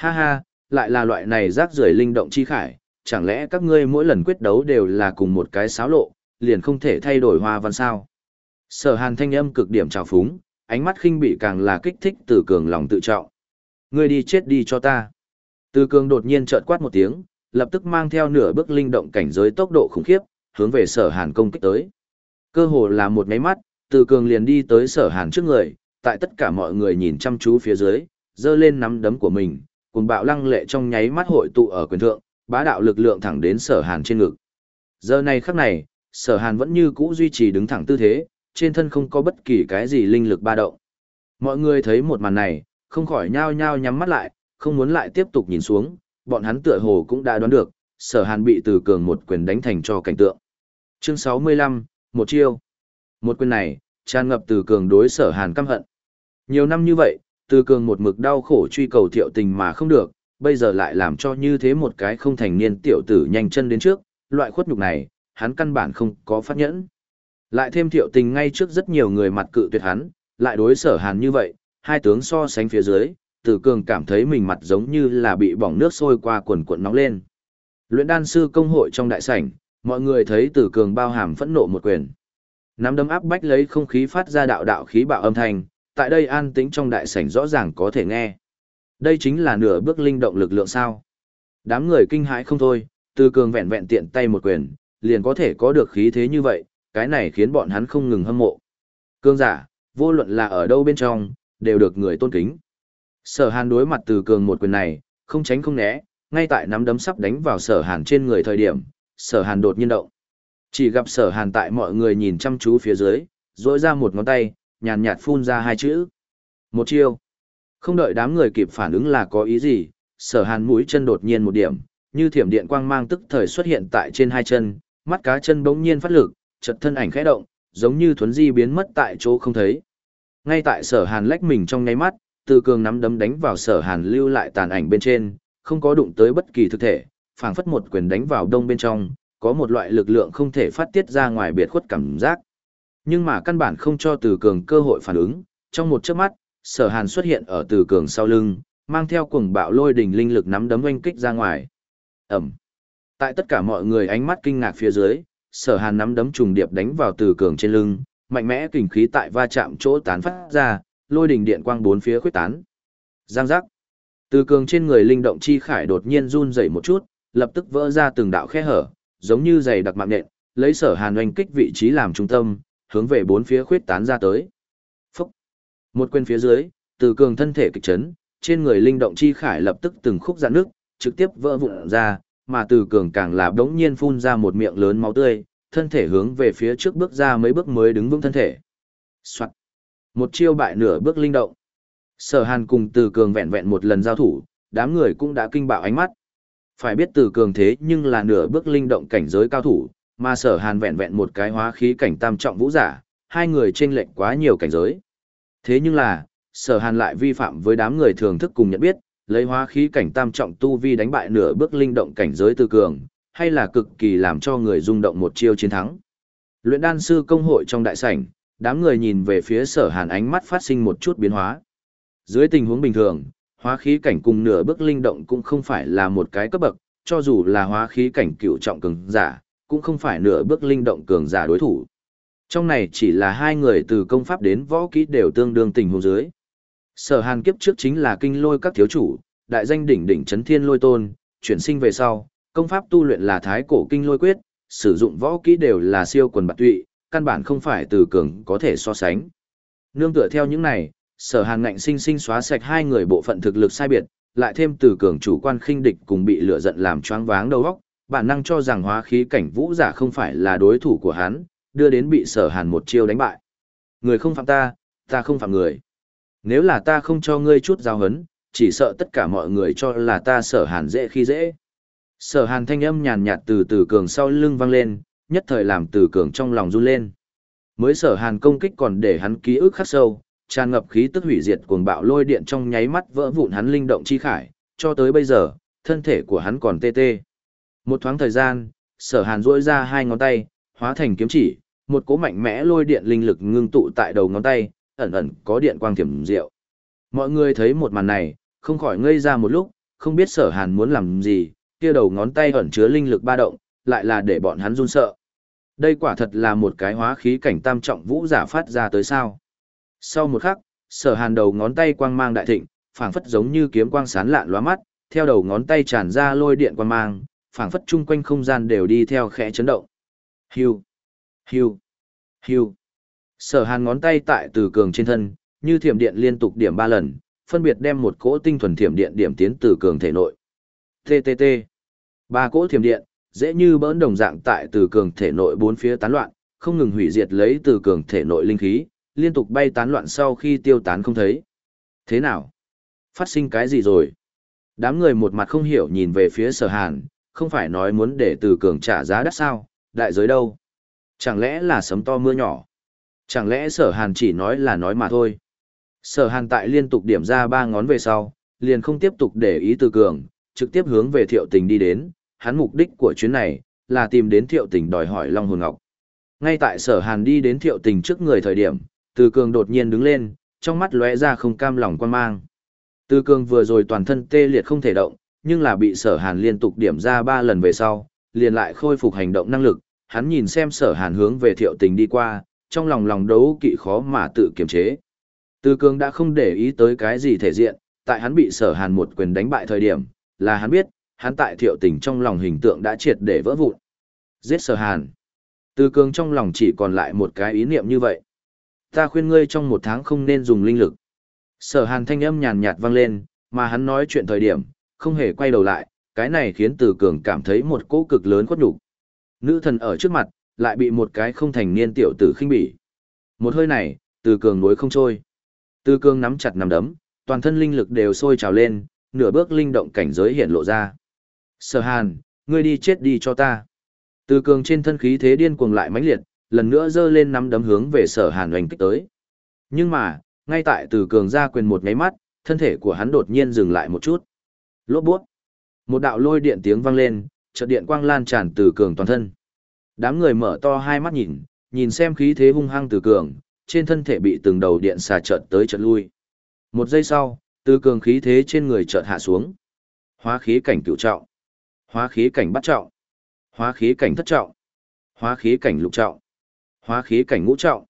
Ha ha, lại là loại này rác rưởi linh động chi khải, chẳng lẽ các ngươi mỗi lần quyết đấu đều là cùng một cái xáo lộ, liền không thể thay đổi hoa văn sao? Sở hàn thanh âm cực điểm trào phúng, ánh mắt khinh bị càng là kích thích từ cường lòng tự trọng. Ngươi đi chết đi cho ta. Từ cường đột nhiên trợn quát một tiếng, lập tức mang theo nửa bước linh động cảnh giới tốc độ khủng khiếp, hướng về sở hàn công kích tới. Cơ hồ là một nháy mắt, từ cường liền đi tới sở hàn trước người, tại tất cả mọi người nhìn chăm chú phía dưới, giơ lên nắm đấm của mình, cùng bạo lăng lệ trong nháy mắt hội tụ ở quyền thượng, bá đạo lực lượng thẳng đến sở hàn trên ngực. Giờ này khắc này, sở hàn vẫn như cũ duy trì đứng thẳng tư thế, trên thân không có bất kỳ cái gì linh lực ba động. Mọi người thấy một màn này, không khỏi nhao nhao nhắm mắt lại, không muốn lại tiếp tục nhìn xuống, bọn hắn tựa hồ cũng đã đoán được, sở hàn bị từ cường một quyền đánh thành cho cảnh tượng. Chương 65, một chiêu. Một quyền này, tràn ngập từ cường đối sở hàn căm hận. Nhiều năm như vậy, từ cường một mực đau khổ truy cầu thiệu tình mà không được, bây giờ lại làm cho như thế một cái không thành niên tiểu tử nhanh chân đến trước, loại khuất nhục này, hắn căn bản không có phát nhẫn. Lại thêm thiệu tình ngay trước rất nhiều người mặt cự tuyệt hắn, lại đối sở hàn như vậy, hai tướng so sánh phía dưới, từ cường cảm thấy mình mặt giống như là bị bỏng nước sôi qua quần cuộn nóng lên. Luyện đan sư công hội trong đại sảnh, mọi người thấy từ cường bao hàm phẫn nộ một quyền. Nắm đấm áp bách lấy không khí phát ra đạo đạo khí bạo âm thanh, tại đây an tĩnh trong đại sảnh rõ ràng có thể nghe. Đây chính là nửa bước linh động lực lượng sao. Đám người kinh hãi không thôi, từ cường vẹn vẹn tiện tay một quyền, liền có thể có được khí thế như vậy, cái này khiến bọn hắn không ngừng hâm mộ. Cương giả, vô luận là ở đâu bên trong, đều được người tôn kính. Sở hàn đối mặt từ cường một quyền này, không tránh không né, ngay tại nắm đấm sắp đánh vào sở hàn trên người thời điểm, sở hàn đột nhiên động. Chỉ gặp sở hàn tại mọi người nhìn chăm chú phía dưới, rỗi ra một ngón tay, nhàn nhạt phun ra hai chữ. Một chiêu. Không đợi đám người kịp phản ứng là có ý gì, sở hàn mũi chân đột nhiên một điểm, như thiểm điện quang mang tức thời xuất hiện tại trên hai chân, mắt cá chân bỗng nhiên phát lực, chật thân ảnh khẽ động, giống như thuấn di biến mất tại chỗ không thấy. Ngay tại sở hàn lách mình trong nháy mắt, từ cường nắm đấm đánh vào sở hàn lưu lại tàn ảnh bên trên, không có đụng tới bất kỳ thực thể, phảng phất một quyền đánh vào đông bên trong, có một loại lực lượng không thể phát tiết ra ngoài biệt khuất cảm giác. Nhưng mà căn bản không cho từ cường cơ hội phản ứng, trong một chớp mắt, sở hàn xuất hiện ở từ cường sau lưng, mang theo cuồng bạo lôi đỉnh linh lực nắm đấm oanh kích ra ngoài. Ẩm. Tại tất cả mọi người ánh mắt kinh ngạc phía dưới, sở hàn nắm đấm trùng điệp đánh vào từ cường trên lưng, mạnh mẽ kình khí tại va chạm chỗ tán phát ra, lôi đỉnh điện quang bốn phía khuếch tán. Giang giác. Từ cường trên người linh động chi khải đột nhiên run rẩy một chút, lập tức vỡ ra từng đạo khe hở, giống như giày đặc mạng nện, lấy sở hàn oanh kích vị trí làm trung tâm, hướng về bốn phía khuyết tán ra tới. Phúc! Một quyền phía dưới, từ cường thân thể kịch chấn, trên người linh động chi khải lập tức từng khúc giãn nước, trực tiếp vỡ vụn ra, mà từ cường càng là đống nhiên phun ra một miệng lớn máu tươi, thân thể hướng về phía trước bước ra mấy bước mới đứng vững thân thể. Soạn. Một chiêu bại nửa bước linh động. Sở hàn cùng từ cường vẹn vẹn một lần giao thủ, đám người cũng đã kinh bạo ánh mắt. Phải biết từ cường thế nhưng là nửa bước linh động cảnh giới cao thủ, mà sở hàn vẹn vẹn một cái hóa khí cảnh tam trọng vũ giả, hai người chênh lệch quá nhiều cảnh giới. Thế nhưng là, sở hàn lại vi phạm với đám người thường thức cùng nhận biết, lấy hóa khí cảnh tam trọng tu vi đánh bại nửa bước linh động cảnh giới tư cường, hay là cực kỳ làm cho người rung động một chiêu chiến thắng. Luyện đan sư công hội trong đại sảnh, đám người nhìn về phía sở hàn ánh mắt phát sinh một chút biến hóa. Dưới tình huống bình thường, hóa khí cảnh cùng nửa bước linh động cũng không phải là một cái cấp bậc, cho dù là hóa khí cảnh cựu trọng cường giả, cũng không phải nửa bước linh động cường giả đối thủ. Trong này chỉ là hai người từ công pháp đến võ kỹ đều tương đương tình huống dưới. Sở Hàn kiếp trước chính là kinh lôi các thiếu chủ, đại danh đỉnh đỉnh chấn thiên lôi tôn, chuyển sinh về sau, công pháp tu luyện là thái cổ kinh lôi quyết, sử dụng võ kỹ đều là siêu quần bạc tụy, căn bản không phải từ cường có thể so sánh. Nương tựa theo những này, sở hàn ngạnh sinh sinh xóa sạch hai người bộ phận thực lực sai biệt, lại thêm từ cường chủ quan khinh địch cùng bị lửa giận làm choáng váng đầu óc, bản năng cho rằng hóa khí cảnh vũ giả không phải là đối thủ của hắn, đưa đến bị sở hàn một chiêu đánh bại. Người không phạm ta, ta không phạm người. Nếu là ta không cho ngươi chút giao hấn, chỉ sợ tất cả mọi người cho là ta sở hàn dễ khi dễ. Sở hàn thanh âm nhàn nhạt từ từ cường sau lưng vang lên, nhất thời làm từ cường trong lòng run lên. Mới sở hàn công kích còn để hắn ký ức khắc sâu, tràn ngập khí tức hủy diệt cuồng bạo lôi điện trong nháy mắt vỡ vụn hắn linh động chi khải, cho tới bây giờ, thân thể của hắn còn tê tê. Một thoáng thời gian, sở hàn duỗi ra hai ngón tay, hóa thành kiếm chỉ, một cỗ mạnh mẽ lôi điện linh lực ngưng tụ tại đầu ngón tay, ẩn ẩn có điện quang thiểm diệu. Mọi người thấy một màn này, không khỏi ngây ra một lúc, không biết sở hàn muốn làm gì, kia đầu ngón tay ẩn chứa linh lực ba động, lại là để bọn hắn run sợ. Đây quả thật là một cái hóa khí cảnh tam trọng vũ giả phát ra tới sao. Sau một khắc, sở hàn đầu ngón tay quang mang đại thịnh, phảng phất giống như kiếm quang sán lạn lóa mắt, theo đầu ngón tay tràn ra lôi điện quang mang, phảng phất chung quanh không gian đều đi theo khẽ chấn động. Hiu, hiu, hiu. Sở hàn ngón tay tại từ cường trên thân, như thiểm điện liên tục điểm ba lần, phân biệt đem một cỗ tinh thuần thiểm điện điểm tiến từ cường thể nội. TTT. Ba cỗ thiểm điện, dễ như bỡn đồng dạng tại từ cường thể nội bốn phía tán loạn, không ngừng hủy diệt lấy từ cường thể nội linh khí, liên tục bay tán loạn sau khi tiêu tán không thấy. Thế nào? Phát sinh cái gì rồi? Đám người một mặt không hiểu nhìn về phía sở hàn, không phải nói muốn để từ cường trả giá đắt sao, đại giới đâu? Chẳng lẽ là sấm to mưa nhỏ? Chẳng lẽ sở hàn chỉ nói là nói mà thôi? Sở hàn tại liên tục điểm ra ba ngón về sau, liền không tiếp tục để ý từ cường, trực tiếp hướng về thiệu tình đi đến, hắn mục đích của chuyến này, là tìm đến thiệu tình đòi hỏi Long Hồn Ngọc. Ngay tại sở hàn đi đến thiệu tình trước người thời điểm, từ cường đột nhiên đứng lên, trong mắt lóe ra không cam lòng quan mang. Từ cường vừa rồi toàn thân tê liệt không thể động, nhưng là bị sở hàn liên tục điểm ra ba lần về sau, liền lại khôi phục hành động năng lực, hắn nhìn xem sở hàn hướng về thiệu tình đi qua, trong lòng lòng đấu kỵ khó mà tự kiềm chế. Từ cường đã không để ý tới cái gì thể diện, tại hắn bị sở hàn một quyền đánh bại thời điểm, là hắn biết, hắn tại thiệu tình trong lòng hình tượng đã triệt để vỡ vụn. Giết sở hàn. Từ cường trong lòng chỉ còn lại một cái ý niệm như vậy. Ta khuyên ngươi trong một tháng không nên dùng linh lực. Sở hàn thanh âm nhàn nhạt vang lên, mà hắn nói chuyện thời điểm, không hề quay đầu lại, cái này khiến từ cường cảm thấy một cỗ cực lớn quất nhục. Nữ thần ở trước mặt, lại bị một cái không thành niên tiểu tử khinh bỉ. Một hơi này, từ cường nuối không trôi. Từ cường nắm chặt nắm đấm, toàn thân linh lực đều sôi trào lên, nửa bước linh động cảnh giới hiện lộ ra. Sở hàn, ngươi đi chết đi cho ta. Từ cường trên thân khí thế điên cuồng lại mãnh liệt, lần nữa giơ lên nắm đấm hướng về sở hàn oanh kích tới. Nhưng mà, ngay tại từ cường ra quyền một nháy mắt, thân thể của hắn đột nhiên dừng lại một chút. Lốp bút. Một đạo lôi điện tiếng vang lên, chợt điện quang lan tràn từ cường toàn thân. Đám người mở to hai mắt nhìn, nhìn xem khí thế hung hăng từ cường, trên thân thể bị từng đầu điện xà chợt tới chợt lui. Một giây sau, Từ cường khí thế trên người chợt hạ xuống. Hóa khí cảnh cửu trọng. Hóa khí cảnh bắt trọng. Hóa khí cảnh thất trọng. Hóa khí cảnh lục trọng. Hóa khí cảnh ngũ trọng.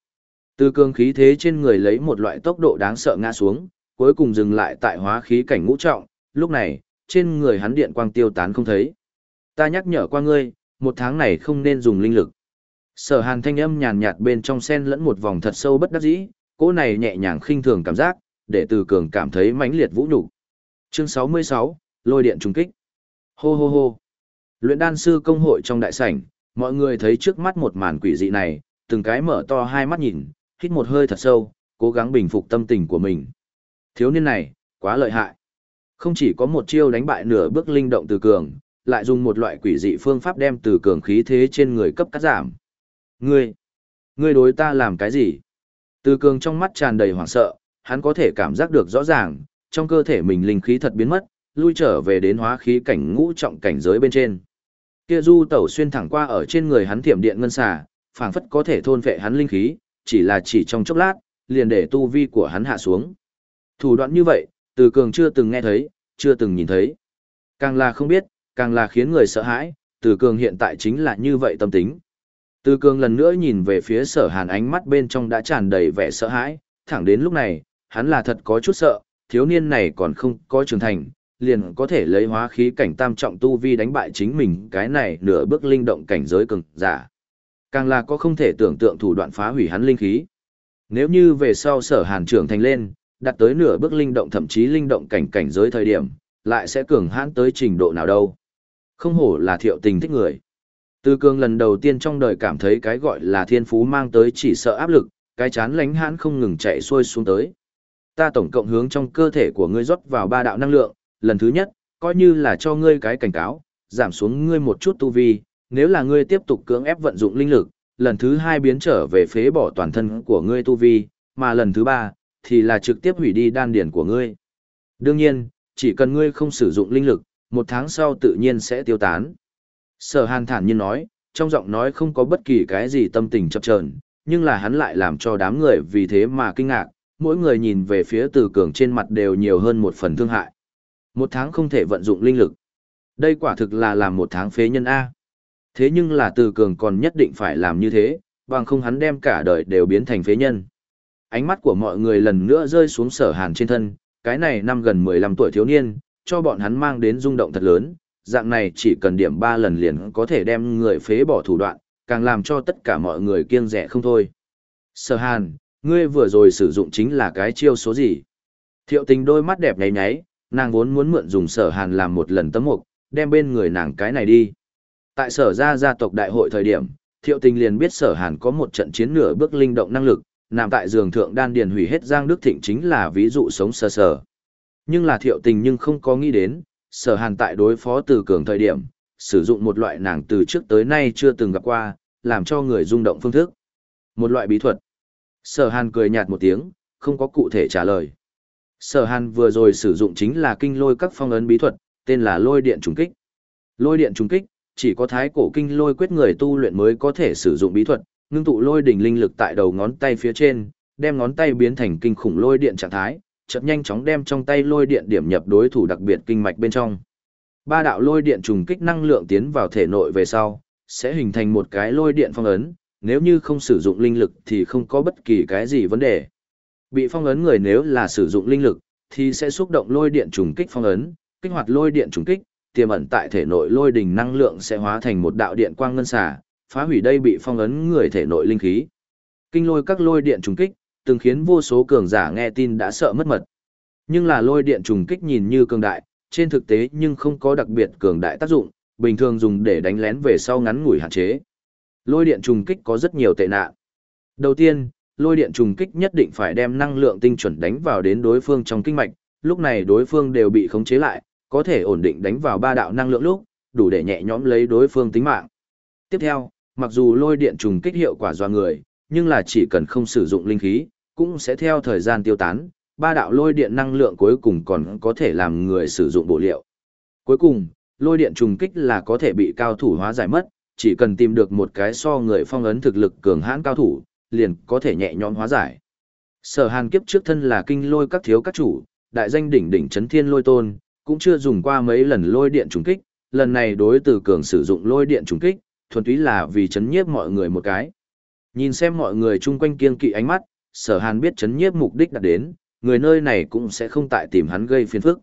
Từ cường khí thế trên người lấy một loại tốc độ đáng sợ ngã xuống, cuối cùng dừng lại tại hóa khí cảnh ngũ trọng, lúc này, trên người hắn điện quang tiêu tán không thấy. Ta nhắc nhở qua ngươi, một tháng này không nên dùng linh lực. Sở hàn thanh âm nhàn nhạt bên trong sen lẫn một vòng thật sâu bất đắc dĩ, cỗ này nhẹ nhàng khinh thường cảm giác, để từ cường cảm thấy mãnh liệt vũ nhục. Chương 66, lôi điện trùng kích. Hô hô hô. Luyện đan sư công hội trong đại sảnh, mọi người thấy trước mắt một màn quỷ dị này, từng cái mở to hai mắt nhìn, hít một hơi thật sâu, cố gắng bình phục tâm tình của mình. Thiếu niên này, quá lợi hại. Không chỉ có một chiêu đánh bại nửa bước linh động từ cường, lại dùng một loại quỷ dị phương pháp đem từ cường khí thế trên người cấp cắt giảm. Ngươi, ngươi đối ta làm cái gì? Từ cường trong mắt tràn đầy hoảng sợ, hắn có thể cảm giác được rõ ràng, trong cơ thể mình linh khí thật biến mất, lui trở về đến hóa khí cảnh ngũ trọng cảnh giới bên trên. Kia du tẩu xuyên thẳng qua ở trên người hắn thiểm điện ngân xà, phảng phất có thể thôn phệ hắn linh khí, chỉ là chỉ trong chốc lát, liền để tu vi của hắn hạ xuống. Thủ đoạn như vậy, từ cường chưa từng nghe thấy, chưa từng nhìn thấy. Càng là không biết, càng là khiến người sợ hãi, từ cường hiện tại chính là như vậy tâm tính. Từ cường lần nữa nhìn về phía sở hàn ánh mắt bên trong đã tràn đầy vẻ sợ hãi, thẳng đến lúc này, hắn là thật có chút sợ, thiếu niên này còn không có trưởng thành, liền có thể lấy hóa khí cảnh tam trọng tu vi đánh bại chính mình cái này nửa bước linh động cảnh giới cường giả. Càng là có không thể tưởng tượng thủ đoạn phá hủy hắn linh khí. Nếu như về sau sở hàn trưởng thành lên, đạt tới nửa bước linh động thậm chí linh động cảnh cảnh giới thời điểm, lại sẽ cường hãn tới trình độ nào đâu. Không hổ là thiệu tình thích người. Từ cường lần đầu tiên trong đời cảm thấy cái gọi là thiên phú mang tới chỉ sợ áp lực, cái chán lánh hãn không ngừng chạy xuôi xuống tới. Ta tổng cộng hướng trong cơ thể của ngươi rót vào ba đạo năng lượng, lần thứ nhất, coi như là cho ngươi cái cảnh cáo, giảm xuống ngươi một chút tu vi, nếu là ngươi tiếp tục cưỡng ép vận dụng linh lực, lần thứ hai biến trở về phế bỏ toàn thân của ngươi tu vi, mà lần thứ ba, thì là trực tiếp hủy đi đan điển của ngươi. Đương nhiên, chỉ cần ngươi không sử dụng linh lực, một tháng sau tự nhiên sẽ tiêu tán. Sở hàn thản nhiên nói, trong giọng nói không có bất kỳ cái gì tâm tình chập chờn, nhưng là hắn lại làm cho đám người vì thế mà kinh ngạc, mỗi người nhìn về phía từ cường trên mặt đều nhiều hơn một phần thương hại. Một tháng không thể vận dụng linh lực. Đây quả thực là làm một tháng phế nhân A. Thế nhưng là từ cường còn nhất định phải làm như thế, bằng không hắn đem cả đời đều biến thành phế nhân. Ánh mắt của mọi người lần nữa rơi xuống sở hàn trên thân, cái này năm gần 15 tuổi thiếu niên, cho bọn hắn mang đến rung động thật lớn, dạng này chỉ cần điểm 3 lần liền có thể đem người phế bỏ thủ đoạn, càng làm cho tất cả mọi người kiêng rẻ không thôi. Sở hàn, ngươi vừa rồi sử dụng chính là cái chiêu số gì? Thiệu tình đôi mắt đẹp nháy nháy, nàng vốn muốn mượn dùng sở hàn làm một lần tấm mục, đem bên người nàng cái này đi. Tại sở gia gia tộc đại hội thời điểm, thiệu tình liền biết sở hàn có một trận chiến nửa bước linh động năng lực, nằm tại giường thượng đan điền hủy hết Giang Đức Thịnh chính là ví dụ sống sờ sờ. Nhưng là thiệu tình nhưng không có nghĩ đến, sở hàn tại đối phó từ cường thời điểm, sử dụng một loại nàng từ trước tới nay chưa từng gặp qua, làm cho người rung động phương thức. Một loại bí thuật. Sở hàn cười nhạt một tiếng, không có cụ thể trả lời. Sở hàn vừa rồi sử dụng chính là kinh lôi các phong ấn bí thuật, tên là lôi điện trùng kích. Lôi điện trùng kích, chỉ có thái cổ kinh lôi quyết người tu luyện mới có thể sử dụng bí thuật, ngưng tụ lôi đỉnh linh lực tại đầu ngón tay phía trên, đem ngón tay biến thành kinh khủng lôi điện trạng thái, chợt nhanh chóng đem trong tay lôi điện điểm nhập đối thủ đặc biệt kinh mạch bên trong. Ba đạo lôi điện trùng kích năng lượng tiến vào thể nội về sau, sẽ hình thành một cái lôi điện phong ấn, nếu như không sử dụng linh lực thì không có bất kỳ cái gì vấn đề. Bị phong ấn người nếu là sử dụng linh lực, thì sẽ xúc động lôi điện trùng kích phong ấn, kích hoạt lôi điện trùng kích, tiềm ẩn tại thể nội lôi đỉnh năng lượng sẽ hóa thành một đạo điện quang ngân xà, phá hủy đây bị phong ấn người thể nội linh khí. Kinh lôi các lôi điện trùng kích, từng khiến vô số cường giả nghe tin đã sợ mất mật. Nhưng là lôi điện trùng kích nhìn như cường đại, trên thực tế nhưng không có đặc biệt cường đại tác dụng, bình thường dùng để đánh lén về sau ngắn ngủi hạn chế. Lôi điện trùng kích có rất nhiều tệ nạn. Đầu tiên, lôi điện trùng kích nhất định phải đem năng lượng tinh chuẩn đánh vào đến đối phương trong kinh mạch, lúc này đối phương đều bị khống chế lại, có thể ổn định đánh vào ba đạo năng lượng lúc, đủ để nhẹ nhõm lấy đối phương tính mạng. Tiếp theo, mặc dù lôi điện trùng kích hiệu quả do người, nhưng là chỉ cần không sử dụng linh khí, cũng sẽ theo thời gian tiêu tán, ba đạo lôi điện năng lượng cuối cùng còn có thể làm người sử dụng bộ liệu. Cuối cùng, lôi điện trùng kích là có thể bị cao thủ hóa giải mất, chỉ cần tìm được một cái so người phong ấn thực lực cường hãn cao thủ, liền có thể nhẹ nhõm hóa giải. Sở Hàn kiếp trước thân là kinh lôi các thiếu các chủ, đại danh đỉnh đỉnh chấn thiên lôi tôn, cũng chưa dùng qua mấy lần lôi điện trùng kích, lần này đối từ cường sử dụng lôi điện trùng kích, thuần túy là vì chấn nhiếp mọi người một cái. Nhìn xem mọi người chung quanh kiên kỵ ánh mắt, sở hàn biết chấn nhiếp mục đích đạt đến, người nơi này cũng sẽ không tại tìm hắn gây phiền phức.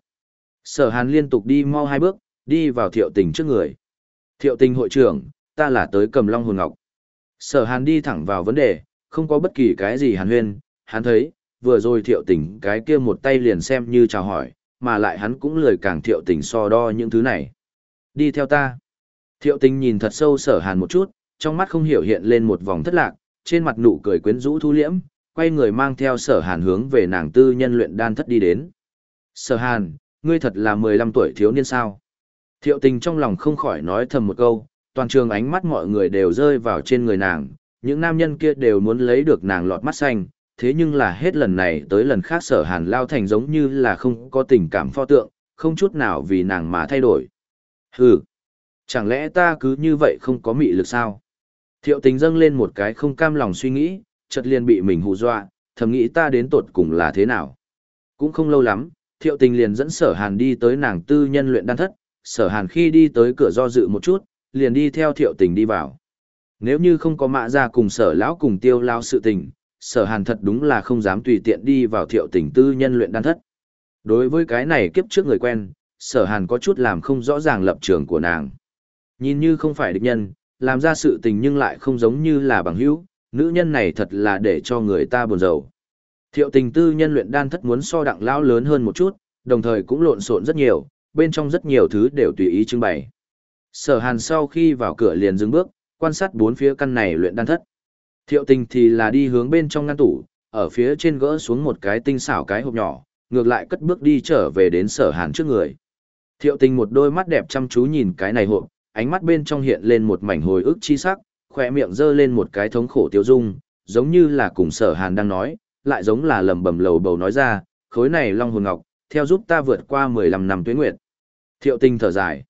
Sở hàn liên tục đi mau hai bước, đi vào thiệu tình trước người. Thiệu tình hội trưởng, ta là tới cầm long hồn ngọc. Sở hàn đi thẳng vào vấn đề, không có bất kỳ cái gì hàn huyên, hắn thấy, vừa rồi thiệu tình cái kia một tay liền xem như chào hỏi, mà lại hắn cũng lười càng thiệu tình so đo những thứ này. Đi theo ta. Thiệu tình nhìn thật sâu sở hàn một chút, trong mắt không hiểu hiện lên một vòng thất lạc, trên mặt nụ cười quyến rũ thu liễm, quay người mang theo sở hàn hướng về nàng tư nhân luyện đan thất đi đến. Sở hàn, ngươi thật là 15 tuổi thiếu niên sao. Thiệu tình trong lòng không khỏi nói thầm một câu, toàn trường ánh mắt mọi người đều rơi vào trên người nàng, những nam nhân kia đều muốn lấy được nàng lọt mắt xanh, thế nhưng là hết lần này tới lần khác sở hàn lao thành giống như là không có tình cảm pho tượng, không chút nào vì nàng mà thay đổi. Hừ, chẳng lẽ ta cứ như vậy không có mị lực sao? Thiệu tình dâng lên một cái không cam lòng suy nghĩ, chợt liền bị mình hù dọa, thầm nghĩ ta đến tột cùng là thế nào. Cũng không lâu lắm, thiệu tình liền dẫn sở hàn đi tới nàng tư nhân luyện đan thất, sở hàn khi đi tới cửa do dự một chút, liền đi theo thiệu tình đi vào. Nếu như không có mạ ra cùng sở lão cùng tiêu lao sự tình, sở hàn thật đúng là không dám tùy tiện đi vào thiệu tình tư nhân luyện đan thất. Đối với cái này kiếp trước người quen, sở hàn có chút làm không rõ ràng lập trường của nàng. Nhìn như không phải địch nhân, làm ra sự tình nhưng lại không giống như là bằng hữu, nữ nhân này thật là để cho người ta buồn rầu. Thiệu tình tư nhân luyện đan thất muốn so đặng lão lớn hơn một chút, đồng thời cũng lộn xộn rất nhiều, bên trong rất nhiều thứ đều tùy ý trưng bày. Sở hàn sau khi vào cửa liền dừng bước, quan sát bốn phía căn này luyện đan thất. Thiệu tình thì là đi hướng bên trong ngăn tủ, ở phía trên gỡ xuống một cái tinh xảo cái hộp nhỏ, ngược lại cất bước đi trở về đến sở hàn trước người. Thiệu tình một đôi mắt đẹp chăm chú nhìn cái này hộp, ánh mắt bên trong hiện lên một mảnh hồi ức chi sắc, khỏe miệng giơ lên một cái thống khổ tiêu dung, giống như là cùng sở hàn đang nói, lại giống là lầm bầm lầu bầu nói ra, khối này long hồn ngọc, theo giúp ta vượt qua 15 năm tuyến nguyệt. Thiệu tinh thở dài.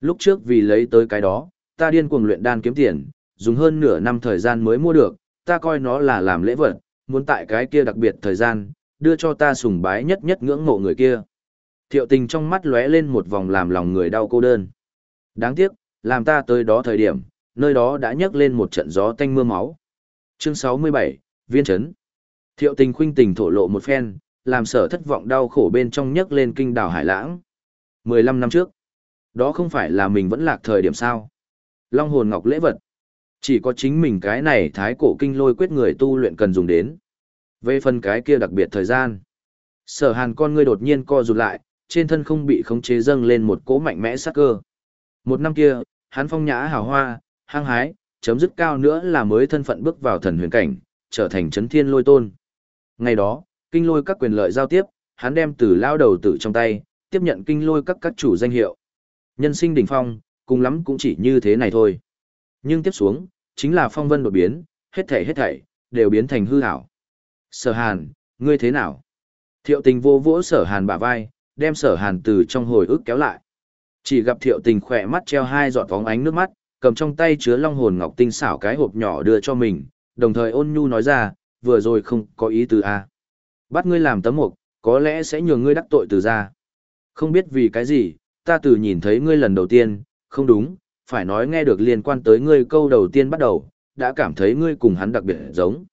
Lúc trước vì lấy tới cái đó, ta điên cuồng luyện đan kiếm tiền, dùng hơn nửa năm thời gian mới mua được, ta coi nó là làm lễ vật, muốn tại cái kia đặc biệt thời gian, đưa cho ta sùng bái nhất nhất ngưỡng mộ người kia. Thiệu tình trong mắt lóe lên một vòng làm lòng người đau cô đơn. Đáng tiếc, làm ta tới đó thời điểm, nơi đó đã nhấc lên một trận gió tanh mưa máu. Chương 67, Viên Trấn Thiệu tình khuynh tình thổ lộ một phen, làm sở thất vọng đau khổ bên trong nhấc lên kinh đảo Hải Lãng. 15 năm trước, đó không phải là mình vẫn lạc thời điểm sao. Long hồn ngọc lễ vật. Chỉ có chính mình cái này thái cổ kinh lôi quyết người tu luyện cần dùng đến. Về phần cái kia đặc biệt thời gian. Sở hàn con ngươi đột nhiên co rụt lại, trên thân không bị khống chế dâng lên một cỗ mạnh mẽ sắc cơ. Một năm kia, hắn phong nhã hào hoa, hăng hái, chấm dứt cao nữa là mới thân phận bước vào thần huyền cảnh, trở thành chấn thiên lôi tôn. Ngày đó, kinh lôi các quyền lợi giao tiếp, hắn đem từ lao đầu tử trong tay, tiếp nhận kinh lôi các các chủ danh hiệu. Nhân sinh đỉnh phong, cùng lắm cũng chỉ như thế này thôi. Nhưng tiếp xuống, chính là phong vân đột biến, hết thảy hết thảy, đều biến thành hư ảo. Sở hàn, ngươi thế nào? Thiệu tình vô vỗ sở hàn bả vai, đem sở hàn từ trong hồi ức kéo lại. Chỉ gặp thiệu tình khỏe mắt treo hai giọt vóng ánh nước mắt, cầm trong tay chứa long hồn ngọc tinh xảo cái hộp nhỏ đưa cho mình, đồng thời ôn nhu nói ra, vừa rồi không có ý từ A. À. Bắt ngươi làm tấm mục, có lẽ sẽ nhường ngươi đắc tội từ ra. Không biết vì cái gì, ta từ nhìn thấy ngươi lần đầu tiên, không đúng, phải nói nghe được liên quan tới ngươi câu đầu tiên bắt đầu, đã cảm thấy ngươi cùng hắn đặc biệt giống.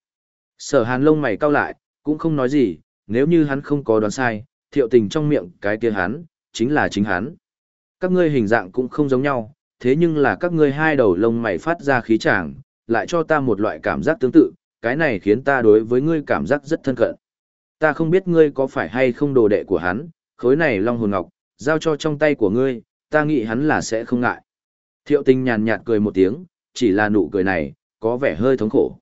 Sở hàn lông mày cau lại, cũng không nói gì, nếu như hắn không có đoán sai, thiệu tình trong miệng cái kia hắn, chính là chính hắn. Các ngươi hình dạng cũng không giống nhau, thế nhưng là các ngươi hai đầu lông mày phát ra khí tràng, lại cho ta một loại cảm giác tương tự, cái này khiến ta đối với ngươi cảm giác rất thân cận. Ta không biết ngươi có phải hay không đồ đệ của hắn, khối này long hồn ngọc, giao cho trong tay của ngươi, ta nghĩ hắn là sẽ không ngại. Thiệu tình nhàn nhạt cười một tiếng, chỉ là nụ cười này, có vẻ hơi thống khổ.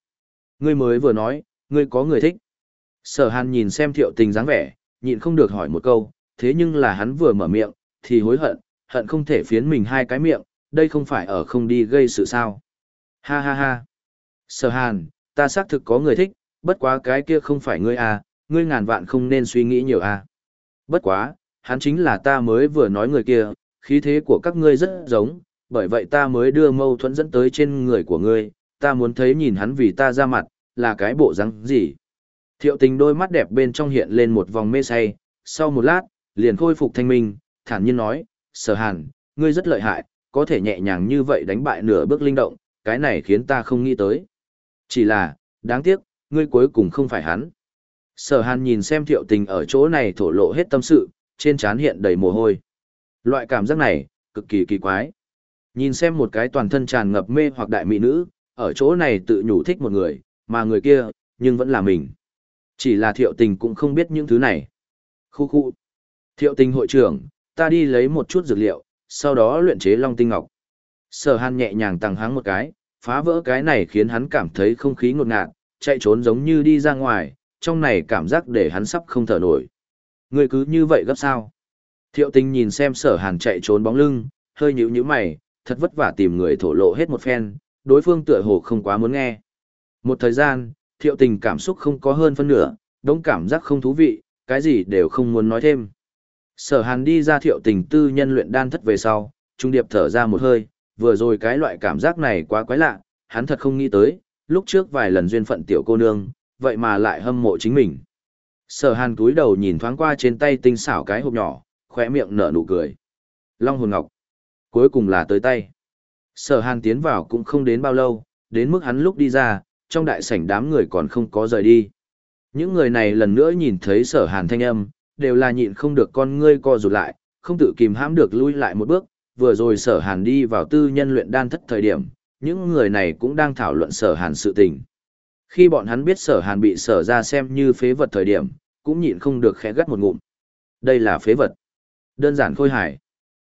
Ngươi mới vừa nói, ngươi có người thích. Sở hàn nhìn xem thiệu tình dáng vẻ, nhịn không được hỏi một câu, thế nhưng là hắn vừa mở miệng, thì hối hận, hận không thể phiến mình hai cái miệng, đây không phải ở không đi gây sự sao. Ha ha ha. Sở hàn, ta xác thực có người thích, bất quá cái kia không phải ngươi à, ngươi ngàn vạn không nên suy nghĩ nhiều à. Bất quá, hắn chính là ta mới vừa nói người kia, khí thế của các ngươi rất giống, bởi vậy ta mới đưa mâu thuẫn dẫn tới trên người của ngươi, ta muốn thấy nhìn hắn vì ta ra mặt, là cái bộ răng gì. Thiệu tình đôi mắt đẹp bên trong hiện lên một vòng mê say, sau một lát, liền khôi phục thanh minh, thản nhiên nói, sở hàn, ngươi rất lợi hại, có thể nhẹ nhàng như vậy đánh bại nửa bước linh động, cái này khiến ta không nghĩ tới. Chỉ là, đáng tiếc, ngươi cuối cùng không phải hắn. Sở hàn nhìn xem thiệu tình ở chỗ này thổ lộ hết tâm sự, trên trán hiện đầy mồ hôi. Loại cảm giác này, cực kỳ kỳ quái. Nhìn xem một cái toàn thân tràn ngập mê hoặc đại mỹ nữ, ở chỗ này tự nhủ thích một người, mà người kia, nhưng vẫn là mình. Chỉ là thiệu tình cũng không biết những thứ này. Khu khu. Thiệu tình hội trưởng, ta đi lấy một chút dược liệu, sau đó luyện chế long tinh ngọc. Sở hàn nhẹ nhàng tăng háng một cái, phá vỡ cái này khiến hắn cảm thấy không khí ngột ngạt, chạy trốn giống như đi ra ngoài, trong này cảm giác để hắn sắp không thở nổi. Người cứ như vậy gấp sao? Thiệu tình nhìn xem sở hàn chạy trốn bóng lưng, hơi nhíu nhíu mày, thật vất vả tìm người thổ lộ hết một phen, đối phương tựa hồ không quá muốn nghe. Một thời gian, thiệu tình cảm xúc không có hơn phân nửa, đống cảm giác không thú vị, cái gì đều không muốn nói thêm. Sở hàn đi ra thiệu tình tư nhân luyện đan thất về sau, trung điệp thở ra một hơi, vừa rồi cái loại cảm giác này quá quái lạ, hắn thật không nghĩ tới, lúc trước vài lần duyên phận tiểu cô nương, vậy mà lại hâm mộ chính mình. Sở hàn cúi đầu nhìn thoáng qua trên tay tinh xảo cái hộp nhỏ, khỏe miệng nở nụ cười. Long hồn ngọc. Cuối cùng là tới tay. Sở hàn tiến vào cũng không đến bao lâu, đến mức hắn lúc đi ra, trong đại sảnh đám người còn không có rời đi. Những người này lần nữa nhìn thấy sở hàn thanh âm, đều là nhịn không được con ngươi co rụt lại, không tự kìm hãm được lui lại một bước, vừa rồi sở hàn đi vào tư nhân luyện đan thất thời điểm, những người này cũng đang thảo luận sở hàn sự tình. Khi bọn hắn biết sở hàn bị sở ra xem như phế vật thời điểm, cũng nhịn không được khẽ gắt một ngụm. Đây là phế vật. Đơn giản khôi hài.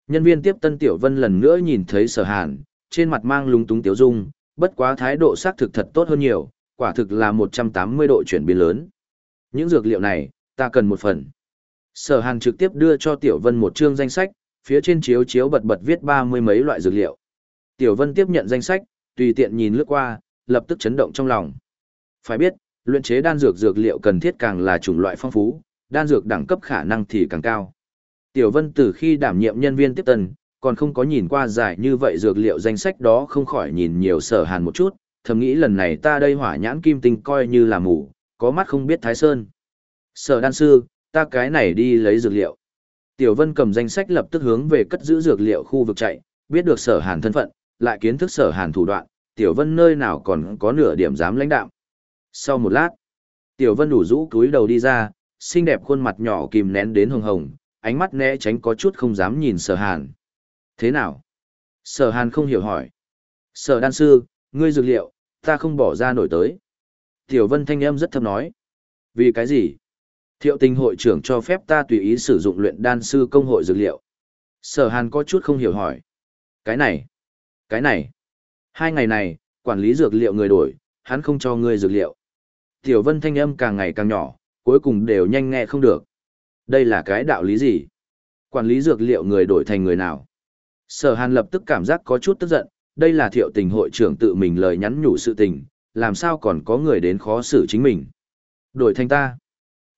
Nhân viên tiếp tân tiểu vân lần nữa nhìn thấy sở hàn, trên mặt mang lúng túng tiếu dung, bất quá thái độ xác thực thật tốt hơn nhiều, quả thực là 180 độ chuyển biến lớn. Những dược liệu này, ta cần một phần. Sở hàn trực tiếp đưa cho tiểu vân một chương danh sách, phía trên chiếu chiếu bật bật viết ba mươi mấy loại dược liệu. Tiểu vân tiếp nhận danh sách, tùy tiện nhìn lướt qua, lập tức chấn động trong lòng. Phải biết, luyện chế đan dược dược liệu cần thiết càng là chủng loại phong phú, đan dược đẳng cấp khả năng thì càng cao. Tiểu Vân từ khi đảm nhiệm nhân viên tiếp tân, còn không có nhìn qua giải như vậy dược liệu danh sách đó không khỏi nhìn nhiều sở hàn một chút, thầm nghĩ lần này ta đây hỏa nhãn kim tinh coi như là mù, có mắt không biết thái sơn. Sở đan sư, ta cái này đi lấy dược liệu. Tiểu Vân cầm danh sách lập tức hướng về cất giữ dược liệu khu vực chạy, biết được sở hàn thân phận, lại kiến thức sở hàn thủ đoạn, Tiểu Vân nơi nào còn có nửa điểm dám lãnh đạo. Sau một lát, Tiểu Vân đủ rũ cúi đầu đi ra, xinh đẹp khuôn mặt nhỏ kìm nén đến hồng hồng, ánh mắt né tránh có chút không dám nhìn sở hàn. Thế nào? Sở hàn không hiểu hỏi. Sở đan sư, ngươi dược liệu, ta không bỏ ra nổi tới. Tiểu Vân thanh âm rất thâm nói. Vì cái gì? Thiệu tình hội trưởng cho phép ta tùy ý sử dụng luyện đan sư công hội dược liệu. Sở hàn có chút không hiểu hỏi. Cái này, cái này. Hai ngày này, quản lý dược liệu người đổi, hắn không cho ngươi dược liệu. Tiểu vân thanh âm càng ngày càng nhỏ, cuối cùng đều nhanh nghe không được. Đây là cái đạo lý gì? Quản lý dược liệu người đổi thành người nào? Sở hàn lập tức cảm giác có chút tức giận, đây là thiệu tình hội trưởng tự mình lời nhắn nhủ sự tình, làm sao còn có người đến khó xử chính mình. Đổi thành ta.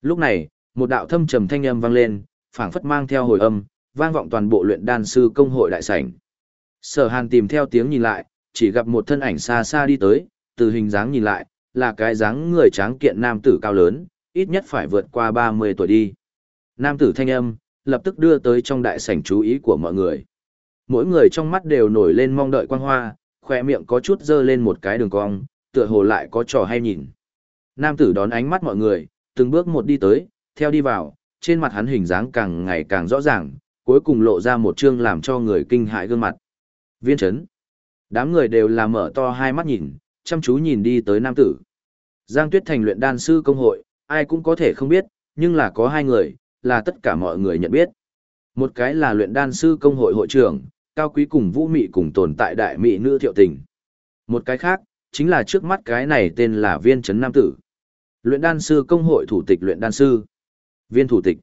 Lúc này, một đạo thâm trầm thanh âm vang lên, phảng phất mang theo hồi âm, vang vọng toàn bộ luyện đan sư công hội đại sảnh. Sở Hàn tìm theo tiếng nhìn lại, chỉ gặp một thân ảnh xa xa đi tới, từ hình dáng nhìn lại, là cái dáng người tráng kiện nam tử cao lớn, ít nhất phải vượt qua 30 tuổi đi. Nam tử thanh âm, lập tức đưa tới trong đại sảnh chú ý của mọi người. Mỗi người trong mắt đều nổi lên mong đợi quang hoa, khỏe miệng có chút dơ lên một cái đường cong, tựa hồ lại có trò hay nhìn. Nam tử đón ánh mắt mọi người, từng bước một đi tới, theo đi vào, trên mặt hắn hình dáng càng ngày càng rõ ràng, cuối cùng lộ ra một chương làm cho người kinh hãi gương mặt. Viên chấn. Đám người đều là mở to hai mắt nhìn, chăm chú nhìn đi tới nam tử. Giang Tuyết Thành luyện đan sư công hội, ai cũng có thể không biết, nhưng là có hai người, là tất cả mọi người nhận biết. Một cái là luyện đan sư công hội hội trưởng, cao quý cùng vũ mị cùng tồn tại đại mị nữ thiệu tình. Một cái khác, chính là trước mắt cái này tên là viên chấn nam tử. Luyện đan sư công hội thủ tịch luyện đan sư. Viên thủ tịch.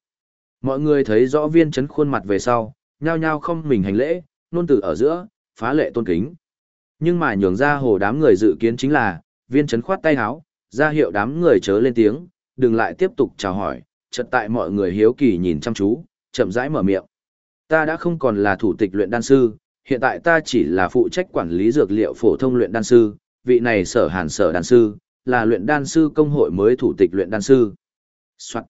Mọi người thấy rõ viên chấn khuôn mặt về sau, nhao nhao không mình hành lễ, nôn tử ở giữa, phá lệ tôn kính. Nhưng mà nhường ra hồ đám người dự kiến chính là, viên chấn khoát tay háo, ra hiệu đám người chớ lên tiếng, đừng lại tiếp tục chào hỏi, chợt tại mọi người hiếu kỳ nhìn chăm chú, chậm rãi mở miệng. Ta đã không còn là thủ tịch luyện đan sư, hiện tại ta chỉ là phụ trách quản lý dược liệu phổ thông luyện đan sư, vị này sở hàn sở đan sư, là luyện đan sư công hội mới thủ tịch luyện đan sư. Soạn.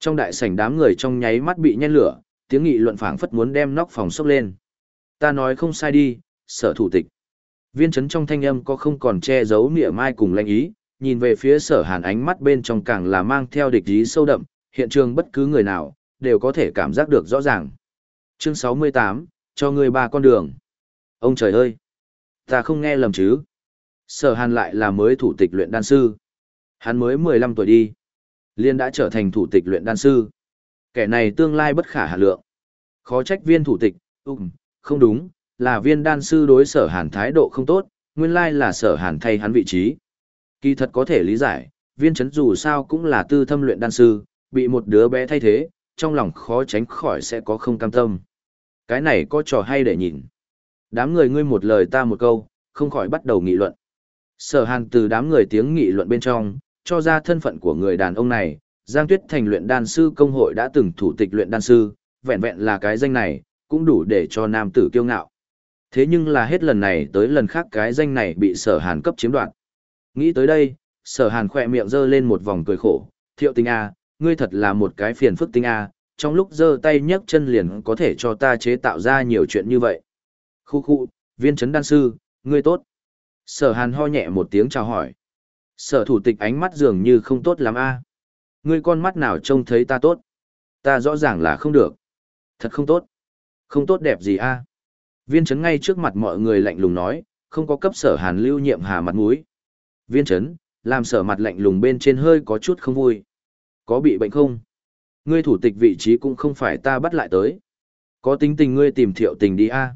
Trong đại sảnh đám người trong nháy mắt bị nhen lửa, tiếng nghị luận phảng phất muốn đem nóc phòng sốc lên. Ta nói không sai đi, sở thủ tịch. Viên chấn trong thanh âm có không còn che giấu nịa mai cùng lãnh ý, nhìn về phía sở hàn ánh mắt bên trong càng là mang theo địch ý sâu đậm, hiện trường bất cứ người nào, đều có thể cảm giác được rõ ràng. Chương 68, cho người ba con đường. Ông trời ơi! Ta không nghe lầm chứ? Sở hàn lại là mới thủ tịch luyện đan sư. Hắn mới 15 tuổi đi. Liên đã trở thành thủ tịch luyện đan sư. Kẻ này tương lai bất khả hà lượng. Khó trách viên thủ tịch, ừm, không đúng, là viên đan sư đối sở hàn thái độ không tốt, nguyên lai là sở hàn thay hắn vị trí. Kỳ thật có thể lý giải, viên chấn dù sao cũng là tư thâm luyện đan sư, bị một đứa bé thay thế, trong lòng khó tránh khỏi sẽ có không cam tâm. Cái này có trò hay để nhìn. Đám người ngươi một lời ta một câu, không khỏi bắt đầu nghị luận. Sở hàn từ đám người tiếng nghị luận bên trong, cho ra thân phận của người đàn ông này, Giang Tuyết Thành luyện đan sư công hội đã từng thủ tịch luyện đan sư, vẹn vẹn là cái danh này, cũng đủ để cho nam tử kiêu ngạo. Thế nhưng là hết lần này tới lần khác cái danh này bị sở hàn cấp chiếm đoạt. Nghĩ tới đây, sở hàn khỏe miệng giơ lên một vòng cười khổ, thiệu tinh A, ngươi thật là một cái phiền phức tinh A, trong lúc giơ tay nhấc chân liền có thể cho ta chế tạo ra nhiều chuyện như vậy. Khu khu, viên chấn đan sư, ngươi tốt. Sở hàn ho nhẹ một tiếng chào hỏi. Sở thủ tịch ánh mắt dường như không tốt lắm a. Ngươi con mắt nào trông thấy ta tốt? Ta rõ ràng là không được. Thật không tốt. Không tốt đẹp gì a? Viên chấn ngay trước mặt mọi người lạnh lùng nói, không có cấp sở hàn lưu nhiệm hà mặt mũi. Viên chấn, làm sở mặt lạnh lùng bên trên hơi có chút không vui. Có bị bệnh không? Ngươi thủ tịch vị trí cũng không phải ta bắt lại tới. Có tính tình ngươi tìm thiệu tình đi a.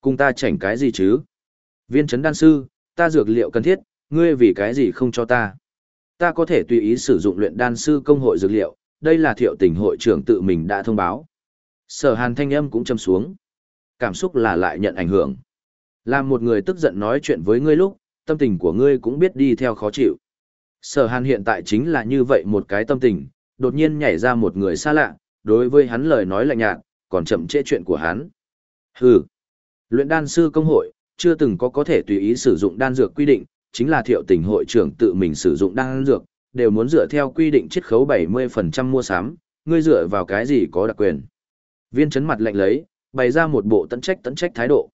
Cùng ta chảnh cái gì chứ? Viên chấn đan sư, ta dược liệu cần thiết, ngươi vì cái gì không cho ta? Ta có thể tùy ý sử dụng luyện đan sư công hội dược liệu, đây là thiệu tình hội trưởng tự mình đã thông báo. Sở hàn thanh âm cũng châm xuống. Cảm xúc là lại nhận ảnh hưởng. Làm một người tức giận nói chuyện với ngươi lúc, tâm tình của ngươi cũng biết đi theo khó chịu. Sở hàn hiện tại chính là như vậy một cái tâm tình, đột nhiên nhảy ra một người xa lạ, đối với hắn lời nói lạnh nhạt, còn chậm trễ chuyện của hắn. Hừ. Luyện đan sư công hội, chưa từng có có thể tùy ý sử dụng đan dược quy định, chính là thiệu tình hội trưởng tự mình sử dụng đan dược, đều muốn dựa theo quy định chiết khấu 70% mua sắm, ngươi dựa vào cái gì có đặc quyền. Viên chấn mặt lạnh lấy, bày ra một bộ tận trách tận trách thái độ.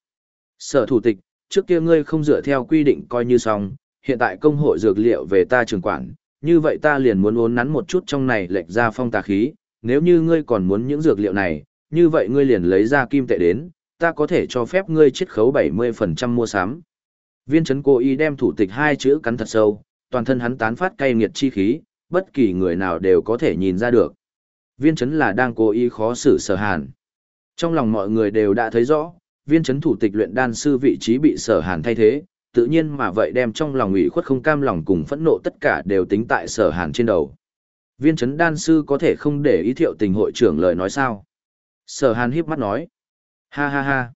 Sở thủ tịch, trước kia ngươi không dựa theo quy định coi như xong, hiện tại công hội dược liệu về ta trường quản, như vậy ta liền muốn uốn nắn một chút trong này lệch ra phong tà khí, nếu như ngươi còn muốn những dược liệu này, như vậy ngươi liền lấy ra kim tệ đến, ta có thể cho phép ngươi chiết khấu 70% mua sắm. Viên chấn cố ý đem thủ tịch hai chữ cắn thật sâu, toàn thân hắn tán phát cay nghiệt chi khí, bất kỳ người nào đều có thể nhìn ra được. Viên chấn là đang cố ý khó xử sở hàn. Trong lòng mọi người đều đã thấy rõ, viên chấn thủ tịch luyện đan sư vị trí bị sở hàn thay thế, tự nhiên mà vậy đem trong lòng ủy khuất không cam lòng cùng phẫn nộ tất cả đều tính tại sở hàn trên đầu. Viên chấn đan sư có thể không để ý thiệu tình hội trưởng lời nói sao. Sở hàn hiếp mắt nói. Ha ha ha.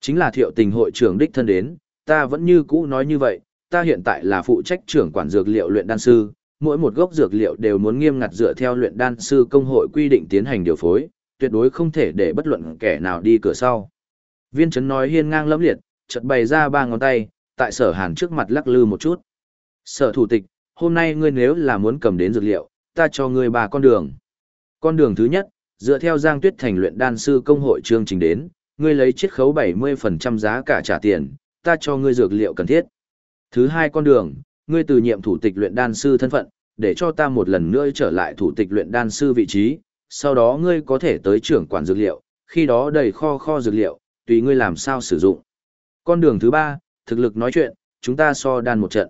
Chính là thiệu tình hội trưởng đích thân đến, ta vẫn như cũ nói như vậy, ta hiện tại là phụ trách trưởng quản dược liệu luyện đan sư, mỗi một gốc dược liệu đều muốn nghiêm ngặt dựa theo luyện đan sư công hội quy định tiến hành điều phối, tuyệt đối không thể để bất luận kẻ nào đi cửa sau. Viên chấn nói hiên ngang lẫm liệt, chợt bày ra ba ngón tay, tại sở hàn trước mặt lắc lư một chút. Sở thủ tịch, hôm nay ngươi nếu là muốn cầm đến dược liệu, ta cho ngươi ba con đường. Con đường thứ nhất, dựa theo Giang Tuyết Thành luyện đan sư công hội chương trình đến, ngươi lấy chiết khấu 70% giá cả trả tiền, ta cho ngươi dược liệu cần thiết. Thứ hai con đường, ngươi từ nhiệm thủ tịch luyện đan sư thân phận, để cho ta một lần nữa trở lại thủ tịch luyện đan sư vị trí, sau đó ngươi có thể tới trưởng quản dược liệu, khi đó đầy kho kho dược liệu, tùy ngươi làm sao sử dụng. Con đường thứ ba, thực lực nói chuyện, chúng ta so đan một trận.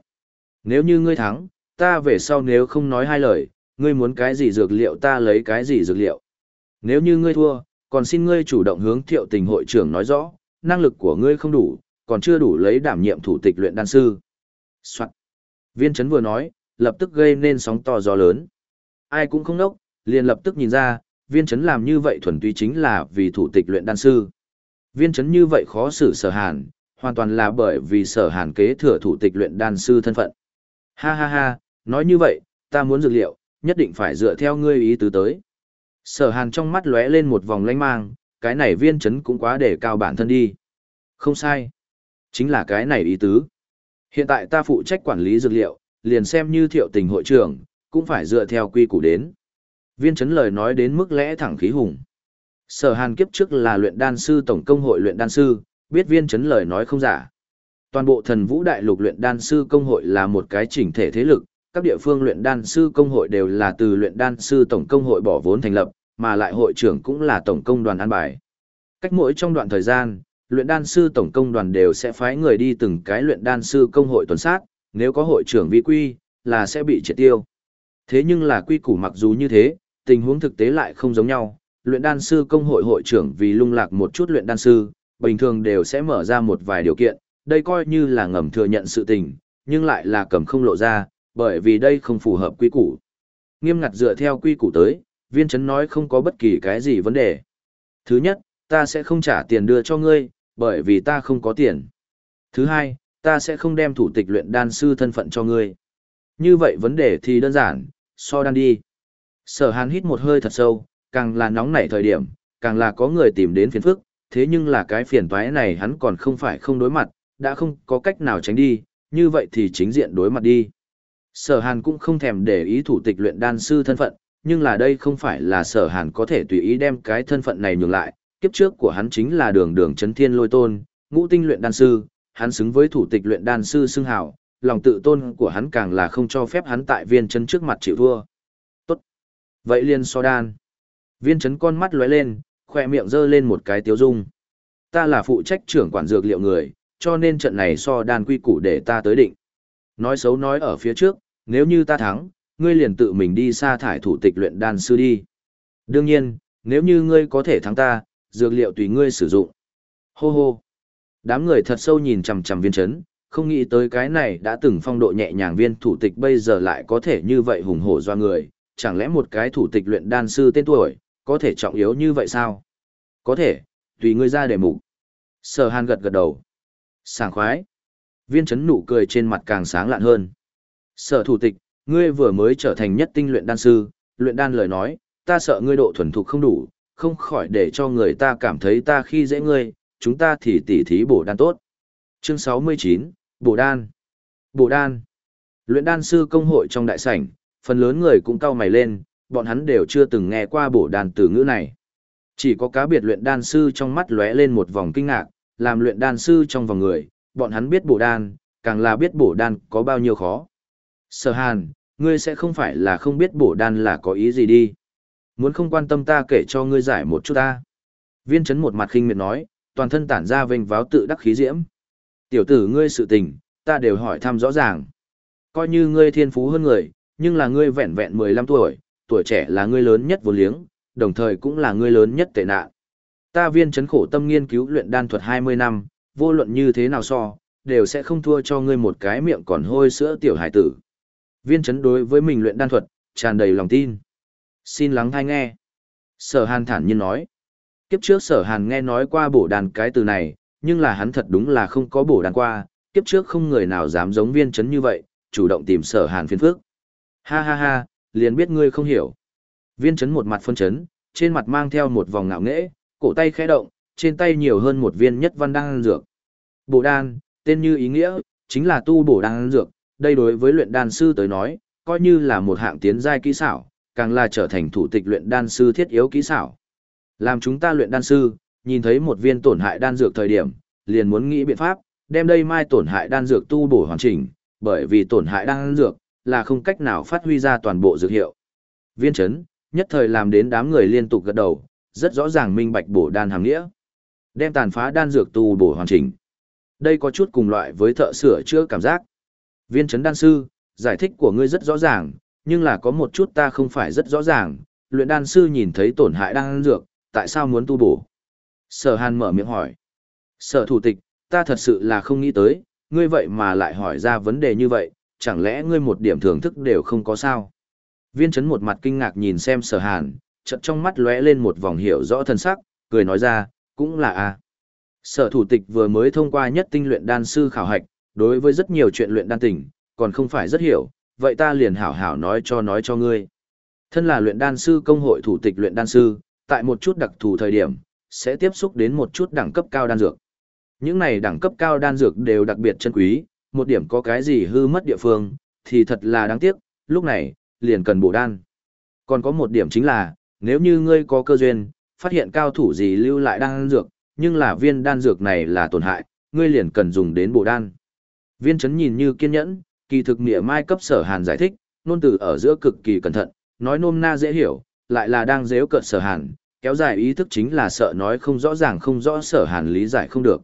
Nếu như ngươi thắng, ta về sau nếu không nói hai lời, ngươi muốn cái gì dược liệu ta lấy cái gì dược liệu. Nếu như ngươi thua, còn xin ngươi chủ động hướng thiệu tình hội trưởng nói rõ, năng lực của ngươi không đủ, còn chưa đủ lấy đảm nhiệm thủ tịch luyện đan sư. Soạn. Viên chấn vừa nói, lập tức gây nên sóng to gió lớn. Ai cũng không nốc, liền lập tức nhìn ra, viên chấn làm như vậy thuần túy chính là vì thủ tịch luyện đan sư. Viên chấn như vậy khó xử sở hàn, hoàn toàn là bởi vì sở hàn kế thừa thủ tịch luyện đan sư thân phận. Ha ha ha, nói như vậy, ta muốn dược liệu, nhất định phải dựa theo ngươi ý tứ tới. Sở hàn trong mắt lóe lên một vòng lanh mang, cái này viên chấn cũng quá để cao bản thân đi. Không sai. Chính là cái này ý tứ. Hiện tại ta phụ trách quản lý dược liệu, liền xem như thiệu tình hội trưởng, cũng phải dựa theo quy củ đến. Viên chấn lời nói đến mức lẽ thẳng khí hùng. Sở hàn kiếp trước là luyện đan sư tổng công hội luyện đan sư, biết viên chấn lời nói không giả. Toàn bộ thần vũ đại lục luyện đan sư công hội là một cái chỉnh thể thế lực, các địa phương luyện đan sư công hội đều là từ luyện đan sư tổng công hội bỏ vốn thành lập, mà lại hội trưởng cũng là tổng công đoàn an bài. Cách mỗi trong đoạn thời gian, luyện đan sư tổng công đoàn đều sẽ phái người đi từng cái luyện đan sư công hội tuần sát, nếu có hội trưởng vi quy, là sẽ bị triệt tiêu. Thế nhưng là quy củ mặc dù như thế, tình huống thực tế lại không giống nhau. Luyện đan sư công hội hội trưởng vì lung lạc một chút luyện đan sư, bình thường đều sẽ mở ra một vài điều kiện, đây coi như là ngầm thừa nhận sự tình, nhưng lại là cầm không lộ ra, bởi vì đây không phù hợp quy củ. Nghiêm ngặt dựa theo quy củ tới, viên chấn nói không có bất kỳ cái gì vấn đề. Thứ nhất, ta sẽ không trả tiền đưa cho ngươi, bởi vì ta không có tiền. Thứ hai, ta sẽ không đem thủ tịch luyện đan sư thân phận cho ngươi. Như vậy vấn đề thì đơn giản, so đan đi. Sở hàn hít một hơi thật sâu, càng là nóng nảy thời điểm, càng là có người tìm đến phiền phức, thế nhưng là cái phiền toái này hắn còn không phải không đối mặt, đã không có cách nào tránh đi, như vậy thì chính diện đối mặt đi. Sở hàn cũng không thèm để ý thủ tịch luyện đan sư thân phận, nhưng là đây không phải là sở hàn có thể tùy ý đem cái thân phận này nhường lại, kiếp trước của hắn chính là đường đường chấn thiên lôi tôn, ngũ tinh luyện đan sư, hắn xứng với thủ tịch luyện đan sư xưng hào, lòng tự tôn của hắn càng là không cho phép hắn tại viên chấn trước mặt chịu thua. Tốt. Vậy liền so đan. Viên chấn con mắt lóe lên, khỏe miệng giơ lên một cái tiếu dung. Ta là phụ trách trưởng quản dược liệu người, cho nên trận này so đan quy củ để ta tới định. Nói xấu nói ở phía trước, nếu như ta thắng, ngươi liền tự mình đi sa thải thủ tịch luyện đan sư đi. Đương nhiên, nếu như ngươi có thể thắng ta, dược liệu tùy ngươi sử dụng. Hô hô. Đám người thật sâu nhìn chằm chằm viên chấn, không nghĩ tới cái này đã từng phong độ nhẹ nhàng viên thủ tịch bây giờ lại có thể như vậy hùng hổ do người, chẳng lẽ một cái thủ tịch luyện đan sư tên tuổi, có thể trọng yếu như vậy sao? Có thể, tùy ngươi ra để mục. Sở hàn gật gật đầu. Sảng khoái. Viên chấn nụ cười trên mặt càng sáng lạn hơn. Sở thủ tịch, ngươi vừa mới trở thành nhất tinh luyện đan sư, luyện đan lời nói, ta sợ ngươi độ thuần thục không đủ, không khỏi để cho người ta cảm thấy ta khi dễ ngươi, chúng ta thì tỉ thí bổ đan tốt. Chương 69, Bổ đan. Bổ đan. Luyện đan sư công hội trong đại sảnh, phần lớn người cũng cau mày lên, bọn hắn đều chưa từng nghe qua bổ đan từ ngữ này. Chỉ có cá biệt luyện đan sư trong mắt lóe lên một vòng kinh ngạc, làm luyện đan sư trong vòng người, bọn hắn biết bổ đan, càng là biết bổ đan có bao nhiêu khó. Sở Hàn, ngươi sẽ không phải là không biết bổ đan là có ý gì đi. Muốn không quan tâm ta kể cho ngươi giải một chút ta. Viên chấn một mặt khinh miệt nói, toàn thân tản ra vênh váo tự đắc khí diễm. Tiểu tử ngươi sự tình, ta đều hỏi thăm rõ ràng. Coi như ngươi thiên phú hơn người, nhưng là ngươi vẹn vẹn 15 tuổi, tuổi trẻ là ngươi lớn nhất vô liếng, đồng thời cũng là ngươi lớn nhất tệ nạn. Ta viên chấn khổ tâm nghiên cứu luyện đan thuật 20 năm, vô luận như thế nào so, đều sẽ không thua cho ngươi một cái miệng còn hôi sữa tiểu hải tử. Viên chấn đối với mình luyện đan thuật, tràn đầy lòng tin. Xin lắng thai nghe. Sở hàn thản nhiên nói. Kiếp trước sở hàn nghe nói qua bổ đàn cái từ này, nhưng là hắn thật đúng là không có bổ đàn qua, kiếp trước không người nào dám giống viên chấn như vậy, chủ động tìm sở hàn phiền phước. Ha ha ha, liền biết ngươi không hiểu. Viên chấn một mặt phân chấn, trên mặt mang theo một vòng ngạo nghễ, cổ tay khẽ động, trên tay nhiều hơn một viên nhất văn đan dược. Bổ đan, tên như ý nghĩa, chính là tu bổ đan dược, đây đối với luyện đan sư tới nói, coi như là một hạng tiến giai kỹ xảo, càng là trở thành thủ tịch luyện đan sư thiết yếu kỹ xảo. Làm chúng ta luyện đan sư, nhìn thấy một viên tổn hại đan dược thời điểm, liền muốn nghĩ biện pháp, đem đây mai tổn hại đan dược tu bổ hoàn chỉnh, bởi vì tổn hại đan dược là không cách nào phát huy ra toàn bộ dược hiệu. Viên chấn, nhất thời làm đến đám người liên tục gật đầu, rất rõ ràng minh bạch bổ đan hàng nghĩa. Đem tàn phá đan dược tu bổ hoàn chỉnh. Đây có chút cùng loại với thợ sửa chữa cảm giác. Viên chấn đan sư, giải thích của ngươi rất rõ ràng, nhưng là có một chút ta không phải rất rõ ràng, luyện đan sư nhìn thấy tổn hại đan dược, tại sao muốn tu bổ? Sở Hàn mở miệng hỏi. Sở thủ tịch, ta thật sự là không nghĩ tới, ngươi vậy mà lại hỏi ra vấn đề như vậy, chẳng lẽ ngươi một điểm thưởng thức đều không có sao? Viên chấn một mặt kinh ngạc nhìn xem sở hàn, chợt trong mắt lóe lên một vòng hiểu rõ thân sắc, cười nói ra, cũng là a. Sở thủ tịch vừa mới thông qua nhất tinh luyện đan sư khảo hạch, đối với rất nhiều chuyện luyện đan tỉnh, còn không phải rất hiểu, vậy ta liền hảo hảo nói cho nói cho ngươi. Thân là luyện đan sư công hội thủ tịch luyện đan sư, tại một chút đặc thù thời điểm, sẽ tiếp xúc đến một chút đẳng cấp cao đan dược. Những này đẳng cấp cao đan dược đều đặc biệt chân quý, một điểm có cái gì hư mất địa phương, thì thật là đáng tiếc, lúc này, liền cần bổ đan. Còn có một điểm chính là, nếu như ngươi có cơ duyên, phát hiện cao thủ gì lưu lại đan dược, nhưng là viên đan dược này là tổn hại, ngươi liền cần dùng đến bổ đan. Viên chấn nhìn như kiên nhẫn, kỳ thực nghĩa mai cấp sở hàn giải thích, nôn từ ở giữa cực kỳ cẩn thận, nói nôm na dễ hiểu, lại là đang dễ cợt sở hàn, kéo dài ý thức chính là sợ nói không rõ ràng không rõ sở hàn lý giải không được.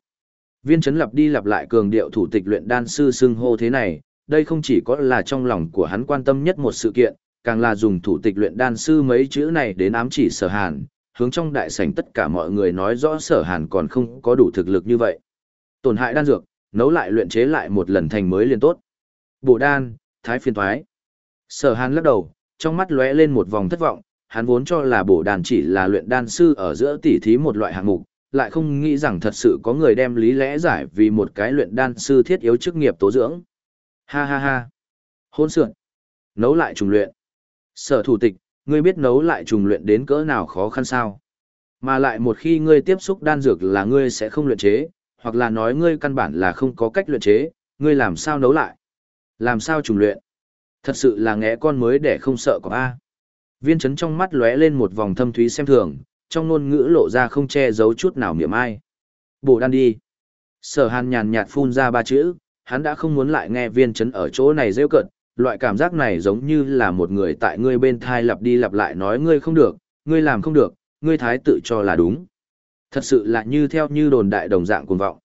Viên chấn lặp đi lặp lại cường điệu thủ tịch luyện đan sư xưng hô thế này, đây không chỉ có là trong lòng của hắn quan tâm nhất một sự kiện, càng là dùng thủ tịch luyện đan sư mấy chữ này đến ám chỉ sở hàn, hướng trong đại sảnh tất cả mọi người nói rõ sở hàn còn không có đủ thực lực như vậy. Tổn hại đan dược, nấu lại luyện chế lại một lần thành mới liền tốt. bộ đan, thái phiên thoái. Sở hàn lắc đầu, trong mắt lóe lên một vòng thất vọng, hắn vốn cho là bổ đàn chỉ là luyện đan sư ở giữa tỉ thí một loại hạng mục, lại không nghĩ rằng thật sự có người đem lý lẽ giải vì một cái luyện đan sư thiết yếu chức nghiệp tố dưỡng. Ha ha ha. Hôn sượn. Nấu lại trùng luyện. Sở thủ tịch, ngươi biết nấu lại trùng luyện đến cỡ nào khó khăn sao? Mà lại một khi ngươi tiếp xúc đan dược là ngươi sẽ không luyện chế, hoặc là nói ngươi căn bản là không có cách luyện chế, ngươi làm sao nấu lại? Làm sao trùng luyện? Thật sự là ngẽ con mới để không sợ có A. Viên chấn trong mắt lóe lên một vòng thâm thúy xem thường, trong ngôn ngữ lộ ra không che giấu chút nào miệng ai. Bổ đan đi. Sở hàn nhàn nhạt phun ra ba chữ, hắn đã không muốn lại nghe viên chấn ở chỗ này rêu cận, loại cảm giác này giống như là một người tại ngươi bên thai lặp đi lặp lại nói ngươi không được, ngươi làm không được, ngươi thái tự cho là đúng. Thật sự là như theo như đồn đại đồng dạng cuồng vọng.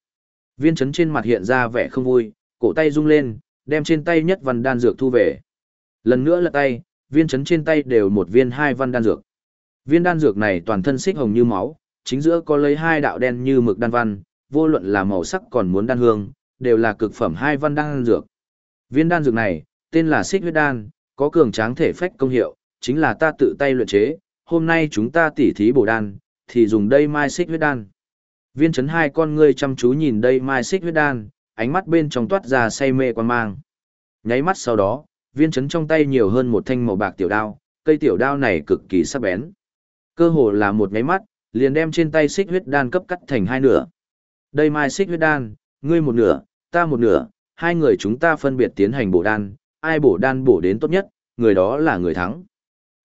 Viên chấn trên mặt hiện ra vẻ không vui, cổ tay rung lên, đem trên tay nhất văn đan dược thu về. Lần nữa là tay, viên chấn trên tay đều một viên hai văn đan dược. Viên đan dược này toàn thân xích hồng như máu, chính giữa có lấy hai đạo đen như mực đan văn, vô luận là màu sắc còn muốn đan hương, đều là cực phẩm hai văn đan dược. Viên đan dược này, tên là xích huyết đan, có cường tráng thể phách công hiệu, chính là ta tự tay luyện chế, hôm nay chúng ta tỉ thí bổ đan, thì dùng đây mai xích huyết đan. Viên chấn hai con ngươi chăm chú nhìn đây mai xích huyết đan, ánh mắt bên trong toát ra say mê quan mang. Nháy mắt sau đó, viên chấn trong tay nhiều hơn một thanh màu bạc tiểu đao, cây tiểu đao này cực kỳ sắc bén. Cơ hồ là một nháy mắt, liền đem trên tay xích huyết đan cấp cắt thành hai nửa. Đây mai xích huyết đan, ngươi một nửa, ta một nửa, hai người chúng ta phân biệt tiến hành bổ đan, ai bổ đan bổ đến tốt nhất, người đó là người thắng.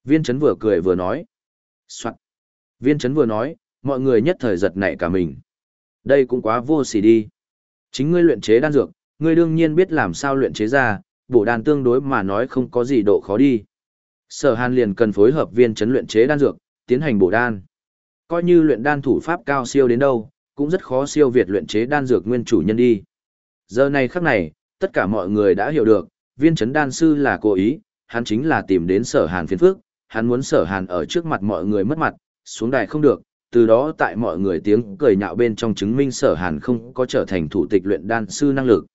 Viên chấn vừa cười vừa nói. Soạn. Viên chấn vừa nói, mọi người nhất thời giật nảy cả mình. Đây cũng quá vô sỉ đi. Chính ngươi luyện chế đan dược, ngươi đương nhiên biết làm sao luyện chế ra, bổ đan tương đối mà nói không có gì độ khó đi. Sở Hàn liền cần phối hợp viên chấn luyện chế đan dược, tiến hành bổ đan. Coi như luyện đan thủ pháp cao siêu đến đâu, cũng rất khó siêu việt luyện chế đan dược nguyên chủ nhân đi. Giờ này khắc này, tất cả mọi người đã hiểu được, viên chấn đan sư là cố ý, hắn chính là tìm đến sở hàn phiền phước, hắn muốn sở hàn ở trước mặt mọi người mất mặt, xuống đài không được, từ đó tại mọi người tiếng cười nhạo bên trong chứng minh sở hàn không có trở thành thủ tịch luyện đan sư năng lực.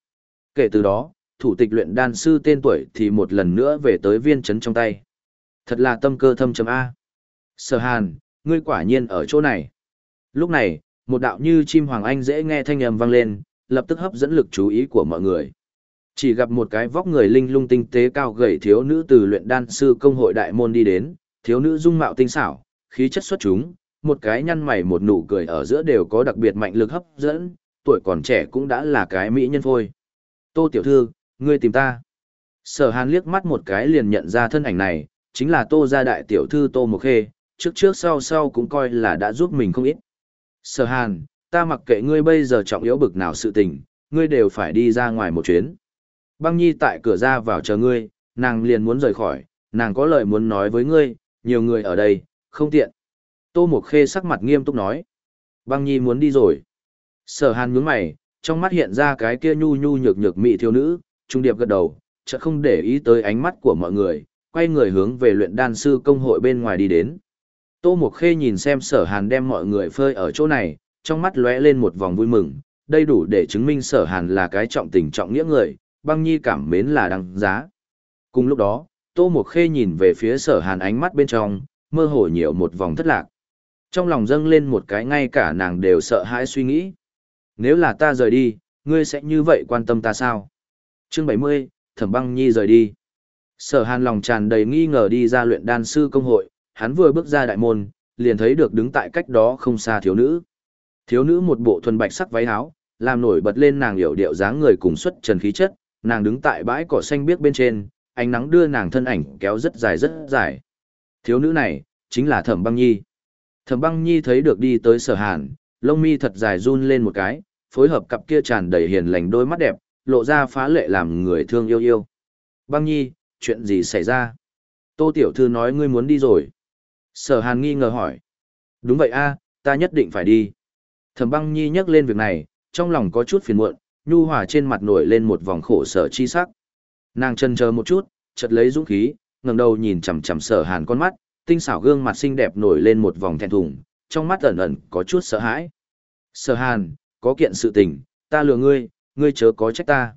Kể từ đó, thủ tịch luyện đan sư tên tuổi thì một lần nữa về tới viên chấn trong tay. Thật là tâm cơ thâm chấm A. Sở hàn, ngươi quả nhiên ở chỗ này. Lúc này, một đạo như chim hoàng anh dễ nghe thanh âm vang lên, lập tức hấp dẫn lực chú ý của mọi người. Chỉ gặp một cái vóc người linh lung tinh tế cao gầy thiếu nữ từ luyện đan sư công hội đại môn đi đến, thiếu nữ dung mạo tinh xảo, khí chất xuất chúng, một cái nhăn mày một nụ cười ở giữa đều có đặc biệt mạnh lực hấp dẫn, tuổi còn trẻ cũng đã là cái mỹ nhân phôi. Tô tiểu thư, ngươi tìm ta. Sở hàn liếc mắt một cái liền nhận ra thân ảnh này, chính là tô gia đại tiểu thư tô mộc khê, trước trước sau sau cũng coi là đã giúp mình không ít. Sở hàn, ta mặc kệ ngươi bây giờ trọng yếu bực nào sự tình, ngươi đều phải đi ra ngoài một chuyến. Băng Nhi tại cửa ra vào chờ ngươi, nàng liền muốn rời khỏi, nàng có lời muốn nói với ngươi, nhiều người ở đây, không tiện. Tô Mộc Khê sắc mặt nghiêm túc nói. Băng Nhi muốn đi rồi. Sở hàn nhướng mày, trong mắt hiện ra cái kia nhu nhu nhược nhược mị thiếu nữ, trung điệp gật đầu, chợt không để ý tới ánh mắt của mọi người, quay người hướng về luyện đan sư công hội bên ngoài đi đến. Tô Mộc Khê nhìn xem sở hàn đem mọi người phơi ở chỗ này, trong mắt lóe lên một vòng vui mừng, đây đủ để chứng minh sở hàn là cái trọng tình trọng nghĩa người, băng nhi cảm mến là đăng giá. Cùng lúc đó, Tô Mộc Khê nhìn về phía sở hàn ánh mắt bên trong, mơ hồ nhiều một vòng thất lạc. Trong lòng dâng lên một cái ngay cả nàng đều sợ hãi suy nghĩ. Nếu là ta rời đi, ngươi sẽ như vậy quan tâm ta sao? Chương 70, Thẩm Băng Nhi rời đi. Sở Hàn lòng tràn đầy nghi ngờ đi ra luyện đan sư công hội, hắn vừa bước ra đại môn, liền thấy được đứng tại cách đó không xa thiếu nữ. Thiếu nữ một bộ thuần bạch sắc váy áo, làm nổi bật lên nàng hiểu điệu dáng người cùng xuất trần khí chất, nàng đứng tại bãi cỏ xanh biếc bên trên, ánh nắng đưa nàng thân ảnh kéo rất dài rất dài. Thiếu nữ này, chính là Thẩm Băng Nhi. Thẩm Băng Nhi thấy được đi tới sở hàn, lông mi thật dài run lên một cái, phối hợp cặp kia tràn đầy hiền lành đôi mắt đẹp, lộ ra phá lệ làm người thương yêu yêu. Băng Nhi, chuyện gì xảy ra? Tô Tiểu Thư nói ngươi muốn đi rồi. Sở hàn nghi ngờ hỏi. Đúng vậy a, ta nhất định phải đi. Thẩm Băng Nhi nhắc lên việc này, trong lòng có chút phiền muộn, nhu hòa trên mặt nổi lên một vòng khổ sở chi sắc. Nàng chân chờ một chút, chợt lấy dũng khí, ngẩng đầu nhìn chằm chằm Sở Hàn con mắt, tinh xảo gương mặt xinh đẹp nổi lên một vòng thẹn thùng, trong mắt ẩn ẩn có chút sợ hãi. Sở Hàn, có kiện sự tình, ta lừa ngươi, ngươi chớ có trách ta.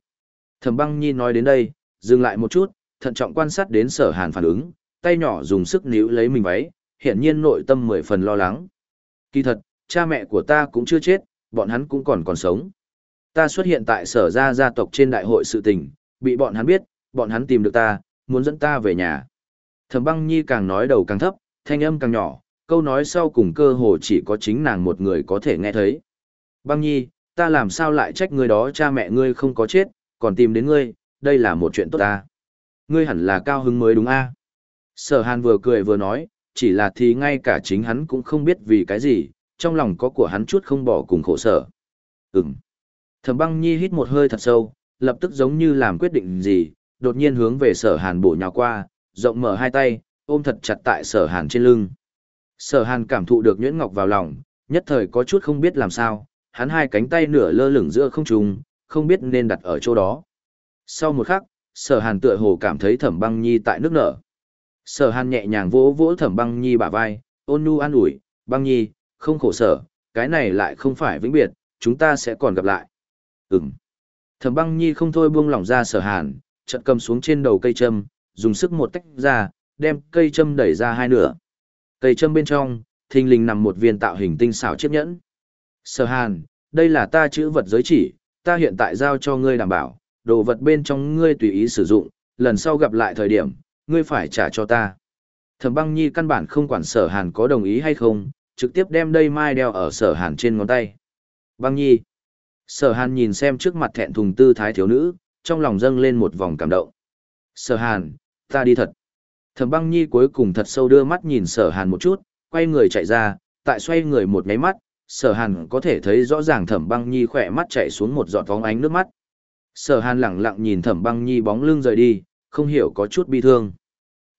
Thẩm Băng Nhi nói đến đây, dừng lại một chút, thận trọng quan sát đến Sở Hàn phản ứng, tay nhỏ dùng sức níu lấy mình váy, hiển nhiên nội tâm mười phần lo lắng. Kỳ thật, cha mẹ của ta cũng chưa chết, bọn hắn cũng còn còn sống. Ta xuất hiện tại sở gia gia tộc trên đại hội sự tình, bị bọn hắn biết, bọn hắn tìm được ta, muốn dẫn ta về nhà. Thẩm băng nhi càng nói đầu càng thấp, thanh âm càng nhỏ, câu nói sau cùng cơ hồ chỉ có chính nàng một người có thể nghe thấy. Băng nhi, ta làm sao lại trách ngươi đó cha mẹ ngươi không có chết, còn tìm đến ngươi, đây là một chuyện tốt ta. Ngươi hẳn là cao hứng mới đúng a Sở hàn vừa cười vừa nói, chỉ là thì ngay cả chính hắn cũng không biết vì cái gì, trong lòng có của hắn chút không bỏ cùng khổ sở. Ừm. Thẩm băng nhi hít một hơi thật sâu, lập tức giống như làm quyết định gì, đột nhiên hướng về sở hàn bổ nhào qua, rộng mở hai tay, ôm thật chặt tại sở hàn trên lưng. Sở hàn cảm thụ được nhuyễn ngọc vào lòng, nhất thời có chút không biết làm sao, hắn hai cánh tay nửa lơ lửng giữa không trung, không biết nên đặt ở chỗ đó. Sau một khắc, sở hàn tựa hồ cảm thấy thẩm băng nhi tại nước nở. Sở hàn nhẹ nhàng vỗ vỗ thẩm băng nhi bả vai, ôn nhu an ủi, băng nhi, không khổ sở, cái này lại không phải vĩnh biệt, chúng ta sẽ còn gặp lại ừng Thẩm băng nhi không thôi buông lỏng ra sở hàn, chợt cầm xuống trên đầu cây châm, dùng sức một tách ra, đem cây châm đẩy ra hai nửa. Cây châm bên trong, thình lình nằm một viên tạo hình tinh xảo chiếc nhẫn. Sở hàn, đây là ta chữ vật giới chỉ, ta hiện tại giao cho ngươi đảm bảo, đồ vật bên trong ngươi tùy ý sử dụng, lần sau gặp lại thời điểm, ngươi phải trả cho ta. Thẩm băng nhi căn bản không quản sở hàn có đồng ý hay không, trực tiếp đem đây mai đeo ở sở hàn trên ngón tay. Băng nhi. Sở hàn nhìn xem trước mặt thẹn thùng tư thái thiếu nữ, trong lòng dâng lên một vòng cảm động. Sở hàn, ta đi thật. Thẩm băng nhi cuối cùng thật sâu đưa mắt nhìn sở hàn một chút, quay người chạy ra, tại xoay người một nháy mắt, sở hàn có thể thấy rõ ràng thẩm băng nhi khỏe mắt chạy xuống một giọt vóng ánh nước mắt. Sở hàn lẳng lặng nhìn thẩm băng nhi bóng lưng rời đi, không hiểu có chút bi thương.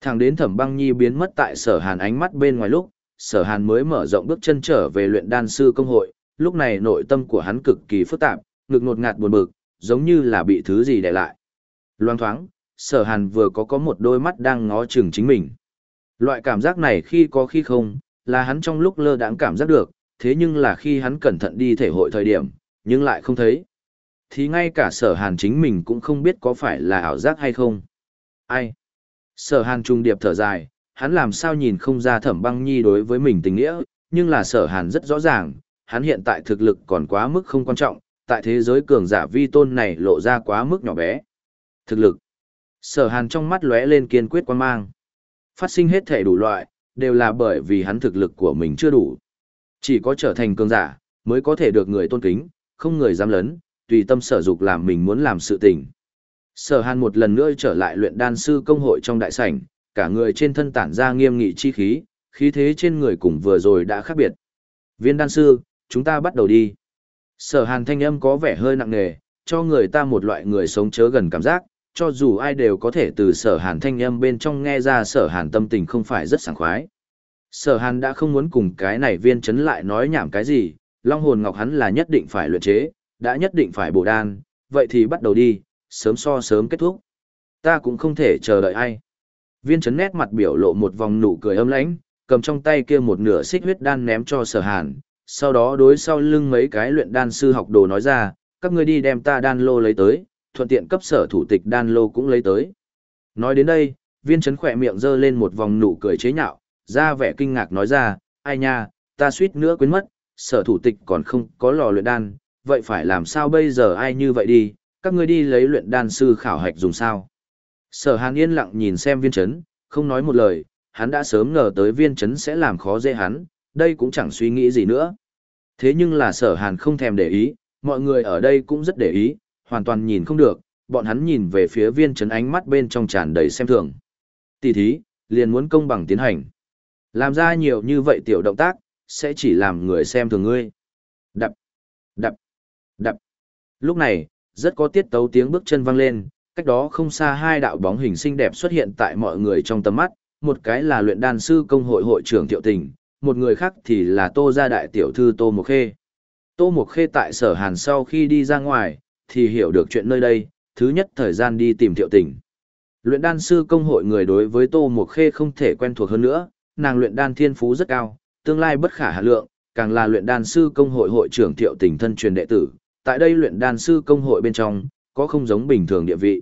Thẳng đến thẩm băng nhi biến mất tại sở hàn ánh mắt bên ngoài lúc, sở hàn mới mở rộng bước chân trở về luyện đan sư công hội, lúc này nội tâm của hắn cực kỳ phức tạp, ngực ngột ngạt buồn bực, giống như là bị thứ gì đè lại. Loang thoáng, sở hàn vừa có có một đôi mắt đang ngó chừng chính mình. Loại cảm giác này khi có khi không, là hắn trong lúc lơ đãng cảm giác được, thế nhưng là khi hắn cẩn thận đi thể hội thời điểm, nhưng lại không thấy. Thì ngay cả sở hàn chính mình cũng không biết có phải là ảo giác hay không. Ai? Sở hàn trung điệp thở dài, hắn làm sao nhìn không ra thẩm băng nhi đối với mình tình nghĩa, nhưng là sở hàn rất rõ ràng, hắn hiện tại thực lực còn quá mức không quan trọng, tại thế giới cường giả vi tôn này lộ ra quá mức nhỏ bé. Thực lực. Sở hàn trong mắt lóe lên kiên quyết quan mang. Phát sinh hết thể đủ loại, đều là bởi vì hắn thực lực của mình chưa đủ. Chỉ có trở thành cường giả, mới có thể được người tôn kính, không người dám lấn, tùy tâm sở dục làm mình muốn làm sự tình. Sở hàn một lần nữa trở lại luyện đan sư công hội trong đại sảnh, cả người trên thân tản ra nghiêm nghị chi khí, khí thế trên người cùng vừa rồi đã khác biệt. Viên đan sư, chúng ta bắt đầu đi. Sở hàn thanh âm có vẻ hơi nặng nề, cho người ta một loại người sống chớ gần cảm giác, cho dù ai đều có thể từ sở hàn thanh âm bên trong nghe ra sở hàn tâm tình không phải rất sảng khoái. Sở hàn đã không muốn cùng cái này viên chấn lại nói nhảm cái gì, long hồn ngọc hắn là nhất định phải luyện chế, đã nhất định phải bổ đan, vậy thì bắt đầu đi, sớm so sớm kết thúc. Ta cũng không thể chờ đợi ai. Viên chấn nét mặt biểu lộ một vòng nụ cười âm lãnh, cầm trong tay kia một nửa xích huyết đan ném cho sở hàn, sau đó đối sau lưng mấy cái luyện đan sư học đồ nói ra, các ngươi đi đem ta đan lô lấy tới, thuận tiện cấp sở thủ tịch đan lô cũng lấy tới. Nói đến đây, viên chấn khỏe miệng giơ lên một vòng nụ cười chế nhạo, ra vẻ kinh ngạc nói ra, ai nha, ta suýt nữa quên mất, sở thủ tịch còn không có lò luyện đan, vậy phải làm sao bây giờ ai như vậy đi, các ngươi đi lấy luyện đan sư khảo hạch dùng sao. Sở hàn yên lặng nhìn xem viên chấn, không nói một lời, hắn đã sớm ngờ tới viên chấn sẽ làm khó dễ hắn, đây cũng chẳng suy nghĩ gì nữa. Thế nhưng là sở hàn không thèm để ý, mọi người ở đây cũng rất để ý, hoàn toàn nhìn không được, bọn hắn nhìn về phía viên trấn ánh mắt bên trong tràn đầy xem thường. Tỷ thí, liền muốn công bằng tiến hành. Làm ra nhiều như vậy tiểu động tác, sẽ chỉ làm người xem thường ngươi. Đập, đập, đập. Lúc này, rất có tiết tấu tiếng bước chân vang lên, cách đó không xa hai đạo bóng hình xinh đẹp xuất hiện tại mọi người trong tầm mắt, một cái là luyện đan sư công hội hội trưởng Thiệu Tình, một người khác thì là Tô gia đại tiểu thư Tô Mộc Khê. Tô Mộc Khê tại sở hàn sau khi đi ra ngoài, thì hiểu được chuyện nơi đây, thứ nhất thời gian đi tìm Thiệu Tình. Luyện đan sư công hội người đối với Tô Mộc Khê không thể quen thuộc hơn nữa, nàng luyện đan thiên phú rất cao, tương lai bất khả hạ lượng, càng là luyện đan sư công hội hội trưởng Thiệu Tình thân truyền đệ tử. Tại đây luyện đan sư công hội bên trong, có không giống bình thường địa vị.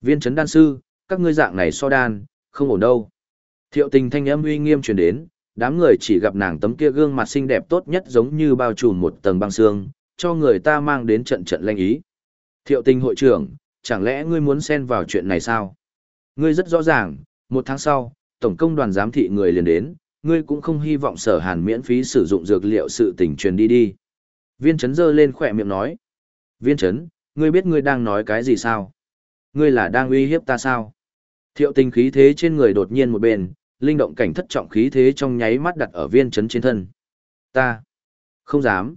Viên chấn đan sư, các ngươi dạng này so đan, không ổn đâu. Thiệu tình thanh âm uy nghiêm truyền đến, đám người chỉ gặp nàng tấm kia gương mặt xinh đẹp tốt nhất giống như bao trùm một tầng băng xương, cho người ta mang đến trận trận lanh ý. Thiệu tình hội trưởng, chẳng lẽ ngươi muốn xen vào chuyện này sao? Ngươi rất rõ ràng, một tháng sau, tổng công đoàn giám thị người liền đến, ngươi cũng không hy vọng sở hàn miễn phí sử dụng dược liệu sự tình truyền đi đi. Viên chấn giơ lên khỏe miệng nói. Viên chấn, ngươi biết ngươi đang nói cái gì sao? Ngươi là đang uy hiếp ta sao? Thiệu tình khí thế trên người đột nhiên một bên, linh động cảnh thất trọng khí thế trong nháy mắt đặt ở viên chấn trên thân. Ta không dám.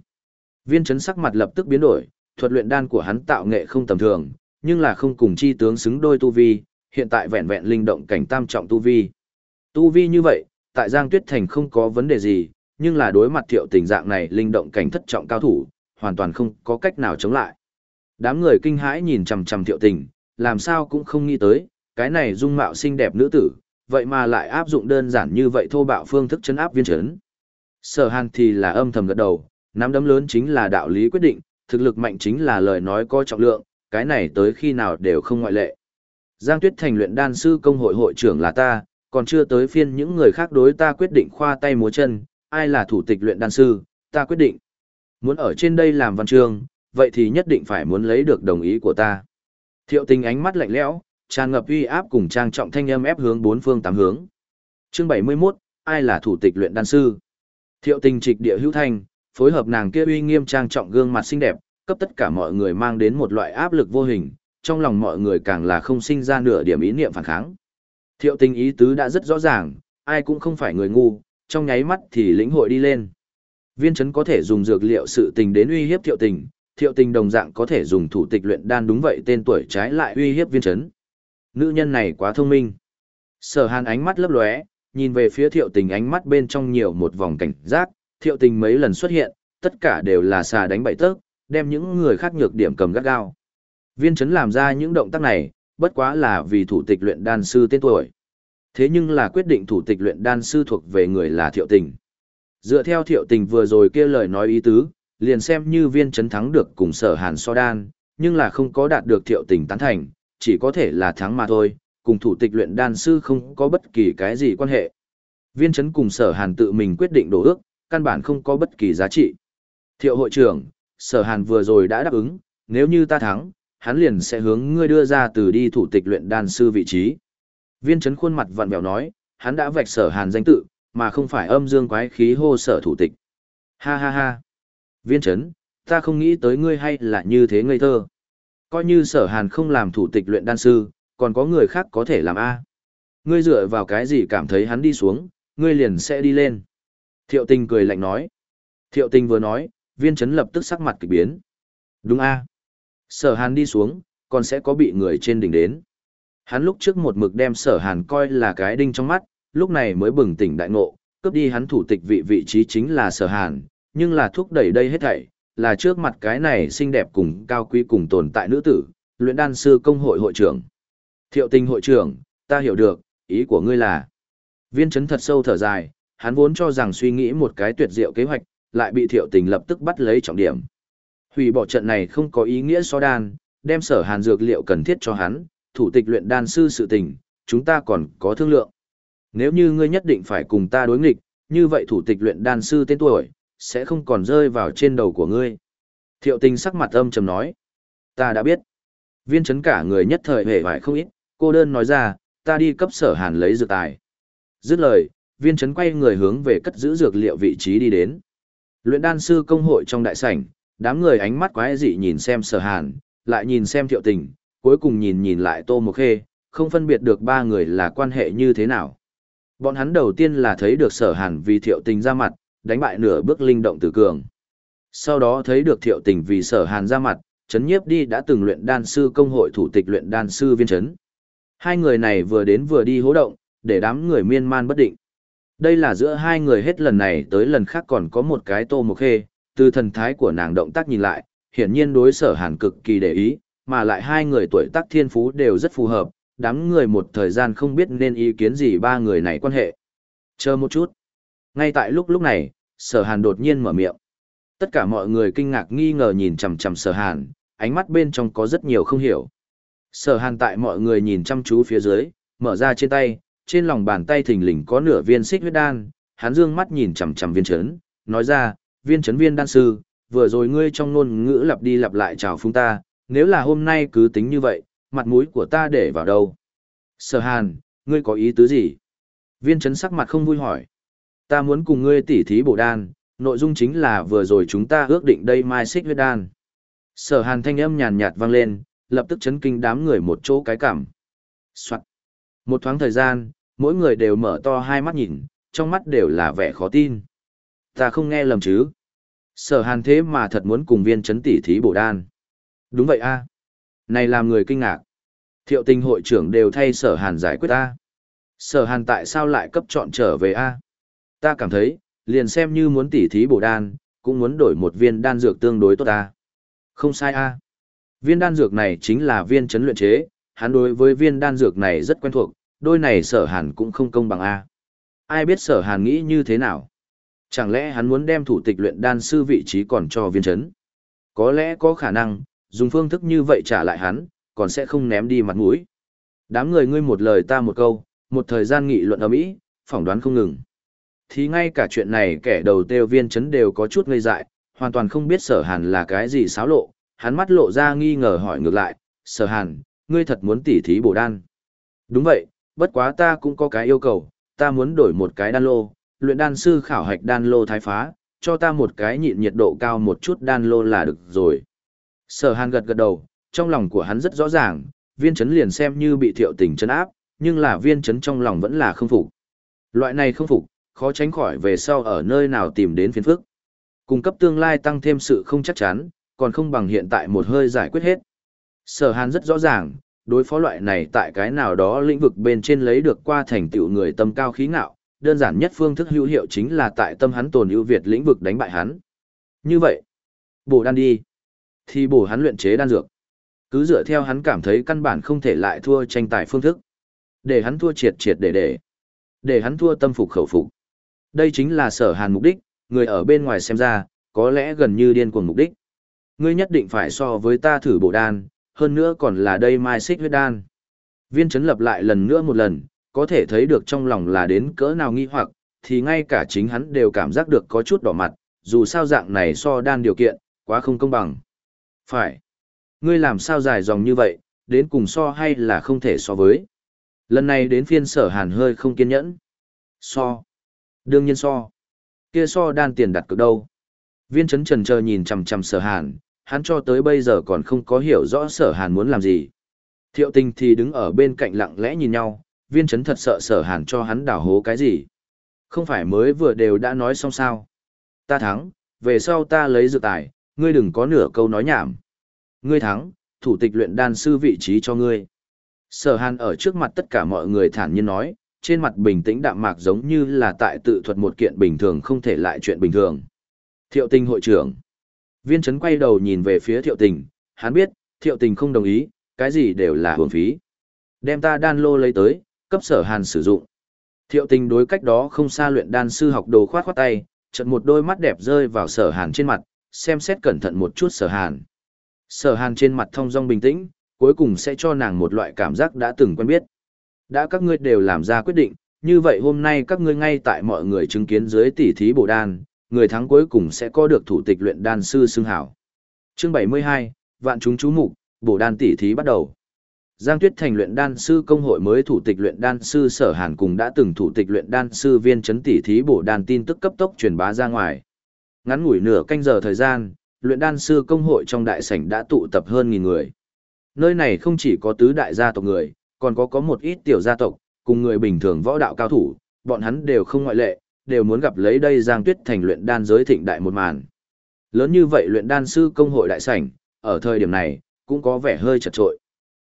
Viên chấn sắc mặt lập tức biến đổi, thuật luyện đan của hắn tạo nghệ không tầm thường, nhưng là không cùng chi tướng xứng đôi tu vi, hiện tại vẹn vẹn linh động cảnh tam trọng tu vi. Tu vi như vậy, tại Giang Tuyết Thành không có vấn đề gì, nhưng là đối mặt thiệu tình dạng này linh động cảnh thất trọng cao thủ, hoàn toàn không có cách nào chống lại. Đám người kinh hãi nhìn chằm chằm thiệu tình, làm sao cũng không nghĩ tới, cái này dung mạo xinh đẹp nữ tử, vậy mà lại áp dụng đơn giản như vậy thô bạo phương thức chấn áp viên chấn. Sở Hàn thì là âm thầm gật đầu, nắm đấm lớn chính là đạo lý quyết định, thực lực mạnh chính là lời nói có trọng lượng, cái này tới khi nào đều không ngoại lệ. Giang Tuyết Thành luyện đan sư công hội hội trưởng là ta, còn chưa tới phiên những người khác đối ta quyết định khoa tay múa chân, ai là thủ tịch luyện đan sư, ta quyết định. Muốn ở trên đây làm văn chương, vậy thì nhất định phải muốn lấy được đồng ý của ta. Thiệu tình ánh mắt lạnh lẽo, tràn ngập uy áp cùng trang trọng thanh âm ép hướng bốn phương tám hướng. Chương 71, ai là thủ tịch luyện đan sư? Thiệu tình trịch địa hữu thanh, phối hợp nàng kia uy nghiêm trang trọng gương mặt xinh đẹp, cấp tất cả mọi người mang đến một loại áp lực vô hình, trong lòng mọi người càng là không sinh ra nửa điểm ý niệm phản kháng. Thiệu tình ý tứ đã rất rõ ràng, ai cũng không phải người ngu, trong nháy mắt thì lĩnh hội đi lên. Viên chấn có thể dùng dược liệu sự tình đến uy hiếp thiệu tình, thiệu tình đồng dạng có thể dùng thủ tịch luyện đan đúng vậy tên tuổi trái lại uy hiếp viên chấn. Nữ nhân này quá thông minh. Sở hàn ánh mắt lấp lóe, nhìn về phía thiệu tình ánh mắt bên trong nhiều một vòng cảnh giác, thiệu tình mấy lần xuất hiện, tất cả đều là xà đánh bậy tớc, đem những người khác nhược điểm cầm gắt gao. Viên chấn làm ra những động tác này, bất quá là vì thủ tịch luyện đan sư tên tuổi. Thế nhưng là quyết định thủ tịch luyện đan sư thuộc về người là thiệu tình. Dựa theo thiệu tình vừa rồi kia lời nói ý tứ, liền xem như viên chấn thắng được cùng sở hàn so đan, nhưng là không có đạt được thiệu tình tán thành, chỉ có thể là thắng mà thôi, cùng thủ tịch luyện đan sư không có bất kỳ cái gì quan hệ. Viên chấn cùng sở hàn tự mình quyết định đổ ước, căn bản không có bất kỳ giá trị. Thiệu hội trưởng, sở hàn vừa rồi đã đáp ứng, nếu như ta thắng, hắn liền sẽ hướng ngươi đưa ra từ đi thủ tịch luyện đan sư vị trí. Viên chấn khuôn mặt vặn bèo nói, hắn đã vạch sở hàn danh tự, mà không phải âm dương quái khí hô sở thủ tịch. Ha ha ha. Viên chấn, ta không nghĩ tới ngươi hay là như thế ngây thơ. Coi như sở hàn không làm thủ tịch luyện đan sư, còn có người khác có thể làm A. Ngươi dựa vào cái gì cảm thấy hắn đi xuống, ngươi liền sẽ đi lên. Thiệu tình cười lạnh nói. Thiệu tình vừa nói, viên chấn lập tức sắc mặt kịch biến. Đúng A. Sở hàn đi xuống, còn sẽ có bị người trên đỉnh đến. Hắn lúc trước một mực đem sở hàn coi là cái đinh trong mắt, lúc này mới bừng tỉnh đại ngộ, cướp đi hắn thủ tịch vị vị trí chính là sở hàn, nhưng là thúc đẩy đây hết thảy, là trước mặt cái này xinh đẹp cùng cao quý cùng tồn tại nữ tử, luyện đan sư công hội hội trưởng. Thiệu tình hội trưởng, ta hiểu được, ý của ngươi là. Viên chấn thật sâu thở dài, hắn vốn cho rằng suy nghĩ một cái tuyệt diệu kế hoạch, lại bị thiệu tình lập tức bắt lấy trọng điểm. Hủy bỏ trận này không có ý nghĩa so đan, đem sở hàn dược liệu cần thiết cho hắn, thủ tịch luyện đan sư sự tình, chúng ta còn có thương lượng. Nếu như ngươi nhất định phải cùng ta đối nghịch, như vậy thủ tịch luyện đan sư tên tuổi, sẽ không còn rơi vào trên đầu của ngươi. Thiệu tình sắc mặt âm trầm nói. Ta đã biết. Viên chấn cả người nhất thời hề hoài không ít, cô đơn nói ra, ta đi cấp sở hàn lấy dược tài. Dứt lời, viên chấn quay người hướng về cất giữ dược liệu vị trí đi đến. Luyện đan sư công hội trong đại sảnh, đám người ánh mắt quái dị nhìn xem sở hàn, lại nhìn xem thiệu tình, cuối cùng nhìn nhìn lại tô mộc khê, không phân biệt được ba người là quan hệ như thế nào. Bọn hắn đầu tiên là thấy được sở hàn vì thiệu tình ra mặt, đánh bại nửa bước linh động tử cường. Sau đó thấy được thiệu tình vì sở hàn ra mặt, chấn nhiếp đi đã từng luyện đan sư công hội thủ tịch luyện đan sư viên chấn. Hai người này vừa đến vừa đi hố động, để đám người miên man bất định. Đây là giữa hai người hết lần này tới lần khác còn có một cái tô một khê, từ thần thái của nàng động tác nhìn lại, hiển nhiên đối sở hàn cực kỳ để ý, mà lại hai người tuổi tác thiên phú đều rất phù hợp, đám người một thời gian không biết nên ý kiến gì ba người này quan hệ. Chờ một chút. Ngay tại lúc lúc này, sở hàn đột nhiên mở miệng. Tất cả mọi người kinh ngạc nghi ngờ nhìn chằm chằm sở hàn, ánh mắt bên trong có rất nhiều không hiểu. Sở hàn tại mọi người nhìn chăm chú phía dưới, mở ra trên tay, trên lòng bàn tay thình lình có nửa viên xích huyết đan, hắn dương mắt nhìn chằm chằm viên chấn, nói ra, viên chấn viên đan sư, vừa rồi ngươi trong ngôn ngữ lặp đi lặp lại chào phúng ta, nếu là hôm nay cứ tính như vậy, mặt mũi của ta để vào đâu? Sở hàn, ngươi có ý tứ gì? Viên chấn sắc mặt không vui hỏi. Ta muốn cùng ngươi tỉ thí bổ đan, nội dung chính là vừa rồi chúng ta ước định đây mai xích huyết đan. Sở hàn thanh âm nhàn nhạt vang lên, lập tức chấn kinh đám người một chỗ cái cảm. Soạn. Một thoáng thời gian, mỗi người đều mở to hai mắt nhìn, trong mắt đều là vẻ khó tin. Ta không nghe lầm chứ. Sở hàn thế mà thật muốn cùng viên chấn tỉ thí bổ đan. Đúng vậy a Này làm người kinh ngạc. Thiệu tình hội trưởng đều thay sở hàn giải quyết a Sở hàn tại sao lại cấp chọn trở về a Ta cảm thấy, liền xem như muốn tỉ thí bổ đan, cũng muốn đổi một viên đan dược tương đối tốt ta. Không sai a Viên đan dược này chính là viên chấn luyện chế, hắn đối với viên đan dược này rất quen thuộc, đôi này sở hàn cũng không công bằng a Ai biết sở hàn nghĩ như thế nào? Chẳng lẽ hắn muốn đem thủ tịch luyện đan sư vị trí còn cho viên chấn? Có lẽ có khả năng, dùng phương thức như vậy trả lại hắn, còn sẽ không ném đi mặt mũi. Đám người ngươi một lời ta một câu, một thời gian nghị luận ở mỹ, phỏng đoán không ngừng. Thì ngay cả chuyện này kẻ đầu tiêu viên chấn đều có chút ngây dại, hoàn toàn không biết sở hàn là cái gì xáo lộ, hắn mắt lộ ra nghi ngờ hỏi ngược lại, sở hàn, ngươi thật muốn tỉ thí bổ đan. Đúng vậy, bất quá ta cũng có cái yêu cầu, ta muốn đổi một cái đan lô, luyện đan sư khảo hạch đan lô thái phá, cho ta một cái nhịn nhiệt độ cao một chút đan lô là được rồi. Sở hàn gật gật đầu, trong lòng của hắn rất rõ ràng, viên chấn liền xem như bị thiệu tình chấn áp, nhưng là viên chấn trong lòng vẫn là không phục. Loại này không phục, khó tránh khỏi về sau ở nơi nào tìm đến phiền phức. Cung cấp tương lai tăng thêm sự không chắc chắn, còn không bằng hiện tại một hơi giải quyết hết. Sở Hàn rất rõ ràng, đối phó loại này tại cái nào đó lĩnh vực bên trên lấy được qua thành tựu người tâm cao khí ngạo, đơn giản nhất phương thức hữu hiệu chính là tại tâm hắn tồn ưu việt lĩnh vực đánh bại hắn. Như vậy, bổ đan đi, thì bổ hắn luyện chế đan dược. Cứ dựa theo hắn cảm thấy căn bản không thể lại thua tranh tài phương thức. Để hắn thua triệt triệt để để. Để hắn thua tâm phục khẩu phục. Đây chính là sở hàn mục đích, người ở bên ngoài xem ra, có lẽ gần như điên cuồng mục đích. Ngươi nhất định phải so với ta thử bộ đan, hơn nữa còn là đây mai xích huyết đan. Viên chấn lập lại lần nữa một lần, có thể thấy được trong lòng là đến cỡ nào nghi hoặc, thì ngay cả chính hắn đều cảm giác được có chút đỏ mặt, dù sao dạng này so đan điều kiện, quá không công bằng. Phải. Ngươi làm sao dài dòng như vậy, đến cùng so hay là không thể so với. Lần này đến phiên sở hàn hơi không kiên nhẫn. So. Đương nhiên so. Kia so đan tiền đặt cược đâu. Viên chấn trần chờ nhìn chằm chằm sở hàn, hắn cho tới bây giờ còn không có hiểu rõ sở hàn muốn làm gì. Thiệu tình thì đứng ở bên cạnh lặng lẽ nhìn nhau, viên chấn thật sợ sở hàn cho hắn đảo hố cái gì. Không phải mới vừa đều đã nói xong sao. Ta thắng, về sau ta lấy dự tài, ngươi đừng có nửa câu nói nhảm. Ngươi thắng, thủ tịch luyện đan sư vị trí cho ngươi. Sở hàn ở trước mặt tất cả mọi người thản nhiên nói, trên mặt bình tĩnh đạm mạc giống như là tại tự thuật một kiện bình thường không thể lại chuyện bình thường. Thiệu tình hội trưởng. Viên chấn quay đầu nhìn về phía thiệu tình, hắn biết, thiệu tình không đồng ý, cái gì đều là hưởng phí. Đem ta đan lô lấy tới, cấp sở hàn sử dụng. Thiệu tình đối cách đó không xa luyện đan sư học đồ khoát khoát tay, chợt một đôi mắt đẹp rơi vào sở hàn trên mặt, xem xét cẩn thận một chút sở hàn. Sở hàn trên mặt thông dong bình tĩnh, cuối cùng sẽ cho nàng một loại cảm giác đã từng quen biết. Đã các ngươi đều làm ra quyết định, như vậy hôm nay các ngươi ngay tại mọi người chứng kiến dưới tỷ thí bổ đan, người thắng cuối cùng sẽ có được thủ tịch luyện đan sư xưng hảo. Chương 72, vạn chúng chú mục, bổ đan tỷ thí bắt đầu. Giang Tuyết Thành luyện đan sư công hội mới thủ tịch luyện đan sư Sở Hàn cùng đã từng thủ tịch luyện đan sư viên chấn tỷ thí bổ đan tin tức cấp tốc truyền bá ra ngoài. Ngắn ngủi nửa canh giờ thời gian, luyện đan sư công hội trong đại sảnh đã tụ tập hơn nghìn người. Nơi này không chỉ có tứ đại gia tộc người, còn có có một ít tiểu gia tộc, cùng người bình thường võ đạo cao thủ, bọn hắn đều không ngoại lệ, đều muốn gặp lấy đây Giang Tuyết thành luyện đan giới thịnh đại một màn. Lớn như vậy luyện đan sư công hội đại sảnh, ở thời điểm này, cũng có vẻ hơi chật trội.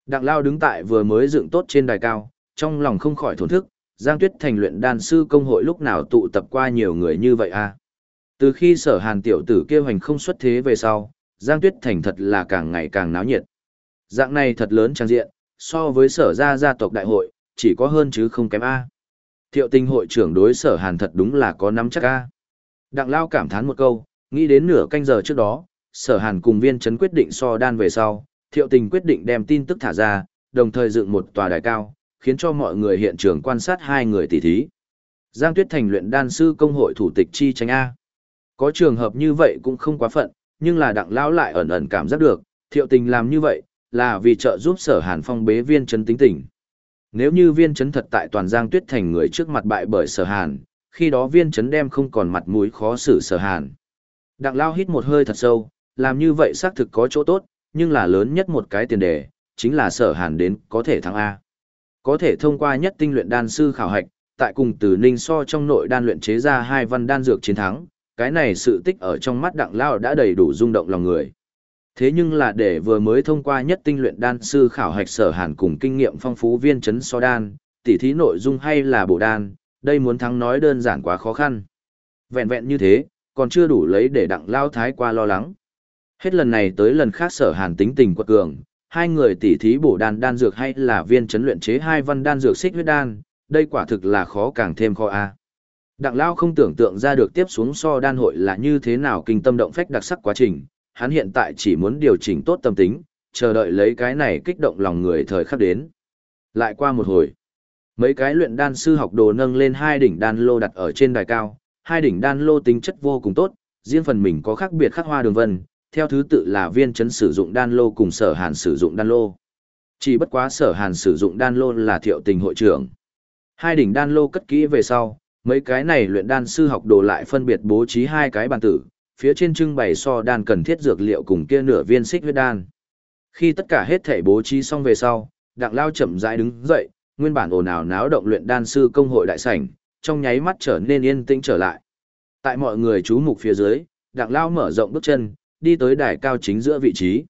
Đặng Lao đứng tại vừa mới dựng tốt trên đài cao, trong lòng không khỏi thổn thức, Giang Tuyết thành luyện đan sư công hội lúc nào tụ tập qua nhiều người như vậy a? À? Từ khi sở hàn tiểu tử kêu hành không xuất thế về sau, Giang Tuyết thành thật là càng ngày càng náo nhiệt. Dạng này thật lớn trang diện, so với sở gia gia tộc đại hội, chỉ có hơn chứ không kém A. Thiệu tình hội trưởng đối sở hàn thật đúng là có nắm chắc A. Đặng Lao cảm thán một câu, nghĩ đến nửa canh giờ trước đó, sở hàn cùng viên chấn quyết định so đan về sau, thiệu tình quyết định đem tin tức thả ra, đồng thời dựng một tòa đài cao, khiến cho mọi người hiện trường quan sát hai người tỷ thí. Giang Tuyết Thành luyện đan sư công hội thủ tịch chi tranh A. Có trường hợp như vậy cũng không quá phận, nhưng là đặng lão lại ẩn ẩn cảm giác được, thiệu tình làm như vậy, là vì trợ giúp sở hàn phong bế viên chấn tính tình. Nếu như viên chấn thật tại toàn Giang Tuyết Thành người trước mặt bại bởi sở hàn, khi đó viên chấn đem không còn mặt mũi khó xử sở hàn. Đặng lao hít một hơi thật sâu, làm như vậy xác thực có chỗ tốt, nhưng là lớn nhất một cái tiền đề, chính là sở hàn đến có thể thắng A. Có thể thông qua nhất tinh luyện đan sư khảo hạch, tại cùng từ ninh so trong nội đan luyện chế ra hai văn đan dược chiến thắng, cái này sự tích ở trong mắt đặng lao đã đầy đủ rung động lòng người. Thế nhưng là để vừa mới thông qua nhất tinh luyện đan sư khảo hạch sở hàn cùng kinh nghiệm phong phú viên chấn so đan, tỉ thí nội dung hay là bổ đan, đây muốn thắng nói đơn giản quá khó khăn. Vẹn vẹn như thế, còn chưa đủ lấy để đặng lao thái qua lo lắng. Hết lần này tới lần khác sở hàn tính tình quật cường, hai người tỉ thí bổ đan đan dược hay là viên chấn luyện chế hai văn đan dược xích huyết đan, đây quả thực là khó càng thêm khó a. Đặng Lao không tưởng tượng ra được tiếp xuống so đan hội là như thế nào kinh tâm động phách đặc sắc quá trình, hắn hiện tại chỉ muốn điều chỉnh tốt tâm tính, chờ đợi lấy cái này kích động lòng người thời khắc đến. Lại qua một hồi, mấy cái luyện đan sư học đồ nâng lên hai đỉnh đan lô đặt ở trên đài cao, hai đỉnh đan lô tính chất vô cùng tốt, riêng phần mình có khác biệt khắc hoa đường vân, theo thứ tự là viên chấn sử dụng đan lô cùng sở hàn sử dụng đan lô. Chỉ bất quá sở hàn sử dụng đan lô là thiệu tình hội trưởng. Hai đỉnh đan lô cất kỹ về sau, mấy cái này luyện đan sư học đồ lại phân biệt bố trí hai cái bàn tử, phía trên trưng bày so đan cần thiết dược liệu cùng kia nửa viên xích huyết đan. Khi tất cả hết thể bố trí xong về sau, Đặng Lao chậm rãi đứng dậy, nguyên bản ồn ào náo động luyện đan sư công hội đại sảnh, trong nháy mắt trở nên yên tĩnh trở lại. Tại mọi người chú mục phía dưới, Đặng Lao mở rộng bước chân, đi tới đài cao chính giữa vị trí.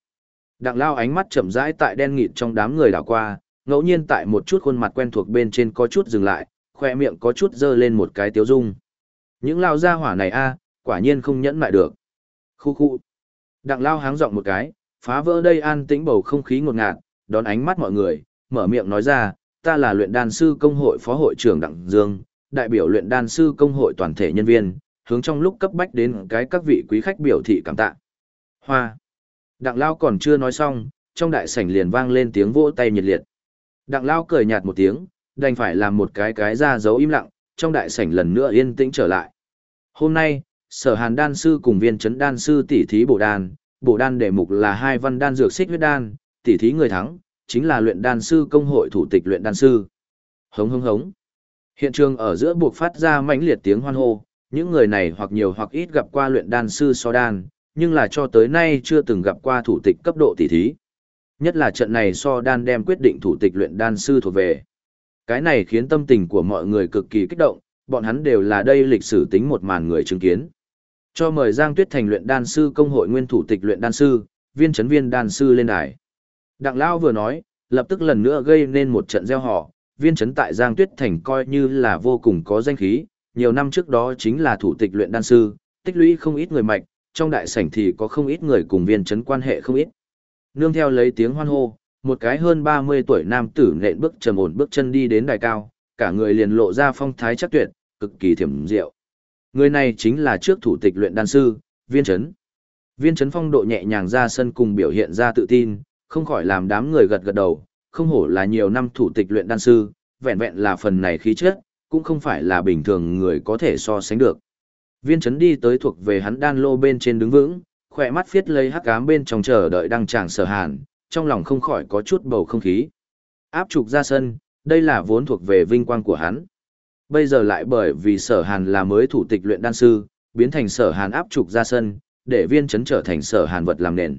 Đặng Lao ánh mắt chậm rãi tại đen nghịt trong đám người đảo qua, ngẫu nhiên tại một chút khuôn mặt quen thuộc bên trên có chút dừng lại, khoe miệng có chút dơ lên một cái tiếu dung. Những lao gia hỏa này a, quả nhiên không nhẫn lại được. Khu khu. Đặng lao háng giọng một cái, phá vỡ đây an tĩnh bầu không khí ngột ngạt, đón ánh mắt mọi người, mở miệng nói ra, ta là luyện đan sư công hội phó hội trưởng Đặng Dương, đại biểu luyện đan sư công hội toàn thể nhân viên, hướng trong lúc cấp bách đến cái các vị quý khách biểu thị cảm tạ. Hoa. Đặng lao còn chưa nói xong, trong đại sảnh liền vang lên tiếng vỗ tay nhiệt liệt. Đặng lao cười nhạt một tiếng, đành phải làm một cái cái ra dấu im lặng, trong đại sảnh lần nữa yên tĩnh trở lại. Hôm nay, sở hàn đan sư cùng viên chấn đan sư tỷ thí bổ đan, bổ đan đề mục là hai văn đan dược xích huyết đan, tỷ thí người thắng, chính là luyện đan sư công hội thủ tịch luyện đan sư. Hống hống hống. Hiện trường ở giữa buộc phát ra mãnh liệt tiếng hoan hô, những người này hoặc nhiều hoặc ít gặp qua luyện đan sư so đan, nhưng là cho tới nay chưa từng gặp qua thủ tịch cấp độ tỷ thí. Nhất là trận này so đan đem quyết định thủ tịch luyện đan sư thuộc về. Cái này khiến tâm tình của mọi người cực kỳ kích động, bọn hắn đều là đây lịch sử tính một màn người chứng kiến. Cho mời Giang Tuyết Thành luyện đan sư công hội nguyên thủ tịch luyện đan sư, viên chấn viên đan sư lên đài. Đặng Lão vừa nói, lập tức lần nữa gây nên một trận gieo họ, viên chấn tại Giang Tuyết Thành coi như là vô cùng có danh khí, nhiều năm trước đó chính là thủ tịch luyện đan sư, tích lũy không ít người mạch, trong đại sảnh thì có không ít người cùng viên chấn quan hệ không ít. Nương theo lấy tiếng hoan hô, một cái hơn 30 tuổi nam tử nện bước trầm ổn bước chân đi đến đài cao, cả người liền lộ ra phong thái chắc tuyệt, cực kỳ thiểm diệu. Người này chính là trước thủ tịch luyện đan sư, Viên Chấn. Viên Chấn phong độ nhẹ nhàng ra sân cùng biểu hiện ra tự tin, không khỏi làm đám người gật gật đầu, không hổ là nhiều năm thủ tịch luyện đan sư, vẹn vẹn là phần này khí chất, cũng không phải là bình thường người có thể so sánh được. Viên Chấn đi tới thuộc về hắn đan lô bên trên đứng vững, khỏe mắt viết lấy hắc ám bên trong chờ đợi đăng tràng sở hàn, trong lòng không khỏi có chút bầu không khí. Áp trục ra sân, đây là vốn thuộc về vinh quang của hắn. Bây giờ lại bởi vì sở hàn là mới thủ tịch luyện đan sư, biến thành sở hàn áp trục ra sân, để viên chấn trở thành sở hàn vật làm nền.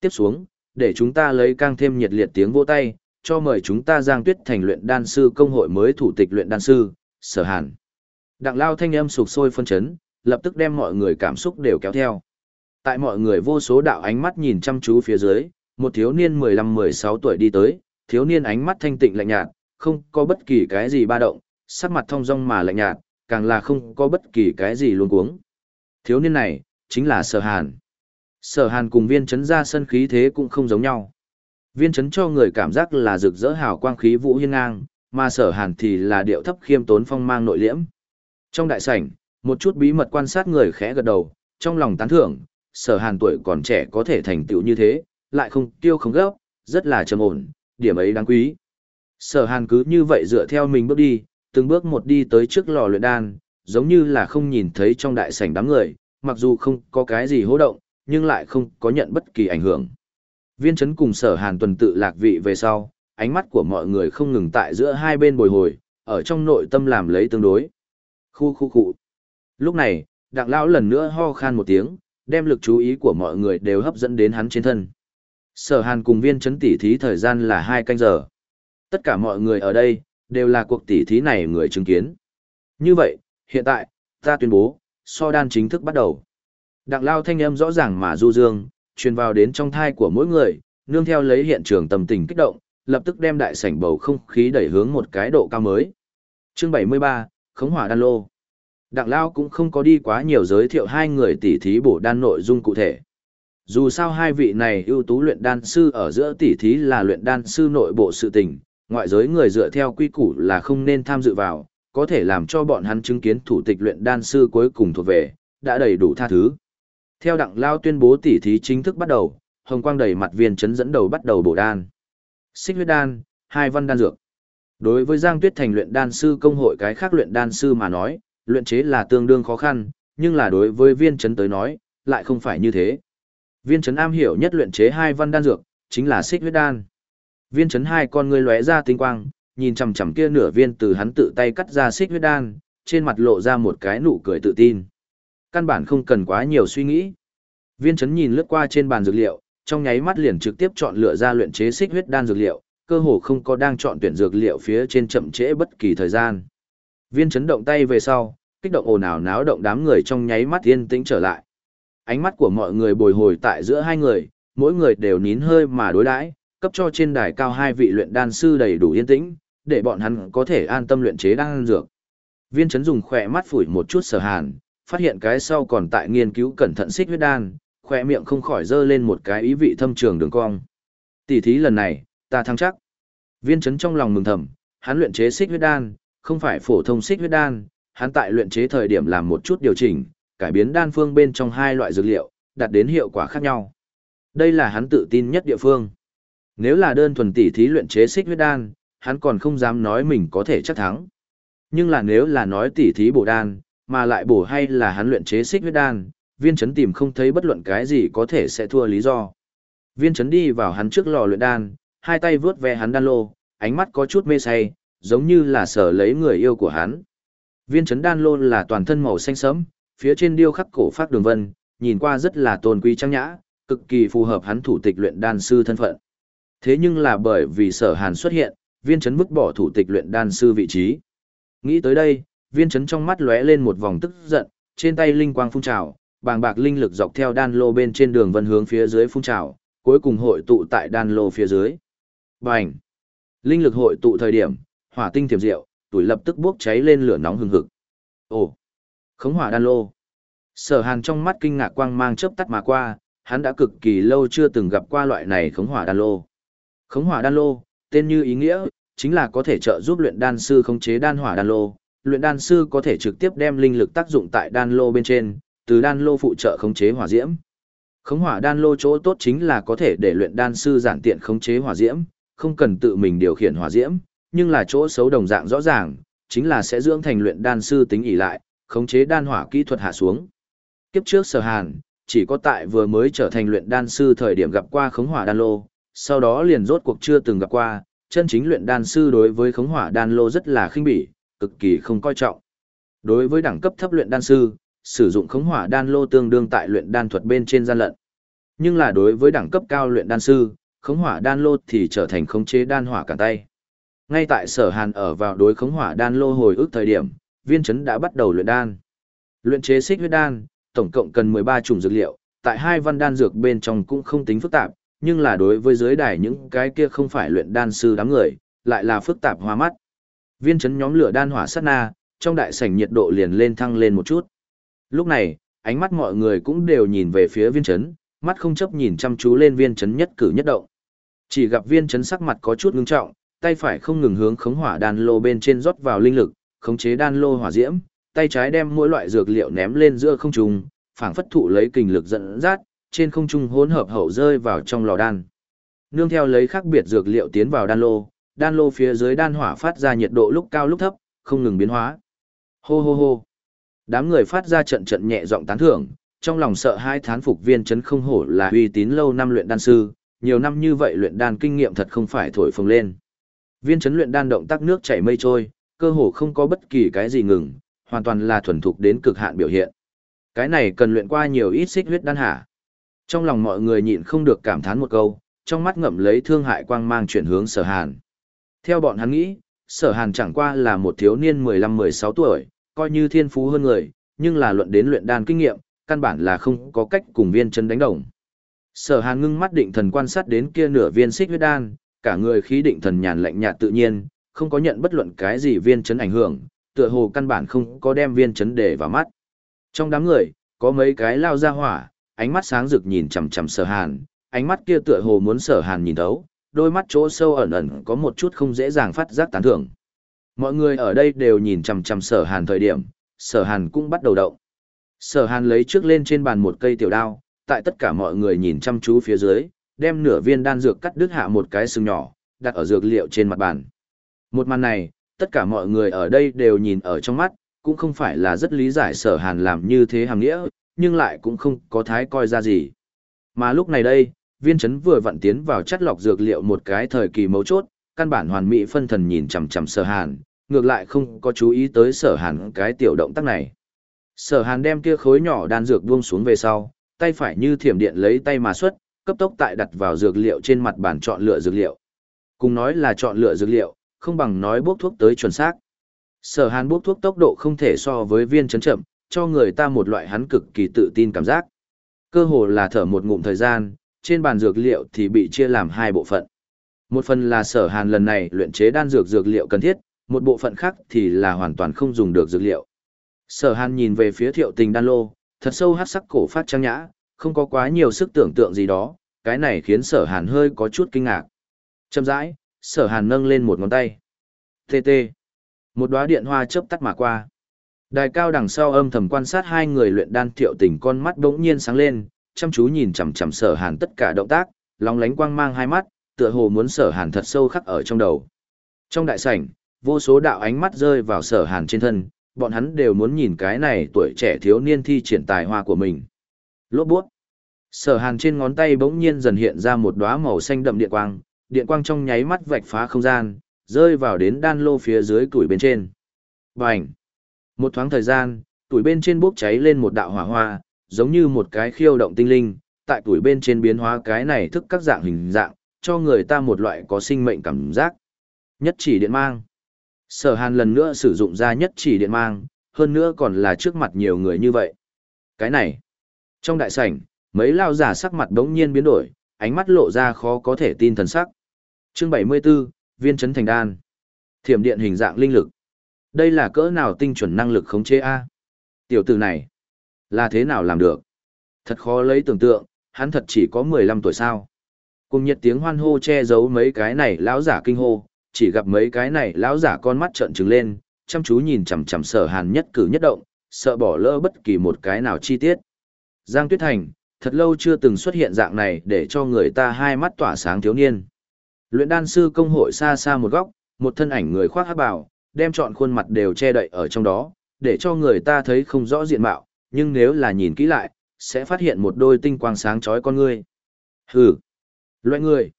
Tiếp xuống, để chúng ta lấy càng thêm nhiệt liệt tiếng vỗ tay, cho mời chúng ta giang tuyết thành luyện đan sư công hội mới thủ tịch luyện đan sư, sở hàn. Đặng lao thanh âm sục sôi phân chấn, lập tức đem mọi người cảm xúc đều kéo theo. Tại mọi người vô số đạo ánh mắt nhìn chăm chú phía dưới, một thiếu niên 15-16 tuổi đi tới, thiếu niên ánh mắt thanh tịnh lạnh nhạt, không có bất kỳ cái gì ba động, sắc mặt thông dong mà lạnh nhạt, càng là không có bất kỳ cái gì luôn cuống. Thiếu niên này, chính là Sở Hàn. Sở Hàn cùng viên chấn ra sân khí thế cũng không giống nhau. Viên chấn cho người cảm giác là rực rỡ hào quang khí vũ hiên ngang, mà Sở Hàn thì là điệu thấp khiêm tốn phong mang nội liễm. Trong đại sảnh, một chút bí mật quan sát người khẽ gật đầu, trong lòng tán thưởng, Sở Hàn tuổi còn trẻ có thể thành tựu như thế, lại không tiêu không gấp, rất là trầm ổn, điểm ấy đáng quý. Sở Hàn cứ như vậy dựa theo mình bước đi, từng bước một đi tới trước lò luyện đan, giống như là không nhìn thấy trong đại sảnh đám người, mặc dù không có cái gì hô động, nhưng lại không có nhận bất kỳ ảnh hưởng. Viên chấn cùng sở hàn tuần tự lạc vị về sau, ánh mắt của mọi người không ngừng tại giữa hai bên bồi hồi, ở trong nội tâm làm lấy tương đối. Khu khu khu. Lúc này, đặng lão lần nữa ho khan một tiếng, đem lực chú ý của mọi người đều hấp dẫn đến hắn trên thân. Sở hàn cùng viên chấn tỉ thí thời gian là hai canh giờ. Tất cả mọi người ở đây, đều là cuộc tỉ thí này người chứng kiến. Như vậy, hiện tại, ta tuyên bố, so đan chính thức bắt đầu. Đặng lao thanh âm rõ ràng mà du dương, truyền vào đến trong thai của mỗi người, nương theo lấy hiện trường tâm tình kích động, lập tức đem đại sảnh bầu không khí đẩy hướng một cái độ cao mới. Chương 73, Khống hỏa đan lô. Đặng lao cũng không có đi quá nhiều giới thiệu hai người tỉ thí bổ đan nội dung cụ thể. Dù sao hai vị này ưu tú luyện đan sư ở giữa tỉ thí là luyện đan sư nội bộ sự tình, ngoại giới người dựa theo quy củ là không nên tham dự vào, có thể làm cho bọn hắn chứng kiến thủ tịch luyện đan sư cuối cùng thuộc về, đã đầy đủ tha thứ. Theo đặng lao tuyên bố tỉ thí chính thức bắt đầu, hồng quang đầy mặt viên chấn dẫn đầu bắt đầu bổ đan. Xích huyết đan, hai văn đan dược. Đối với Giang Tuyết Thành luyện đan sư công hội cái khác luyện đan sư mà nói, luyện chế là tương đương khó khăn, nhưng là đối với viên chấn tới nói, lại không phải như thế. Viên chấn am hiểu nhất luyện chế hai văn đan dược, chính là xích huyết đan. Viên chấn hai con ngươi lóe ra tinh quang, nhìn chằm chằm kia nửa viên từ hắn tự tay cắt ra xích huyết đan, trên mặt lộ ra một cái nụ cười tự tin. Căn bản không cần quá nhiều suy nghĩ. Viên chấn nhìn lướt qua trên bàn dược liệu, trong nháy mắt liền trực tiếp chọn lựa ra luyện chế xích huyết đan dược liệu, cơ hồ không có đang chọn tuyển dược liệu phía trên chậm trễ bất kỳ thời gian. Viên chấn động tay về sau, kích động ồn ào náo động đám người trong nháy mắt yên tĩnh trở lại. Ánh mắt của mọi người bồi hồi tại giữa hai người, mỗi người đều nín hơi mà đối đãi, cấp cho trên đài cao hai vị luyện đan sư đầy đủ yên tĩnh, để bọn hắn có thể an tâm luyện chế đan dược. Viên chấn dùng khỏe mắt phủi một chút sở hàn, phát hiện cái sau còn tại nghiên cứu cẩn thận xích huyết đan, khỏe miệng không khỏi dơ lên một cái ý vị thâm trường đường cong. Tỷ thí lần này, ta thắng chắc. Viên chấn trong lòng mừng thầm, hắn luyện chế xích huyết đan, không phải phổ thông xích huyết đan, hắn tại luyện chế thời điểm làm một chút điều chỉnh, cải biến đan phương bên trong hai loại dược liệu, đạt đến hiệu quả khác nhau. Đây là hắn tự tin nhất địa phương. Nếu là đơn thuần tỷ thí luyện chế xích huyết đan, hắn còn không dám nói mình có thể chắc thắng. Nhưng là nếu là nói tỷ thí bổ đan, mà lại bổ hay là hắn luyện chế xích huyết đan, viên chấn tìm không thấy bất luận cái gì có thể sẽ thua lý do. Viên chấn đi vào hắn trước lò luyện đan, hai tay vướt ve hắn đan lô, ánh mắt có chút mê say, giống như là sở lấy người yêu của hắn. Viên chấn đan lô là toàn thân màu xanh sẫm, phía trên điêu khắc cổ phát đường vân, nhìn qua rất là tôn quý trang nhã, cực kỳ phù hợp hắn thủ tịch luyện đan sư thân phận. Thế nhưng là bởi vì sở hàn xuất hiện, viên chấn vứt bỏ thủ tịch luyện đan sư vị trí. Nghĩ tới đây, viên chấn trong mắt lóe lên một vòng tức giận, trên tay linh quang phun trào, bàng bạc linh lực dọc theo đan lô bên trên đường vân hướng phía dưới phun trào, cuối cùng hội tụ tại đan lô phía dưới. Bành! Linh lực hội tụ thời điểm, hỏa tinh thiểm diệu, tuổi lập tức bốc cháy lên lửa nóng hừng hực. Ồ! Khống hỏa đan lô! Sở Hàn trong mắt kinh ngạc quang mang chớp tắt mà qua, hắn đã cực kỳ lâu chưa từng gặp qua loại này khống hỏa đan lô. Khống hỏa đan lô, tên như ý nghĩa, chính là có thể trợ giúp luyện đan sư khống chế đan hỏa đan lô. Luyện đan sư có thể trực tiếp đem linh lực tác dụng tại đan lô bên trên, từ đan lô phụ trợ khống chế hỏa diễm. Khống hỏa đan lô chỗ tốt chính là có thể để luyện đan sư giản tiện khống chế hỏa diễm, không cần tự mình điều khiển hỏa diễm, nhưng là chỗ xấu đồng dạng rõ ràng, chính là sẽ dưỡng thành luyện đan sư tính ỉ lại, khống chế đan hỏa kỹ thuật hạ xuống. Kiếp trước Sở Hàn, chỉ có tại vừa mới trở thành luyện đan sư thời điểm gặp qua khống hỏa đan lô, sau đó liền rốt cuộc chưa từng gặp qua, chân chính luyện đan sư đối với khống hỏa đan lô rất là khinh bỉ, cực kỳ không coi trọng. Đối với đẳng cấp thấp luyện đan sư, sử dụng khống hỏa đan lô tương đương tại luyện đan thuật bên trên gian lận. Nhưng là đối với đẳng cấp cao luyện đan sư, khống hỏa đan lô thì trở thành khống chế đan hỏa cả tay. Ngay tại sở hàn ở vào đối khống hỏa đan lô hồi ức thời điểm, viên chấn đã bắt đầu luyện đan. Luyện chế xích huyết đan, tổng cộng cần 13 chủng dược liệu, tại hai văn đan dược bên trong cũng không tính phức tạp, nhưng là đối với dưới đài những cái kia không phải luyện đan sư đám người, lại là phức tạp hoa mắt. Viên chấn nhóm lửa đan hỏa sát na, trong đại sảnh nhiệt độ liền lên thăng lên một chút. Lúc này, ánh mắt mọi người cũng đều nhìn về phía viên chấn, mắt không chấp nhìn chăm chú lên viên chấn nhất cử nhất động. Chỉ gặp viên chấn sắc mặt có chút ngưng trọng, tay phải không ngừng hướng khống hỏa đan lô bên trên rót vào linh lực, khống chế đan lô hỏa diễm, tay trái đem mỗi loại dược liệu ném lên giữa không trung, phảng phất thụ lấy kình lực dẫn dắt, trên không trung hỗn hợp hậu rơi vào trong lò đan. Nương theo lấy khác biệt dược liệu tiến vào đan lô, đan lô phía dưới đan hỏa phát ra nhiệt độ lúc cao lúc thấp, không ngừng biến hóa. Hô hô hô. Đám người phát ra trận trận nhẹ giọng tán thưởng, trong lòng sợ hai thán phục viên chấn không hổ là uy tín lâu năm luyện đan sư, nhiều năm như vậy luyện đan kinh nghiệm thật không phải thổi phồng lên. Viên chấn luyện đan động tác nước chảy mây trôi, cơ hồ không có bất kỳ cái gì ngừng, hoàn toàn là thuần thục đến cực hạn biểu hiện. Cái này cần luyện qua nhiều ít xích huyết đan hả. Trong lòng mọi người nhịn không được cảm thán một câu, trong mắt ngậm lấy thương hại quang mang chuyển hướng sở hàn. Theo bọn hắn nghĩ, sở hàn chẳng qua là một thiếu niên 15-16 tuổi, coi như thiên phú hơn người, nhưng là luận đến luyện đan kinh nghiệm, căn bản là không có cách cùng viên chân đánh đồng. Sở hàn ngưng mắt định thần quan sát đến kia nửa viên xích huyết đan, cả người khí định thần nhàn lạnh nhạt tự nhiên, không có nhận bất luận cái gì viên chấn ảnh hưởng, tựa hồ căn bản không có đem viên chấn để vào mắt. Trong đám người, có mấy cái lao ra hỏa, ánh mắt sáng rực nhìn chằm chằm sở hàn, ánh mắt kia tựa hồ muốn sở hàn nhìn thấu, đôi mắt chỗ sâu ẩn ẩn có một chút không dễ dàng phát giác tán thưởng. Mọi người ở đây đều nhìn chằm chằm sở hàn thời điểm, sở hàn cũng bắt đầu động. Sở hàn lấy trước lên trên bàn một cây tiểu đao, tại tất cả mọi người nhìn chăm chú phía dưới, đem nửa viên đan dược cắt đứt hạ một cái sừng nhỏ, đặt ở dược liệu trên mặt bàn. Một màn này, tất cả mọi người ở đây đều nhìn ở trong mắt, cũng không phải là rất lý giải sở hàn làm như thế hàm nghĩa, nhưng lại cũng không có thái coi ra gì. Mà lúc này đây, viên chấn vừa vặn tiến vào chất lọc dược liệu một cái thời kỳ mấu chốt, căn bản hoàn mỹ phân thần nhìn chằm chằm sở hàn, ngược lại không có chú ý tới sở hàn cái tiểu động tác này. Sở hàn đem kia khối nhỏ đan dược buông xuống về sau, tay phải như thiểm điện lấy tay mà xuất, cấp tốc tại đặt vào dược liệu trên mặt bàn chọn lựa dược liệu. Cùng nói là chọn lựa dược liệu, không bằng nói bốc thuốc tới chuẩn xác. Sở hàn bốc thuốc tốc độ không thể so với viên chấn chậm, cho người ta một loại hắn cực kỳ tự tin cảm giác. Cơ hồ là thở một ngụm thời gian, trên bàn dược liệu thì bị chia làm hai bộ phận. Một phần là sở hàn lần này luyện chế đan dược dược liệu cần thiết, một bộ phận khác thì là hoàn toàn không dùng được dược liệu. Sở hàn nhìn về phía thiệu tình đan lô, thật sâu hát sắc cổ phát trang nhã, không có quá nhiều sức tưởng tượng gì đó, cái này khiến sở hàn hơi có chút kinh ngạc. Châm rãi, sở hàn nâng lên một ngón tay. Tê tê. Một đóa điện hoa chớp tắt mà qua. Đài cao đằng sau âm thầm quan sát hai người luyện đan thiệu tình con mắt đống nhiên sáng lên, chăm chú nhìn chằm chằm sở hàn tất cả động tác, lóng lánh quang mang hai mắt, tựa hồ muốn sở hàn thật sâu khắc ở trong đầu. Trong đại sảnh, vô số đạo ánh mắt rơi vào sở hàn trên thân, bọn hắn đều muốn nhìn cái này tuổi trẻ thiếu niên thi triển tài hoa của mình. Lốt buốt. Sở hàn trên ngón tay bỗng nhiên dần hiện ra một đóa màu xanh đậm điện quang, điện quang trong nháy mắt vạch phá không gian, rơi vào đến đan lô phía dưới tuổi bên trên. Bành! Một thoáng thời gian, tuổi bên trên bốc cháy lên một đạo hỏa hoa, giống như một cái khiêu động tinh linh, tại tuổi bên trên biến hóa cái này thức các dạng hình dạng, cho người ta một loại có sinh mệnh cảm giác. Nhất chỉ điện mang. Sở hàn lần nữa sử dụng ra nhất chỉ điện mang, hơn nữa còn là trước mặt nhiều người như vậy. Cái này, trong đại sảnh, mấy lao giả sắc mặt đống nhiên biến đổi, ánh mắt lộ ra khó có thể tin thần sắc. Chương 74, viên chấn thành đan. Thiểm điện hình dạng linh lực. Đây là cỡ nào tinh chuẩn năng lực khống chế A? Tiểu tử này, là thế nào làm được? Thật khó lấy tưởng tượng, hắn thật chỉ có 15 tuổi sao. Cùng nhiệt tiếng hoan hô che giấu mấy cái này lão giả kinh hô, chỉ gặp mấy cái này lão giả con mắt trợn trừng lên, chăm chú nhìn chằm chằm sở hàn nhất cử nhất động, sợ bỏ lỡ bất kỳ một cái nào chi tiết. Giang Tuyết Thành, thật lâu chưa từng xuất hiện dạng này để cho người ta hai mắt tỏa sáng thiếu niên. Luyện đan sư công hội xa xa một góc, một thân ảnh người khoác hắc bào, đem trọn khuôn mặt đều che đậy ở trong đó, để cho người ta thấy không rõ diện mạo, nhưng nếu là nhìn kỹ lại, sẽ phát hiện một đôi tinh quang sáng chói con ngươi. Hừ, loại người,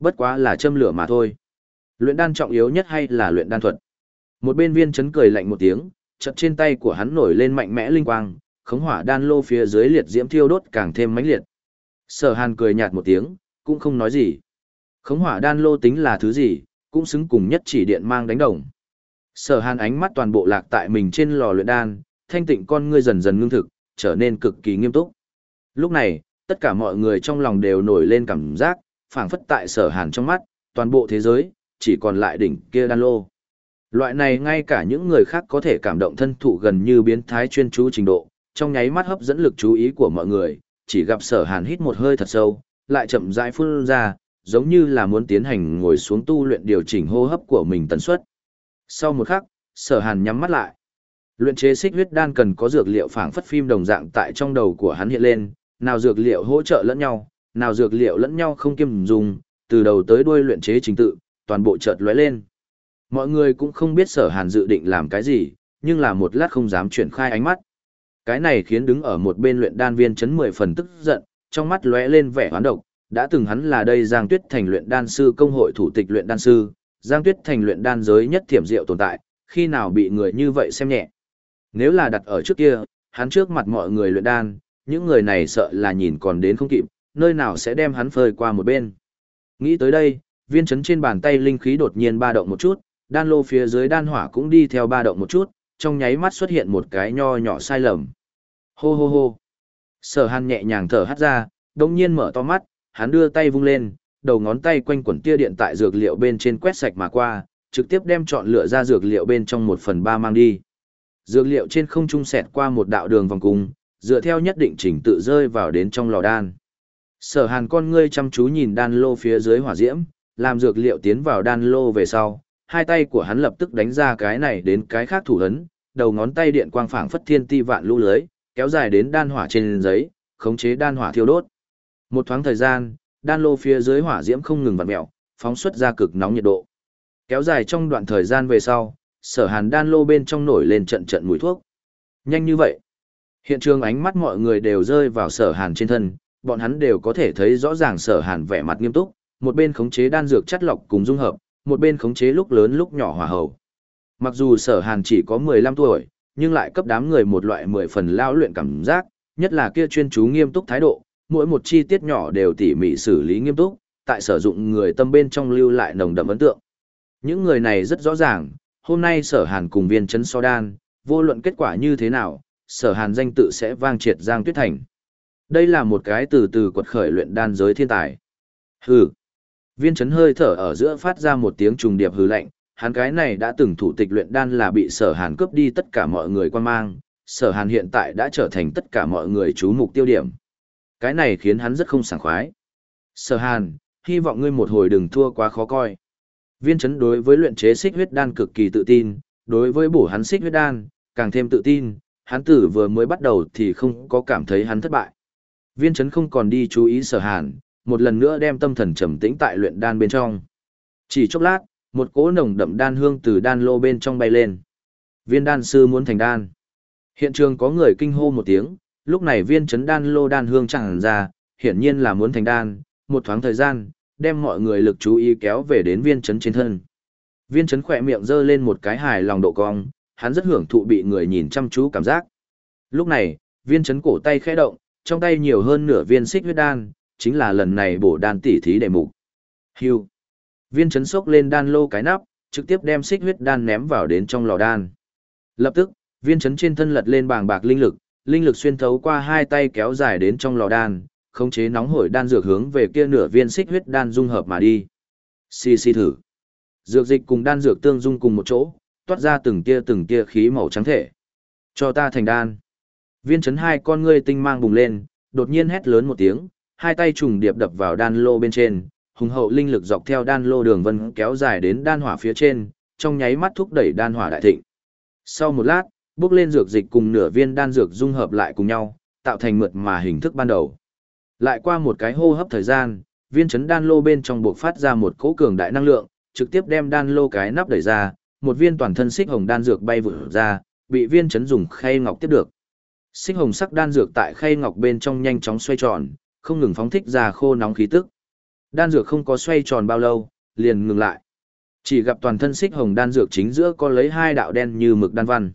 bất quá là châm lửa mà thôi. Luyện đan trọng yếu nhất hay là luyện đan thuật? Một bên viên chấn cười lạnh một tiếng, chợt trên tay của hắn nổi lên mạnh mẽ linh quang, khống hỏa đan lô phía dưới liệt diễm thiêu đốt càng thêm mãnh liệt. Sở Hàn cười nhạt một tiếng, cũng không nói gì. Khống hỏa đan lô tính là thứ gì, cũng xứng cùng nhất chỉ điện mang đánh đồng. Sở hàn ánh mắt toàn bộ lạc tại mình trên lò luyện đan, thanh tịnh con ngươi dần dần ngưng thực, trở nên cực kỳ nghiêm túc. Lúc này, tất cả mọi người trong lòng đều nổi lên cảm giác, phảng phất tại sở hàn trong mắt, toàn bộ thế giới, chỉ còn lại đỉnh kia đan lô. Loại này ngay cả những người khác có thể cảm động thân thụ gần như biến thái chuyên chú trình độ, trong nháy mắt hấp dẫn lực chú ý của mọi người, chỉ gặp sở hàn hít một hơi thật sâu, lại chậm rãi phun ra, giống như là muốn tiến hành ngồi xuống tu luyện điều chỉnh hô hấp của mình tần suất. Sau một khắc, sở hàn nhắm mắt lại. Luyện chế xích huyết đan cần có dược liệu phảng phất phim đồng dạng tại trong đầu của hắn hiện lên, nào dược liệu hỗ trợ lẫn nhau, nào dược liệu lẫn nhau không kiêm dùng, từ đầu tới đuôi luyện chế trình tự, toàn bộ chợt lóe lên. Mọi người cũng không biết sở hàn dự định làm cái gì, nhưng là một lát không dám chuyển khai ánh mắt. Cái này khiến đứng ở một bên luyện đan viên chấn mười phần tức giận, trong mắt lóe lên vẻ hoán độc, đã từng hắn là đây Giang Tuyết Thành luyện đan sư công hội thủ tịch luyện đan sư, Giang Tuyết Thành luyện đan giới nhất thiểm diệu tồn tại, khi nào bị người như vậy xem nhẹ. Nếu là đặt ở trước kia, hắn trước mặt mọi người luyện đan, những người này sợ là nhìn còn đến không kịp, nơi nào sẽ đem hắn phơi qua một bên. Nghĩ tới đây, viên chấn trên bàn tay linh khí đột nhiên ba động một chút, đan lô phía dưới đan hỏa cũng đi theo ba động một chút, trong nháy mắt xuất hiện một cái nho nhỏ sai lầm. Hô hô hô. Sở hàn nhẹ nhàng thở hắt ra, đồng nhiên mở to mắt, hắn đưa tay vung lên, đầu ngón tay quanh quẩn tia điện tại dược liệu bên trên quét sạch mà qua, trực tiếp đem chọn lựa ra dược liệu bên trong một phần ba mang đi. Dược liệu trên không trung xẹt qua một đạo đường vòng cung, dựa theo nhất định trình tự rơi vào đến trong lò đan. Sở hàn con ngươi chăm chú nhìn đan lô phía dưới hỏa diễm, làm dược liệu tiến vào đan lô về sau, hai tay của hắn lập tức đánh ra cái này đến cái khác thủ ấn, đầu ngón tay điện quang phảng phất thiên ti vạn lũ lưới, kéo dài đến đan hỏa trên giấy, khống chế đan hỏa thiêu đốt. Một thoáng thời gian, đan lô phía dưới hỏa diễm không ngừng vặn mèo, phóng xuất ra cực nóng nhiệt độ. Kéo dài trong đoạn thời gian về sau, sở hàn đan lô bên trong nổi lên trận trận mùi thuốc. Nhanh như vậy. Hiện trường ánh mắt mọi người đều rơi vào sở hàn trên thân, bọn hắn đều có thể thấy rõ ràng sở hàn vẻ mặt nghiêm túc, một bên khống chế đan dược chất lọc cùng dung hợp, một bên khống chế lúc lớn lúc nhỏ hòa hầu. Mặc dù sở hàn chỉ có 15 tuổi, nhưng lại cấp đám người một loại mười phần lao luyện cảm giác, nhất là kia chuyên chú nghiêm túc thái độ, mỗi một chi tiết nhỏ đều tỉ mỉ xử lý nghiêm túc, tại sử dụng người tâm bên trong lưu lại nồng đậm ấn tượng. Những người này rất rõ ràng, hôm nay sở hàn cùng viên chấn so đan, vô luận kết quả như thế nào, sở hàn danh tự sẽ vang triệt giang tuyết thành. Đây là một cái từ từ quật khởi luyện đan giới thiên tài. Hừ. Viên chấn hơi thở ở giữa phát ra một tiếng trùng điệp hừ lạnh, hắn cái này đã từng thủ tịch luyện đan là bị sở hàn cướp đi tất cả mọi người quan mang, sở hàn hiện tại đã trở thành tất cả mọi người chú mục tiêu điểm. Cái này khiến hắn rất không sảng khoái. Sở hàn, hy vọng ngươi một hồi đừng thua quá khó coi. Viên chấn đối với luyện chế xích huyết đan cực kỳ tự tin, đối với bổ hắn xích huyết đan, càng thêm tự tin, hắn tử vừa mới bắt đầu thì không có cảm thấy hắn thất bại. Viên chấn không còn đi chú ý sở hàn, một lần nữa đem tâm thần trầm tĩnh tại luyện đan bên trong. Chỉ chốc lát, một cỗ nồng đậm đan hương từ đan lô bên trong bay lên. Viên đan sư muốn thành đan. Hiện trường có người kinh hô một tiếng, lúc này viên chấn đan lô đan hương chẳng ra, hiển nhiên là muốn thành đan, một thoáng thời gian, đem mọi người lực chú ý kéo về đến viên chấn trên thân. Viên chấn khỏe miệng giơ lên một cái hài lòng độ cong, hắn rất hưởng thụ bị người nhìn chăm chú cảm giác. Lúc này, viên chấn cổ tay khẽ động, trong tay nhiều hơn nửa viên xích huyết đan, chính là lần này bổ đan tỉ thí đề mục. Hưu. Viên chấn sốc lên đan lô cái nắp, trực tiếp đem xích huyết đan ném vào đến trong lò đan. Lập tức, viên chấn trên thân lật lên bàng bạc linh lực, linh lực xuyên thấu qua hai tay kéo dài đến trong lò đan, khống chế nóng hổi đan dược hướng về kia nửa viên xích huyết đan dung hợp mà đi. Xì xì thử. Dược dịch cùng đan dược tương dung cùng một chỗ, toát ra từng tia từng tia khí màu trắng thể. Cho ta thành đan. Viên chấn hai con ngươi tinh mang bùng lên, đột nhiên hét lớn một tiếng, hai tay trùng điệp đập vào đan lô bên trên, hùng hậu linh lực dọc theo đan lô đường vân kéo dài đến đan hỏa phía trên, trong nháy mắt thúc đẩy đan hỏa đại thịnh. Sau một lát, bước lên dược dịch cùng nửa viên đan dược dung hợp lại cùng nhau, tạo thành mượt mà hình thức ban đầu. Lại qua một cái hô hấp thời gian, viên chấn đan lô bên trong buộc phát ra một cỗ cường đại năng lượng, trực tiếp đem đan lô cái nắp đẩy ra, một viên toàn thân xích hồng đan dược bay vụt ra, bị viên chấn dùng khay ngọc tiếp được. Xích hồng sắc đan dược tại khay ngọc bên trong nhanh chóng xoay tròn, không ngừng phóng thích ra khô nóng khí tức. Đan dược không có xoay tròn bao lâu, liền ngừng lại. Chỉ gặp toàn thân xích hồng đan dược chính giữa có lấy hai đạo đen như mực đan văn.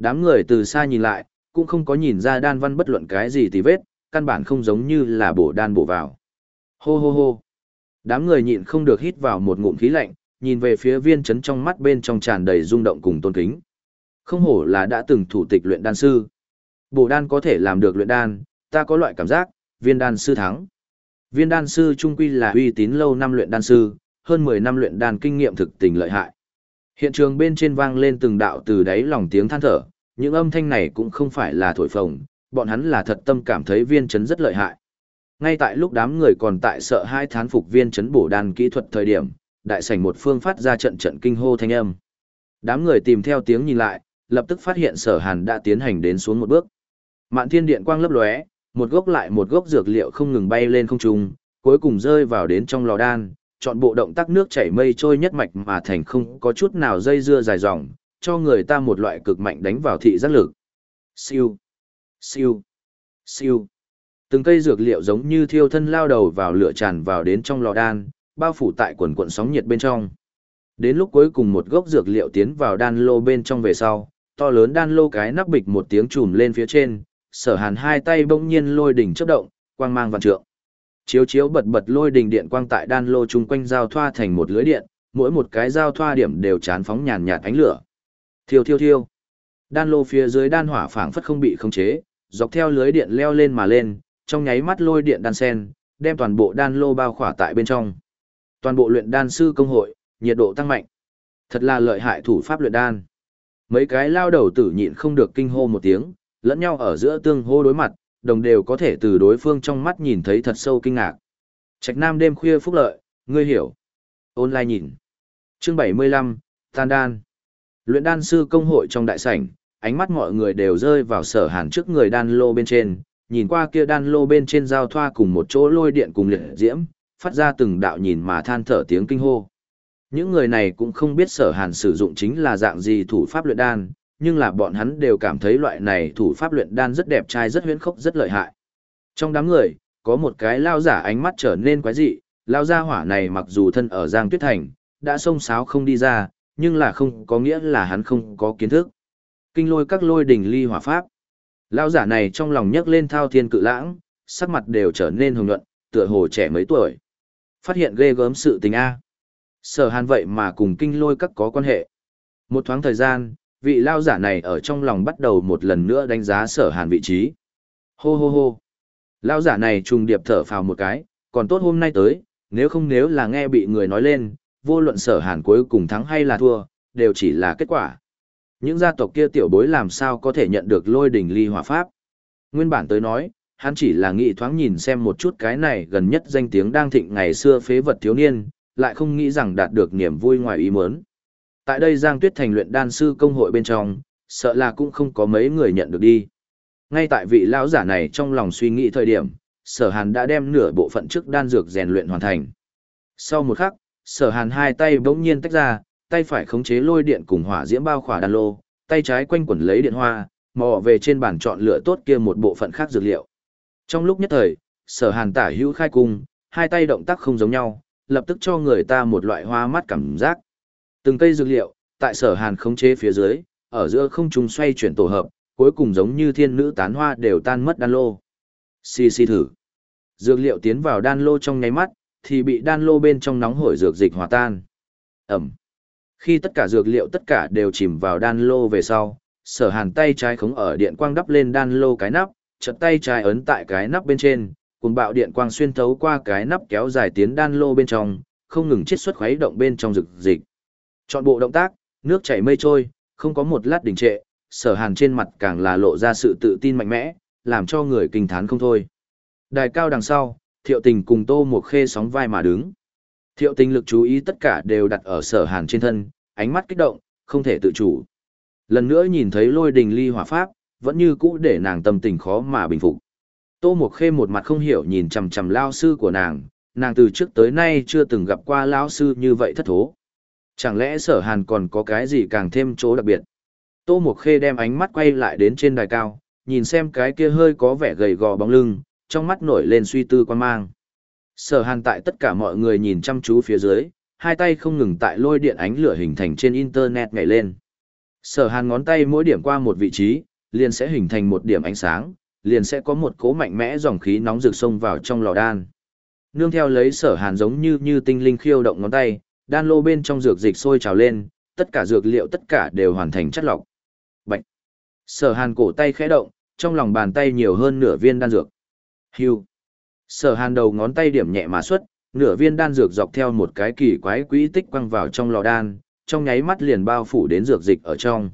Đám người từ xa nhìn lại, cũng không có nhìn ra đan văn bất luận cái gì tì vết, căn bản không giống như là bổ đan bổ vào. Hô hô hô. Đám người nhịn không được hít vào một ngụm khí lạnh, nhìn về phía viên chấn trong mắt bên trong tràn đầy rung động cùng tôn kính. Không hổ là đã từng thủ tịch luyện đan sư. Bổ đan có thể làm được luyện đan, ta có loại cảm giác, viên đan sư thắng. Viên đan sư trung quy là uy tín lâu năm luyện đan sư, hơn 10 năm luyện đan kinh nghiệm thực tình lợi hại. Hiện trường bên trên vang lên từng đạo từ đáy lòng tiếng than thở, những âm thanh này cũng không phải là thổi phồng, bọn hắn là thật tâm cảm thấy viên chấn rất lợi hại. Ngay tại lúc đám người còn tại sợ hai thán phục viên chấn bổ đan kỹ thuật thời điểm, đại sảnh một phương phát ra trận trận kinh hô thanh âm. Đám người tìm theo tiếng nhìn lại, lập tức phát hiện sở hàn đã tiến hành đến xuống một bước. Mạn thiên điện quang lấp lóe, một gốc lại một gốc dược liệu không ngừng bay lên không trung, cuối cùng rơi vào đến trong lò đan, chọn bộ động tác nước chảy mây trôi nhất mạch mà thành không có chút nào dây dưa dài dòng, cho người ta một loại cực mạnh đánh vào thị giác lực. Siêu, siêu, siêu. Từng cây dược liệu giống như thiêu thân lao đầu vào lửa tràn vào đến trong lò đan, bao phủ tại quần cuộn sóng nhiệt bên trong. Đến lúc cuối cùng một gốc dược liệu tiến vào đan lô bên trong về sau, to lớn đan lô cái nắp bịch một tiếng trùm lên phía trên, sở hàn hai tay bỗng nhiên lôi đỉnh chớp động, quang mang vạn trượng. Chiếu chiếu bật bật lôi đỉnh điện quang tại đan lô chung quanh giao thoa thành một lưới điện, mỗi một cái giao thoa điểm đều chán phóng nhàn nhạt ánh lửa. Thiêu thiêu thiêu. Đan lô phía dưới đan hỏa phảng phất không bị khống chế, dọc theo lưới điện leo lên mà lên, trong nháy mắt lôi điện đan sen, đem toàn bộ đan lô bao khỏa tại bên trong. Toàn bộ luyện đan sư công hội, nhiệt độ tăng mạnh. Thật là lợi hại thủ pháp luyện đan. Mấy cái lao đầu tử nhịn không được kinh hô một tiếng, lẫn nhau ở giữa tương hô đối mặt, đồng đều có thể từ đối phương trong mắt nhìn thấy thật sâu kinh ngạc. Trạch Nam đêm khuya phúc lợi, ngươi hiểu. Online nhìn. Chương 75, Tan đan. Luyện đan sư công hội trong đại sảnh, ánh mắt mọi người đều rơi vào sở hàn trước người đan lô bên trên, nhìn qua kia đan lô bên trên giao thoa cùng một chỗ lôi điện cùng liệt diễm, phát ra từng đạo nhìn mà than thở tiếng kinh hô. Những người này cũng không biết sở hàn sử dụng chính là dạng gì thủ pháp luyện đan, nhưng là bọn hắn đều cảm thấy loại này thủ pháp luyện đan rất đẹp trai rất huyễn khốc rất lợi hại. Trong đám người, có một cái lao giả ánh mắt trở nên quái dị, lao gia hỏa này mặc dù thân ở Giang Tuyết Thành, đã xông xáo không đi ra, nhưng là không có nghĩa là hắn không có kiến thức. Kinh lôi các lôi đỉnh ly hỏa pháp. lão giả này trong lòng nhấc lên thao thiên cự lãng, sắc mặt đều trở nên hồng nhuận, tựa hồ trẻ mấy tuổi. Phát hiện ghê gớm sự tình A. Sở hàn vậy mà cùng kinh lôi các có quan hệ. Một thoáng thời gian, vị lao giả này ở trong lòng bắt đầu một lần nữa đánh giá sở hàn vị trí. Hô hô hô. Lao giả này trùng điệp thở phào một cái, còn tốt hôm nay tới, nếu không nếu là nghe bị người nói lên, vô luận sở hàn cuối cùng thắng hay là thua, đều chỉ là kết quả. Những gia tộc kia tiểu bối làm sao có thể nhận được lôi đỉnh ly hỏa pháp. Nguyên bản tới nói, hắn chỉ là nghĩ thoáng nhìn xem một chút cái này gần nhất danh tiếng đang thịnh ngày xưa phế vật thiếu niên, lại không nghĩ rằng đạt được niềm vui ngoài ý muốn. Tại đây Giang Tuyết Thành luyện đan sư công hội bên trong, sợ là cũng không có mấy người nhận được đi. Ngay tại vị lão giả này trong lòng suy nghĩ thời điểm, sở hàn đã đem nửa bộ phận trước đan dược rèn luyện hoàn thành. Sau một khắc, sở hàn hai tay bỗng nhiên tách ra, tay phải khống chế lôi điện cùng hỏa diễm bao khỏa đan lô, tay trái quanh quẩn lấy điện hoa, mò về trên bàn chọn lựa tốt kia một bộ phận khác dược liệu. Trong lúc nhất thời, sở hàn tả hữu khai cung, hai tay động tác không giống nhau, lập tức cho người ta một loại hoa mắt cảm giác. Từng cây dược liệu, tại sở hàn khống chế phía dưới, ở giữa không trung xoay chuyển tổ hợp, cuối cùng giống như thiên nữ tán hoa đều tan mất đan lô. Xì xì thử. Dược liệu tiến vào đan lô trong nháy mắt, thì bị đan lô bên trong nóng hổi dược dịch hòa tan. Ẩm. Khi tất cả dược liệu tất cả đều chìm vào đan lô về sau, sở hàn tay trái khống ở điện quang đắp lên đan lô cái nắp, chật tay trái ấn tại cái nắp bên trên, cùng bạo điện quang xuyên thấu qua cái nắp kéo dài tiến đan lô bên trong, không ngừng chiết xuất khuấy động bên trong dược dịch. Chọn bộ động tác, nước chảy mây trôi, không có một lát đình trệ, sở hàn trên mặt càng là lộ ra sự tự tin mạnh mẽ, làm cho người kinh thán không thôi. Đài cao đằng sau, thiệu tình cùng tô một khê sóng vai mà đứng. Thiệu tình lực chú ý tất cả đều đặt ở sở hàn trên thân, ánh mắt kích động, không thể tự chủ. Lần nữa nhìn thấy lôi đình ly hỏa pháp, vẫn như cũ để nàng tâm tình khó mà bình phục. Tô Mộc Khê một mặt không hiểu nhìn chằm chằm lao sư của nàng, nàng từ trước tới nay chưa từng gặp qua lao sư như vậy thất thố. Chẳng lẽ sở hàn còn có cái gì càng thêm chỗ đặc biệt? Tô Mộc Khê đem ánh mắt quay lại đến trên đài cao, nhìn xem cái kia hơi có vẻ gầy gò bóng lưng, trong mắt nổi lên suy tư quan mang. Sở hàn tại tất cả mọi người nhìn chăm chú phía dưới, hai tay không ngừng tại lôi điện ánh lửa hình thành trên internet nhảy lên. Sở hàn ngón tay mỗi điểm qua một vị trí, liền sẽ hình thành một điểm ánh sáng, liền sẽ có một cỗ mạnh mẽ dòng khí nóng rực xông vào trong lò đan. Nương theo lấy sở hàn giống như như tinh linh khiêu động ngón tay, đan lô bên trong dược dịch sôi trào lên, tất cả dược liệu tất cả đều hoàn thành chất lọc. Bạch. Sở Hàn cổ tay khẽ động, trong lòng bàn tay nhiều hơn nửa viên đan dược. Hưu. Sở Hàn đầu ngón tay điểm nhẹ mà xuất, nửa viên đan dược dọc theo một cái kỳ quái quỹ tích quăng vào trong lò đan, trong nháy mắt liền bao phủ đến dược dịch ở trong.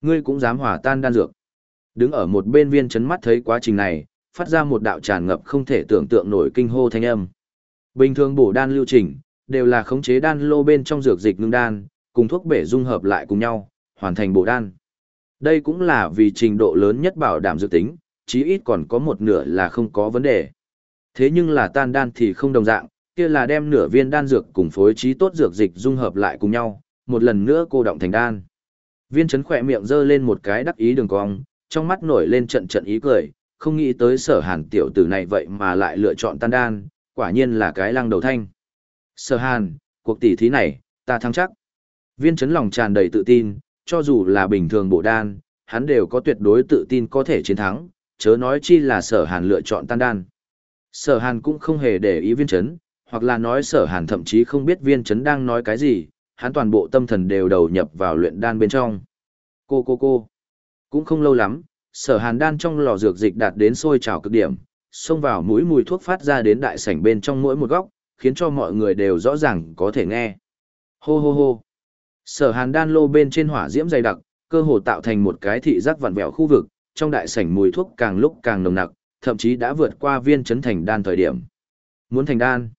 Ngươi cũng dám hòa tan đan dược. Đứng ở một bên viên chấn mắt thấy quá trình này, phát ra một đạo tràn ngập không thể tưởng tượng nổi kinh hô thanh âm. Bình thường bổ đan lưu trình, đều là khống chế đan lô bên trong dược dịch ngưng đan, cùng thuốc bể dung hợp lại cùng nhau, hoàn thành bổ đan. Đây cũng là vì trình độ lớn nhất bảo đảm dược tính, chí ít còn có một nửa là không có vấn đề. Thế nhưng là tan đan thì không đồng dạng, kia là đem nửa viên đan dược cùng phối trí tốt dược dịch dung hợp lại cùng nhau, một lần nữa cô động thành đan. Viên chấn khỏe miệng giơ lên một cái đắc ý đường cong, trong mắt nổi lên trận trận ý cười, không nghĩ tới sở hàn tiểu tử này vậy mà lại lựa chọn tan đan, quả nhiên là cái lăng đầu thanh. Sở hàn, cuộc tỷ thí này, ta thắng chắc. Viên chấn lòng tràn đầy tự tin, cho dù là bình thường bộ đan, hắn đều có tuyệt đối tự tin có thể chiến thắng, chớ nói chi là sở hàn lựa chọn tan đan. Sở hàn cũng không hề để ý viên chấn, hoặc là nói sở hàn thậm chí không biết viên chấn đang nói cái gì, hắn toàn bộ tâm thần đều đầu nhập vào luyện đan bên trong. Cô cô cô. Cũng không lâu lắm, sở hàn đan trong lò dược dịch đạt đến sôi trào cực điểm, xông vào mũi mùi thuốc phát ra đến đại sảnh bên trong mỗi một góc, khiến cho mọi người đều rõ ràng có thể nghe. Hô hô hô. Sở hàn đan lô bên trên hỏa diễm dày đặc, cơ hồ tạo thành một cái thị giác vặn vẹo khu vực, trong đại sảnh mùi thuốc càng lúc càng nồng nặc, thậm chí đã vượt qua viên chấn thành đan thời điểm. Muốn thành đan.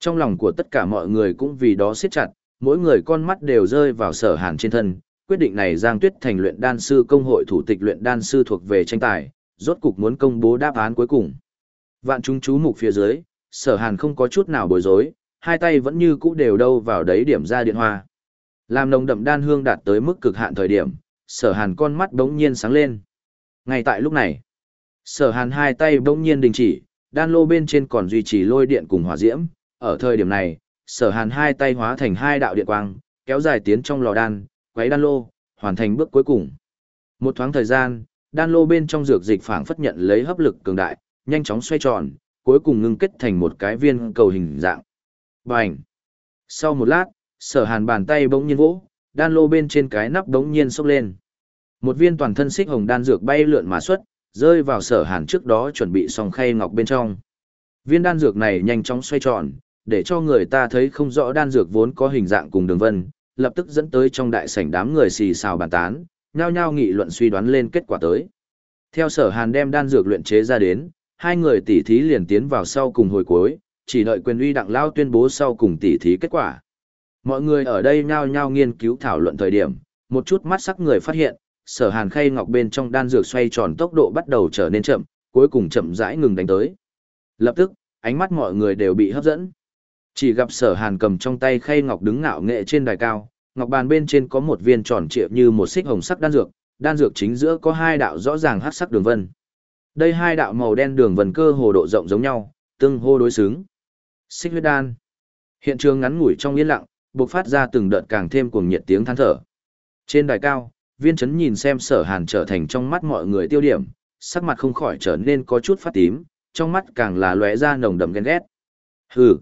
Trong lòng của tất cả mọi người cũng vì đó siết chặt, mỗi người con mắt đều rơi vào sở hàn trên thân. Quyết định này Giang Tuyết thành luyện đan sư công hội thủ tịch luyện đan sư thuộc về tranh tài, rốt cục muốn công bố đáp án cuối cùng. Vạn chúng chú mục phía dưới, sở hàn không có chút nào bối rối, hai tay vẫn như cũ đều đâu vào đấy điểm ra điện hoa. Làm nồng đậm đan hương đạt tới mức cực hạn thời điểm, sở hàn con mắt đống nhiên sáng lên. Ngay tại lúc này, sở hàn hai tay đống nhiên đình chỉ, đan lô bên trên còn duy trì lôi điện cùng hỏa diễm. Ở thời điểm này, sở hàn hai tay hóa thành hai đạo điện quang, kéo dài tiến trong lò đan, quấy đan lô, hoàn thành bước cuối cùng. Một thoáng thời gian, đan lô bên trong dược dịch phảng phất nhận lấy hấp lực cường đại, nhanh chóng xoay tròn, cuối cùng ngưng kết thành một cái viên cầu hình dạng. Bành! Sau một lát, sở hàn bàn tay bỗng nhiên vỗ, đan lô bên trên cái nắp bỗng nhiên sốc lên. Một viên toàn thân xích hồng đan dược bay lượn mà xuất, rơi vào sở hàn trước đó chuẩn bị xong khay ngọc bên trong. Viên đan dược này nhanh chóng xoay tròn, để cho người ta thấy không rõ đan dược vốn có hình dạng cùng đường vân, lập tức dẫn tới trong đại sảnh đám người xì xào bàn tán, nhao nhao nghị luận suy đoán lên kết quả tới. Theo sở hàn đem đan dược luyện chế ra đến, hai người tỉ thí liền tiến vào sau cùng hồi cuối, chỉ đợi quyền uy đặng lao tuyên bố sau cùng tỉ thí kết quả. Mọi người ở đây nhao nhao nghiên cứu thảo luận thời điểm, một chút mắt sắc người phát hiện, sở hàn khay ngọc bên trong đan dược xoay tròn tốc độ bắt đầu trở nên chậm, cuối cùng chậm rãi ngừng đánh tới. Lập tức, ánh mắt mọi người đều bị hấp dẫn. Chỉ gặp sở hàn cầm trong tay khay ngọc đứng ngạo nghệ trên đài cao, ngọc bàn bên trên có một viên tròn trịa như một xích hồng sắc đan dược, đan dược chính giữa có hai đạo rõ ràng hắc sắc đường vân. Đây hai đạo màu đen đường vân cơ hồ độ rộng giống nhau, tương hô đối xứng. Xích huyết đan. Hiện trường ngắn ngủi trong yên lặng, bộc phát ra từng đợt càng thêm cuồng nhiệt tiếng than thở. Trên đài cao, viên chấn nhìn xem sở hàn trở thành trong mắt mọi người tiêu điểm, sắc mặt không khỏi trở nên có chút phát tím, trong mắt càng là lóe ra nồng đậm ghen ghét. Hừ,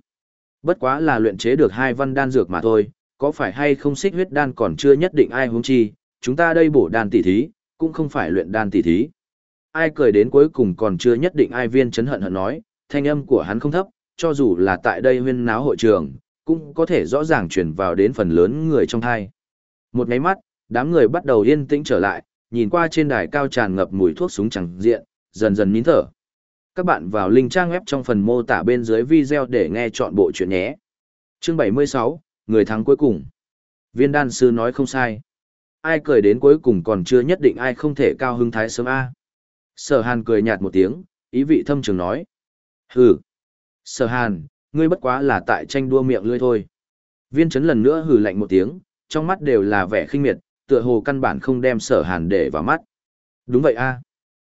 bất quá là luyện chế được hai văn đan dược mà thôi, có phải hay không xích huyết đan còn chưa nhất định ai huống chi, chúng ta đây bổ đan tỷ thí, cũng không phải luyện đan tỷ thí. Ai cười đến cuối cùng còn chưa nhất định ai viên chấn hận hận nói, thanh âm của hắn không thấp, cho dù là tại đây huyên náo hội trường, cũng có thể rõ ràng truyền vào đến phần lớn người trong thai. Một ngáy mắt, đám người bắt đầu yên tĩnh trở lại, nhìn qua trên đài cao tràn ngập mùi thuốc súng chẳng diện, dần dần nín thở. Các bạn vào link trang web trong phần mô tả bên dưới video để nghe chọn bộ chuyện nhé. Chương 76, người thắng cuối cùng. Viên đan sư nói không sai. Ai cười đến cuối cùng còn chưa nhất định ai không thể cao hứng thái sớm A. Sở hàn cười nhạt một tiếng, ý vị thâm trường nói. Hừ. Sở hàn, ngươi bất quá là tại tranh đua miệng lưỡi thôi. Viên chấn lần nữa hừ lạnh một tiếng, trong mắt đều là vẻ khinh miệt, tựa hồ căn bản không đem sở hàn để vào mắt. Đúng vậy a à.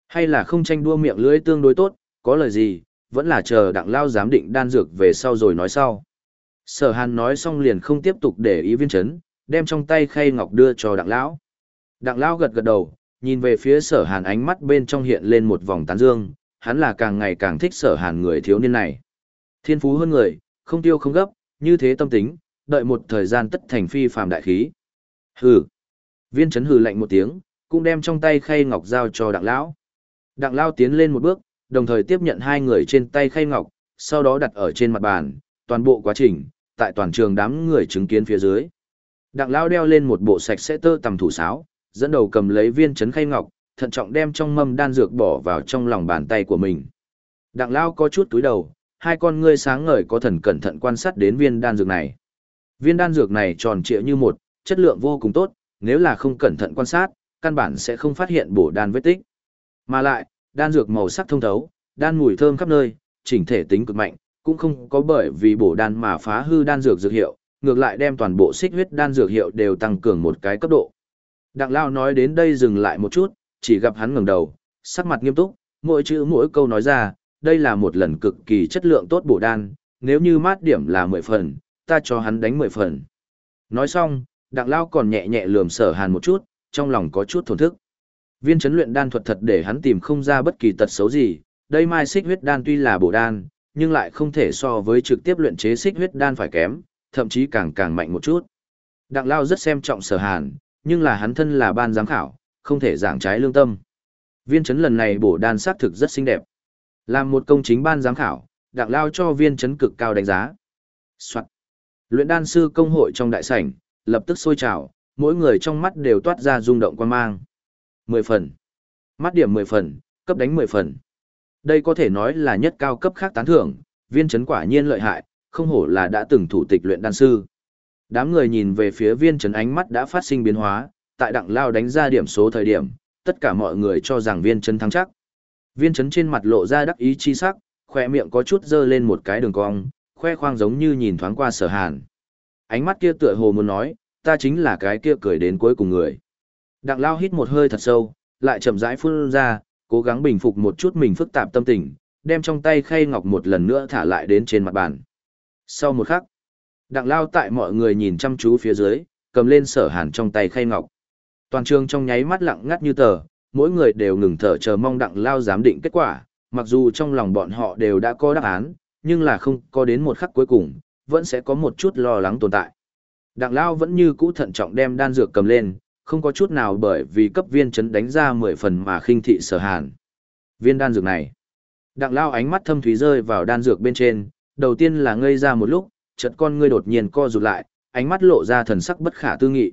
Hay là không tranh đua miệng lưỡi tương đối tốt, có lời gì, vẫn là chờ đặng lao giám định đan dược về sau rồi nói sau. Sở hàn nói xong liền không tiếp tục để ý viên chấn, đem trong tay khay ngọc đưa cho đặng lão. Đặng lão gật gật đầu, nhìn về phía sở hàn ánh mắt bên trong hiện lên một vòng tán dương, hắn là càng ngày càng thích sở hàn người thiếu niên này. Thiên phú hơn người, không tiêu không gấp, như thế tâm tính, đợi một thời gian tất thành phi phàm đại khí. Hừ. Viên chấn hừ lạnh một tiếng, cũng đem trong tay khay ngọc giao cho đặng lão. Đặng lão tiến lên một bước, đồng thời tiếp nhận hai người trên tay khay ngọc, sau đó đặt ở trên mặt bàn, toàn bộ quá trình, tại toàn trường đám người chứng kiến phía dưới. Đặng lão đeo lên một bộ sạch sẽ tơ tầm thủ sáo, dẫn đầu cầm lấy viên chấn khay ngọc, thận trọng đem trong mâm đan dược bỏ vào trong lòng bàn tay của mình. Đặng lão có chút túi đầu, hai con ngươi sáng ngời có thần cẩn thận quan sát đến viên đan dược này. Viên đan dược này tròn trịa như một, chất lượng vô cùng tốt, nếu là không cẩn thận quan sát, căn bản sẽ không phát hiện bổ đan vết tích. Mà lại, đan dược màu sắc thông thấu, đan mùi thơm khắp nơi, chỉnh thể tính cực mạnh, cũng không có bởi vì bổ đan mà phá hư đan dược dược hiệu, ngược lại đem toàn bộ xích huyết đan dược hiệu đều tăng cường một cái cấp độ. Đặng Lao nói đến đây dừng lại một chút, chỉ gặp hắn ngẩng đầu, sắc mặt nghiêm túc, mỗi chữ mỗi câu nói ra, đây là một lần cực kỳ chất lượng tốt bổ đan, nếu như mát điểm là 10 phần, ta cho hắn đánh 10 phần. Nói xong, Đặng Lao còn nhẹ nhẹ lườm sở hàn một chút, trong lòng có chút thổn thức. Viên chấn luyện đan thuật thật để hắn tìm không ra bất kỳ tật xấu gì, đây mai xích huyết đan tuy là bổ đan, nhưng lại không thể so với trực tiếp luyện chế xích huyết đan phải kém, thậm chí càng càng mạnh một chút. Đặng Lao rất xem trọng sở hàn, nhưng là hắn thân là ban giám khảo, không thể giảng trái lương tâm. Viên chấn lần này bổ đan xác thực rất xinh đẹp. Làm một công chính ban giám khảo, Đặng Lao cho viên chấn cực cao đánh giá. Soạn. Luyện đan sư công hội trong đại sảnh, lập tức sôi trào, mỗi người trong mắt đều toát ra rung động quan mang. 10 phần. Mắt điểm 10 phần, cấp đánh 10 phần. Đây có thể nói là nhất cao cấp khác tán thưởng, viên chấn quả nhiên lợi hại, không hổ là đã từng thủ tịch luyện đan sư. Đám người nhìn về phía viên chấn ánh mắt đã phát sinh biến hóa, tại đặng lao đánh ra điểm số thời điểm, tất cả mọi người cho rằng viên chấn thắng chắc. Viên chấn trên mặt lộ ra đắc ý chi sắc, khoe miệng có chút dơ lên một cái đường cong, khoe khoang giống như nhìn thoáng qua sở hàn. Ánh mắt kia tựa hồ muốn nói, ta chính là cái kia cười đến cuối cùng người. Đặng lao hít một hơi thật sâu, lại chậm rãi phun ra, cố gắng bình phục một chút mình phức tạp tâm tình, đem trong tay khay ngọc một lần nữa thả lại đến trên mặt bàn. Sau một khắc, đặng lao tại mọi người nhìn chăm chú phía dưới, cầm lên sở hàn trong tay khay ngọc. Toàn trường trong nháy mắt lặng ngắt như tờ, mỗi người đều ngừng thở chờ mong đặng lao giám định kết quả, mặc dù trong lòng bọn họ đều đã có đáp án, nhưng là không có đến một khắc cuối cùng, vẫn sẽ có một chút lo lắng tồn tại. Đặng lao vẫn như cũ thận trọng đem đan dược cầm lên, không có chút nào bởi vì cấp viên chấn đánh ra 10 phần mà khinh thị sở hàn. Viên đan dược này. Đặng lao ánh mắt thâm thúy rơi vào đan dược bên trên, đầu tiên là ngây ra một lúc, chợt con ngươi đột nhiên co rụt lại, ánh mắt lộ ra thần sắc bất khả tư nghị.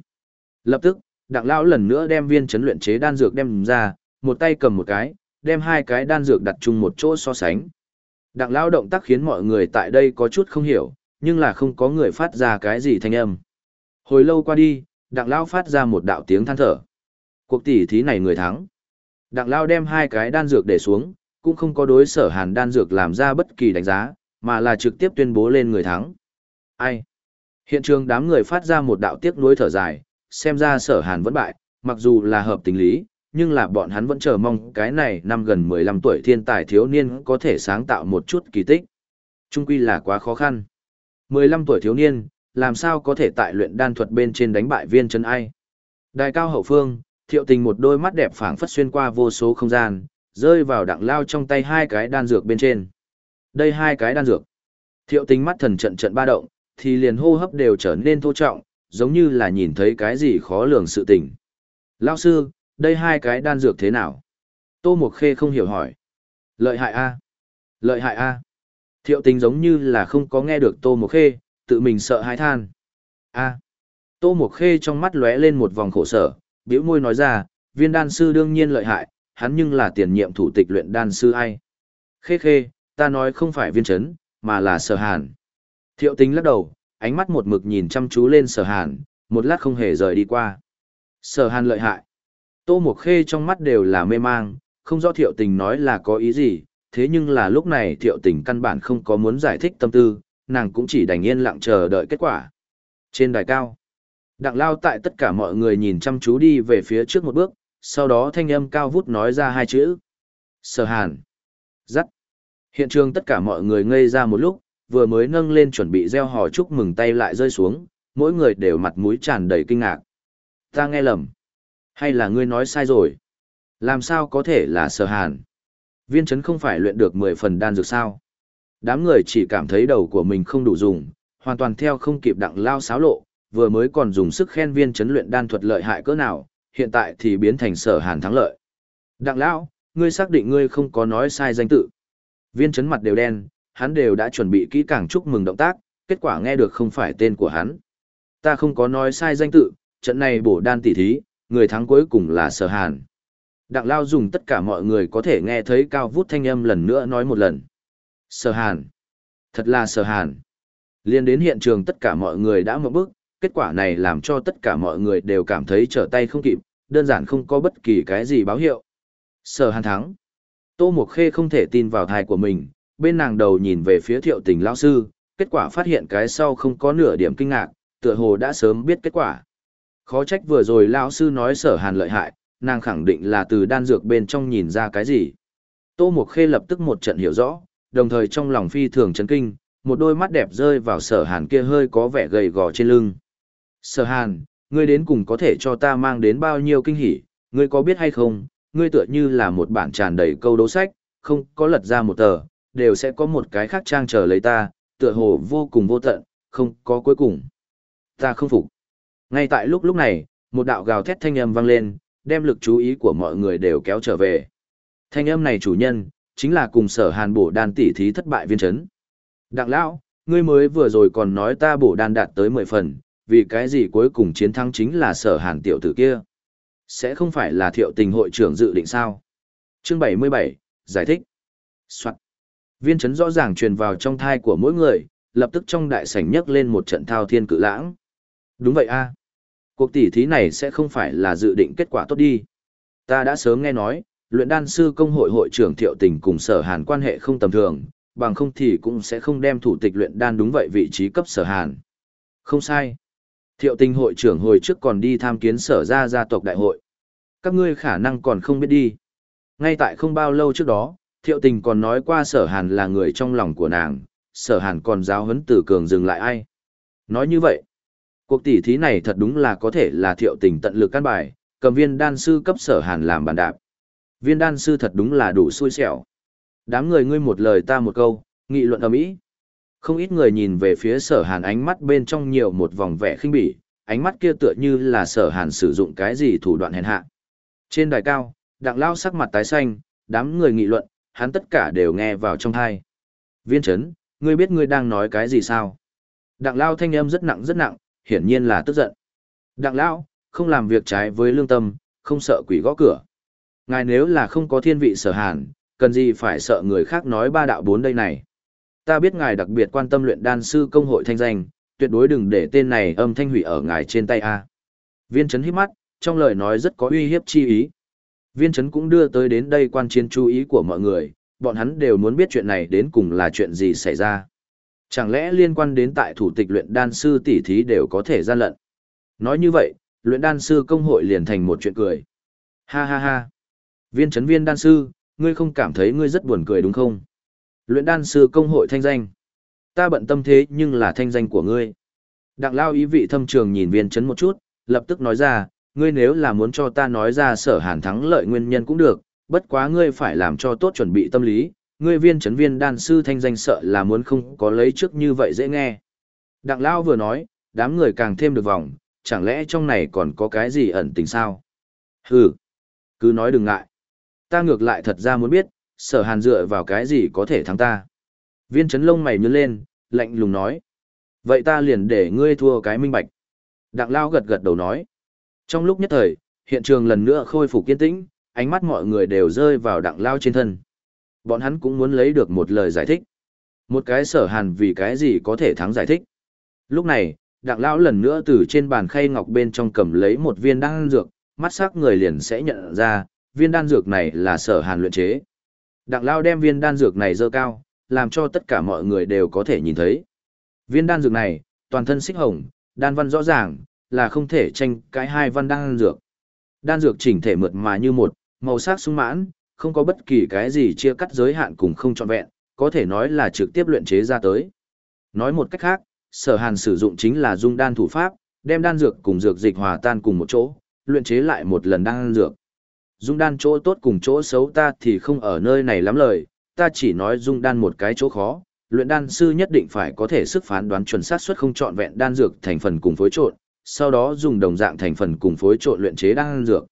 Lập tức, đặng lao lần nữa đem viên chấn luyện chế đan dược đem ra, một tay cầm một cái, đem hai cái đan dược đặt chung một chỗ so sánh. Đặng lao động tác khiến mọi người tại đây có chút không hiểu, nhưng là không có người phát ra cái gì thanh âm. Hồi lâu qua đi, đặng lao phát ra một đạo tiếng than thở. Cuộc tỷ thí này người thắng. Đặng lao đem hai cái đan dược để xuống, cũng không có đối sở hàn đan dược làm ra bất kỳ đánh giá, mà là trực tiếp tuyên bố lên người thắng. Ai? Hiện trường đám người phát ra một đạo tiếc nuối thở dài, xem ra sở hàn vẫn bại, mặc dù là hợp tình lý, nhưng là bọn hắn vẫn chờ mong cái này năm gần 15 tuổi thiên tài thiếu niên có thể sáng tạo một chút kỳ tích. Trung quy là quá khó khăn. 15 tuổi thiếu niên, làm sao có thể tại luyện đan thuật bên trên đánh bại viên chân ai. Đài cao hậu phương, thiệu tình một đôi mắt đẹp phảng phất xuyên qua vô số không gian, rơi vào đặng lao trong tay hai cái đan dược bên trên. Đây hai cái đan dược. Thiệu tình mắt thần trận trận ba động, thì liền hô hấp đều trở nên thô trọng, giống như là nhìn thấy cái gì khó lường sự tình. Lao sư, đây hai cái đan dược thế nào? Tô Mộc Khê không hiểu hỏi. Lợi hại A. Lợi hại A. Thiệu tình giống như là không có nghe được Tô Mộc Khê, tự mình sợ hãi than. A. Tô Mộc Khê trong mắt lóe lên một vòng khổ sở, bĩu môi nói ra, viên đan sư đương nhiên lợi hại, hắn nhưng là tiền nhiệm thủ tịch luyện đan sư ai. Khê khê, ta nói không phải viên chấn, mà là sở hàn. Thiệu tính lắc đầu, ánh mắt một mực nhìn chăm chú lên sở hàn, một lát không hề rời đi qua. Sở hàn lợi hại. Tô Mộc Khê trong mắt đều là mê mang, không rõ thiệu tình nói là có ý gì, thế nhưng là lúc này thiệu tình căn bản không có muốn giải thích tâm tư, nàng cũng chỉ đành yên lặng chờ đợi kết quả. Trên đài cao, đặng lao tại tất cả mọi người nhìn chăm chú đi về phía trước một bước, sau đó thanh âm cao vút nói ra hai chữ. Sở hàn. Dắt. Hiện trường tất cả mọi người ngây ra một lúc, vừa mới nâng lên chuẩn bị gieo hò chúc mừng tay lại rơi xuống, mỗi người đều mặt mũi tràn đầy kinh ngạc. Ta nghe lầm. Hay là ngươi nói sai rồi? Làm sao có thể là sở hàn? Viên chấn không phải luyện được 10 phần đan dược sao? Đám người chỉ cảm thấy đầu của mình không đủ dùng, hoàn toàn theo không kịp đặng lao xáo lộ, vừa mới còn dùng sức khen viên chấn luyện đan thuật lợi hại cỡ nào, hiện tại thì biến thành sở hàn thắng lợi. Đặng lao, ngươi xác định ngươi không có nói sai danh tự. Viên chấn mặt đều đen, hắn đều đã chuẩn bị kỹ càng chúc mừng động tác, kết quả nghe được không phải tên của hắn. Ta không có nói sai danh tự, trận này bổ đan tỉ thí, người thắng cuối cùng là sở hàn. Đặng lao dùng tất cả mọi người có thể nghe thấy cao vút thanh âm lần nữa nói một lần. Sở hàn. Thật là sở hàn. Liên đến hiện trường tất cả mọi người đã một bước, kết quả này làm cho tất cả mọi người đều cảm thấy trở tay không kịp, đơn giản không có bất kỳ cái gì báo hiệu. Sở hàn thắng. Tô Mộc Khê không thể tin vào thai của mình, bên nàng đầu nhìn về phía thiệu tình lão sư, kết quả phát hiện cái sau không có nửa điểm kinh ngạc, tựa hồ đã sớm biết kết quả. Khó trách vừa rồi lão sư nói sở hàn lợi hại, nàng khẳng định là từ đan dược bên trong nhìn ra cái gì. Tô Mộc Khê lập tức một trận hiểu rõ, đồng thời trong lòng phi thường chấn kinh, một đôi mắt đẹp rơi vào sở hàn kia hơi có vẻ gầy gò trên lưng. Sở hàn, ngươi đến cùng có thể cho ta mang đến bao nhiêu kinh hỉ, ngươi có biết hay không, ngươi tựa như là một bản tràn đầy câu đố sách, không có lật ra một tờ, đều sẽ có một cái khác trang chờ lấy ta, tựa hồ vô cùng vô tận, không có cuối cùng. Ta không phục. Ngay tại lúc lúc này, một đạo gào thét thanh âm vang lên, đem lực chú ý của mọi người đều kéo trở về. Thanh âm này chủ nhân, chính là cùng sở hàn bổ đan tỷ thí thất bại viên chấn. Đặng lão, ngươi mới vừa rồi còn nói ta bổ đan đạt tới 10 phần, vì cái gì cuối cùng chiến thắng chính là sở hàn tiểu tử kia. Sẽ không phải là thiệu tình hội trưởng dự định sao? Chương 77, giải thích. Soạn. Viên chấn rõ ràng truyền vào trong thai của mỗi người, lập tức trong đại sảnh nhấc lên một trận thao thiên cự lãng. Đúng vậy a Cuộc tỉ thí này sẽ không phải là dự định kết quả tốt đi. Ta đã sớm nghe nói, luyện đan sư công hội hội trưởng thiệu tình cùng sở hàn quan hệ không tầm thường, bằng không thì cũng sẽ không đem thủ tịch luyện đan đúng vậy vị trí cấp sở hàn. Không sai. Thiệu tình hội trưởng hồi trước còn đi tham kiến sở gia gia tộc đại hội. Các ngươi khả năng còn không biết đi. Ngay tại không bao lâu trước đó, thiệu tình còn nói qua sở hàn là người trong lòng của nàng, sở hàn còn giáo huấn tử cường dừng lại ai. Nói như vậy, cuộc tỉ thí này thật đúng là có thể là thiệu tình tận lực căn bài, cầm viên đan sư cấp sở hàn làm bàn đạp. Viên đan sư thật đúng là đủ xui xẻo. Đám người ngươi một lời ta một câu, nghị luận ầm ĩ. Không ít người nhìn về phía sở hàn ánh mắt bên trong nhiều một vòng vẻ khinh bỉ, ánh mắt kia tựa như là sở hàn sử dụng cái gì thủ đoạn hèn hạ. Trên đài cao, đặng lao sắc mặt tái xanh, đám người nghị luận, hắn tất cả đều nghe vào trong thai. Viên chấn, ngươi biết ngươi đang nói cái gì sao? Đặng lao thanh âm rất nặng rất nặng, hiển nhiên là tức giận. Đặng Lão, không làm việc trái với lương tâm, không sợ quỷ gõ cửa. Ngài nếu là không có thiên vị sở hàn, cần gì phải sợ người khác nói ba đạo bốn đây này. Ta biết ngài đặc biệt quan tâm luyện đan sư công hội thanh danh, tuyệt đối đừng để tên này âm thanh hủy ở ngài trên tay a. Viên chấn hít mắt, trong lời nói rất có uy hiếp chi ý. Viên chấn cũng đưa tới đến đây quan chiến chú ý của mọi người, bọn hắn đều muốn biết chuyện này đến cùng là chuyện gì xảy ra. Chẳng lẽ liên quan đến tại thủ tịch luyện đan sư tỷ thí đều có thể gian lận. Nói như vậy, luyện đan sư công hội liền thành một chuyện cười. Ha ha ha. Viên chấn viên đan sư, ngươi không cảm thấy ngươi rất buồn cười đúng không? Luyện đan sư công hội thanh danh. Ta bận tâm thế nhưng là thanh danh của ngươi. Đặng lao ý vị thâm trường nhìn viên chấn một chút, lập tức nói ra, ngươi nếu là muốn cho ta nói ra sở hàn thắng lợi nguyên nhân cũng được, bất quá ngươi phải làm cho tốt chuẩn bị tâm lý, ngươi viên chấn viên đan sư thanh danh sợ là muốn không có lấy trước như vậy dễ nghe. Đặng lao vừa nói, đám người càng thêm được vòng, chẳng lẽ trong này còn có cái gì ẩn tình sao? Hừ, cứ nói đừng ngại. Ta ngược lại thật ra muốn biết, sở hàn dựa vào cái gì có thể thắng ta. Viên chấn lông mày nhướng lên, lạnh lùng nói. Vậy ta liền để ngươi thua cái minh bạch. Đặng lao gật gật đầu nói. Trong lúc nhất thời, hiện trường lần nữa khôi phục kiên tĩnh, ánh mắt mọi người đều rơi vào đặng lao trên thân. Bọn hắn cũng muốn lấy được một lời giải thích. Một cái sở hàn vì cái gì có thể thắng giải thích. Lúc này, đặng lão lần nữa từ trên bàn khay ngọc bên trong cầm lấy một viên đan dược, mắt sắc người liền sẽ nhận ra, viên đan dược này là sở hàn luyện chế. Đặng lão đem viên đan dược này dơ cao, làm cho tất cả mọi người đều có thể nhìn thấy. Viên đan dược này, toàn thân xích hồng, đan văn rõ ràng, là không thể tranh cái hai văn đan dược. Đan dược chỉnh thể mượt mà như một, màu sắc sung mãn, không có bất kỳ cái gì chia cắt giới hạn cùng không trọn vẹn, có thể nói là trực tiếp luyện chế ra tới. Nói một cách khác, sở hàn sử dụng chính là dung đan thủ pháp, đem đan dược cùng dược dịch hòa tan cùng một chỗ, luyện chế lại một lần đan dược. Dung đan chỗ tốt cùng chỗ xấu ta thì không ở nơi này lắm lời, ta chỉ nói dung đan một cái chỗ khó, luyện đan sư nhất định phải có thể sức phán đoán chuẩn xác suất không trọn vẹn đan dược thành phần cùng phối trộn, sau đó dùng đồng dạng thành phần cùng phối trộn luyện chế đan dược.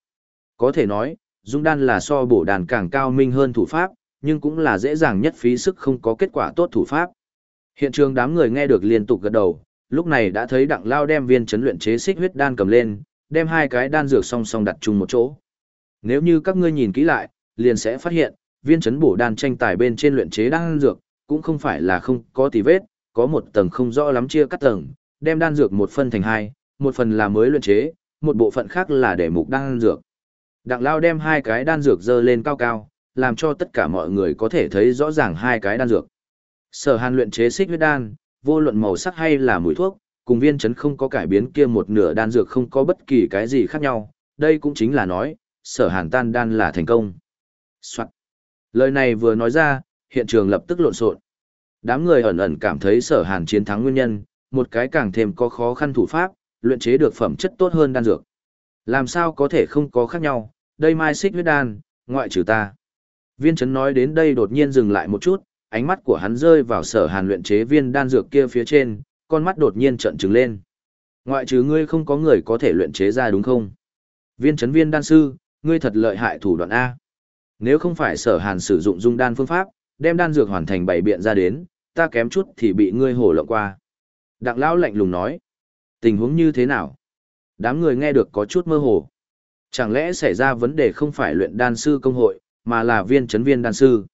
Có thể nói, dung đan là so bổ đàn càng cao minh hơn thủ pháp, nhưng cũng là dễ dàng nhất phí sức không có kết quả tốt thủ pháp. Hiện trường đám người nghe được liên tục gật đầu, lúc này đã thấy đặng lao đem viên chấn luyện chế xích huyết đan cầm lên, đem hai cái đan dược song song đặt chung một chỗ. Nếu như các ngươi nhìn kỹ lại, liền sẽ phát hiện, viên chấn bổ đan tranh tài bên trên luyện chế đan dược, cũng không phải là không có tì vết, có một tầng không rõ lắm chia cắt tầng, đem đan dược một phân thành hai, một phần là mới luyện chế, một bộ phận khác là để mục đan dược. Đặng lao đem hai cái đan dược dơ lên cao cao, làm cho tất cả mọi người có thể thấy rõ ràng hai cái đan dược. Sở hàn luyện chế xích huyết đan, vô luận màu sắc hay là mùi thuốc, cùng viên chấn không có cải biến kia một nửa đan dược không có bất kỳ cái gì khác nhau, đây cũng chính là nói, sở hàn tan đan là thành công. Soạn. Lời này vừa nói ra, hiện trường lập tức lộn xộn. Đám người ẩn ẩn cảm thấy sở hàn chiến thắng nguyên nhân, một cái càng thêm có khó khăn thủ pháp, luyện chế được phẩm chất tốt hơn đan dược. Làm sao có thể không có khác nhau, đây mai xích huyết đan, ngoại trừ ta. Viên chấn nói đến đây đột nhiên dừng lại một chút, ánh mắt của hắn rơi vào sở hàn luyện chế viên đan dược kia phía trên, con mắt đột nhiên trợn trừng lên. Ngoại trừ ngươi không có người có thể luyện chế ra đúng không? Viên chấn viên đan sư, ngươi thật lợi hại thủ đoạn A. Nếu không phải sở hàn sử dụng dung đan phương pháp, đem đan dược hoàn thành bảy biện ra đến, ta kém chút thì bị ngươi hổ lộng qua. Đặng lão lạnh lùng nói. Tình huống như thế nào? Đám người nghe được có chút mơ hồ. Chẳng lẽ xảy ra vấn đề không phải luyện đan sư công hội, mà là viên chấn viên đan sư?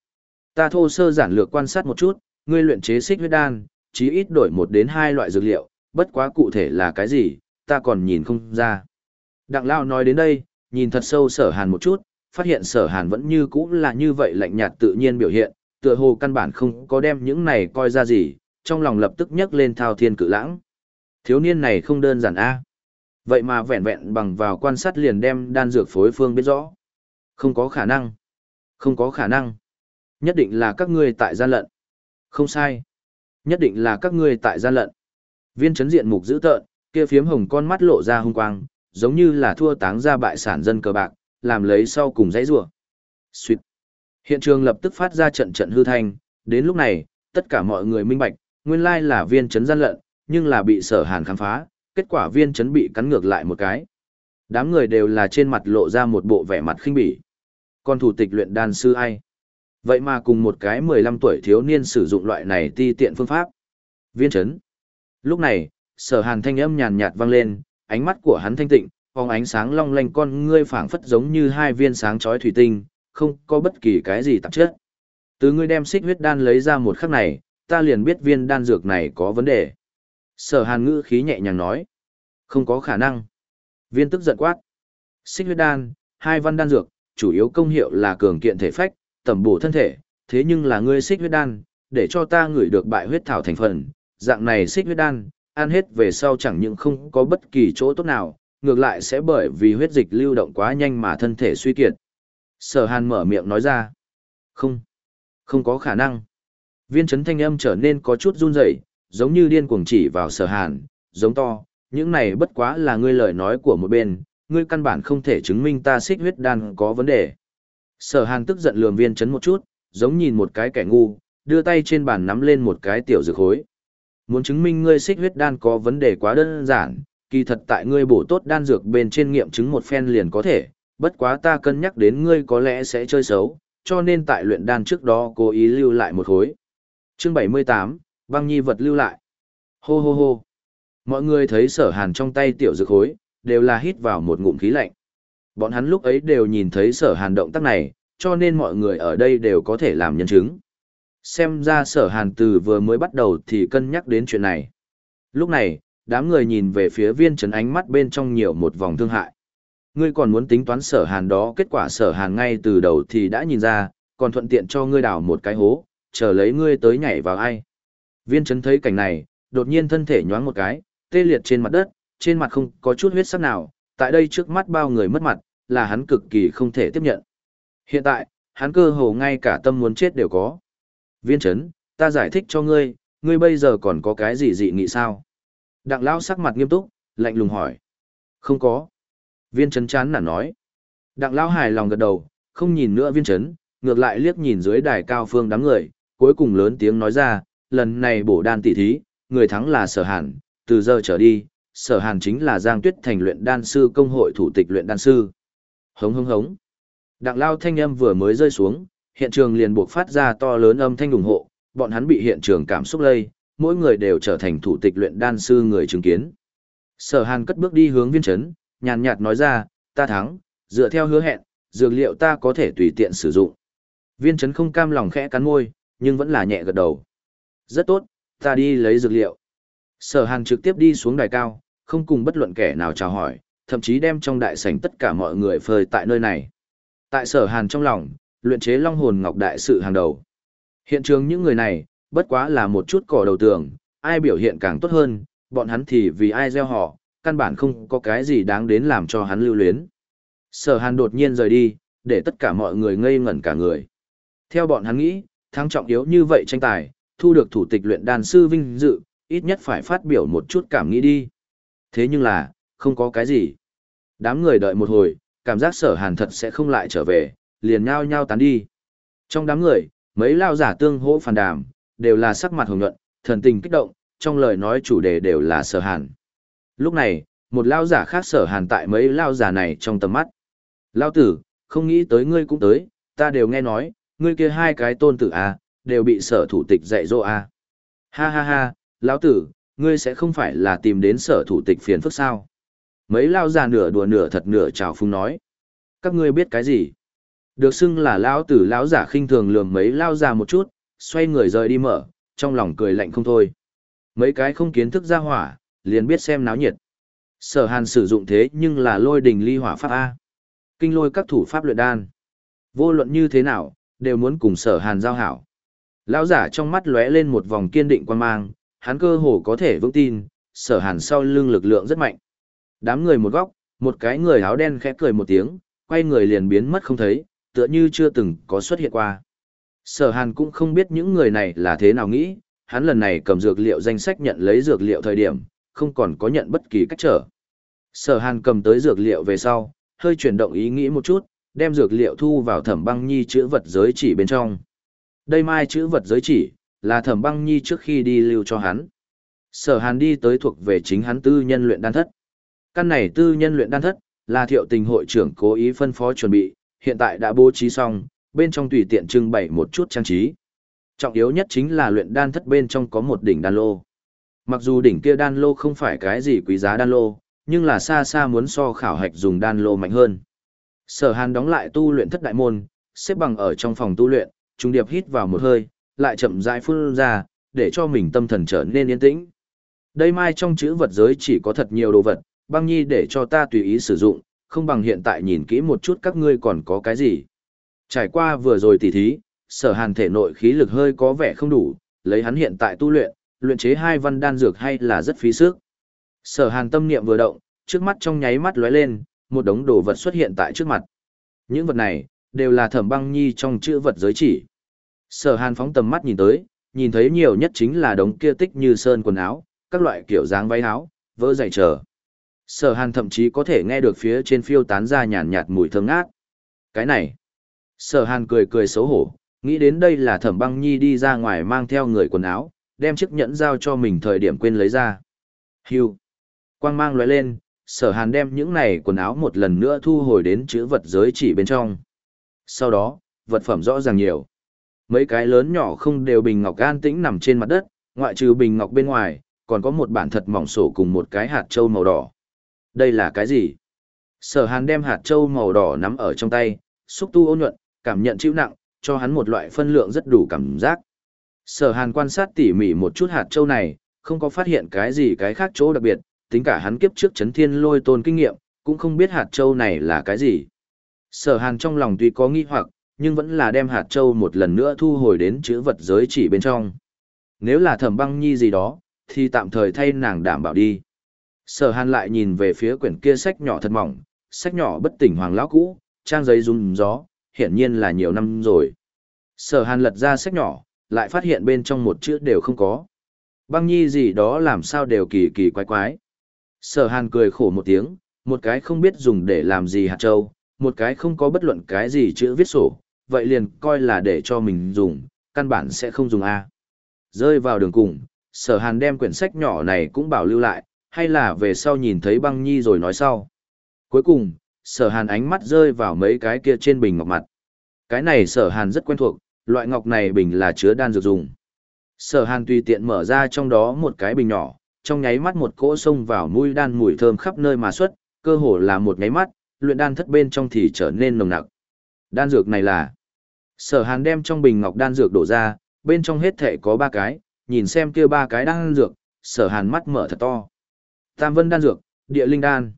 Ta thô sơ giản lược quan sát một chút, ngươi luyện chế xích huyết đan, chí ít đổi một đến hai loại dược liệu, bất quá cụ thể là cái gì, ta còn nhìn không ra. Đặng Lao nói đến đây, nhìn thật sâu sở hàn một chút, phát hiện sở hàn vẫn như cũ là như vậy lạnh nhạt tự nhiên biểu hiện, tựa hồ căn bản không có đem những này coi ra gì, trong lòng lập tức nhấc lên thao thiên cự lãng. Thiếu niên này không đơn giản a Vậy mà vẹn vẹn bằng vào quan sát liền đem đan dược phối phương biết rõ. Không có khả năng. Không có khả năng. Nhất định là các ngươi tại gian lận. Không sai. Nhất định là các ngươi tại gian lận. Viên chấn diện mục dữ tợn, kia phiếm hồng con mắt lộ ra hung quang, giống như là thua táng ra bại sản dân cờ bạc, làm lấy sau cùng dãy rủa. Xuyệt. Hiện trường lập tức phát ra trận trận hư thanh, đến lúc này, tất cả mọi người minh bạch, nguyên lai là viên chấn gian lận, nhưng là bị sở hàn khám phá, kết quả viên chấn bị cắn ngược lại một cái. Đám người đều là trên mặt lộ ra một bộ vẻ mặt khinh bỉ. Còn thủ tịch luyện đan sư ai? Vậy mà cùng một cái 15 tuổi thiếu niên sử dụng loại này ti tiện phương pháp. Viên chấn. Lúc này, sở hàn thanh âm nhàn nhạt vang lên, ánh mắt của hắn thanh tịnh, phóng ánh sáng long lanh con ngươi phảng phất giống như hai viên sáng chói thủy tinh, không có bất kỳ cái gì tạp chất. Từ ngươi đem xích huyết đan lấy ra một khắc này, ta liền biết viên đan dược này có vấn đề. Sở hàn ngữ khí nhẹ nhàng nói. Không có khả năng. Viên tức giận quát. Xích huyết đan, hai văn đan dược, chủ yếu công hiệu là cường kiện thể phách, tẩm bổ thân thể, thế nhưng là ngươi xích huyết đan, để cho ta ngửi được bại huyết thảo thành phần, dạng này xích huyết đan, ăn hết về sau chẳng những không có bất kỳ chỗ tốt nào, ngược lại sẽ bởi vì huyết dịch lưu động quá nhanh mà thân thể suy kiệt. Sở hàn mở miệng nói ra. Không, không có khả năng. Viên chấn thanh âm trở nên có chút run rẩy, giống như điên cuồng chỉ vào sở hàn, giống to, những này bất quá là ngươi lời nói của một bên, ngươi căn bản không thể chứng minh ta xích huyết đan có vấn đề. Sở hàn tức giận lườm viên chấn một chút, giống nhìn một cái kẻ ngu, đưa tay trên bàn nắm lên một cái tiểu dược khối. Muốn chứng minh ngươi xích huyết đan có vấn đề quá đơn giản, kỳ thật tại ngươi bổ tốt đan dược bên trên nghiệm chứng một phen liền có thể, bất quá ta cân nhắc đến ngươi có lẽ sẽ chơi xấu, cho nên tại luyện đan trước đó cố ý lưu lại một khối. Chương 78, băng nhi vật lưu lại. Hô hô hô. Mọi người thấy sở hàn trong tay tiểu dược khối, đều là hít vào một ngụm khí lạnh. Bọn hắn lúc ấy đều nhìn thấy sở hàn động tác này, cho nên mọi người ở đây đều có thể làm nhân chứng. Xem ra sở hàn từ vừa mới bắt đầu thì cân nhắc đến chuyện này. Lúc này, đám người nhìn về phía viên trấn ánh mắt bên trong nhiều một vòng thương hại. Ngươi còn muốn tính toán sở hàn đó kết quả sở hàn ngay từ đầu thì đã nhìn ra, còn thuận tiện cho ngươi đào một cái hố, chờ lấy ngươi tới nhảy vào ai. Viên trấn thấy cảnh này, đột nhiên thân thể nhoáng một cái, tê liệt trên mặt đất, trên mặt không có chút huyết sắc nào, tại đây trước mắt bao người mất mặt, là hắn cực kỳ không thể tiếp nhận. Hiện tại, hắn cơ hồ ngay cả tâm muốn chết đều có. Viên chấn, ta giải thích cho ngươi, ngươi bây giờ còn có cái gì dị nghị sao? Đặng lão sắc mặt nghiêm túc, lạnh lùng hỏi. Không có. Viên chấn chán nản nói. Đặng lão hài lòng gật đầu, không nhìn nữa viên chấn, ngược lại liếc nhìn dưới đài cao phương đám người, cuối cùng lớn tiếng nói ra, lần này bổ đan tỷ thí, người thắng là sở hàn, từ giờ trở đi, sở hàn chính là Giang Tuyết Thành luyện đan sư công hội thủ tịch luyện đan sư. Hống hống hống. Đặng lao thanh âm vừa mới rơi xuống, hiện trường liền buộc phát ra to lớn âm thanh ủng hộ, bọn hắn bị hiện trường cảm xúc lây, mỗi người đều trở thành thủ tịch luyện đan sư người chứng kiến. Sở Hàn cất bước đi hướng viên trấn, nhàn nhạt nói ra, ta thắng, dựa theo hứa hẹn, dược liệu ta có thể tùy tiện sử dụng. Viên trấn không cam lòng khẽ cắn môi, nhưng vẫn là nhẹ gật đầu. Rất tốt, ta đi lấy dược liệu. Sở Hàn trực tiếp đi xuống đài cao, không cùng bất luận kẻ nào chào hỏi, thậm chí đem trong đại sảnh tất cả mọi người phơi tại nơi này. Tại Sở Hàn trong lòng, luyện chế long hồn ngọc đại sự hàng đầu. Hiện trường những người này, bất quá là một chút cỏ đầu tường, ai biểu hiện càng tốt hơn, bọn hắn thì vì ai gieo họ, căn bản không có cái gì đáng đến làm cho hắn lưu luyến. Sở hàn đột nhiên rời đi, để tất cả mọi người ngây ngẩn cả người. Theo bọn hắn nghĩ, thắng trọng yếu như vậy tranh tài, thu được thủ tịch luyện đan sư vinh dự, ít nhất phải phát biểu một chút cảm nghĩ đi. Thế nhưng là, không có cái gì. Đám người đợi một hồi, cảm giác sở hàn thật sẽ không lại trở về, liền nhao nhao tán đi. Trong đám người, mấy lao giả tương hỗ phàn đàm, đều là sắc mặt hồng nhuận, thần tình kích động, trong lời nói chủ đề đều là sở hàn. Lúc này, một lao giả khác sở hàn tại mấy lao giả này trong tầm mắt. Lao tử, không nghĩ tới ngươi cũng tới, ta đều nghe nói, ngươi kia hai cái tôn tử à, đều bị sở thủ tịch dạy dỗ à. Ha ha ha, lão tử, ngươi sẽ không phải là tìm đến sở thủ tịch phiền phức sao. Mấy lao già nửa đùa nửa thật nửa chào phung nói. Các ngươi biết cái gì? Được xưng là lão tử lão giả khinh thường lườm mấy lao già một chút, xoay người rời đi mở, trong lòng cười lạnh không thôi. Mấy cái không kiến thức ra hỏa, liền biết xem náo nhiệt. Sở Hàn sử dụng thế nhưng là lôi đình ly hỏa pháp A. Kinh lôi các thủ pháp luyện đan. Vô luận như thế nào, đều muốn cùng sở Hàn giao hảo. Lão giả trong mắt lóe lên một vòng kiên định quan mang, hắn cơ hồ có thể vững tin, sở Hàn sau lưng lực lượng rất mạnh. Đám người một góc, một cái người áo đen khẽ cười một tiếng, quay người liền biến mất không thấy, tựa như chưa từng có xuất hiện qua. Sở Hàn cũng không biết những người này là thế nào nghĩ, hắn lần này cầm dược liệu danh sách nhận lấy dược liệu thời điểm, không còn có nhận bất kỳ cách trở. Sở Hàn cầm tới dược liệu về sau, hơi chuyển động ý nghĩ một chút, đem dược liệu thu vào thẩm băng nhi chữ vật giới chỉ bên trong. Đây mai chữ vật giới chỉ, là thẩm băng nhi trước khi đi lưu cho hắn. Sở Hàn đi tới thuộc về chính hắn tư nhân luyện đan thất. Căn này tư nhân luyện đan thất, là thiệu tình hội trưởng cố ý phân phó chuẩn bị, hiện tại đã bố trí xong, bên trong tùy tiện trưng bày một chút trang trí. Trọng yếu nhất chính là luyện đan thất bên trong có một đỉnh đan lô. Mặc dù đỉnh kia đan lô không phải cái gì quý giá đan lô, nhưng là xa xa muốn so khảo hạch dùng đan lô mạnh hơn. Sở Hàn đóng lại tu luyện thất đại môn, xếp bằng ở trong phòng tu luyện, trung điệp hít vào một hơi, lại chậm rãi phun ra, để cho mình tâm thần trở nên yên tĩnh. Đây mai trong chữ vật giới chỉ có thật nhiều đồ vật, băng nhi để cho ta tùy ý sử dụng, không bằng hiện tại nhìn kỹ một chút các ngươi còn có cái gì. Trải qua vừa rồi tỉ thí, sở hàn thể nội khí lực hơi có vẻ không đủ, lấy hắn hiện tại tu luyện, luyện chế hai văn đan dược hay là rất phí sức. Sở hàn tâm niệm vừa động, trước mắt trong nháy mắt lóe lên, một đống đồ vật xuất hiện tại trước mặt. Những vật này, đều là thẩm băng nhi trong chữ vật giới chỉ. Sở hàn phóng tầm mắt nhìn tới, nhìn thấy nhiều nhất chính là đống kia tích như sơn quần áo, các loại kiểu dáng váy áo, vỡ dày trở. Sở hàn thậm chí có thể nghe được phía trên phiêu tán ra nhàn nhạt mùi thơm ngát. Cái này. Sở hàn cười cười xấu hổ, nghĩ đến đây là thẩm băng nhi đi ra ngoài mang theo người quần áo, đem chiếc nhẫn giao cho mình thời điểm quên lấy ra. Hưu. Quang mang lóe lên, sở hàn đem những này quần áo một lần nữa thu hồi đến chữ vật giới chỉ bên trong. Sau đó, vật phẩm rõ ràng nhiều. Mấy cái lớn nhỏ không đều bình ngọc an tĩnh nằm trên mặt đất, ngoại trừ bình ngọc bên ngoài, còn có một bản thật mỏng sổ cùng một cái hạt trâu màu đỏ. Đây là cái gì? Sở hàn đem hạt trâu màu đỏ nắm ở trong tay, xúc tu ô nhuận, cảm nhận chịu nặng, cho hắn một loại phân lượng rất đủ cảm giác. Sở hàn quan sát tỉ mỉ một chút hạt trâu này, không có phát hiện cái gì cái khác chỗ đặc biệt, tính cả hắn kiếp trước chấn thiên lôi tôn kinh nghiệm, cũng không biết hạt trâu này là cái gì. Sở hàn trong lòng tuy có nghi hoặc, nhưng vẫn là đem hạt châu một lần nữa thu hồi đến chữ vật giới chỉ bên trong. Nếu là thẩm băng nhi gì đó, thì tạm thời thay nàng đảm bảo đi. Sở hàn lại nhìn về phía quyển kia sách nhỏ thật mỏng, sách nhỏ bất tỉnh hoàng lão cũ, trang giấy rung gió, hiển nhiên là nhiều năm rồi. Sở hàn lật ra sách nhỏ, lại phát hiện bên trong một chữ đều không có. Băng nhi gì đó làm sao đều kỳ kỳ quái quái. Sở hàn cười khổ một tiếng, một cái không biết dùng để làm gì hạt châu, một cái không có bất luận cái gì chữ viết sổ, vậy liền coi là để cho mình dùng, căn bản sẽ không dùng A. Rơi vào đường cùng, sở hàn đem quyển sách nhỏ này cũng bảo lưu lại, hay là về sau nhìn thấy băng nhi rồi nói sau. Cuối cùng, sở hàn ánh mắt rơi vào mấy cái kia trên bình ngọc mặt. Cái này sở hàn rất quen thuộc, loại ngọc này bình là chứa đan dược dùng. Sở hàn tùy tiện mở ra trong đó một cái bình nhỏ, trong nháy mắt một cỗ xông vào mũi đan mùi thơm khắp nơi mà xuất, cơ hồ là một nháy mắt, luyện đan thất bên trong thì trở nên nồng nặc. Đan dược này là Sở Hàn đem trong bình ngọc đan dược đổ ra, bên trong hết thể có ba cái, nhìn xem kia ba cái đan dược, Sở Hàn mắt mở thật to. Tam Vân đan dược, Địa linh đan,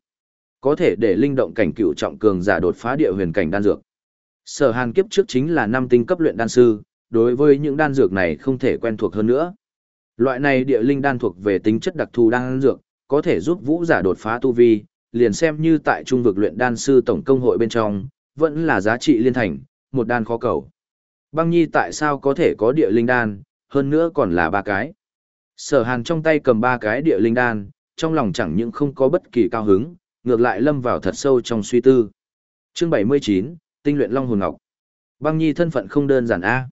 có thể để linh động cảnh cựu trọng cường giả đột phá địa huyền cảnh đan dược. Sở Hàn kiếp trước chính là năm tinh cấp luyện đan sư, đối với những đan dược này không thể quen thuộc hơn nữa. Loại này địa linh đan thuộc về tính chất đặc thù đan dược, có thể giúp vũ giả đột phá tu vi, liền xem như tại trung vực luyện đan sư tổng công hội bên trong, vẫn là giá trị liên thành, một đan khó cầu. Băng nhi tại sao có thể có địa linh đan, hơn nữa còn là ba cái. Sở hàn trong tay cầm ba cái địa linh đan, trong lòng chẳng những không có bất kỳ cao hứng, ngược lại lâm vào thật sâu trong suy tư. Chương 79, Tinh luyện Long Hồn Ngọc. Băng nhi thân phận không đơn giản A.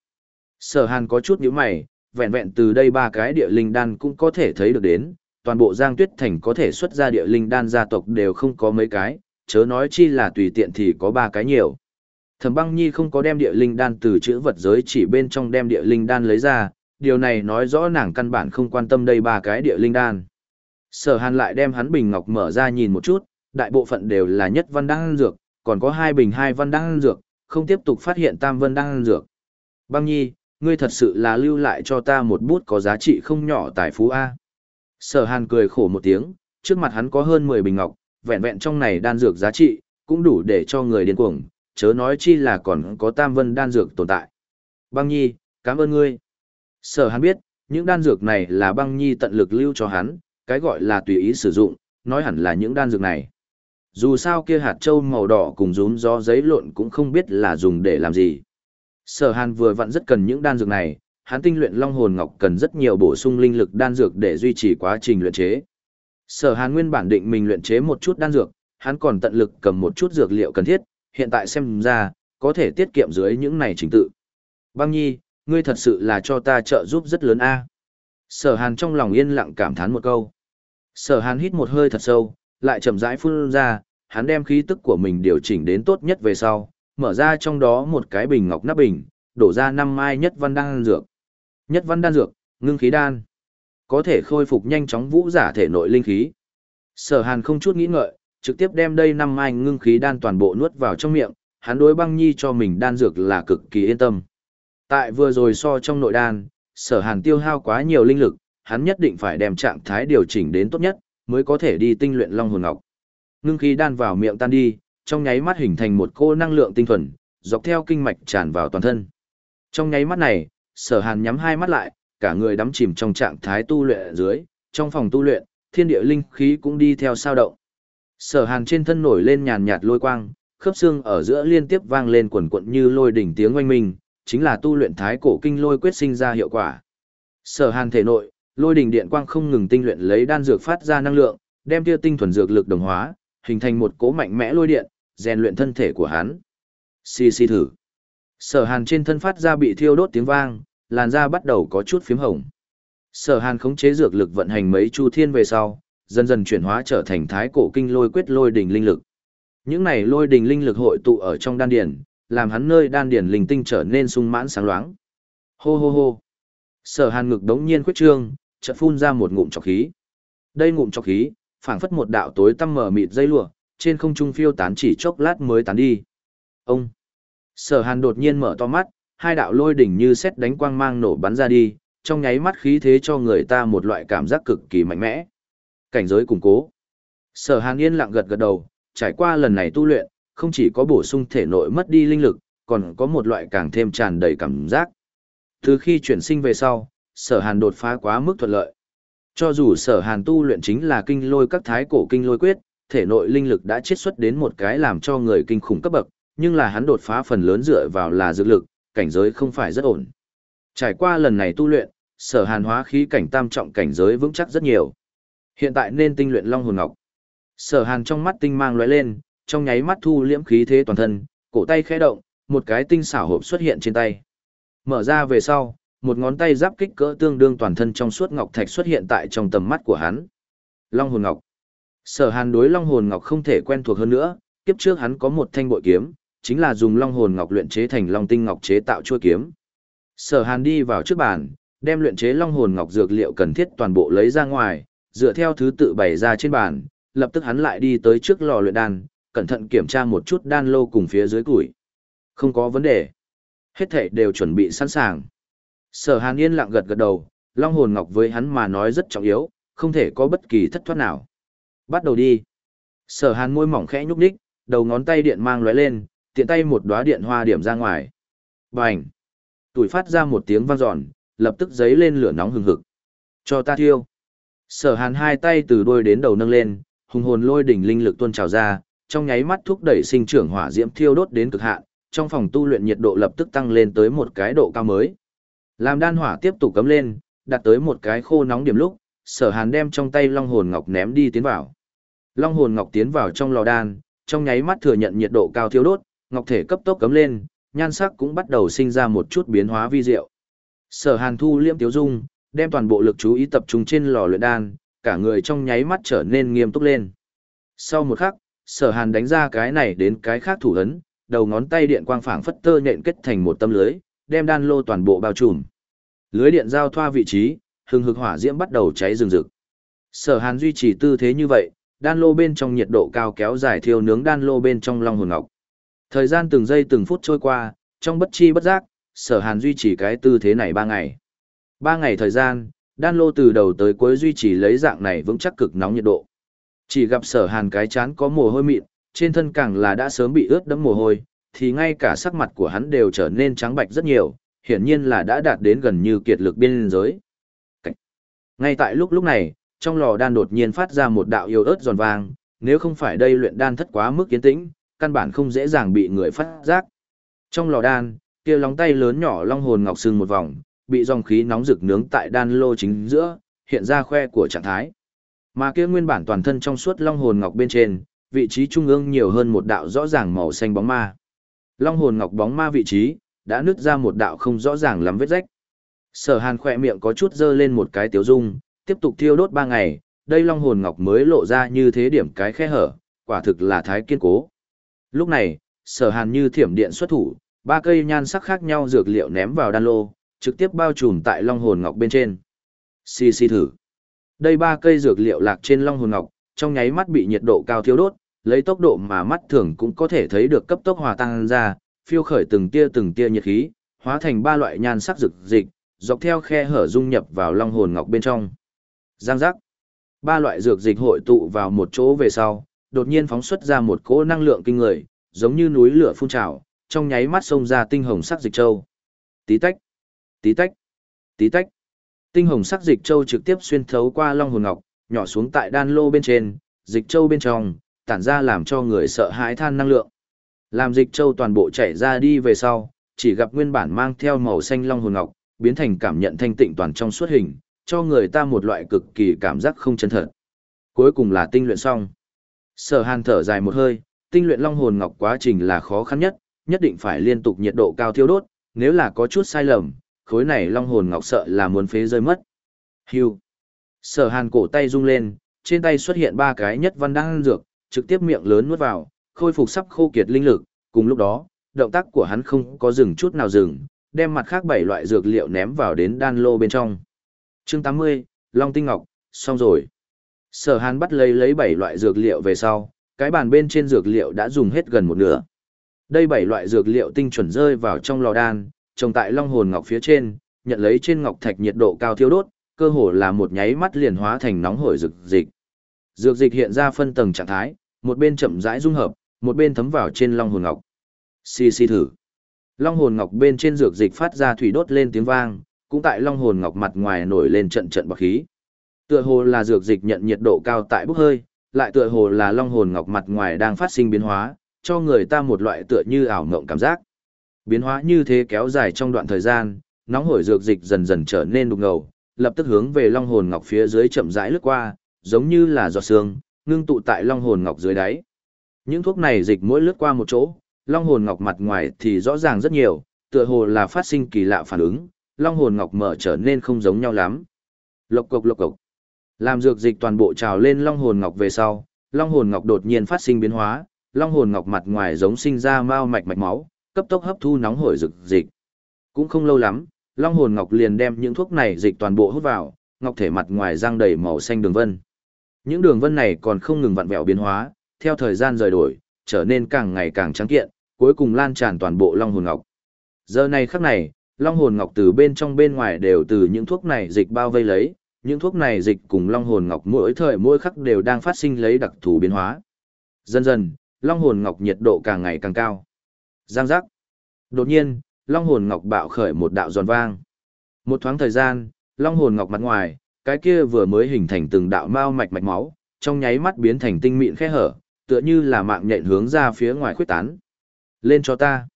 Sở hàn có chút nhíu mày, vẹn vẹn từ đây ba cái địa linh đan cũng có thể thấy được đến, toàn bộ Giang Tuyết Thành có thể xuất ra địa linh đan gia tộc đều không có mấy cái, chớ nói chi là tùy tiện thì có ba cái nhiều. Thẩm Băng Nhi không có đem địa linh đan từ chữ vật giới chỉ bên trong đem địa linh đan lấy ra, điều này nói rõ nàng căn bản không quan tâm đây ba cái địa linh đan. Sở Hàn lại đem hắn bình ngọc mở ra nhìn một chút, đại bộ phận đều là nhất văn đan dược, còn có hai bình hai văn đan dược, không tiếp tục phát hiện tam văn đan dược. Băng Nhi, ngươi thật sự là lưu lại cho ta một bút có giá trị không nhỏ tài phú A. Sở Hàn cười khổ một tiếng, trước mặt hắn có hơn 10 bình ngọc, vẹn vẹn trong này đan dược giá trị, cũng đủ để cho người điên cuồng, chớ nói chi là còn có tam vân đan dược tồn tại. Băng Nhi, cảm ơn ngươi. Sở Hàn biết, những đan dược này là Băng Nhi tận lực lưu cho hắn, cái gọi là tùy ý sử dụng, nói hẳn là những đan dược này. Dù sao kia hạt châu màu đỏ cùng rúm gió giấy lộn cũng không biết là dùng để làm gì. Sở Hàn vừa vặn rất cần những đan dược này, hắn tinh luyện long hồn ngọc cần rất nhiều bổ sung linh lực đan dược để duy trì quá trình luyện chế. Sở Hàn nguyên bản định mình luyện chế một chút đan dược, hắn còn tận lực cầm một chút dược liệu cần thiết, hiện tại xem ra, có thể tiết kiệm dưới những này trình tự. Băng Nhi, ngươi thật sự là cho ta trợ giúp rất lớn a. Sở Hàn trong lòng yên lặng cảm thán một câu. Sở Hàn hít một hơi thật sâu, lại chậm rãi phun ra, hắn đem khí tức của mình điều chỉnh đến tốt nhất về sau, mở ra trong đó một cái bình ngọc nắp bình, đổ ra năm mai nhất văn đan dược. Nhất văn đan dược, ngưng khí đan. Có thể khôi phục nhanh chóng vũ giả thể nội linh khí. Sở Hàn không chút nghĩ ngợi, trực tiếp đem đây năm mai ngưng khí đan toàn bộ nuốt vào trong miệng, hắn đối băng nhi cho mình đan dược là cực kỳ yên tâm. Tại vừa rồi so trong nội đan, sở hàn tiêu hao quá nhiều linh lực, hắn nhất định phải đem trạng thái điều chỉnh đến tốt nhất, mới có thể đi tinh luyện long hồn ngọc. Ngưng khí đan vào miệng tan đi, trong nháy mắt hình thành một cô năng lượng tinh thuần, dọc theo kinh mạch tràn vào toàn thân. Trong nháy mắt này, sở hàn nhắm hai mắt lại, cả người đắm chìm trong trạng thái tu luyện ở dưới, trong phòng tu luyện, thiên địa linh khí cũng đi theo sao động. Sở hàn trên thân nổi lên nhàn nhạt lôi quang, khớp xương ở giữa liên tiếp vang lên quần quận như lôi đỉnh tiếng oanh minh, chính là tu luyện thái cổ kinh lôi quyết sinh ra hiệu quả. Sở hàn thể nội, lôi đỉnh điện quang không ngừng tinh luyện lấy đan dược phát ra năng lượng, đem tiêu tinh thuần dược lực đồng hóa, hình thành một cỗ mạnh mẽ lôi điện, rèn luyện thân thể của hắn. Xì xì thử. Sở hàn trên thân phát ra bị thiêu đốt tiếng vang, làn da bắt đầu có chút phím hồng. Sở hàn khống chế dược lực vận hành mấy chu thiên về sau, dần dần chuyển hóa trở thành thái cổ kinh lôi quyết lôi đỉnh linh lực. Những này lôi đỉnh linh lực hội tụ ở trong đan điển, làm hắn nơi đan điển linh tinh trở nên sung mãn sáng loáng. Hô hô hô. Sở Hàn ngực đống nhiên khuyết trương, chợt phun ra một ngụm trọc khí. Đây ngụm trọc khí, phảng phất một đạo tối tăm mở mịt dây lụa, trên không trung phiêu tán chỉ chốc lát mới tán đi. Ông. Sở Hàn đột nhiên mở to mắt, hai đạo lôi đỉnh như xét đánh quang mang nổ bắn ra đi, trong nháy mắt khí thế cho người ta một loại cảm giác cực kỳ mạnh mẽ cảnh giới củng cố. Sở Hàn yên lặng gật gật đầu, trải qua lần này tu luyện, không chỉ có bổ sung thể nội mất đi linh lực, còn có một loại càng thêm tràn đầy cảm giác. Từ khi chuyển sinh về sau, Sở Hàn đột phá quá mức thuận lợi. Cho dù Sở Hàn tu luyện chính là kinh lôi các thái cổ kinh lôi quyết, thể nội linh lực đã chiết xuất đến một cái làm cho người kinh khủng cấp bậc, nhưng là hắn đột phá phần lớn dựa vào là dược lực, cảnh giới không phải rất ổn. Trải qua lần này tu luyện, Sở Hàn hóa khí cảnh tam trọng cảnh giới vững chắc rất nhiều. Hiện tại nên tinh luyện Long hồn ngọc. Sở Hàn trong mắt tinh mang lóe lên, trong nháy mắt thu liễm khí thế toàn thân, cổ tay khẽ động, một cái tinh xảo hộp xuất hiện trên tay. Mở ra về sau, một ngón tay giáp kích cỡ tương đương toàn thân trong suốt ngọc thạch xuất hiện tại trong tầm mắt của hắn. Long hồn ngọc. Sở Hàn đối Long hồn ngọc không thể quen thuộc hơn nữa, kiếp trước hắn có một thanh bội kiếm, chính là dùng Long hồn ngọc luyện chế thành Long tinh ngọc chế tạo chuôi kiếm. Sở Hàn đi vào trước bàn, đem luyện chế Long hồn ngọc dược liệu cần thiết toàn bộ lấy ra ngoài, dựa theo thứ tự bày ra trên bàn, lập tức hắn lại đi tới trước lò luyện đan, cẩn thận kiểm tra một chút đan lô cùng phía dưới củi. Không có vấn đề. Hết thảy đều chuẩn bị sẵn sàng. Sở Hàn yên lặng gật gật đầu, Long hồn ngọc với hắn mà nói rất trọng yếu, không thể có bất kỳ thất thoát nào. Bắt đầu đi. Sở Hàn môi mỏng khẽ nhúc nhích, đầu ngón tay điện mang lóe lên, tiện tay một đóa điện hoa điểm ra ngoài. Bành! Tuổi phát ra một tiếng vang dọn, lập tức giấy lên lửa nóng hừng hực. Cho ta thiêu. Sở Hàn hai tay từ đuôi đến đầu nâng lên, hùng hồn lôi đỉnh linh lực tuôn trào ra, trong nháy mắt thúc đẩy sinh trưởng hỏa diễm thiêu đốt đến cực hạn, trong phòng tu luyện nhiệt độ lập tức tăng lên tới một cái độ cao mới. Làm đan hỏa tiếp tục cấm lên, đạt tới một cái khô nóng điểm lúc, sở hàn đem trong tay long hồn ngọc ném đi tiến vào. Long hồn ngọc tiến vào trong lò đan, trong nháy mắt thừa nhận nhiệt độ cao thiêu đốt, ngọc thể cấp tốc cấm lên, nhan sắc cũng bắt đầu sinh ra một chút biến hóa vi diệu. Sở hàn thu liêm tiếu dung, đem toàn bộ lực chú ý tập trung trên lò luyện đan, cả người trong nháy mắt trở nên nghiêm túc lên. Sau một khắc, sở hàn đánh ra cái này đến cái khác thủ ấn, đầu ngón tay điện quang phảng phất tơ nhện kết thành một tấm lưới, đem đan lô toàn bộ bao trùm. Lưới điện giao thoa vị trí, hừng hực hỏa diễm bắt đầu cháy rừng rực. Sở Hàn duy trì tư thế như vậy, đan lô bên trong nhiệt độ cao kéo dài thiêu nướng đan lô bên trong long hồn ngọc. Thời gian từng giây từng phút trôi qua, trong bất chi bất giác, Sở Hàn duy trì cái tư thế này ba ngày. Ba ngày thời gian, đan lô từ đầu tới cuối duy trì lấy dạng này vững chắc cực nóng nhiệt độ. Chỉ gặp Sở Hàn cái chán có mồ hôi mịn, trên thân càng là đã sớm bị ướt đẫm mồ hôi, thì ngay cả sắc mặt của hắn đều trở nên trắng bạch rất nhiều, hiển nhiên là đã đạt đến gần như kiệt lực biên giới. Ngay tại lúc lúc này, trong lò đan đột nhiên phát ra một đạo yêu ớt giòn vàng, nếu không phải đây luyện đan thất quá mức kiến tĩnh, căn bản không dễ dàng bị người phát giác. Trong lò đan, kia lóng tay lớn nhỏ long hồn ngọc sừng một vòng, bị dòng khí nóng rực nướng tại đan lô chính giữa, hiện ra khoe của trạng thái. Mà kia nguyên bản toàn thân trong suốt long hồn ngọc bên trên, vị trí trung ương nhiều hơn một đạo rõ ràng màu xanh bóng ma. Long hồn ngọc bóng ma vị trí, đã nứt ra một đạo không rõ ràng lắm vết rách. Sở hàn khỏe miệng có chút dơ lên một cái tiếu dung, tiếp tục thiêu đốt ba ngày, đây long hồn ngọc mới lộ ra như thế điểm cái khe hở, quả thực là thái kiên cố. Lúc này, sở hàn như thiểm điện xuất thủ, ba cây nhan sắc khác nhau dược liệu ném vào đan lô, trực tiếp bao trùm tại long hồn ngọc bên trên. Xì xì thử. Đây ba cây dược liệu lạc trên long hồn ngọc, trong nháy mắt bị nhiệt độ cao thiêu đốt, lấy tốc độ mà mắt thường cũng có thể thấy được cấp tốc hòa tan ra, phiêu khởi từng tia từng tia nhiệt khí, hóa thành ba loại nhan sắc rực dịch, dọc theo khe hở dung nhập vào long hồn ngọc bên trong. Giang giác. Ba loại dược dịch hội tụ vào một chỗ về sau, đột nhiên phóng xuất ra một cỗ năng lượng kinh người, giống như núi lửa phun trào, trong nháy mắt xông ra tinh hồng sắc dịch châu. Tí tách, tí tách, tí tách. Tinh hồng sắc dịch châu trực tiếp xuyên thấu qua long hồn ngọc, nhỏ xuống tại đan lô bên trên, dịch châu bên trong, tản ra làm cho người sợ hãi than năng lượng. Làm dịch châu toàn bộ chảy ra đi về sau, chỉ gặp nguyên bản mang theo màu xanh long hồn ngọc, biến thành cảm nhận thanh tịnh toàn trong suốt hình, cho người ta một loại cực kỳ cảm giác không chân thật. Cuối cùng là tinh luyện xong. Sở Hàn thở dài một hơi, tinh luyện long hồn ngọc quá trình là khó khăn nhất, nhất định phải liên tục nhiệt độ cao thiêu đốt, nếu là có chút sai lầm, khối này long hồn ngọc sợ là muốn phế rơi mất. Hưu. Sở Hàn cổ tay rung lên, trên tay xuất hiện ba cái nhất văn đan dược, trực tiếp miệng lớn nuốt vào, khôi phục sắp khô kiệt linh lực, cùng lúc đó, động tác của hắn không có dừng chút nào dừng, đem mặt khác bảy loại dược liệu ném vào đến đan lô bên trong. Chương 80, Long Tinh Ngọc, xong rồi. Sở Hàn bắt lấy lấy bảy loại dược liệu về sau, cái bàn bên trên dược liệu đã dùng hết gần một nửa. Đây bảy loại dược liệu tinh chuẩn rơi vào trong lò đan, trồng tại Long Hồn Ngọc phía trên, nhận lấy trên ngọc thạch nhiệt độ cao thiêu đốt, cơ hồ là một nháy mắt liền hóa thành nóng hổi dược dịch. Dược dịch hiện ra phân tầng trạng thái, một bên chậm rãi dung hợp, một bên thấm vào trên long hồn ngọc. Xì xì thử. Long hồn ngọc bên trên dược dịch phát ra thủy đốt lên tiếng vang, cũng tại long hồn ngọc mặt ngoài nổi lên trận trận bọc khí. Tựa hồ là dược dịch nhận nhiệt độ cao tại bốc hơi, lại tựa hồ là long hồn ngọc mặt ngoài đang phát sinh biến hóa, cho người ta một loại tựa như ảo ngộng cảm giác. Biến hóa như thế kéo dài trong đoạn thời gian, nóng hổi dược dịch dần dần trở nên đục ngầu, lập tức hướng về long hồn ngọc phía dưới chậm rãi lướt qua, giống như là giọt sương, ngưng tụ tại long hồn ngọc dưới đáy. Những thuốc này dịch mỗi lướt qua một chỗ, long hồn ngọc mặt ngoài thì rõ ràng rất nhiều, tựa hồ là phát sinh kỳ lạ phản ứng, long hồn ngọc mở trở nên không giống nhau lắm. Lộc cộc lộc cộc. Làm dược dịch toàn bộ trào lên long hồn ngọc về sau, long hồn ngọc đột nhiên phát sinh biến hóa, long hồn ngọc mặt ngoài giống sinh ra mao mạch mạch máu, cấp tốc hấp thu nóng hổi dược dịch. Cũng không lâu lắm, long hồn ngọc liền đem những thuốc này dịch toàn bộ hút vào, ngọc thể mặt ngoài răng đầy màu xanh đường vân. Những đường vân này còn không ngừng vặn vẹo biến hóa, theo thời gian rời đổi, trở nên càng ngày càng trắng kiện, cuối cùng lan tràn toàn bộ long hồn ngọc. Giờ này khắc này, long hồn ngọc từ bên trong bên ngoài đều từ những thuốc này dịch bao vây lấy, những thuốc này dịch cùng long hồn ngọc mỗi thời mỗi khắc đều đang phát sinh lấy đặc thù biến hóa. Dần dần, long hồn ngọc nhiệt độ càng ngày càng cao. Giang giác. Đột nhiên, long hồn ngọc bạo khởi một đạo giòn vang. Một thoáng thời gian, long hồn ngọc mặt ngoài, cái kia vừa mới hình thành từng đạo mao mạch mạch máu, trong nháy mắt biến thành tinh mịn khe hở, tựa như là mạng nhện hướng ra phía ngoài khuyết tán. Lên cho ta.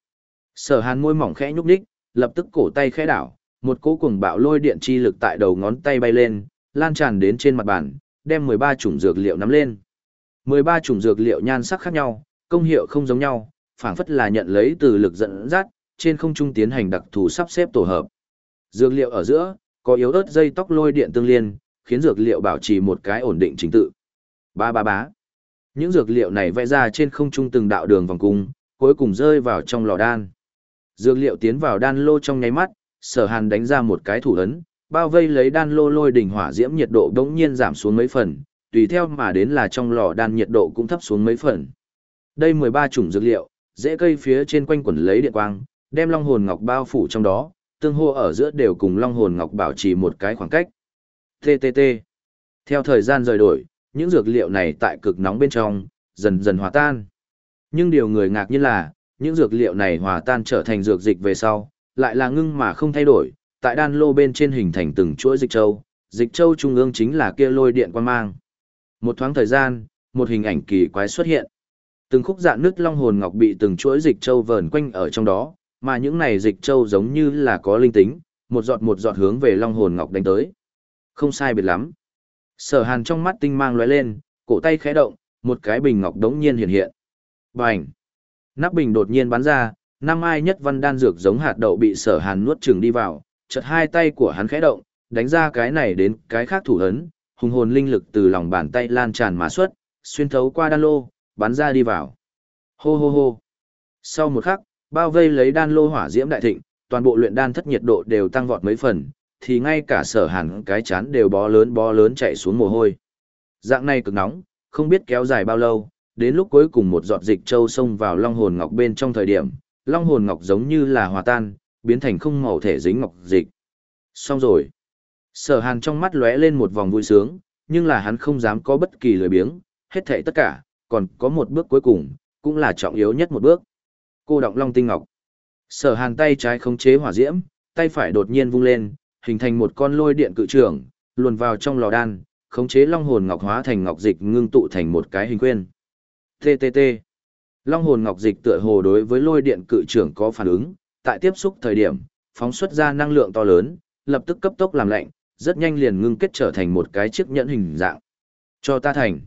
Sở hàn môi mỏng khẽ nhúc nhích, lập tức cổ tay khẽ đảo, một cỗ cuồng bạo lôi điện chi lực tại đầu ngón tay bay lên, lan tràn đến trên mặt bàn, đem 13 chủng dược liệu nắm lên. 13 chủng dược liệu nhan sắc khác nhau, công hiệu không giống nhau, phảng phất là nhận lấy từ lực dẫn dắt, trên không trung tiến hành đặc thù sắp xếp tổ hợp. Dược liệu ở giữa, có yếu ớt dây tóc lôi điện tương liên, khiến dược liệu bảo trì một cái ổn định chính tự. Ba ba bá. Những dược liệu này vẽ ra trên không trung từng đạo đường vòng cung, cuối cùng rơi vào trong lò đan. Dược liệu tiến vào đan lô trong nháy mắt, sở hàn đánh ra một cái thủ ấn, bao vây lấy đan lô lôi đỉnh hỏa diễm nhiệt độ đống nhiên giảm xuống mấy phần, tùy theo mà đến là trong lò đan nhiệt độ cũng thấp xuống mấy phần. Đây 13 chủng dược liệu, dễ cây phía trên quanh quẩn lấy điện quang, đem long hồn ngọc bao phủ trong đó, tương hô ở giữa đều cùng long hồn ngọc bảo trì một cái khoảng cách. TTT. Theo thời gian rời đổi, những dược liệu này tại cực nóng bên trong, dần dần hòa tan. Nhưng điều người ngạc nhiên là, những dược liệu này hòa tan trở thành dược dịch về sau, lại là ngưng mà không thay đổi, tại đan lô bên trên hình thành từng chuỗi dịch châu, dịch châu trung ương chính là kia lôi điện quan mang. Một thoáng thời gian, một hình ảnh kỳ quái xuất hiện. Từng khúc dạng nước long hồn ngọc bị từng chuỗi dịch châu vờn quanh ở trong đó, mà những này dịch châu giống như là có linh tính, một giọt một giọt hướng về long hồn ngọc đánh tới. Không sai biệt lắm. Sở Hàn trong mắt tinh mang lóe lên, cổ tay khẽ động, một cái bình ngọc đống nhiên hiện hiện. Bành! Nắp bình đột nhiên bắn ra, năm ai nhất văn đan dược giống hạt đậu bị Sở Hàn nuốt chừng đi vào, chợt hai tay của hắn khẽ động, đánh ra cái này đến cái khác thủ hấn, hùng hồn linh lực từ lòng bàn tay lan tràn mà xuất, xuyên thấu qua đan lô, bắn ra đi vào. Hô hô hô. Sau một khắc, bao vây lấy đan lô hỏa diễm đại thịnh, toàn bộ luyện đan thất nhiệt độ đều tăng vọt mấy phần, thì ngay cả sở hàn cái chán đều bó lớn bó lớn chạy xuống mồ hôi. Dạng này cực nóng, không biết kéo dài bao lâu, đến lúc cuối cùng một giọt dịch trâu xông vào long hồn ngọc bên trong thời điểm, long hồn ngọc giống như là hòa tan, biến thành không màu thể dính ngọc dịch. Xong rồi. Sở hàn trong mắt lóe lên một vòng vui sướng, nhưng là hắn không dám có bất kỳ lười biếng, hết thảy tất cả, còn có một bước cuối cùng, cũng là trọng yếu nhất một bước. Cô động long tinh ngọc. Sở hàn tay trái khống chế hỏa diễm, tay phải đột nhiên vung lên, hình thành một con lôi điện cự trưởng, luồn vào trong lò đan, khống chế long hồn ngọc hóa thành ngọc dịch ngưng tụ thành một cái hình quyên. TTT. Long hồn ngọc dịch tựa hồ đối với lôi điện cự trưởng có phản ứng, tại tiếp xúc thời điểm, phóng xuất ra năng lượng to lớn, lập tức cấp tốc làm lạnh, rất nhanh liền ngưng kết trở thành một cái chiếc nhẫn hình dạng. Cho ta thành.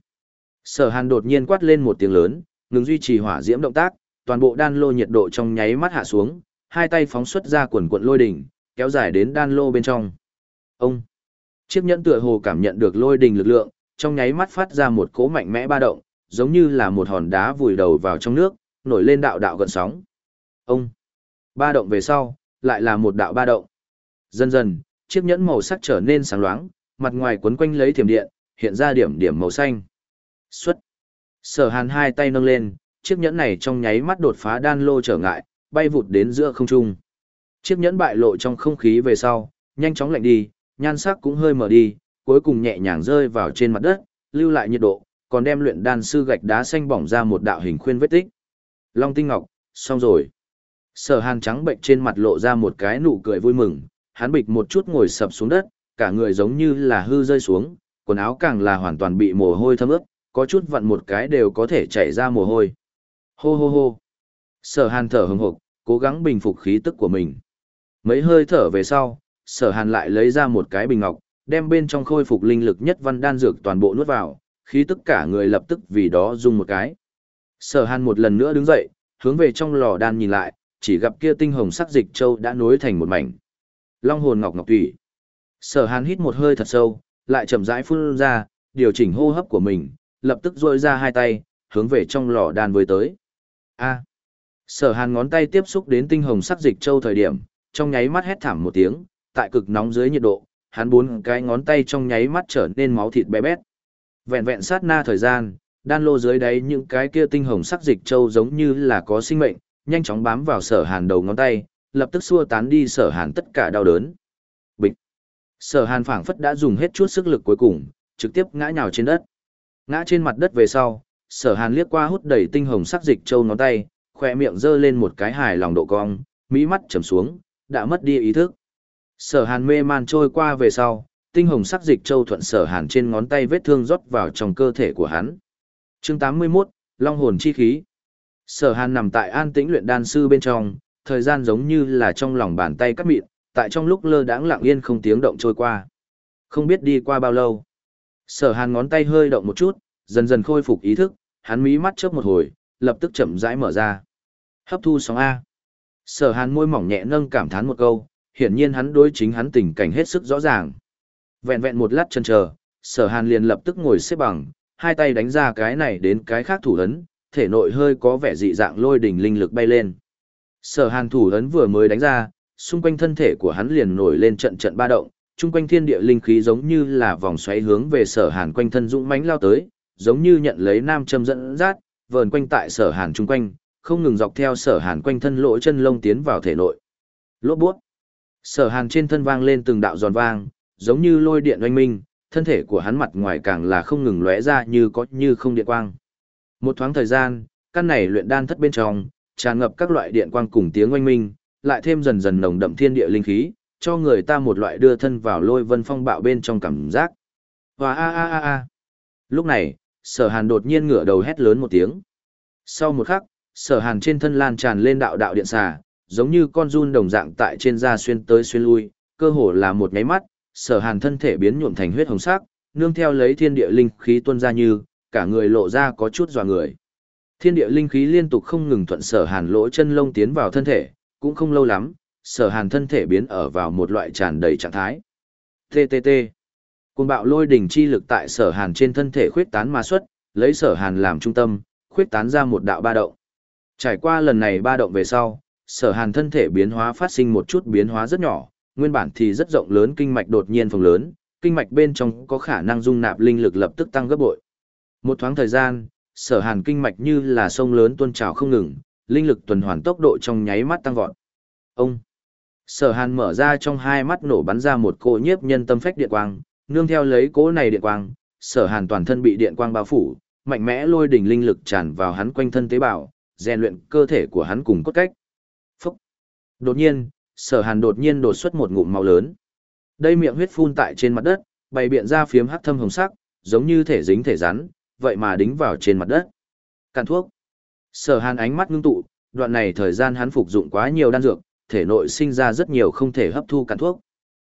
Sở Hàn đột nhiên quát lên một tiếng lớn, ngừng duy trì hỏa diễm động tác, toàn bộ đan lô nhiệt độ trong nháy mắt hạ xuống, hai tay phóng xuất ra quần quận lôi đỉnh, kéo dài đến đan lô bên trong. Ông. Chiếc nhẫn tựa hồ cảm nhận được lôi đỉnh lực lượng, trong nháy mắt phát ra một cỗ mạnh mẽ ba động, giống như là một hòn đá vùi đầu vào trong nước, nổi lên đạo đạo gần sóng. Ông. Ba động về sau, lại là một đạo ba động. Dần dần, chiếc nhẫn màu sắc trở nên sáng loáng, mặt ngoài quấn quanh lấy thiểm điện, hiện ra điểm điểm màu xanh. Xuất. Sở hàn hai tay nâng lên, chiếc nhẫn này trong nháy mắt đột phá đan lô trở ngại, bay vụt đến giữa không trung. Chiếc nhẫn bại lộ trong không khí về sau, nhanh chóng lạnh đi, nhan sắc cũng hơi mở đi, cuối cùng nhẹ nhàng rơi vào trên mặt đất, lưu lại nhiệt độ, còn đem luyện đan sư gạch đá xanh bỏng ra một đạo hình khuyên vết tích. Long tinh ngọc, xong rồi. Sở hàn trắng bệnh trên mặt lộ ra một cái nụ cười vui mừng, hắn bịch một chút ngồi sập xuống đất, cả người giống như là hư rơi xuống, quần áo càng là hoàn toàn bị mồ hôi thấm ướt, có chút vặn một cái đều có thể chảy ra mồ hôi. Hô hô hô. Sở hàn thở hừng hực, cố gắng bình phục khí tức của mình. Mấy hơi thở về sau, sở hàn lại lấy ra một cái bình ngọc, đem bên trong khôi phục linh lực nhất văn đan dược toàn bộ nuốt vào, khí tức cả người lập tức vì đó dùng một cái. Sở hàn một lần nữa đứng dậy, hướng về trong lò đan nhìn lại, chỉ gặp kia tinh hồng sắc dịch châu đã nối thành một mảnh. long hồn ngọc ngọc tủy. Sở hàn hít một hơi thật sâu, lại chậm rãi phun ra, điều chỉnh hô hấp của mình, lập tức duỗi ra hai tay, hướng về trong lò đan với tới. A. Sở hàn ngón tay tiếp xúc đến tinh hồng sắc dịch châu thời điểm, trong nháy mắt hét thảm một tiếng, tại cực nóng dưới nhiệt độ, hắn bốn cái ngón tay trong nháy mắt trở nên máu thịt bé bét. Vẹn vẹn sát na thời gian, đan lô dưới đáy những cái kia tinh hồng sắc dịch châu giống như là có sinh mệnh, nhanh chóng bám vào sở hàn đầu ngón tay, lập tức xua tán đi sở hàn tất cả đau đớn. Bịch. Sở hàn phảng phất đã dùng hết chút sức lực cuối cùng, trực tiếp ngã nhào trên đất. Ngã trên mặt đất về sau, sở hàn liếc qua hút đầy tinh hồng sắc dịch châu ngón tay, khoe miệng giơ lên một cái hài lòng độ cong, mỹ mắt trầm xuống, đã mất đi ý thức. Sở hàn mê man trôi qua về sau, tinh hồng sắc dịch châu thuận sở hàn trên ngón tay vết thương rót vào trong cơ thể của hắn. Chương 81, Long hồn chi khí. Sở hàn nằm tại an tĩnh luyện đan sư bên trong, thời gian giống như là trong lòng bàn tay cắt mịn, tại trong lúc lơ đãng lặng yên không tiếng động trôi qua. Không biết đi qua bao lâu. Sở hàn ngón tay hơi động một chút, dần dần khôi phục ý thức, hắn mí mắt chớp một hồi, lập tức chậm rãi mở ra. Hấp thu sóng A. Sở hàn môi mỏng nhẹ nâng cảm thán một câu, hiển nhiên hắn đối chính hắn tình cảnh hết sức rõ ràng. Vẹn vẹn một lát chân chờ, sở hàn liền lập tức ngồi xếp bằng, hai tay đánh ra cái này đến cái khác thủ ấn, thể nội hơi có vẻ dị dạng lôi đỉnh linh lực bay lên. Sở hàn thủ ấn vừa mới đánh ra, xung quanh thân thể của hắn liền nổi lên trận trận ba động, chung quanh thiên địa linh khí giống như là vòng xoáy hướng về sở hàn quanh thân dũng mãnh lao tới, giống như nhận lấy nam châm dẫn dắt, vờn quanh tại sở hàn chung quanh, không ngừng dọc theo sở hàn quanh thân lỗ chân lông tiến vào thể nội. Lốt buốt. Sở hàn trên thân vang lên từng đạo giòn vang, giống như lôi điện oanh minh, thân thể của hắn mặt ngoài càng là không ngừng lóe ra như có như không điện quang. Một thoáng thời gian, căn này luyện đan thất bên trong, tràn ngập các loại điện quang cùng tiếng oanh minh, lại thêm dần dần nồng đậm thiên địa linh khí, cho người ta một loại đưa thân vào lôi vân phong bạo bên trong cảm giác. Và a a a a. Lúc này, sở hàn đột nhiên ngửa đầu hét lớn một tiếng. Sau một khắc, sở hàn trên thân lan tràn lên đạo đạo điện xà, giống như con run đồng dạng tại trên da xuyên tới xuyên lui, cơ hồ là một nháy mắt, sở hàn thân thể biến nhuộm thành huyết hồng sắc, nương theo lấy thiên địa linh khí tuôn ra như, cả người lộ ra có chút dọa người. Thiên địa linh khí liên tục không ngừng thuận sở hàn lỗ chân lông tiến vào thân thể, cũng không lâu lắm, sở hàn thân thể biến ở vào một loại tràn đầy trạng thái. TTT. Cuồng bạo lôi đỉnh chi lực tại sở hàn trên thân thể khuyết tán ma xuất, lấy sở hàn làm trung tâm, khuyết tán ra một đạo ba động. Trải qua lần này ba động về sau, sở hàn thân thể biến hóa phát sinh một chút biến hóa rất nhỏ, nguyên bản thì rất rộng lớn kinh mạch đột nhiên phồng lớn, kinh mạch bên trong có khả năng dung nạp linh lực lập tức tăng gấp bội. Một thoáng thời gian, sở hàn kinh mạch như là sông lớn tuôn trào không ngừng, linh lực tuần hoàn tốc độ trong nháy mắt tăng vọt. Ông! Sở hàn mở ra trong hai mắt nổ bắn ra một cỗ nhiếp nhân tâm phách điện quang, nương theo lấy cỗ này điện quang, sở hàn toàn thân bị điện quang bao phủ, mạnh mẽ lôi đỉnh linh lực tràn vào hắn quanh thân tế bào, rèn luyện cơ thể của hắn cùng cốt cách. Phúc! Đột nhiên, sở hàn đột nhiên đột xuất một ngụm máu lớn. Đây miệng huyết phun tại trên mặt đất, bày biện ra phiếm hắc thâm hồng sắc, giống như thể dính thể rắn, vậy mà đính vào trên mặt đất. Cạn thuốc. Sở hàn ánh mắt ngưng tụ, đoạn này thời gian hắn phục dụng quá nhiều đan dược, thể nội sinh ra rất nhiều không thể hấp thu cạn thuốc.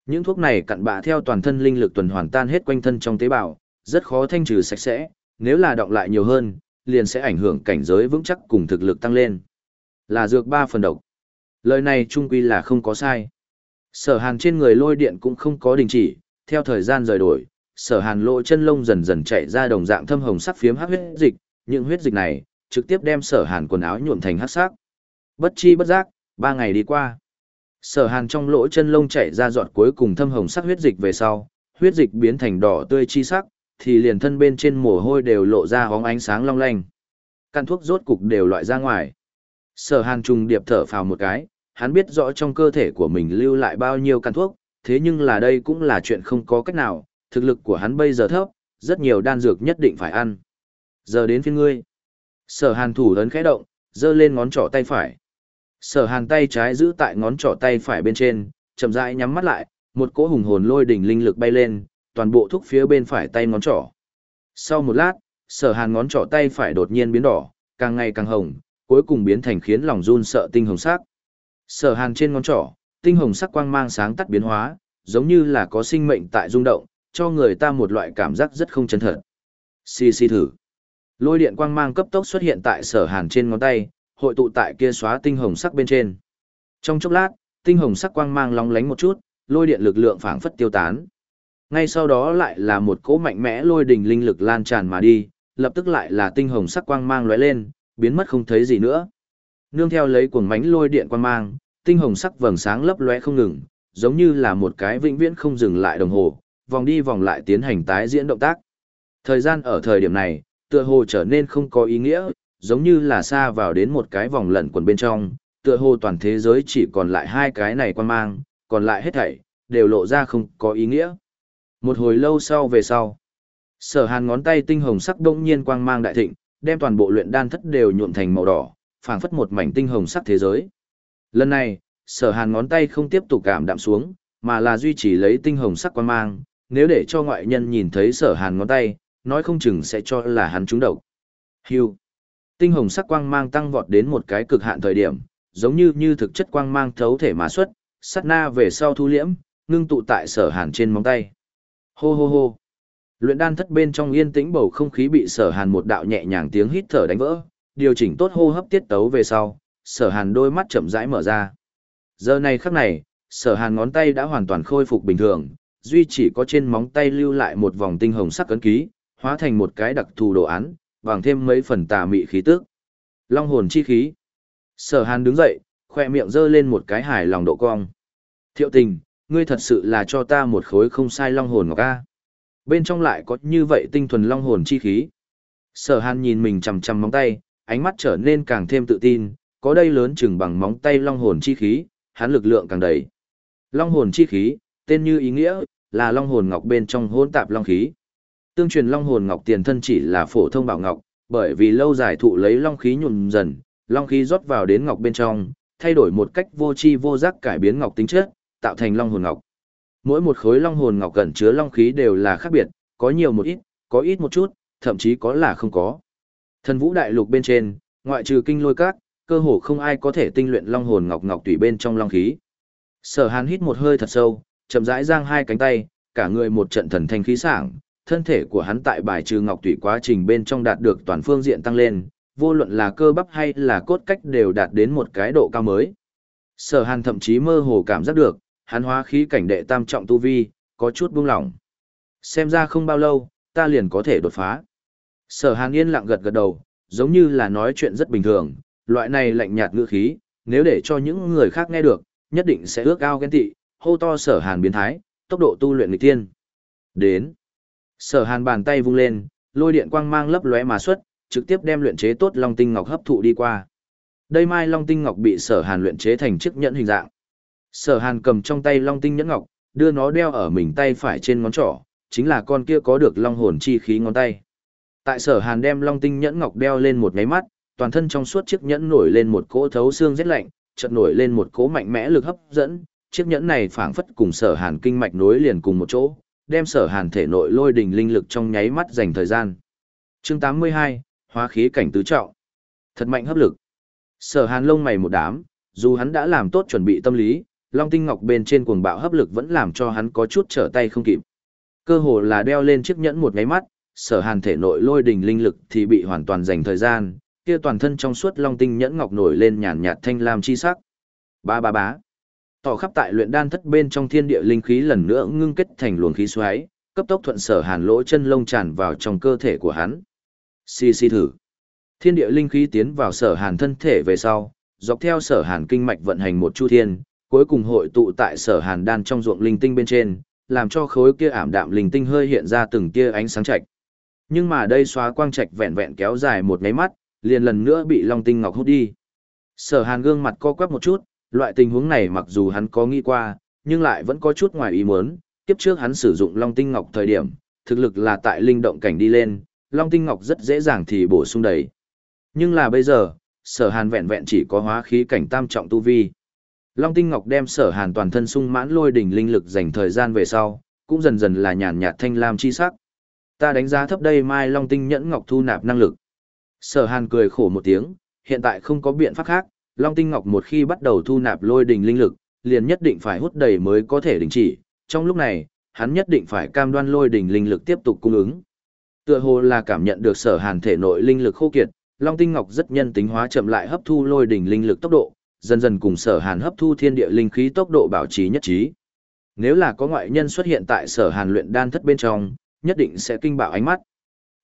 Những thuốc này cặn bạ theo toàn thân linh lực tuần hoàn tan hết quanh thân trong tế bào, rất khó thanh trừ sạch sẽ, nếu là đọng lại nhiều hơn, liền sẽ ảnh hưởng cảnh giới vững chắc cùng thực lực tăng lên. Là dược ba phần độc. Lời này trung quy là không có sai. Sở hàn trên người lôi điện cũng không có đình chỉ, theo thời gian rời đổi, sở hàn lỗ chân lông dần dần chạy ra đồng dạng thâm hồng sắc phiếm hắc huyết dịch, những huyết dịch này trực tiếp đem sở hàn quần áo nhuộm thành hắc sắc. Bất chi bất giác, ba ngày đi qua. Sở hàn trong lỗ chân lông chạy ra giọt cuối cùng thâm hồng sắc huyết dịch về sau, huyết dịch biến thành đỏ tươi chi sắc, thì liền thân bên trên mồ hôi đều lộ ra hóng ánh sáng long lanh. Căn thuốc rốt cục đều loại ra ngoài. Sở hàn trùng điệp thở phào một cái, hắn biết rõ trong cơ thể của mình lưu lại bao nhiêu căn thuốc, thế nhưng là đây cũng là chuyện không có cách nào, thực lực của hắn bây giờ thấp, rất nhiều đan dược nhất định phải ăn. Giờ đến phiên ngươi. Sở hàn thủ ấn khẽ động, giơ lên ngón trỏ tay phải. Sở hàn tay trái giữ tại ngón trỏ tay phải bên trên, chậm rãi nhắm mắt lại, một cỗ hùng hồn lôi đỉnh linh lực bay lên, toàn bộ thúc phía bên phải tay ngón trỏ. Sau một lát, sở hàn ngón trỏ tay phải đột nhiên biến đỏ, càng ngày càng hồng, cuối cùng biến thành khiến lòng run sợ tinh hồng sắc. Sở hàn trên ngón trỏ, tinh hồng sắc quang mang sáng tắt biến hóa, giống như là có sinh mệnh tại rung động, cho người ta một loại cảm giác rất không chân thật. Xì xì thử. Lôi điện quang mang cấp tốc xuất hiện tại sở hàn trên ngón tay, hội tụ tại kia xóa tinh hồng sắc bên trên. Trong chốc lát, tinh hồng sắc quang mang lóng lánh một chút, lôi điện lực lượng phảng phất tiêu tán. Ngay sau đó lại là một cỗ mạnh mẽ lôi đình linh lực lan tràn mà đi, lập tức lại là tinh hồng sắc quang mang lóe lên, biến mất không thấy gì nữa. Nương theo lấy cuồng mánh lôi điện quang mang, tinh hồng sắc vầng sáng lấp lóe không ngừng, giống như là một cái vĩnh viễn không dừng lại đồng hồ, vòng đi vòng lại tiến hành tái diễn động tác. Thời gian ở thời điểm này, tựa hồ trở nên không có ý nghĩa, giống như là xa vào đến một cái vòng lẩn quần bên trong, tựa hồ toàn thế giới chỉ còn lại hai cái này quan mang, còn lại hết thảy, đều lộ ra không có ý nghĩa. Một hồi lâu sau về sau, sở hàn ngón tay tinh hồng sắc đông nhiên quang mang đại thịnh, đem toàn bộ luyện đan thất đều nhuộm thành màu đỏ, phảng phất một mảnh tinh hồng sắc thế giới. Lần này, sở hàn ngón tay không tiếp tục cảm đạm xuống, mà là duy trì lấy tinh hồng sắc quang mang, nếu để cho ngoại nhân nhìn thấy sở hàn ngón tay, nói không chừng sẽ cho là hắn trúng độc. Hưu. Tinh hồng sắc quang mang tăng vọt đến một cái cực hạn thời điểm, giống như như thực chất quang mang thấu thể mà xuất, sát na về sau thu liễm, ngưng tụ tại sở hàn trên móng tay. Hô hô hô. Luyện đan thất bên trong yên tĩnh bầu không khí bị sở hàn một đạo nhẹ nhàng tiếng hít thở đánh vỡ, điều chỉnh tốt hô hấp tiết tấu về sau, sở hàn đôi mắt chậm rãi mở ra. Giờ này khắc này, sở hàn ngón tay đã hoàn toàn khôi phục bình thường, duy chỉ có trên móng tay lưu lại một vòng tinh hồng sắc cấn ký, hóa thành một cái đặc thù đồ án, bằng thêm mấy phần tà mị khí tức. Long hồn chi khí. Sở Hàn đứng dậy, khoe miệng giơ lên một cái hài lòng độ cong. Thiệu tình, ngươi thật sự là cho ta một khối không sai long hồn ngọc a. Bên trong lại có như vậy tinh thuần long hồn chi khí. Sở Hàn nhìn mình chằm chằm móng tay, ánh mắt trở nên càng thêm tự tin, có đây lớn chừng bằng móng tay long hồn chi khí, hắn lực lượng càng đầy. Long hồn chi khí, tên như ý nghĩa, là long hồn ngọc bên trong hỗn tạp long khí. Tương truyền long hồn ngọc tiền thân chỉ là phổ thông bảo ngọc, bởi vì lâu dài thụ lấy long khí nhuần dần, long khí rót vào đến ngọc bên trong, thay đổi một cách vô tri vô giác cải biến ngọc tính chất, tạo thành long hồn ngọc. Mỗi một khối long hồn ngọc gần chứa long khí đều là khác biệt, có nhiều một ít, có ít một chút, thậm chí có là không có. Thần vũ đại lục bên trên, ngoại trừ kinh lôi các, cơ hồ không ai có thể tinh luyện long hồn ngọc ngọc tùy bên trong long khí. Sở Hàn hít một hơi thật sâu, chậm rãi giang hai cánh tay, cả người một trận thần thanh khí sảng, thân thể của hắn tại bài trừ ngọc tủy quá trình bên trong đạt được toàn phương diện tăng lên, vô luận là cơ bắp hay là cốt cách đều đạt đến một cái độ cao mới. Sở Hàn thậm chí mơ hồ cảm giác được, hắn hóa khí cảnh đệ tam trọng tu vi, có chút buông lỏng. Xem ra không bao lâu, ta liền có thể đột phá. Sở Hàn yên lặng gật gật đầu, giống như là nói chuyện rất bình thường, loại này lạnh nhạt ngữ khí, nếu để cho những người khác nghe được, nhất định sẽ ước ao ghen tị, hô to Sở Hàn biến thái, tốc độ tu luyện nghịch tiên. Đến. Sở Hàn bàn tay vung lên, lôi điện quang mang lấp lóe mà xuất, trực tiếp đem luyện chế tốt Long tinh ngọc hấp thụ đi qua. Đây mai Long tinh ngọc bị Sở Hàn luyện chế thành chiếc nhẫn hình dạng. Sở Hàn cầm trong tay Long tinh nhẫn ngọc, đưa nó đeo ở mình tay phải trên ngón trỏ, chính là con kia có được long hồn chi khí ngón tay. Tại Sở Hàn đem Long tinh nhẫn ngọc đeo lên một nháy mắt, toàn thân trong suốt chiếc nhẫn nổi lên một cỗ thấu xương rét lạnh, chợt nổi lên một cỗ mạnh mẽ lực hấp dẫn, chiếc nhẫn này phảng phất cùng Sở Hàn kinh mạch nối liền cùng một chỗ, đem sở hàn thể nội lôi đình linh lực trong nháy mắt dành thời gian. chương 82, hóa khí cảnh tứ trọng. Thật mạnh hấp lực. Sở hàn lông mày một đám, dù hắn đã làm tốt chuẩn bị tâm lý, long tinh ngọc bên trên cuồng bạo hấp lực vẫn làm cho hắn có chút trở tay không kịp. Cơ hồ là đeo lên chiếc nhẫn một nháy mắt, sở hàn thể nội lôi đình linh lực thì bị hoàn toàn dành thời gian, kia toàn thân trong suốt long tinh nhẫn ngọc nổi lên nhàn nhạt thanh lam chi sắc. Ba ba bá tỏ khắp tại luyện đan thất bên trong thiên địa linh khí lần nữa ngưng kết thành luồng khí xoáy, cấp tốc thuận sở hàn lỗ chân lông tràn vào trong cơ thể của hắn. Xì xì thử. Thiên địa linh khí tiến vào sở hàn thân thể về sau, dọc theo sở hàn kinh mạch vận hành một chu thiên, cuối cùng hội tụ tại sở hàn đan trong ruộng linh tinh bên trên, làm cho khối kia ảm đạm linh tinh hơi hiện ra từng kia ánh sáng chạch. Nhưng mà đây xóa quang trạch vẹn vẹn kéo dài một mấy mắt, liền lần nữa bị long tinh ngọc hút đi. Sở hàn gương mặt co quắp một chút, Loại tình huống này mặc dù hắn có nghĩ qua, nhưng lại vẫn có chút ngoài ý muốn, tiếp trước hắn sử dụng Long Tinh Ngọc thời điểm, thực lực là tại linh động cảnh đi lên, Long Tinh Ngọc rất dễ dàng thì bổ sung đầy. Nhưng là bây giờ, sở hàn vẹn vẹn chỉ có hóa khí cảnh tam trọng tu vi. Long Tinh Ngọc đem sở hàn toàn thân sung mãn lôi đỉnh linh lực dành thời gian về sau, cũng dần dần là nhàn nhạt thanh lam chi sắc. Ta đánh giá thấp đây mai Long Tinh nhẫn ngọc thu nạp năng lực. Sở hàn cười khổ một tiếng, hiện tại không có biện pháp khác, Long Tinh Ngọc một khi bắt đầu thu nạp lôi đình linh lực, liền nhất định phải hút đầy mới có thể đình chỉ. Trong lúc này, hắn nhất định phải cam đoan lôi đình linh lực tiếp tục cung ứng. Tựa hồ là cảm nhận được sở hàn thể nội linh lực khô kiệt, Long Tinh Ngọc rất nhân tính hóa chậm lại hấp thu lôi đình linh lực tốc độ, dần dần cùng sở hàn hấp thu thiên địa linh khí tốc độ bảo trì nhất trí. Nếu là có ngoại nhân xuất hiện tại sở hàn luyện đan thất bên trong, nhất định sẽ kinh bạo ánh mắt.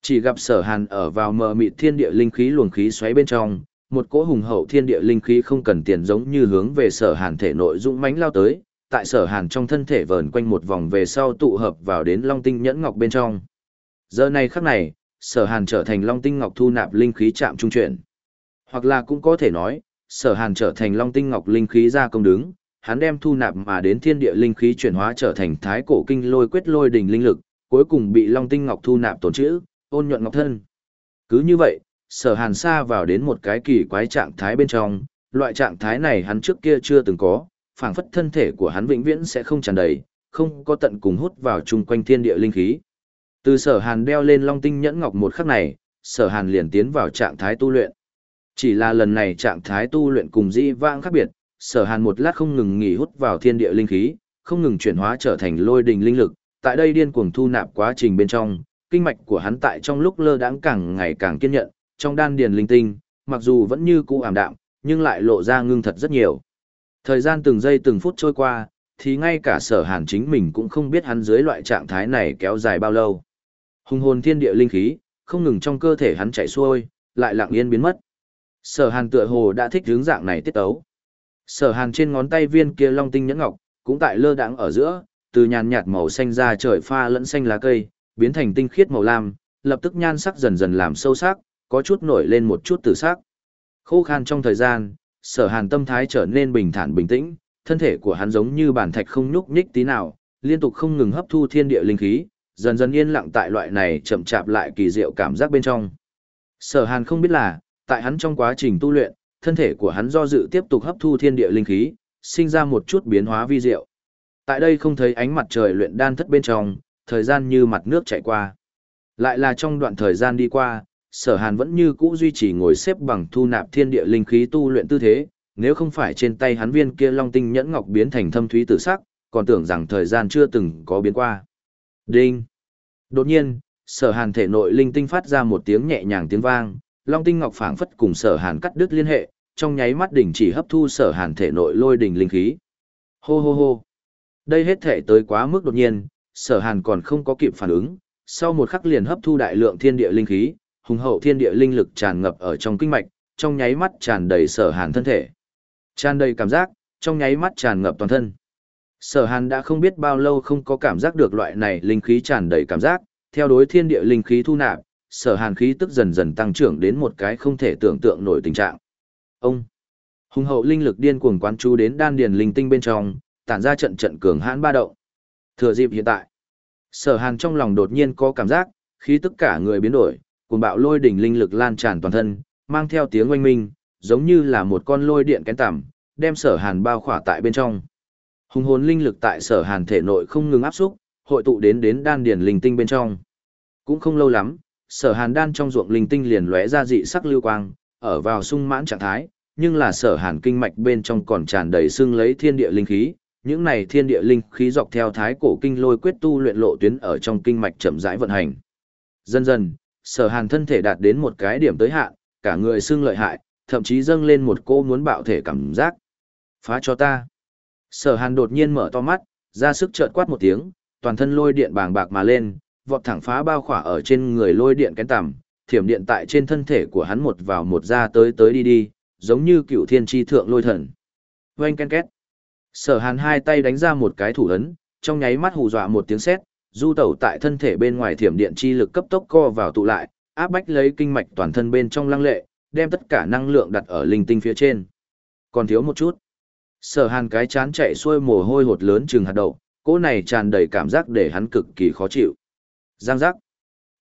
Chỉ gặp sở hàn ở vào mờ mịt thiên địa linh khí luồng khí xoáy bên trong, một cỗ hùng hậu thiên địa linh khí không cần tiền giống như hướng về sở hàn thể nội dũng mãnh lao tới, tại sở hàn trong thân thể vờn quanh một vòng về sau tụ hợp vào đến long tinh nhẫn ngọc bên trong. Giờ này khắc này, sở hàn trở thành long tinh ngọc thu nạp linh khí chạm trung chuyển. Hoặc là cũng có thể nói, sở hàn trở thành long tinh ngọc linh khí ra công đứng, hắn đem thu nạp mà đến thiên địa linh khí chuyển hóa trở thành thái cổ kinh lôi quyết lôi đỉnh linh lực, cuối cùng bị long tinh ngọc thu nạp tổn chữ, ôn nhuận ngọc thân. Cứ như vậy, sở hàn xa vào đến một cái kỳ quái trạng thái bên trong, loại trạng thái này hắn trước kia chưa từng có, phảng phất thân thể của hắn vĩnh viễn sẽ không tràn đầy, không có tận cùng hút vào chung quanh thiên địa linh khí. Từ sở hàn đeo lên long tinh nhẫn ngọc một khắc này, sở hàn liền tiến vào trạng thái tu luyện. Chỉ là lần này trạng thái tu luyện cùng dĩ vãng khác biệt, sở hàn một lát không ngừng nghỉ hút vào thiên địa linh khí, không ngừng chuyển hóa trở thành lôi đình linh lực, tại đây điên cuồng thu nạp quá trình bên trong, kinh mạch của hắn tại trong lúc lơ đãng càng ngày càng kiên nhận, trong đan điền linh tinh, mặc dù vẫn như cũ ảm đạm, nhưng lại lộ ra ngưng thật rất nhiều. Thời gian từng giây từng phút trôi qua, thì ngay cả sở hàn chính mình cũng không biết hắn dưới loại trạng thái này kéo dài bao lâu. Hùng hồn thiên địa linh khí, không ngừng trong cơ thể hắn chạy xuôi, lại lặng yên biến mất. Sở hàn tựa hồ đã thích hướng dạng này tiết tấu. Sở hàn trên ngón tay viên kia long tinh nhẫn ngọc, cũng tại lơ đãng ở giữa, từ nhàn nhạt màu xanh ra trời pha lẫn xanh lá cây, biến thành tinh khiết màu lam, lập tức nhan sắc dần dần làm sâu sắc, có chút nổi lên một chút tử sắc. Khô khan trong thời gian, sở hàn tâm thái trở nên bình thản bình tĩnh, thân thể của hắn giống như bản thạch không nhúc nhích tí nào, liên tục không ngừng hấp thu thiên địa linh khí, dần dần yên lặng tại loại này chậm chạp lại kỳ diệu cảm giác bên trong. Sở hàn không biết là, tại hắn trong quá trình tu luyện, thân thể của hắn do dự tiếp tục hấp thu thiên địa linh khí, sinh ra một chút biến hóa vi diệu. Tại đây không thấy ánh mặt trời luyện đan thất bên trong, thời gian như mặt nước chảy qua. Lại là trong đoạn thời gian đi qua, sở hàn vẫn như cũ duy trì ngồi xếp bằng thu nạp thiên địa linh khí tu luyện tư thế, nếu không phải trên tay hắn viên kia long tinh nhẫn ngọc biến thành thâm thúy tử sắc, còn tưởng rằng thời gian chưa từng có biến qua. Đinh! Đột nhiên, sở hàn thể nội linh tinh phát ra một tiếng nhẹ nhàng tiếng vang, long tinh ngọc phảng phất cùng sở hàn cắt đứt liên hệ, trong nháy mắt đỉnh chỉ hấp thu sở hàn thể nội lôi đỉnh linh khí. Hô hô hô! Đây hết thể tới quá mức đột nhiên, sở hàn còn không có kịp phản ứng, sau một khắc liền hấp thu đại lượng thiên địa linh khí, hùng hậu thiên địa linh lực tràn ngập ở trong kinh mạch, trong nháy mắt tràn đầy sở hàn thân thể. Tràn đầy cảm giác, trong nháy mắt tràn ngập toàn thân. Sở hàn đã không biết bao lâu không có cảm giác được loại này linh khí tràn đầy cảm giác, theo đối thiên địa linh khí thu nạp, sở hàn khí tức dần dần tăng trưởng đến một cái không thể tưởng tượng nổi tình trạng. Ông, hùng hậu linh lực điên cuồng quán chú đến đan điền linh tinh bên trong, tản ra trận trận cường hãn ba động. Thừa dịp hiện tại, sở hàn trong lòng đột nhiên có cảm giác, khí tức cả người biến đổi, cuồng bạo lôi đỉnh linh lực lan tràn toàn thân, mang theo tiếng oanh minh, giống như là một con lôi điện kén tằm, đem sở hàn bao khỏa tại bên trong. Hùng hồn linh lực tại sở hàn thể nội không ngừng áp xúc, hội tụ đến đến đan điển linh tinh bên trong. Cũng không lâu lắm, sở hàn đan trong ruộng linh tinh liền lóe ra dị sắc lưu quang, ở vào sung mãn trạng thái, nhưng là sở hàn kinh mạch bên trong còn tràn đầy xương lấy thiên địa linh khí, những này thiên địa linh khí dọc theo thái cổ kinh lôi quyết tu luyện lộ tuyến ở trong kinh mạch chậm rãi vận hành. Dần dần, sở hàn thân thể đạt đến một cái điểm tới hạn, cả người xương lợi hại, thậm chí dâng lên một cô muốn bạo thể cảm giác. Phá cho ta. Sở hàn đột nhiên mở to mắt, ra sức trợn quát một tiếng, toàn thân lôi điện bàng bạc mà lên, vọt thẳng phá bao khỏa ở trên người lôi điện kén tằm, thiểm điện tại trên thân thể của hắn một vào một ra tới tới đi đi, giống như cựu thiên tri thượng lôi thần. Oanh ken két. Sở hàn hai tay đánh ra một cái thủ ấn, trong nháy mắt hù dọa một tiếng sét, du tẩu tại thân thể bên ngoài thiểm điện chi lực cấp tốc co vào tụ lại, áp bách lấy kinh mạch toàn thân bên trong lăng lệ, đem tất cả năng lượng đặt ở linh tinh phía trên. Còn thiếu một chút. Sở hàn cái chán chạy xuôi mồ hôi hột lớn chừng hạt đậu, cỗ này tràn đầy cảm giác để hắn cực kỳ khó chịu. Giang giác.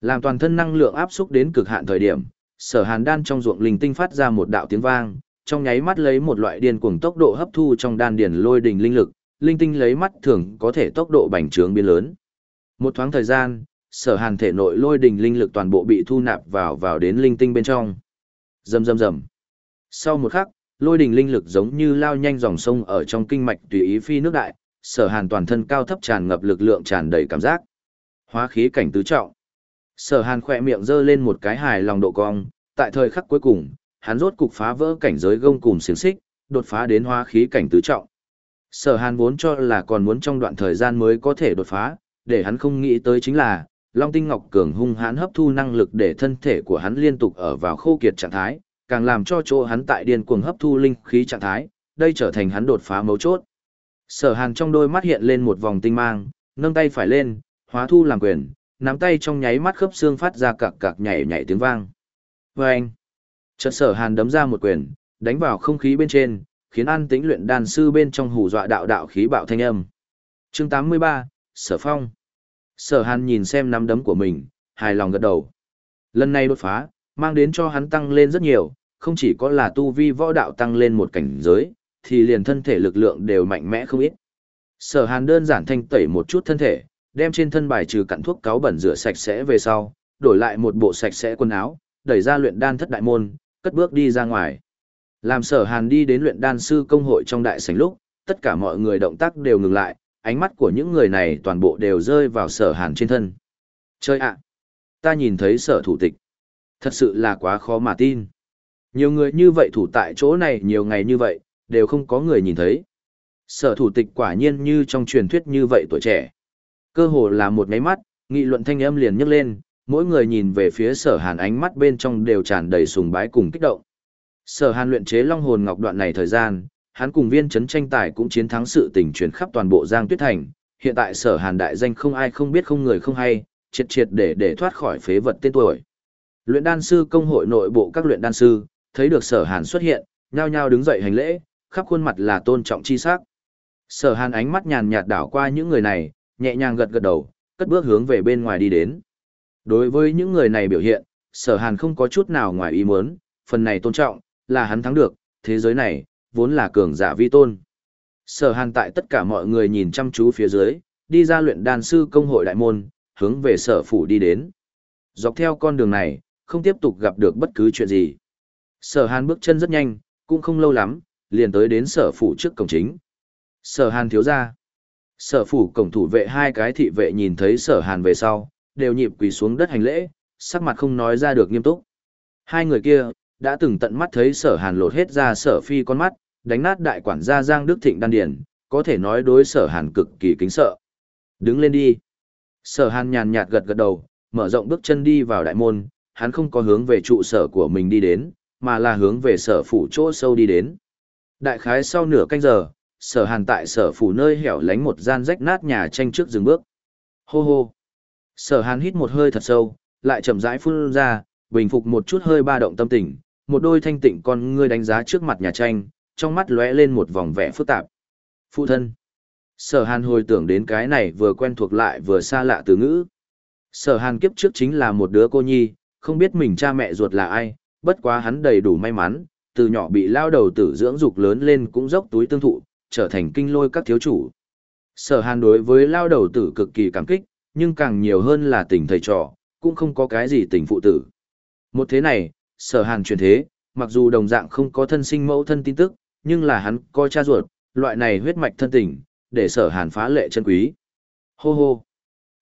Làm toàn thân năng lượng áp xúc đến cực hạn thời điểm, sở hàn đan trong ruộng linh tinh phát ra một đạo tiếng vang, trong nháy mắt lấy một loại điên cuồng tốc độ hấp thu trong đan điền lôi đình linh lực, linh tinh lấy mắt thường có thể tốc độ bành trướng biến lớn. Một thoáng thời gian, sở hàn thể nội lôi đình linh lực toàn bộ bị thu nạp vào vào đến linh tinh bên trong. Rầm rầm rầm. Sau một khắc, lôi đình linh lực giống như lao nhanh dòng sông ở trong kinh mạch tùy ý phi nước đại, sở hàn toàn thân cao thấp tràn ngập lực lượng tràn đầy cảm giác. Hóa khí cảnh tứ trọng. Sở hàn khỏe miệng giơ lên một cái hài lòng độ cong, tại thời khắc cuối cùng, hắn rốt cục phá vỡ cảnh giới gông cùng xiềng xích, đột phá đến hóa khí cảnh tứ trọng. Sở hàn vốn cho là còn muốn trong đoạn thời gian mới có thể đột phá, để hắn không nghĩ tới chính là, Long Tinh Ngọc Cường hung hãn hấp thu năng lực để thân thể của hắn liên tục ở vào khô kiệt trạng thái, càng làm cho chỗ hắn tại điên cuồng hấp thu linh khí trạng thái, đây trở thành hắn đột phá mấu chốt. Sở Hàn trong đôi mắt hiện lên một vòng tinh mang, nâng tay phải lên, hóa thu làm quyền, nắm tay trong nháy mắt khớp xương phát ra cạc cạc nhảy nhảy tiếng vang. Vâng! Chợt Sở Hàn đấm ra một quyền, đánh vào không khí bên trên, khiến an tĩnh luyện đan sư bên trong hù dọa đạo đạo khí bạo thanh âm. Chương 83, Sở Phong. Sở Hàn nhìn xem nắm đấm của mình, hài lòng gật đầu. Lần này đột phá, mang đến cho hắn tăng lên rất nhiều, không chỉ có là tu vi võ đạo tăng lên một cảnh giới, thì liền thân thể lực lượng đều mạnh mẽ không ít. Sở Hàn đơn giản thanh tẩy một chút thân thể, đem trên thân bài trừ cặn thuốc cáo bẩn rửa sạch sẽ về sau, đổi lại một bộ sạch sẽ quần áo, đẩy ra luyện đan thất đại môn, cất bước đi ra ngoài. Làm Sở Hàn đi đến luyện đan sư công hội trong đại sảnh lúc, tất cả mọi người động tác đều ngừng lại, ánh mắt của những người này toàn bộ đều rơi vào Sở Hàn trên thân. Chơi ạ! ta nhìn thấy Sở thủ tịch. Thật sự là quá khó mà tin. Nhiều người như vậy thủ tại chỗ này nhiều ngày như vậy, đều không có người nhìn thấy. Sở thủ tịch quả nhiên như trong truyền thuyết như vậy tuổi trẻ. Cơ hồ là một máy mắt, nghị luận thanh âm liền nhấc lên, mỗi người nhìn về phía sở hàn ánh mắt bên trong đều tràn đầy sùng bái cùng kích động. Sở hàn luyện chế long hồn ngọc đoạn này thời gian, hắn cùng viên chấn tranh tài cũng chiến thắng sự tình truyền khắp toàn bộ Giang Tuyết Thành. Hiện tại sở hàn đại danh không ai không biết không người không hay, triệt triệt để để thoát khỏi phế vật tên tuổi. Luyện đan sư công hội nội bộ các luyện đan sư, thấy được sở hàn xuất hiện, nhao nhao đứng dậy hành lễ, khắp khuôn mặt là tôn trọng chi sắc. Sở hàn ánh mắt nhàn nhạt đảo qua những người này, nhẹ nhàng gật gật đầu, cất bước hướng về bên ngoài đi đến. Đối với những người này biểu hiện, sở hàn không có chút nào ngoài ý muốn, phần này tôn trọng, là hắn thắng được, thế giới này, vốn là cường giả vi tôn. Sở hàn tại tất cả mọi người nhìn chăm chú phía dưới, đi ra luyện đan sư công hội đại môn, hướng về sở phủ đi đến. Dọc theo con đường này, không tiếp tục gặp được bất cứ chuyện gì. Sở hàn bước chân rất nhanh, cũng không lâu lắm, liền tới đến sở phủ trước cổng chính. Sở hàn thiếu ra. Sở phủ cổng thủ vệ hai cái thị vệ nhìn thấy sở hàn về sau, đều nhịp quỳ xuống đất hành lễ, sắc mặt không nói ra được nghiêm túc. Hai người kia, đã từng tận mắt thấy sở hàn lột hết ra sở phi con mắt, đánh nát đại quản gia Giang Đức Thịnh đan điển, có thể nói đối sở hàn cực kỳ kính sợ. Đứng lên đi. Sở hàn nhàn nhạt gật gật đầu, mở rộng bước chân đi vào đại môn, hắn không có hướng về trụ sở của mình đi đến, mà là hướng về sở phủ chỗ sâu đi đến. Đại khái sau nửa canh giờ, sở hàn tại sở phủ nơi hẻo lánh một gian rách nát nhà tranh trước dừng bước. Hô hô. Sở hàn hít một hơi thật sâu, lại chậm rãi phun ra, bình phục một chút hơi ba động tâm tình, một đôi thanh tịnh con ngươi đánh giá trước mặt nhà tranh, trong mắt lóe lên một vòng vẻ phức tạp. Phụ thân. Sở hàn hồi tưởng đến cái này vừa quen thuộc lại vừa xa lạ từ ngữ. Sở hàn kiếp trước chính là một đứa cô nhi, không biết mình cha mẹ ruột là ai, bất quá hắn đầy đủ may mắn, từ nhỏ bị lao đầu tử dưỡng dục lớn lên cũng dốc túi tương thụ, trở thành kinh lôi các thiếu chủ. Sở hàn đối với lao đầu tử cực kỳ cảm kích, nhưng càng nhiều hơn là tình thầy trò, cũng không có cái gì tình phụ tử. Một thế này, sở hàn truyền thế, mặc dù đồng dạng không có thân sinh mẫu thân tin tức, nhưng là hắn coi cha ruột, loại này huyết mạch thân tình, để sở hàn phá lệ chân quý. Hô hô.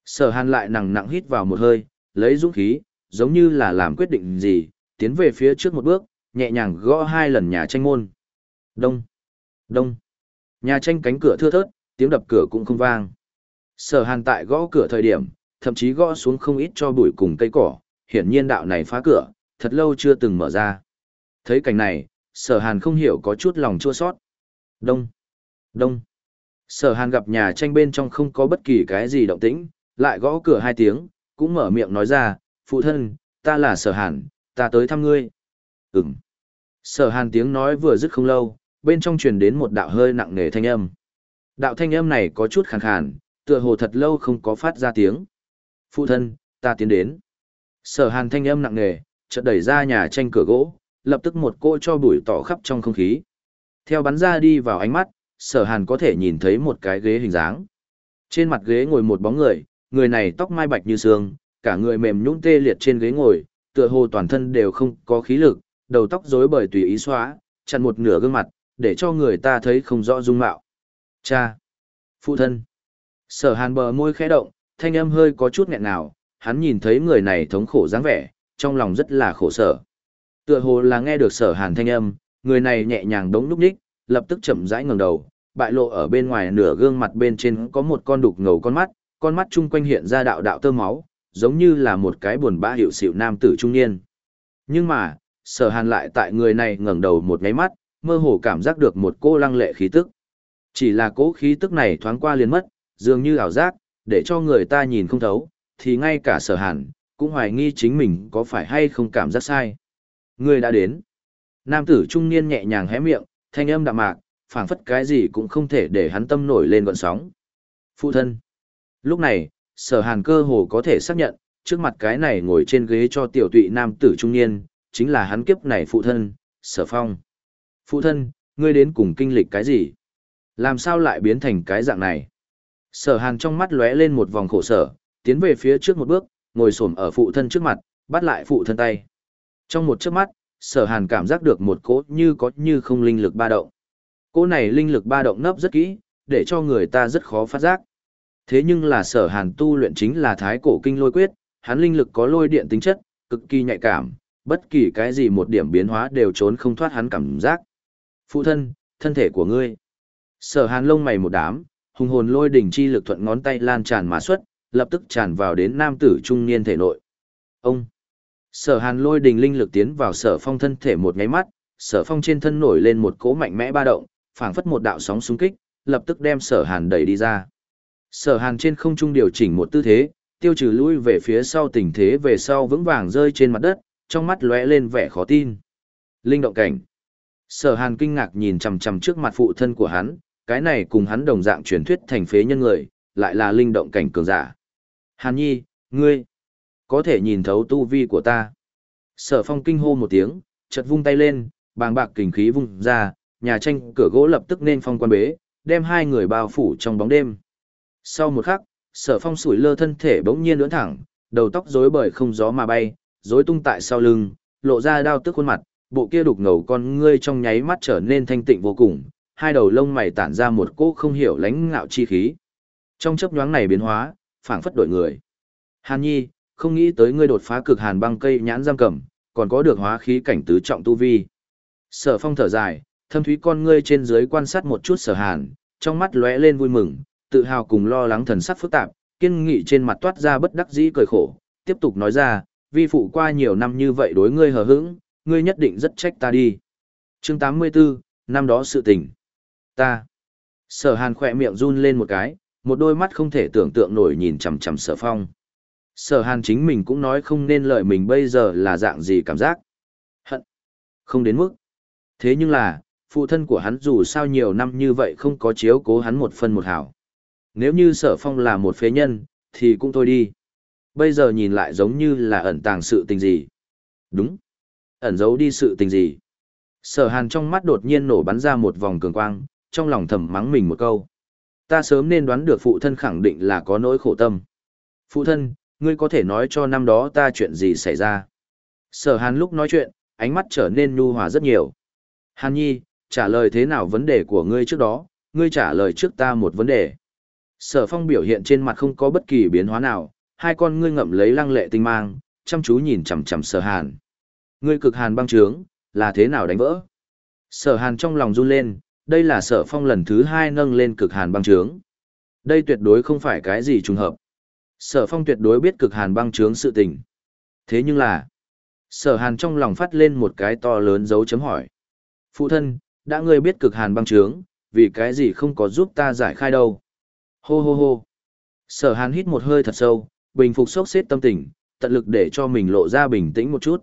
Sở hàn lại nặng nặng hít vào một hơi, lấy dũng khí, giống như là làm quyết định gì, tiến về phía trước một bước, nhẹ nhàng gõ hai lần nhà tranh môn. Đông, đông. Nhà tranh cánh cửa thưa thớt, tiếng đập cửa cũng không vang. Sở hàn tại gõ cửa thời điểm, thậm chí gõ xuống không ít cho bụi cùng cây cỏ, hiển nhiên đạo này phá cửa, thật lâu chưa từng mở ra. Thấy cảnh này, sở hàn không hiểu có chút lòng chua sót. Đông, đông. Sở hàn gặp nhà tranh bên trong không có bất kỳ cái gì động tĩnh, lại gõ cửa hai tiếng, cũng mở miệng nói ra, phụ thân, ta là sở hàn, ta tới thăm ngươi. Ừm. Sở hàn tiếng nói vừa dứt không lâu, bên trong truyền đến một đạo hơi nặng nề thanh âm. Đạo thanh âm này có chút khàn khàn, tựa hồ thật lâu không có phát ra tiếng. Phụ thân, ta tiến đến. Sở hàn thanh âm nặng nề, chợt đẩy ra nhà tranh cửa gỗ, lập tức một cô cho bụi tỏ khắp trong không khí. Theo bắn ra đi vào ánh mắt, sở hàn có thể nhìn thấy một cái ghế hình dáng. Trên mặt ghế ngồi một bóng người, người này tóc mai bạch như sương, cả người mềm nhũn tê liệt trên ghế ngồi, tựa hồ toàn thân đều không có khí lực, đầu tóc rối bời tùy ý xóa, chặn một nửa gương mặt, để cho người ta thấy không rõ dung mạo. Cha! Phụ thân! Sở hàn bờ môi khẽ động, thanh âm hơi có chút nghẹn nào, hắn nhìn thấy người này thống khổ dáng vẻ, trong lòng rất là khổ sở. Tựa hồ là nghe được sở hàn thanh âm, người này nhẹ nhàng đống núp đích, lập tức chậm rãi ngẩng đầu, bại lộ ở bên ngoài nửa gương mặt bên trên có một con đục ngầu con mắt, con mắt chung quanh hiện ra đạo đạo tơ máu, giống như là một cái buồn bã hiệu xịu nam tử trung niên. Nhưng mà, sở hàn lại tại người này ngẩng đầu một ngáy mắt, mơ hồ cảm giác được một cô lăng lệ khí tức. Chỉ là cố khí tức này thoáng qua liền mất, dường như ảo giác, để cho người ta nhìn không thấu, thì ngay cả sở hàn, cũng hoài nghi chính mình có phải hay không cảm giác sai. Người đã đến. Nam tử trung niên nhẹ nhàng hé miệng, thanh âm đạm mạc, phảng phất cái gì cũng không thể để hắn tâm nổi lên gọn sóng. Phụ thân. Lúc này, sở hàn cơ hồ có thể xác nhận, trước mặt cái này ngồi trên ghế cho tiểu tụy nam tử trung niên, chính là hắn kiếp này phụ thân, sở phong. Phụ thân, ngươi đến cùng kinh lịch cái gì? Làm sao lại biến thành cái dạng này? Sở hàn trong mắt lóe lên một vòng khổ sở, tiến về phía trước một bước, ngồi xổm ở phụ thân trước mặt, bắt lại phụ thân tay. Trong một chớp mắt, sở hàn cảm giác được một cỗ như có như không linh lực ba động. Cỗ này linh lực ba động nấp rất kỹ, để cho người ta rất khó phát giác. Thế nhưng là sở hàn tu luyện chính là thái cổ kinh lôi quyết, hắn linh lực có lôi điện tính chất, cực kỳ nhạy cảm, bất kỳ cái gì một điểm biến hóa đều trốn không thoát hắn cảm giác. Phụ thân, thân thể của ngươi. Sở hàn lông mày một đám, hùng hồn lôi đỉnh chi lực thuận ngón tay lan tràn mà xuất, lập tức tràn vào đến nam tử trung niên thể nội. Ông! Sở hàn lôi đỉnh linh lực tiến vào sở phong thân thể một ngáy mắt, sở phong trên thân nổi lên một cỗ mạnh mẽ ba động, phảng phất một đạo sóng xung kích, lập tức đem sở hàn đẩy đi ra. Sở hàn trên không trung điều chỉnh một tư thế, tiêu trừ lui về phía sau tình thế về sau vững vàng rơi trên mặt đất, trong mắt lóe lên vẻ khó tin. Linh động cảnh. Sở hàn kinh ngạc nhìn chằm chằm trước mặt phụ thân của hắn, cái này cùng hắn đồng dạng truyền thuyết thành phế nhân người, lại là linh động cảnh cường giả. Hàn nhi, ngươi, có thể nhìn thấu tu vi của ta. Sở phong kinh hô một tiếng, chợt vung tay lên, bàng bạc kình khí vung ra, nhà tranh cửa gỗ lập tức nên phong quan bế, đem hai người bao phủ trong bóng đêm. Sau một khắc, sở phong sủi lơ thân thể bỗng nhiên lưỡn thẳng, đầu tóc rối bời không gió mà bay, rối tung tại sau lưng, lộ ra đao tức khuôn mặt, bộ kia đục ngầu con ngươi trong nháy mắt trở nên thanh tịnh vô cùng, hai đầu lông mày tản ra một cỗ không hiểu lãnh ngạo chi khí. Trong chấp nhoáng này biến hóa, phảng phất đổi người. Hàn Nhi, không nghĩ tới ngươi đột phá cực hàn băng cây nhãn giam cầm, còn có được hóa khí cảnh tứ trọng tu vi. Sở Phong thở dài, thâm thúy con ngươi trên dưới quan sát một chút Sở Hàn, trong mắt lóe lên vui mừng, tự hào cùng lo lắng thần sắc phức tạp, kiên nghị trên mặt toát ra bất đắc dĩ cười khổ, tiếp tục nói ra, vi phụ qua nhiều năm như vậy đối ngươi hờ hững, ngươi nhất định rất trách ta đi. Chương 84, năm đó sự tình. Ta. Sở Hàn khỏe miệng run lên một cái, một đôi mắt không thể tưởng tượng nổi nhìn chằm chằm Sở Phong. Sở Hàn chính mình cũng nói không nên lợi mình bây giờ là dạng gì cảm giác. Hận. Không đến mức. Thế nhưng là, phụ thân của hắn dù sao nhiều năm như vậy không có chiếu cố hắn một phân một hảo. Nếu như sở phong là một phế nhân, thì cũng thôi đi. Bây giờ nhìn lại giống như là ẩn tàng sự tình gì. Đúng. Ẩn giấu đi sự tình gì. Sở hàn trong mắt đột nhiên nổ bắn ra một vòng cường quang, trong lòng thầm mắng mình một câu. Ta sớm nên đoán được phụ thân khẳng định là có nỗi khổ tâm. Phụ thân, ngươi có thể nói cho năm đó ta chuyện gì xảy ra. Sở hàn lúc nói chuyện, ánh mắt trở nên nhu hòa rất nhiều. Hàn nhi, trả lời thế nào vấn đề của ngươi trước đó, ngươi trả lời trước ta một vấn đề. Sở phong biểu hiện trên mặt không có bất kỳ biến hóa nào, hai con ngươi ngậm lấy lăng lệ tinh mang, chăm chú nhìn chằm chằm sở hàn. Ngươi cực hàn băng trướng, là thế nào đánh vỡ? Sở hàn trong lòng run lên, đây là sở phong lần thứ hai nâng lên cực hàn băng trướng. Đây tuyệt đối không phải cái gì trùng hợp. Sở phong tuyệt đối biết cực hàn băng trướng sự tình. Thế nhưng là, sở hàn trong lòng phát lên một cái to lớn dấu chấm hỏi. Phụ thân, đã ngươi biết cực hàn băng trướng, vì cái gì không có giúp ta giải khai đâu. Hô hô hô. Sở hàn hít một hơi thật sâu, bình phục sốc xếp tâm tình, tận lực để cho mình lộ ra bình tĩnh một chút.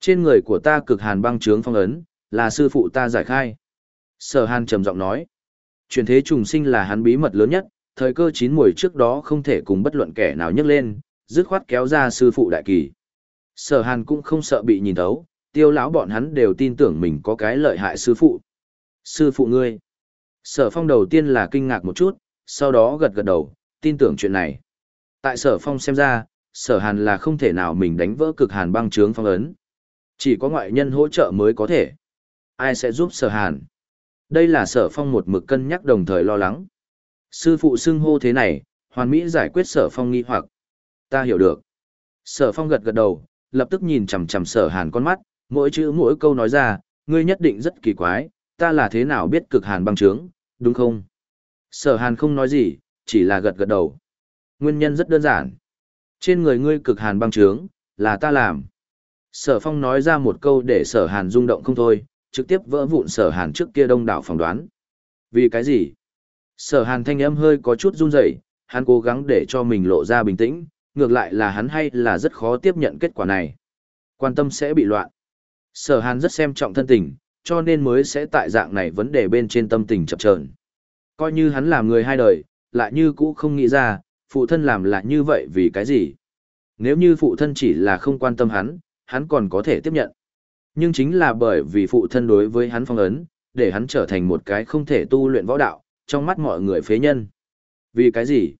Trên người của ta cực hàn băng trướng phong ấn, là sư phụ ta giải khai. Sở hàn trầm giọng nói. Chuyển thế trùng sinh là hắn bí mật lớn nhất, thời cơ chín muồi trước đó không thể cùng bất luận kẻ nào nhấc lên, dứt khoát kéo ra sư phụ đại kỳ. Sở hàn cũng không sợ bị nhìn thấu, tiêu lão bọn hắn đều tin tưởng mình có cái lợi hại sư phụ. Sư phụ ngươi. Sở phong đầu tiên là kinh ngạc một chút, sau đó gật gật đầu, tin tưởng chuyện này. Tại sở phong xem ra, sở hàn là không thể nào mình đánh vỡ cực hàn băng trướng phong ấn. Chỉ có ngoại nhân hỗ trợ mới có thể. Ai sẽ giúp sở hàn? Đây là sở phong một mực cân nhắc đồng thời lo lắng. Sư phụ xưng hô thế này, hoàn mỹ giải quyết sở phong nghi hoặc. Ta hiểu được. Sở phong gật gật đầu, lập tức nhìn chằm chằm sở hàn con mắt, mỗi chữ mỗi câu nói ra, ngươi nhất định rất kỳ quái, ta là thế nào biết cực hàn băng trướng, đúng không? Sở hàn không nói gì, chỉ là gật gật đầu. Nguyên nhân rất đơn giản. Trên người ngươi cực hàn băng trướng, là ta làm. Sở phong nói ra một câu để sở hàn rung động không thôi, trực tiếp vỡ vụn sở hàn trước kia đông đảo phỏng đoán. Vì cái gì? Sở hàn thanh âm hơi có chút run rẩy, hắn cố gắng để cho mình lộ ra bình tĩnh, ngược lại là hắn hay là rất khó tiếp nhận kết quả này. Quan tâm sẽ bị loạn. Sở hàn rất xem trọng thân tình, cho nên mới sẽ tại dạng này vấn đề bên trên tâm tình chập chờn. Coi như hắn làm người hai đời, lại như cũ không nghĩ ra, phụ thân làm là như vậy vì cái gì. Nếu như phụ thân chỉ là không quan tâm hắn, hắn còn có thể tiếp nhận. Nhưng chính là bởi vì phụ thân đối với hắn phong ấn, để hắn trở thành một cái không thể tu luyện võ đạo, trong mắt mọi người phế nhân. Vì cái gì?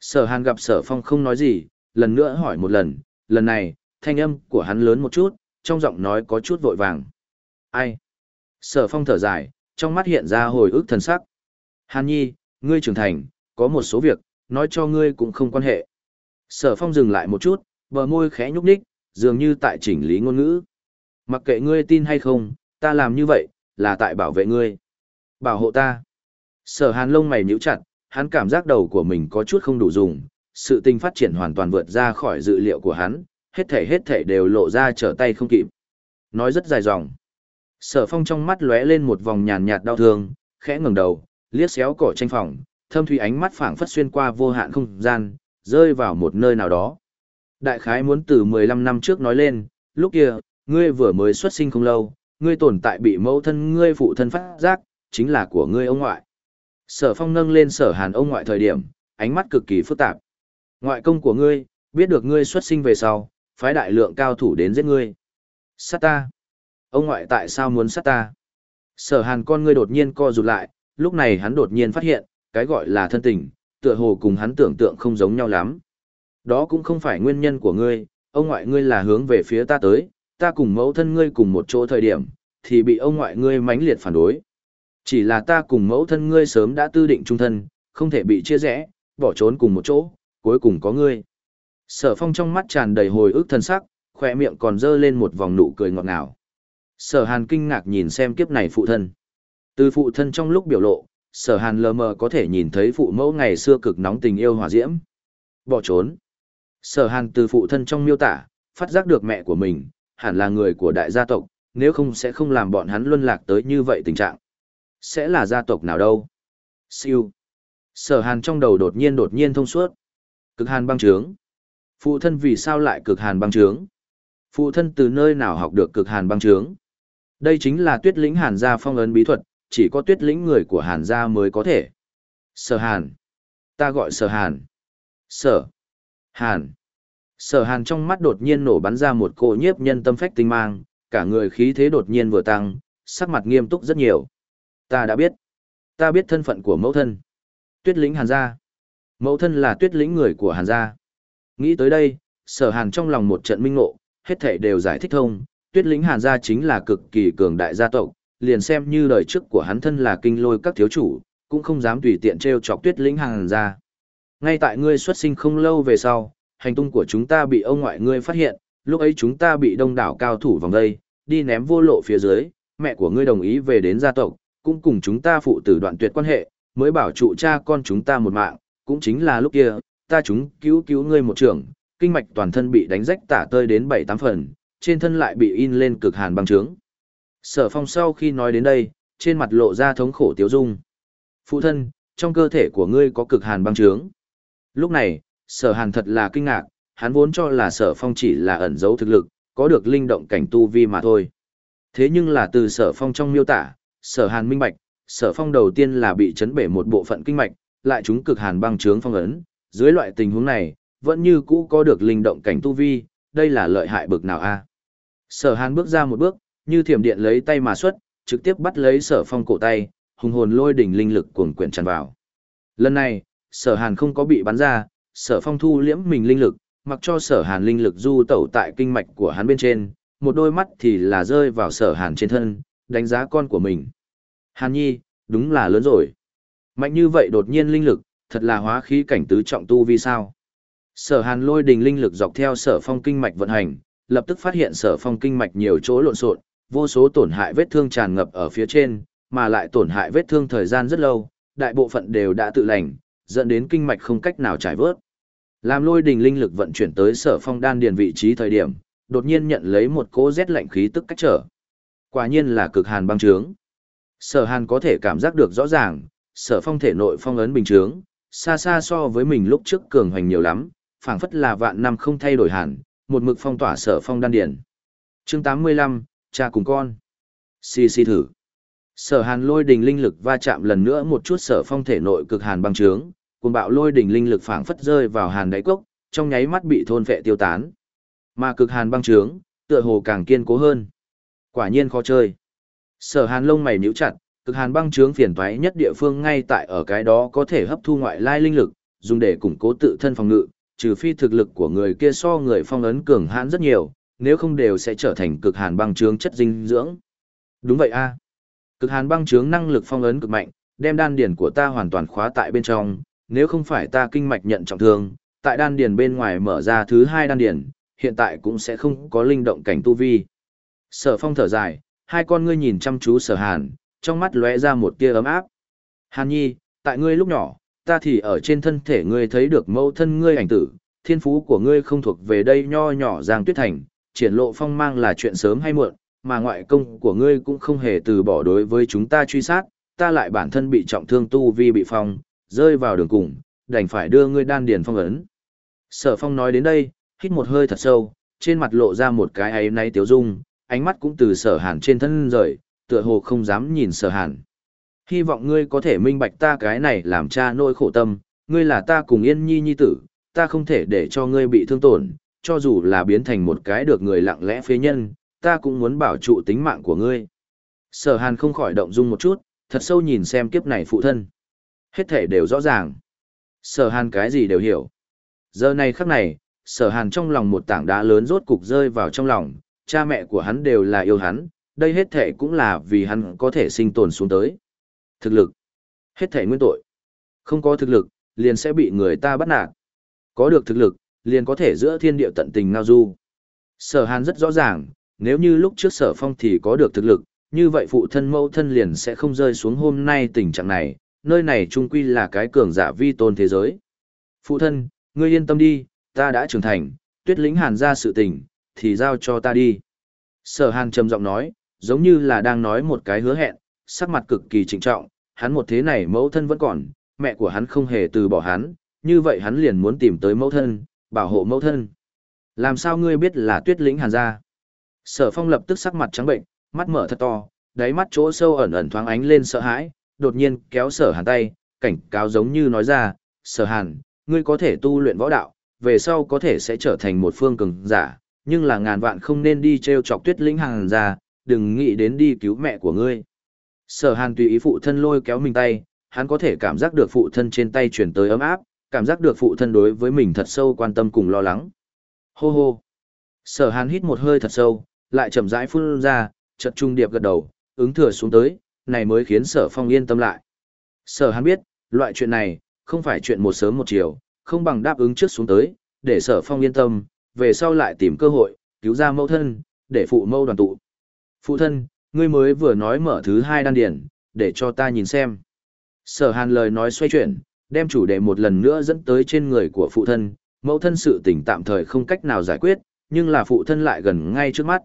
Sở hàn gặp sở phong không nói gì, lần nữa hỏi một lần, lần này, thanh âm của hắn lớn một chút, trong giọng nói có chút vội vàng. Ai? Sở phong thở dài, trong mắt hiện ra hồi ức thần sắc. Hàn nhi, ngươi trưởng thành, có một số việc, nói cho ngươi cũng không quan hệ. Sở phong dừng lại một chút, bờ môi khẽ nhúc nhích, dường như tại chỉnh lý ngôn ngữ. Mặc kệ ngươi tin hay không, ta làm như vậy, là tại bảo vệ ngươi. Bảo hộ ta. Sở hàn lông mày nhíu chặt, hắn cảm giác đầu của mình có chút không đủ dùng, sự tình phát triển hoàn toàn vượt ra khỏi dự liệu của hắn, hết thể hết thể đều lộ ra trở tay không kịp. Nói rất dài dòng. Sở phong trong mắt lóe lên một vòng nhàn nhạt đau thương, khẽ ngẩng đầu, liếc xéo cỏ tranh phòng, thâm thủy ánh mắt phảng phất xuyên qua vô hạn không gian, rơi vào một nơi nào đó. Đại khái muốn từ 15 năm trước nói lên, lúc kia, ngươi vừa mới xuất sinh không lâu, ngươi tồn tại bị mẫu thân ngươi phụ thân phát giác, chính là của ngươi ông ngoại. Sở phong nâng lên sở hàn ông ngoại thời điểm, ánh mắt cực kỳ phức tạp. Ngoại công của ngươi, biết được ngươi xuất sinh về sau, phái đại lượng cao thủ đến giết ngươi. Sát ta. Ông ngoại tại sao muốn sát ta? Sở hàn con ngươi đột nhiên co rụt lại, lúc này hắn đột nhiên phát hiện, cái gọi là thân tình, tựa hồ cùng hắn tưởng tượng không giống nhau lắm. Đó cũng không phải nguyên nhân của ngươi, ông ngoại ngươi là hướng về phía ta tới, ta cùng mẫu thân ngươi cùng một chỗ thời điểm, thì bị ông ngoại ngươi mãnh liệt phản đối. Chỉ là ta cùng mẫu thân ngươi sớm đã tư định trung thân, không thể bị chia rẽ, bỏ trốn cùng một chỗ, cuối cùng có ngươi. Sở phong trong mắt tràn đầy hồi ức thân sắc, khỏe miệng còn dơ lên một vòng nụ cười ngọt ngào. Sở hàn kinh ngạc nhìn xem kiếp này phụ thân. Từ phụ thân trong lúc biểu lộ, sở hàn lờ mờ có thể nhìn thấy phụ mẫu ngày xưa cực nóng tình yêu hòa diễm. Bỏ trốn. Sở hàn từ phụ thân trong miêu tả, phát giác được mẹ của mình, hẳn là người của đại gia tộc, nếu không sẽ không làm bọn hắn luân lạc tới như vậy tình trạng. Sẽ là gia tộc nào đâu? Siêu. Sở hàn trong đầu đột nhiên đột nhiên thông suốt. Cực hàn băng trướng. Phụ thân vì sao lại cực hàn băng trướng? Phụ thân từ nơi nào học được cực hàn băng trướng? Đây chính là tuyết lĩnh hàn gia phong ấn bí thuật, chỉ có tuyết lĩnh người của hàn gia mới có thể. Sở hàn. Ta gọi sở hàn. Sở. Hàn. Sở hàn trong mắt đột nhiên nổ bắn ra một cỗ nhiếp nhân tâm phách tinh mang, cả người khí thế đột nhiên vừa tăng, sắc mặt nghiêm túc rất nhiều. Ta đã biết. Ta biết thân phận của mẫu thân. Tuyết lĩnh hàn gia. Mẫu thân là tuyết lĩnh người của hàn gia. Nghĩ tới đây, sở hàn trong lòng một trận minh ngộ, hết thảy đều giải thích thông. Tuyết lĩnh hàn gia chính là cực kỳ cường đại gia tộc, liền xem như đời trước của hắn thân là kinh lôi các thiếu chủ, cũng không dám tùy tiện trêu chọc tuyết lĩnh hàn gia. Ngay tại ngươi xuất sinh không lâu về sau, hành tung của chúng ta bị ông ngoại ngươi phát hiện, lúc ấy chúng ta bị đông đảo cao thủ vòng đây, đi ném vô lộ phía dưới, mẹ của ngươi đồng ý về đến gia tộc, cũng cùng chúng ta phụ tử đoạn tuyệt quan hệ, mới bảo trụ cha con chúng ta một mạng, cũng chính là lúc kia, ta chúng cứu cứu ngươi một trường, kinh mạch toàn thân bị đánh rách tả tơi đến 7-8 phần, trên thân lại bị in lên cực hàn băng trướng. Sở phong sau khi nói đến đây, trên mặt lộ ra thống khổ tiếu dung. Phụ thân, trong cơ thể của ngươi có cực hàn băng trướng. Lúc này, sở hàn thật là kinh ngạc, hắn vốn cho là sở phong chỉ là ẩn giấu thực lực, có được linh động cảnh tu vi mà thôi. Thế nhưng là từ sở phong trong miêu tả, sở hàn minh bạch, sở phong đầu tiên là bị chấn bể một bộ phận kinh mạch, lại chúng cực hàn băng trướng phong ấn, dưới loại tình huống này, vẫn như cũ có được linh động cảnh tu vi, đây là lợi hại bực nào a? Sở hàn bước ra một bước, như thiểm điện lấy tay mà xuất, trực tiếp bắt lấy sở phong cổ tay, hùng hồn lôi đỉnh linh lực cuồng quyển tràn vào. Lần này, sở hàn không có bị bắn ra, sở phong thu liễm mình linh lực, mặc cho sở hàn linh lực du tẩu tại kinh mạch của hắn bên trên, một đôi mắt thì là rơi vào sở hàn trên thân, đánh giá con của mình. Hàn nhi, đúng là lớn rồi. Mạnh như vậy đột nhiên linh lực, thật là hóa khí cảnh tứ trọng tu vì sao. Sở hàn lôi đình linh lực dọc theo sở phong kinh mạch vận hành, lập tức phát hiện sở phong kinh mạch nhiều chỗ lộn xộn, vô số tổn hại vết thương tràn ngập ở phía trên, mà lại tổn hại vết thương thời gian rất lâu, đại bộ phận đều đã tự lành, dẫn đến kinh mạch không cách nào trải vớt. Làm lôi đình linh lực vận chuyển tới sở phong đan điền vị trí thời điểm, đột nhiên nhận lấy một cỗ rét lạnh khí tức cách trở. Quả nhiên là cực hàn băng trướng. Sở hàn có thể cảm giác được rõ ràng, sở phong thể nội phong ấn bình trướng, xa xa so với mình lúc trước cường hoành nhiều lắm, phảng phất là vạn năm không thay đổi hẳn, một mực phong tỏa sở phong đan điển. chương 85, cha cùng con. Xì xì thử. Sở hàn lôi đình linh lực va chạm lần nữa một chút sở phong thể nội cực hàn băng trướng, cuồng bạo lôi đỉnh linh lực phảng phất rơi vào hàn đáy cốc, trong nháy mắt bị thôn phệ tiêu tán. Mà cực hàn băng trướng, tựa hồ càng kiên cố hơn. Quả nhiên khó chơi. Sở hàn lông mày nhíu chặt, cực hàn băng trướng phiền toái nhất địa phương ngay tại ở cái đó có thể hấp thu ngoại lai linh lực, dùng để củng cố tự thân phòng ngự, trừ phi thực lực của người kia so người phong ấn cường hãn rất nhiều, nếu không đều sẽ trở thành cực hàn băng trướng chất dinh dưỡng. Đúng vậy a. Cực hàn băng trướng năng lực phong ấn cực mạnh, đem đan điển của ta hoàn toàn khóa tại bên trong, nếu không phải ta kinh mạch nhận trọng thương, tại đan điền bên ngoài mở ra thứ hai đan điền, hiện tại cũng sẽ không có linh động cảnh tu vi. Sở Phong thở dài, hai con ngươi nhìn chăm chú Sở Hàn, trong mắt lóe ra một tia ấm áp. Hàn Nhi, tại ngươi lúc nhỏ, ta thì ở trên thân thể ngươi thấy được mẫu thân ngươi ảnh tử, thiên phú của ngươi không thuộc về đây nho nhỏ Giang Tuyết Thành, triển lộ phong mang là chuyện sớm hay muộn, mà ngoại công của ngươi cũng không hề từ bỏ đối với chúng ta truy sát, ta lại bản thân bị trọng thương tu vi bị phong, rơi vào đường cùng, đành phải đưa ngươi đan điền phong ấn. Sở phong nói đến đây, hít một hơi thật sâu, trên mặt lộ ra một cái ấy náy tiếu dung, ánh mắt cũng từ sở hàn trên thân rời, tựa hồ không dám nhìn sở hàn. Hy vọng ngươi có thể minh bạch ta cái này làm cha nỗi khổ tâm, ngươi là ta cùng yên nhi nhi tử, ta không thể để cho ngươi bị thương tổn, cho dù là biến thành một cái được người lặng lẽ phế nhân, ta cũng muốn bảo trụ tính mạng của ngươi. Sở hàn không khỏi động dung một chút, thật sâu nhìn xem kiếp này phụ thân. Hết thể đều rõ ràng. Sở hàn cái gì đều hiểu. Giờ này khắc này, sở hàn trong lòng một tảng đá lớn rốt cục rơi vào trong lòng, cha mẹ của hắn đều là yêu hắn, đây hết thể cũng là vì hắn có thể sinh tồn xuống tới. Thực lực. Hết thể nguyên tội. Không có thực lực, liền sẽ bị người ta bắt nạt. Có được thực lực, liền có thể giữa thiên địa tận tình ngao du. Sở hàn rất rõ ràng, nếu như lúc trước sở phong thì có được thực lực, như vậy phụ thân mẫu thân liền sẽ không rơi xuống hôm nay tình trạng này, nơi này trung quy là cái cường giả vi tôn thế giới. Phụ thân, ngươi yên tâm đi, ta đã trưởng thành, tuyết lĩnh hàn ra sự tình, thì giao cho ta đi. Sở hàn trầm giọng nói, giống như là đang nói một cái hứa hẹn, sắc mặt cực kỳ trịnh trọng, hắn một thế này mẫu thân vẫn còn, mẹ của hắn không hề từ bỏ hắn, như vậy hắn liền muốn tìm tới mẫu thân, bảo hộ mẫu thân. Làm sao ngươi biết là tuyết lĩnh hàn ra? Sở phong lập tức sắc mặt trắng bệnh, mắt mở thật to, đáy mắt chỗ sâu ẩn ẩn thoáng ánh lên sợ hãi, đột nhiên kéo sở hàn tay, cảnh cáo giống như nói ra, sở hàn, ngươi có thể tu luyện võ đạo, về sau có thể sẽ trở thành một phương cường giả, nhưng là ngàn vạn không nên đi treo chọc tuyết lĩnh hàng ra, đừng nghĩ đến đi cứu mẹ của ngươi. Sở hàn tùy ý phụ thân lôi kéo mình tay, hắn có thể cảm giác được phụ thân trên tay chuyển tới ấm áp, cảm giác được phụ thân đối với mình thật sâu quan tâm cùng lo lắng. Hô hô. Sở hàn hít một hơi thật sâu, lại chậm rãi phun ra, chật trung điệp gật đầu, ứng thừa xuống tới, này mới khiến sở phong yên tâm lại. Sở hàn biết, loại chuyện này, không phải chuyện một sớm một chiều, không bằng đáp ứng trước xuống tới, để sở phong yên tâm, về sau lại tìm cơ hội, cứu ra mẫu thân, để phụ mâu đoàn tụ. Phụ thân, ngươi mới vừa nói mở thứ hai đan điển, để cho ta nhìn xem. Sở hàn lời nói xoay chuyển, đem chủ đề một lần nữa dẫn tới trên người của phụ thân, mẫu thân sự tình tạm thời không cách nào giải quyết, nhưng là phụ thân lại gần ngay trước mắt.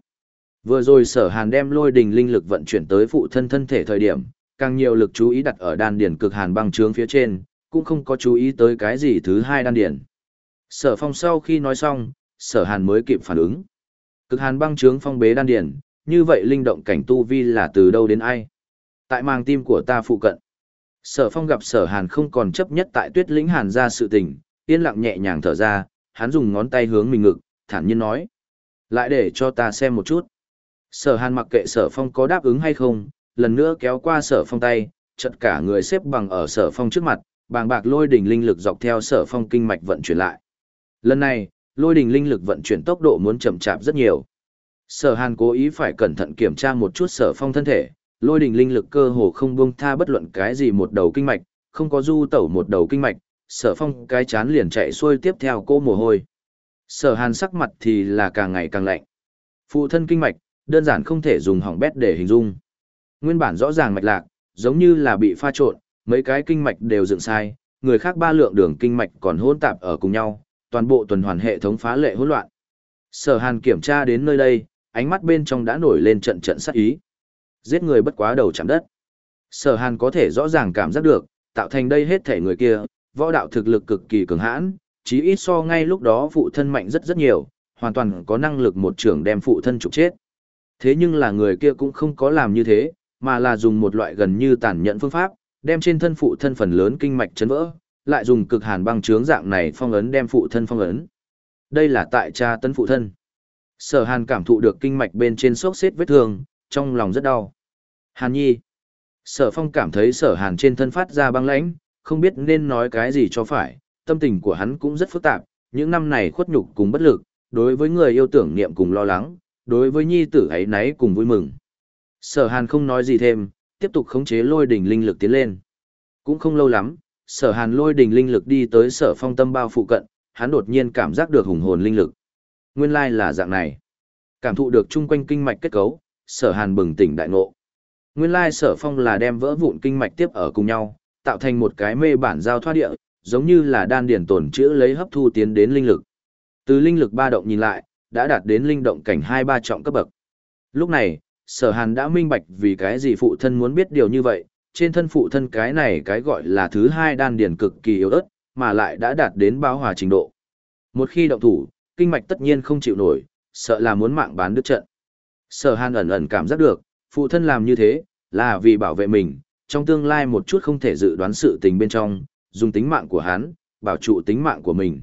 Vừa rồi sở hàn đem lôi đình linh lực vận chuyển tới phụ thân thân thể thời điểm, càng nhiều lực chú ý đặt ở đan điển cực hàn băng trướng phía trên, cũng không có chú ý tới cái gì thứ hai đan điển. Sở phong sau khi nói xong, sở hàn mới kịp phản ứng. Cực hàn băng trướng phong bế đan điển, như vậy linh động cảnh tu vi là từ đâu đến ai? Tại màng tim của ta phụ cận. Sở phong gặp sở hàn không còn chấp nhất tại tuyết lĩnh hàn ra sự tình, yên lặng nhẹ nhàng thở ra, hắn dùng ngón tay hướng mình ngực, thản nhiên nói. Lại để cho ta xem một chút. Sở hàn mặc kệ sở phong có đáp ứng hay không, lần nữa kéo qua sở phong tay, chật cả người xếp bằng ở sở phong trước mặt, bàng bạc lôi đỉnh linh lực dọc theo sở phong kinh mạch vận chuyển lại. Lần này, lôi đỉnh linh lực vận chuyển tốc độ muốn chậm chạp rất nhiều. Sở Hàn cố ý phải cẩn thận kiểm tra một chút sở phong thân thể, lôi đỉnh linh lực cơ hồ không buông tha bất luận cái gì một đầu kinh mạch, không có du tẩu một đầu kinh mạch, sở phong cái chán liền chạy xuôi tiếp theo cô mồ hôi. Sở Hàn sắc mặt thì là càng ngày càng lạnh. Phụ thân kinh mạch, đơn giản không thể dùng hỏng bét để hình dung. Nguyên bản rõ ràng mạch lạc, giống như là bị pha trộn, mấy cái kinh mạch đều dựng sai, người khác ba lượng đường kinh mạch còn hỗn tạp ở cùng nhau, toàn bộ tuần hoàn hệ thống phá lệ hỗn loạn. Sở Hàn kiểm tra đến nơi đây, ánh mắt bên trong đã nổi lên trận trận sát ý. Giết người bất quá đầu chạm đất. Sở Hàn có thể rõ ràng cảm giác được, tạo thành đây hết thể người kia, võ đạo thực lực cực kỳ cường hãn, chí ít so ngay lúc đó phụ thân mạnh rất rất nhiều, hoàn toàn có năng lực một trưởng đem phụ thân trục chết. Thế nhưng là người kia cũng không có làm như thế, mà là dùng một loại gần như tàn nhẫn phương pháp, đem trên thân phụ thân phần lớn kinh mạch chấn vỡ, lại dùng cực hàn băng chướng dạng này phong ấn đem phụ thân phong ấn. Đây là tại cha tấn phụ thân. Sở Hàn cảm thụ được kinh mạch bên trên sốc xếp vết thương, trong lòng rất đau. Hàn Nhi. Sở Phong cảm thấy Sở Hàn trên thân phát ra băng lãnh, không biết nên nói cái gì cho phải, tâm tình của hắn cũng rất phức tạp, những năm này khuất nhục cùng bất lực, đối với người yêu tưởng niệm cùng lo lắng, đối với nhi tử ấy nấy cùng vui mừng. Sở Hàn không nói gì thêm, tiếp tục khống chế lôi đỉnh linh lực tiến lên. Cũng không lâu lắm, Sở Hàn lôi đỉnh linh lực đi tới Sở Phong tâm bao phụ cận, hắn đột nhiên cảm giác được hùng hồn linh lực. Nguyên lai là dạng này. Cảm thụ được chung quanh kinh mạch kết cấu, Sở Hàn bừng tỉnh đại ngộ. Nguyên lai Sở Phong là đem vỡ vụn kinh mạch tiếp ở cùng nhau, tạo thành một cái mê bản giao thoát địa, giống như là đan điển tổn chữa lấy hấp thu tiến đến linh lực. Từ linh lực ba động nhìn lại, đã đạt đến linh động cảnh hai ba trọng cấp bậc. Lúc này, sở hàn đã minh bạch vì cái gì phụ thân muốn biết điều như vậy, trên thân phụ thân cái này cái gọi là thứ hai đan điển cực kỳ yếu ớt, mà lại đã đạt đến bao hòa trình độ. Một khi động thủ, kinh mạch tất nhiên không chịu nổi, sợ là muốn mạng bán đứt trận. Sở hàn ẩn ẩn cảm giác được, phụ thân làm như thế, là vì bảo vệ mình, trong tương lai một chút không thể dự đoán sự tình bên trong, dùng tính mạng của hắn, bảo trụ tính mạng của mình.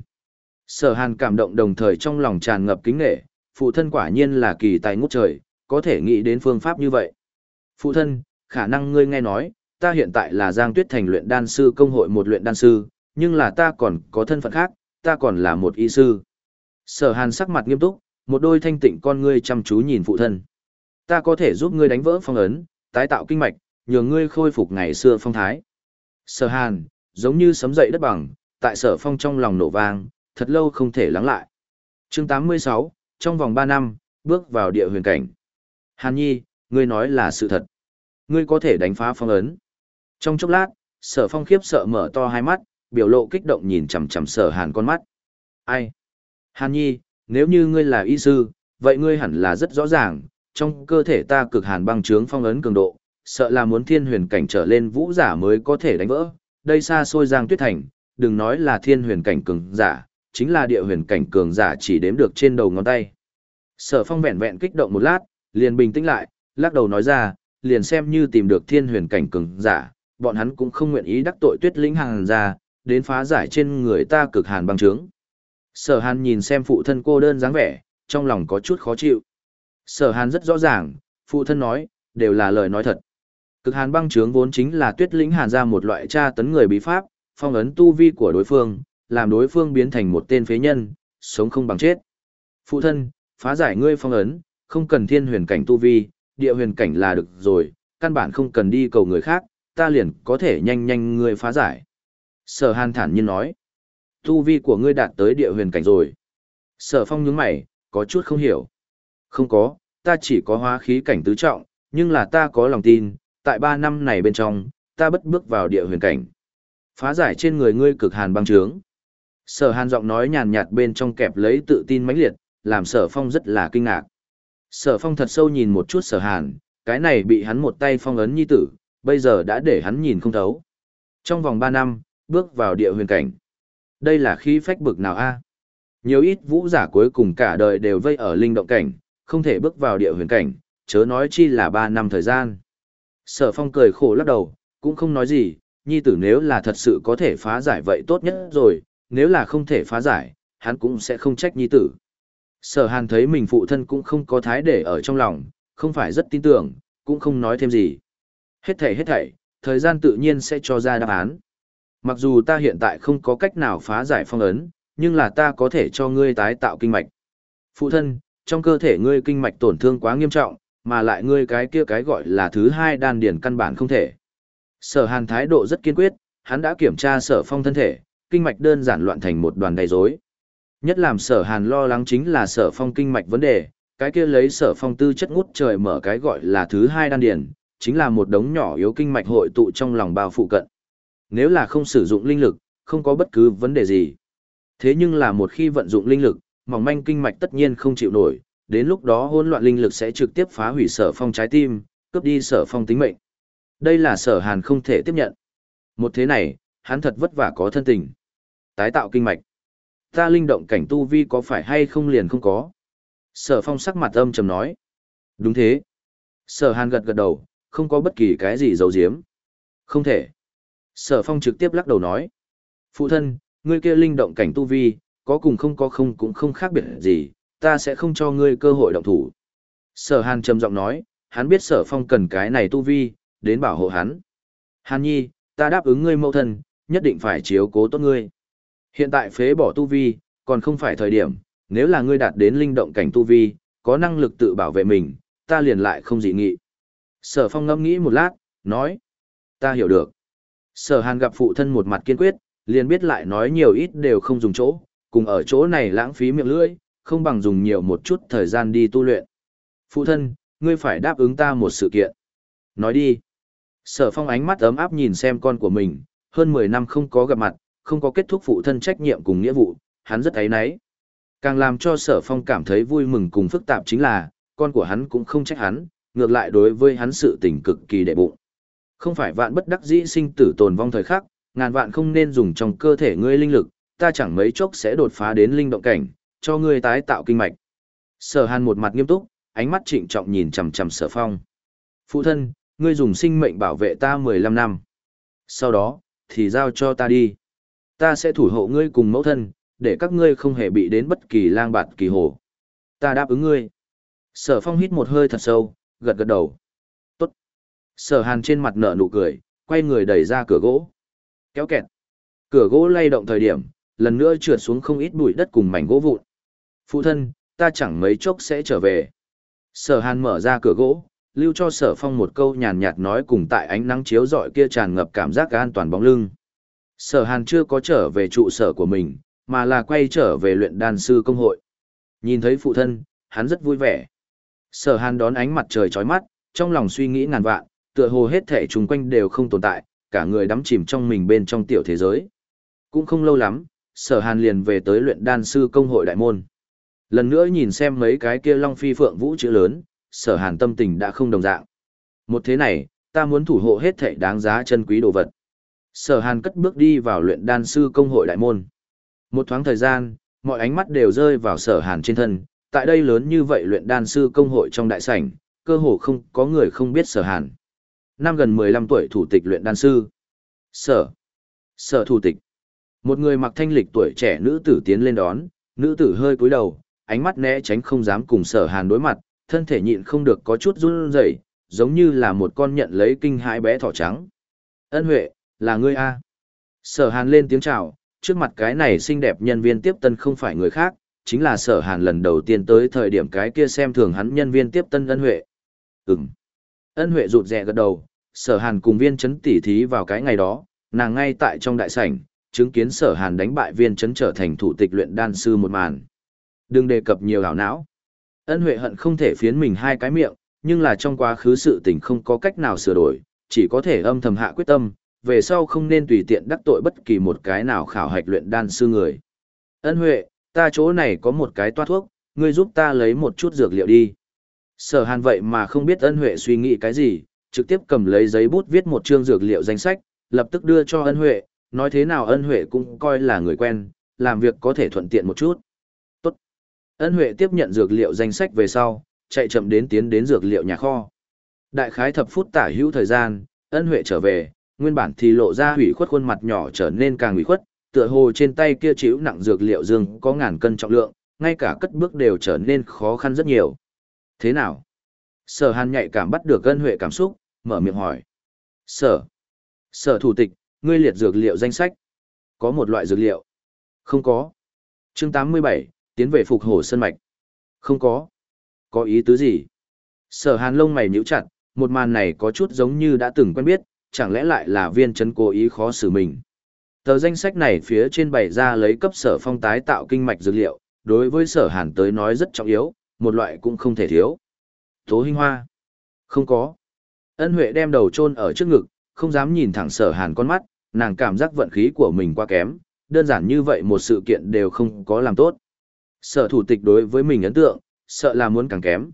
Sở hàn cảm động đồng thời trong lòng tràn ngập kính nghệ, phụ thân quả nhiên là kỳ tài ngút trời, có thể nghĩ đến phương pháp như vậy. Phụ thân, khả năng ngươi nghe nói, ta hiện tại là Giang Tuyết Thành luyện đan sư công hội một luyện đan sư, nhưng là ta còn có thân phận khác, ta còn là một y sư. Sở hàn sắc mặt nghiêm túc, một đôi thanh tịnh con ngươi chăm chú nhìn phụ thân. Ta có thể giúp ngươi đánh vỡ phong ấn, tái tạo kinh mạch, nhờ ngươi khôi phục ngày xưa phong thái. Sở hàn, giống như sấm dậy đất bằng, tại sở phong trong lòng nổ vang, thật lâu không thể lắng lại. chương 86, trong vòng 3 năm, bước vào địa huyền cảnh. Hàn Nhi, ngươi nói là sự thật. Ngươi có thể đánh phá phong ấn. Trong chốc lát, sở phong khiếp sợ mở to hai mắt, biểu lộ kích động nhìn chằm chằm sở hàn con mắt. Ai? Hàn Nhi, nếu như ngươi là y sư, vậy ngươi hẳn là rất rõ ràng, trong cơ thể ta cực hàn băng trướng phong ấn cường độ, sợ là muốn thiên huyền cảnh trở lên vũ giả mới có thể đánh vỡ. Đây xa xôi giang tuyết thành, đừng nói là thiên huyền cảnh cường giả, chính là địa huyền cảnh cường giả chỉ đếm được trên đầu ngón tay. Sở phong vẹn vẹn kích động một lát, liền bình tĩnh lại, lắc đầu nói ra, liền xem như tìm được thiên huyền cảnh cường giả, bọn hắn cũng không nguyện ý đắc tội tuyết lĩnh hàng ra, đến phá giải trên người ta cực hàn băng trướng. Sở hàn nhìn xem phụ thân cô đơn dáng vẻ, trong lòng có chút khó chịu. Sở hàn rất rõ ràng, phụ thân nói, đều là lời nói thật. Cực hàn băng trướng vốn chính là tuyết lĩnh hàn ra một loại tra tấn người bí pháp, phong ấn tu vi của đối phương, làm đối phương biến thành một tên phế nhân, sống không bằng chết. Phụ thân, phá giải ngươi phong ấn, không cần thiên huyền cảnh tu vi, địa huyền cảnh là được rồi, căn bản không cần đi cầu người khác, ta liền có thể nhanh nhanh ngươi phá giải. Sở hàn thản nhiên nói, tu vi của ngươi đạt tới địa huyền cảnh rồi. Sở phong nhướng mày, có chút không hiểu. Không có, ta chỉ có hóa khí cảnh tứ trọng, nhưng là ta có lòng tin, tại ba năm này bên trong, ta bất bước vào địa huyền cảnh. Phá giải trên người ngươi cực hàn băng trướng. Sở hàn giọng nói nhàn nhạt bên trong kẹp lấy tự tin mãnh liệt, làm sở phong rất là kinh ngạc. Sở phong thật sâu nhìn một chút sở hàn, cái này bị hắn một tay phong ấn nhi tử, bây giờ đã để hắn nhìn không thấu. Trong vòng ba năm, bước vào địa huyền cảnh. Đây là khí phách bực nào a? Nhiều ít vũ giả cuối cùng cả đời đều vây ở linh động cảnh, không thể bước vào địa huyền cảnh, chớ nói chi là ba năm thời gian. Sở phong cười khổ lắc đầu, cũng không nói gì, nhi tử nếu là thật sự có thể phá giải vậy tốt nhất rồi, nếu là không thể phá giải, hắn cũng sẽ không trách nhi tử. Sở hàn thấy mình phụ thân cũng không có thái để ở trong lòng, không phải rất tin tưởng, cũng không nói thêm gì. Hết thảy hết thảy, thời gian tự nhiên sẽ cho ra đáp án. Mặc dù ta hiện tại không có cách nào phá giải phong ấn, nhưng là ta có thể cho ngươi tái tạo kinh mạch. Phụ thân, trong cơ thể ngươi kinh mạch tổn thương quá nghiêm trọng, mà lại ngươi cái kia cái gọi là thứ hai đan điển căn bản không thể. Sở hàn thái độ rất kiên quyết, hắn đã kiểm tra sở phong thân thể, kinh mạch đơn giản loạn thành một đoàn đầy rối. Nhất làm sở hàn lo lắng chính là sở phong kinh mạch vấn đề, cái kia lấy sở phong tư chất ngút trời mở cái gọi là thứ hai đan điển, chính là một đống nhỏ yếu kinh mạch hội tụ trong lòng bao phụ cận. Nếu là không sử dụng linh lực, không có bất cứ vấn đề gì. Thế nhưng là một khi vận dụng linh lực, mỏng manh kinh mạch tất nhiên không chịu nổi, đến lúc đó hỗn loạn linh lực sẽ trực tiếp phá hủy sở phong trái tim, cướp đi sở phong tính mệnh. Đây là sở hàn không thể tiếp nhận. Một thế này, hắn thật vất vả có thân tình. Tái tạo kinh mạch. Ta linh động cảnh tu vi có phải hay không liền không có. Sở phong sắc mặt âm trầm nói. Đúng thế. Sở hàn gật gật đầu, không có bất kỳ cái gì giấu giếm. Không thể. Sở phong trực tiếp lắc đầu nói. Phụ thân, ngươi kia linh động cảnh tu vi, có cùng không có không cũng không khác biệt gì, ta sẽ không cho ngươi cơ hội động thủ. Sở hàn trầm giọng nói, hắn biết sở phong cần cái này tu vi, đến bảo hộ hắn. Hàn nhi, ta đáp ứng ngươi mẫu thân, nhất định phải chiếu cố tốt ngươi. Hiện tại phế bỏ tu vi, còn không phải thời điểm, nếu là ngươi đạt đến linh động cảnh tu vi, có năng lực tự bảo vệ mình, ta liền lại không dị nghị. Sở phong ngẫm nghĩ một lát, nói, ta hiểu được. Sở hàn gặp phụ thân một mặt kiên quyết, liền biết lại nói nhiều ít đều không dùng chỗ, cùng ở chỗ này lãng phí miệng lưỡi, không bằng dùng nhiều một chút thời gian đi tu luyện. Phụ thân, ngươi phải đáp ứng ta một sự kiện. Nói đi. Sở phong ánh mắt ấm áp nhìn xem con của mình, hơn 10 năm không có gặp mặt, không có kết thúc phụ thân trách nhiệm cùng nghĩa vụ, hắn rất ấy náy. Càng làm cho sở phong cảm thấy vui mừng cùng phức tạp chính là, con của hắn cũng không trách hắn, ngược lại đối với hắn sự tình cực kỳ đệ bụng. Không phải vạn bất đắc dĩ sinh tử tồn vong thời khắc, ngàn vạn không nên dùng trong cơ thể ngươi linh lực, ta chẳng mấy chốc sẽ đột phá đến linh động cảnh, cho ngươi tái tạo kinh mạch. Sở Hàn một mặt nghiêm túc, ánh mắt trịnh trọng nhìn chằm chằm Sở Phong. Phụ thân, ngươi dùng sinh mệnh bảo vệ ta 15 năm. Sau đó, thì giao cho ta đi. Ta sẽ thủ hộ ngươi cùng mẫu thân, để các ngươi không hề bị đến bất kỳ lang bạt kỳ hồ. Ta đáp ứng ngươi. Sở Phong hít một hơi thật sâu, gật gật đầu. Tốt. Sở Hàn trên mặt nở nụ cười, quay người đẩy ra cửa gỗ. Kéo kẹt. Cửa gỗ lay động thời điểm, lần nữa trượt xuống không ít bụi đất cùng mảnh gỗ vụn. Phụ thân, ta chẳng mấy chốc sẽ trở về. Sở Hàn mở ra cửa gỗ, lưu cho Sở Phong một câu nhàn nhạt nói cùng tại ánh nắng chiếu rọi kia tràn ngập cảm giác an toàn bóng lưng. Sở Hàn chưa có trở về trụ sở của mình, mà là quay trở về luyện đan sư công hội. Nhìn thấy phụ thân, hắn rất vui vẻ. Sở Hàn đón ánh mặt trời trói mắt, trong lòng suy nghĩ ngàn vạn, tựa hồ hết thể chung quanh đều không tồn tại, cả người đắm chìm trong mình bên trong tiểu thế giới. Cũng không lâu lắm, Sở Hàn liền về tới luyện đan sư công hội đại môn. Lần nữa nhìn xem mấy cái kia long phi phượng vũ chữ lớn, Sở Hàn tâm tình đã không đồng dạng. Một thế này, ta muốn thủ hộ hết thể đáng giá chân quý đồ vật. Sở Hàn cất bước đi vào luyện đan sư công hội đại môn. Một thoáng thời gian, mọi ánh mắt đều rơi vào Sở Hàn trên thân, tại đây lớn như vậy luyện đan sư công hội trong đại sảnh, cơ hồ không có người không biết sở hàn. Năm gần 15 tuổi thủ tịch luyện đan sư. Sở. Sở thủ tịch. Một người mặc thanh lịch tuổi trẻ nữ tử tiến lên đón, nữ tử hơi cúi đầu, ánh mắt né tránh không dám cùng sở hàn đối mặt, thân thể nhịn không được có chút run rẩy, giống như là một con nhận lấy kinh hãi bé thỏ trắng. Ân Huệ, là ngươi a? Sở hàn lên tiếng chào, trước mặt cái này xinh đẹp nhân viên tiếp tân không phải người khác, chính là sở hàn lần đầu tiên tới thời điểm cái kia xem thường hắn nhân viên tiếp tân ân huệ. Ừm. Ân huệ rụt rè gật đầu, sở hàn cùng viên chấn tỉ thí vào cái ngày đó, nàng ngay tại trong đại sảnh, chứng kiến sở hàn đánh bại viên chấn trở thành thủ tịch luyện đan sư một màn. Đừng đề cập nhiều ảo não. Ân huệ hận không thể phiến mình hai cái miệng, nhưng là trong quá khứ sự tình không có cách nào sửa đổi, chỉ có thể âm thầm hạ quyết tâm, về sau không nên tùy tiện đắc tội bất kỳ một cái nào khảo hạch luyện đan sư người. Ân huệ, ta chỗ này có một cái toa thuốc, ngươi giúp ta lấy một chút dược liệu đi. Sở hàn vậy mà không biết ân huệ suy nghĩ cái gì, trực tiếp cầm lấy giấy bút viết một chương dược liệu danh sách, lập tức đưa cho ân huệ, nói thế nào ân huệ cũng coi là người quen, làm việc có thể thuận tiện một chút. Tốt. Ân huệ tiếp nhận dược liệu danh sách về sau, chạy chậm đến tiến đến dược liệu nhà kho. Đại khái thập phút tả hữu thời gian, ân huệ trở về, nguyên bản thì lộ ra hủy khuất khuôn mặt nhỏ trở nên càng hủy khuất, tựa hồ trên tay kia chịu nặng dược liệu dương có ngàn cân trọng lượng, ngay cả cất bước đều trở nên khó khăn rất nhiều. Thế nào? Sở hàn nhạy cảm bắt được gân huệ cảm xúc, mở miệng hỏi. Sở. Sở thủ tịch, ngươi liệt dược liệu danh sách. Có một loại dược liệu. Không có. chương 87, tiến về phục hồ sân mạch. Không có. Có ý tứ gì? Sở hàn lông mày nhíu chặt, một màn này có chút giống như đã từng quen biết, chẳng lẽ lại là viên chấn cố ý khó xử mình. Tờ danh sách này phía trên bày ra lấy cấp sở phong tái tạo kinh mạch dược liệu, đối với sở hàn tới nói rất trọng yếu, một loại cũng không thể thiếu. Tố hinh hoa. Không có. Ân Huệ đem đầu chôn ở trước ngực, không dám nhìn thẳng sở hàn con mắt, nàng cảm giác vận khí của mình quá kém, đơn giản như vậy một sự kiện đều không có làm tốt. Sở thủ tịch đối với mình ấn tượng, sợ là muốn càng kém.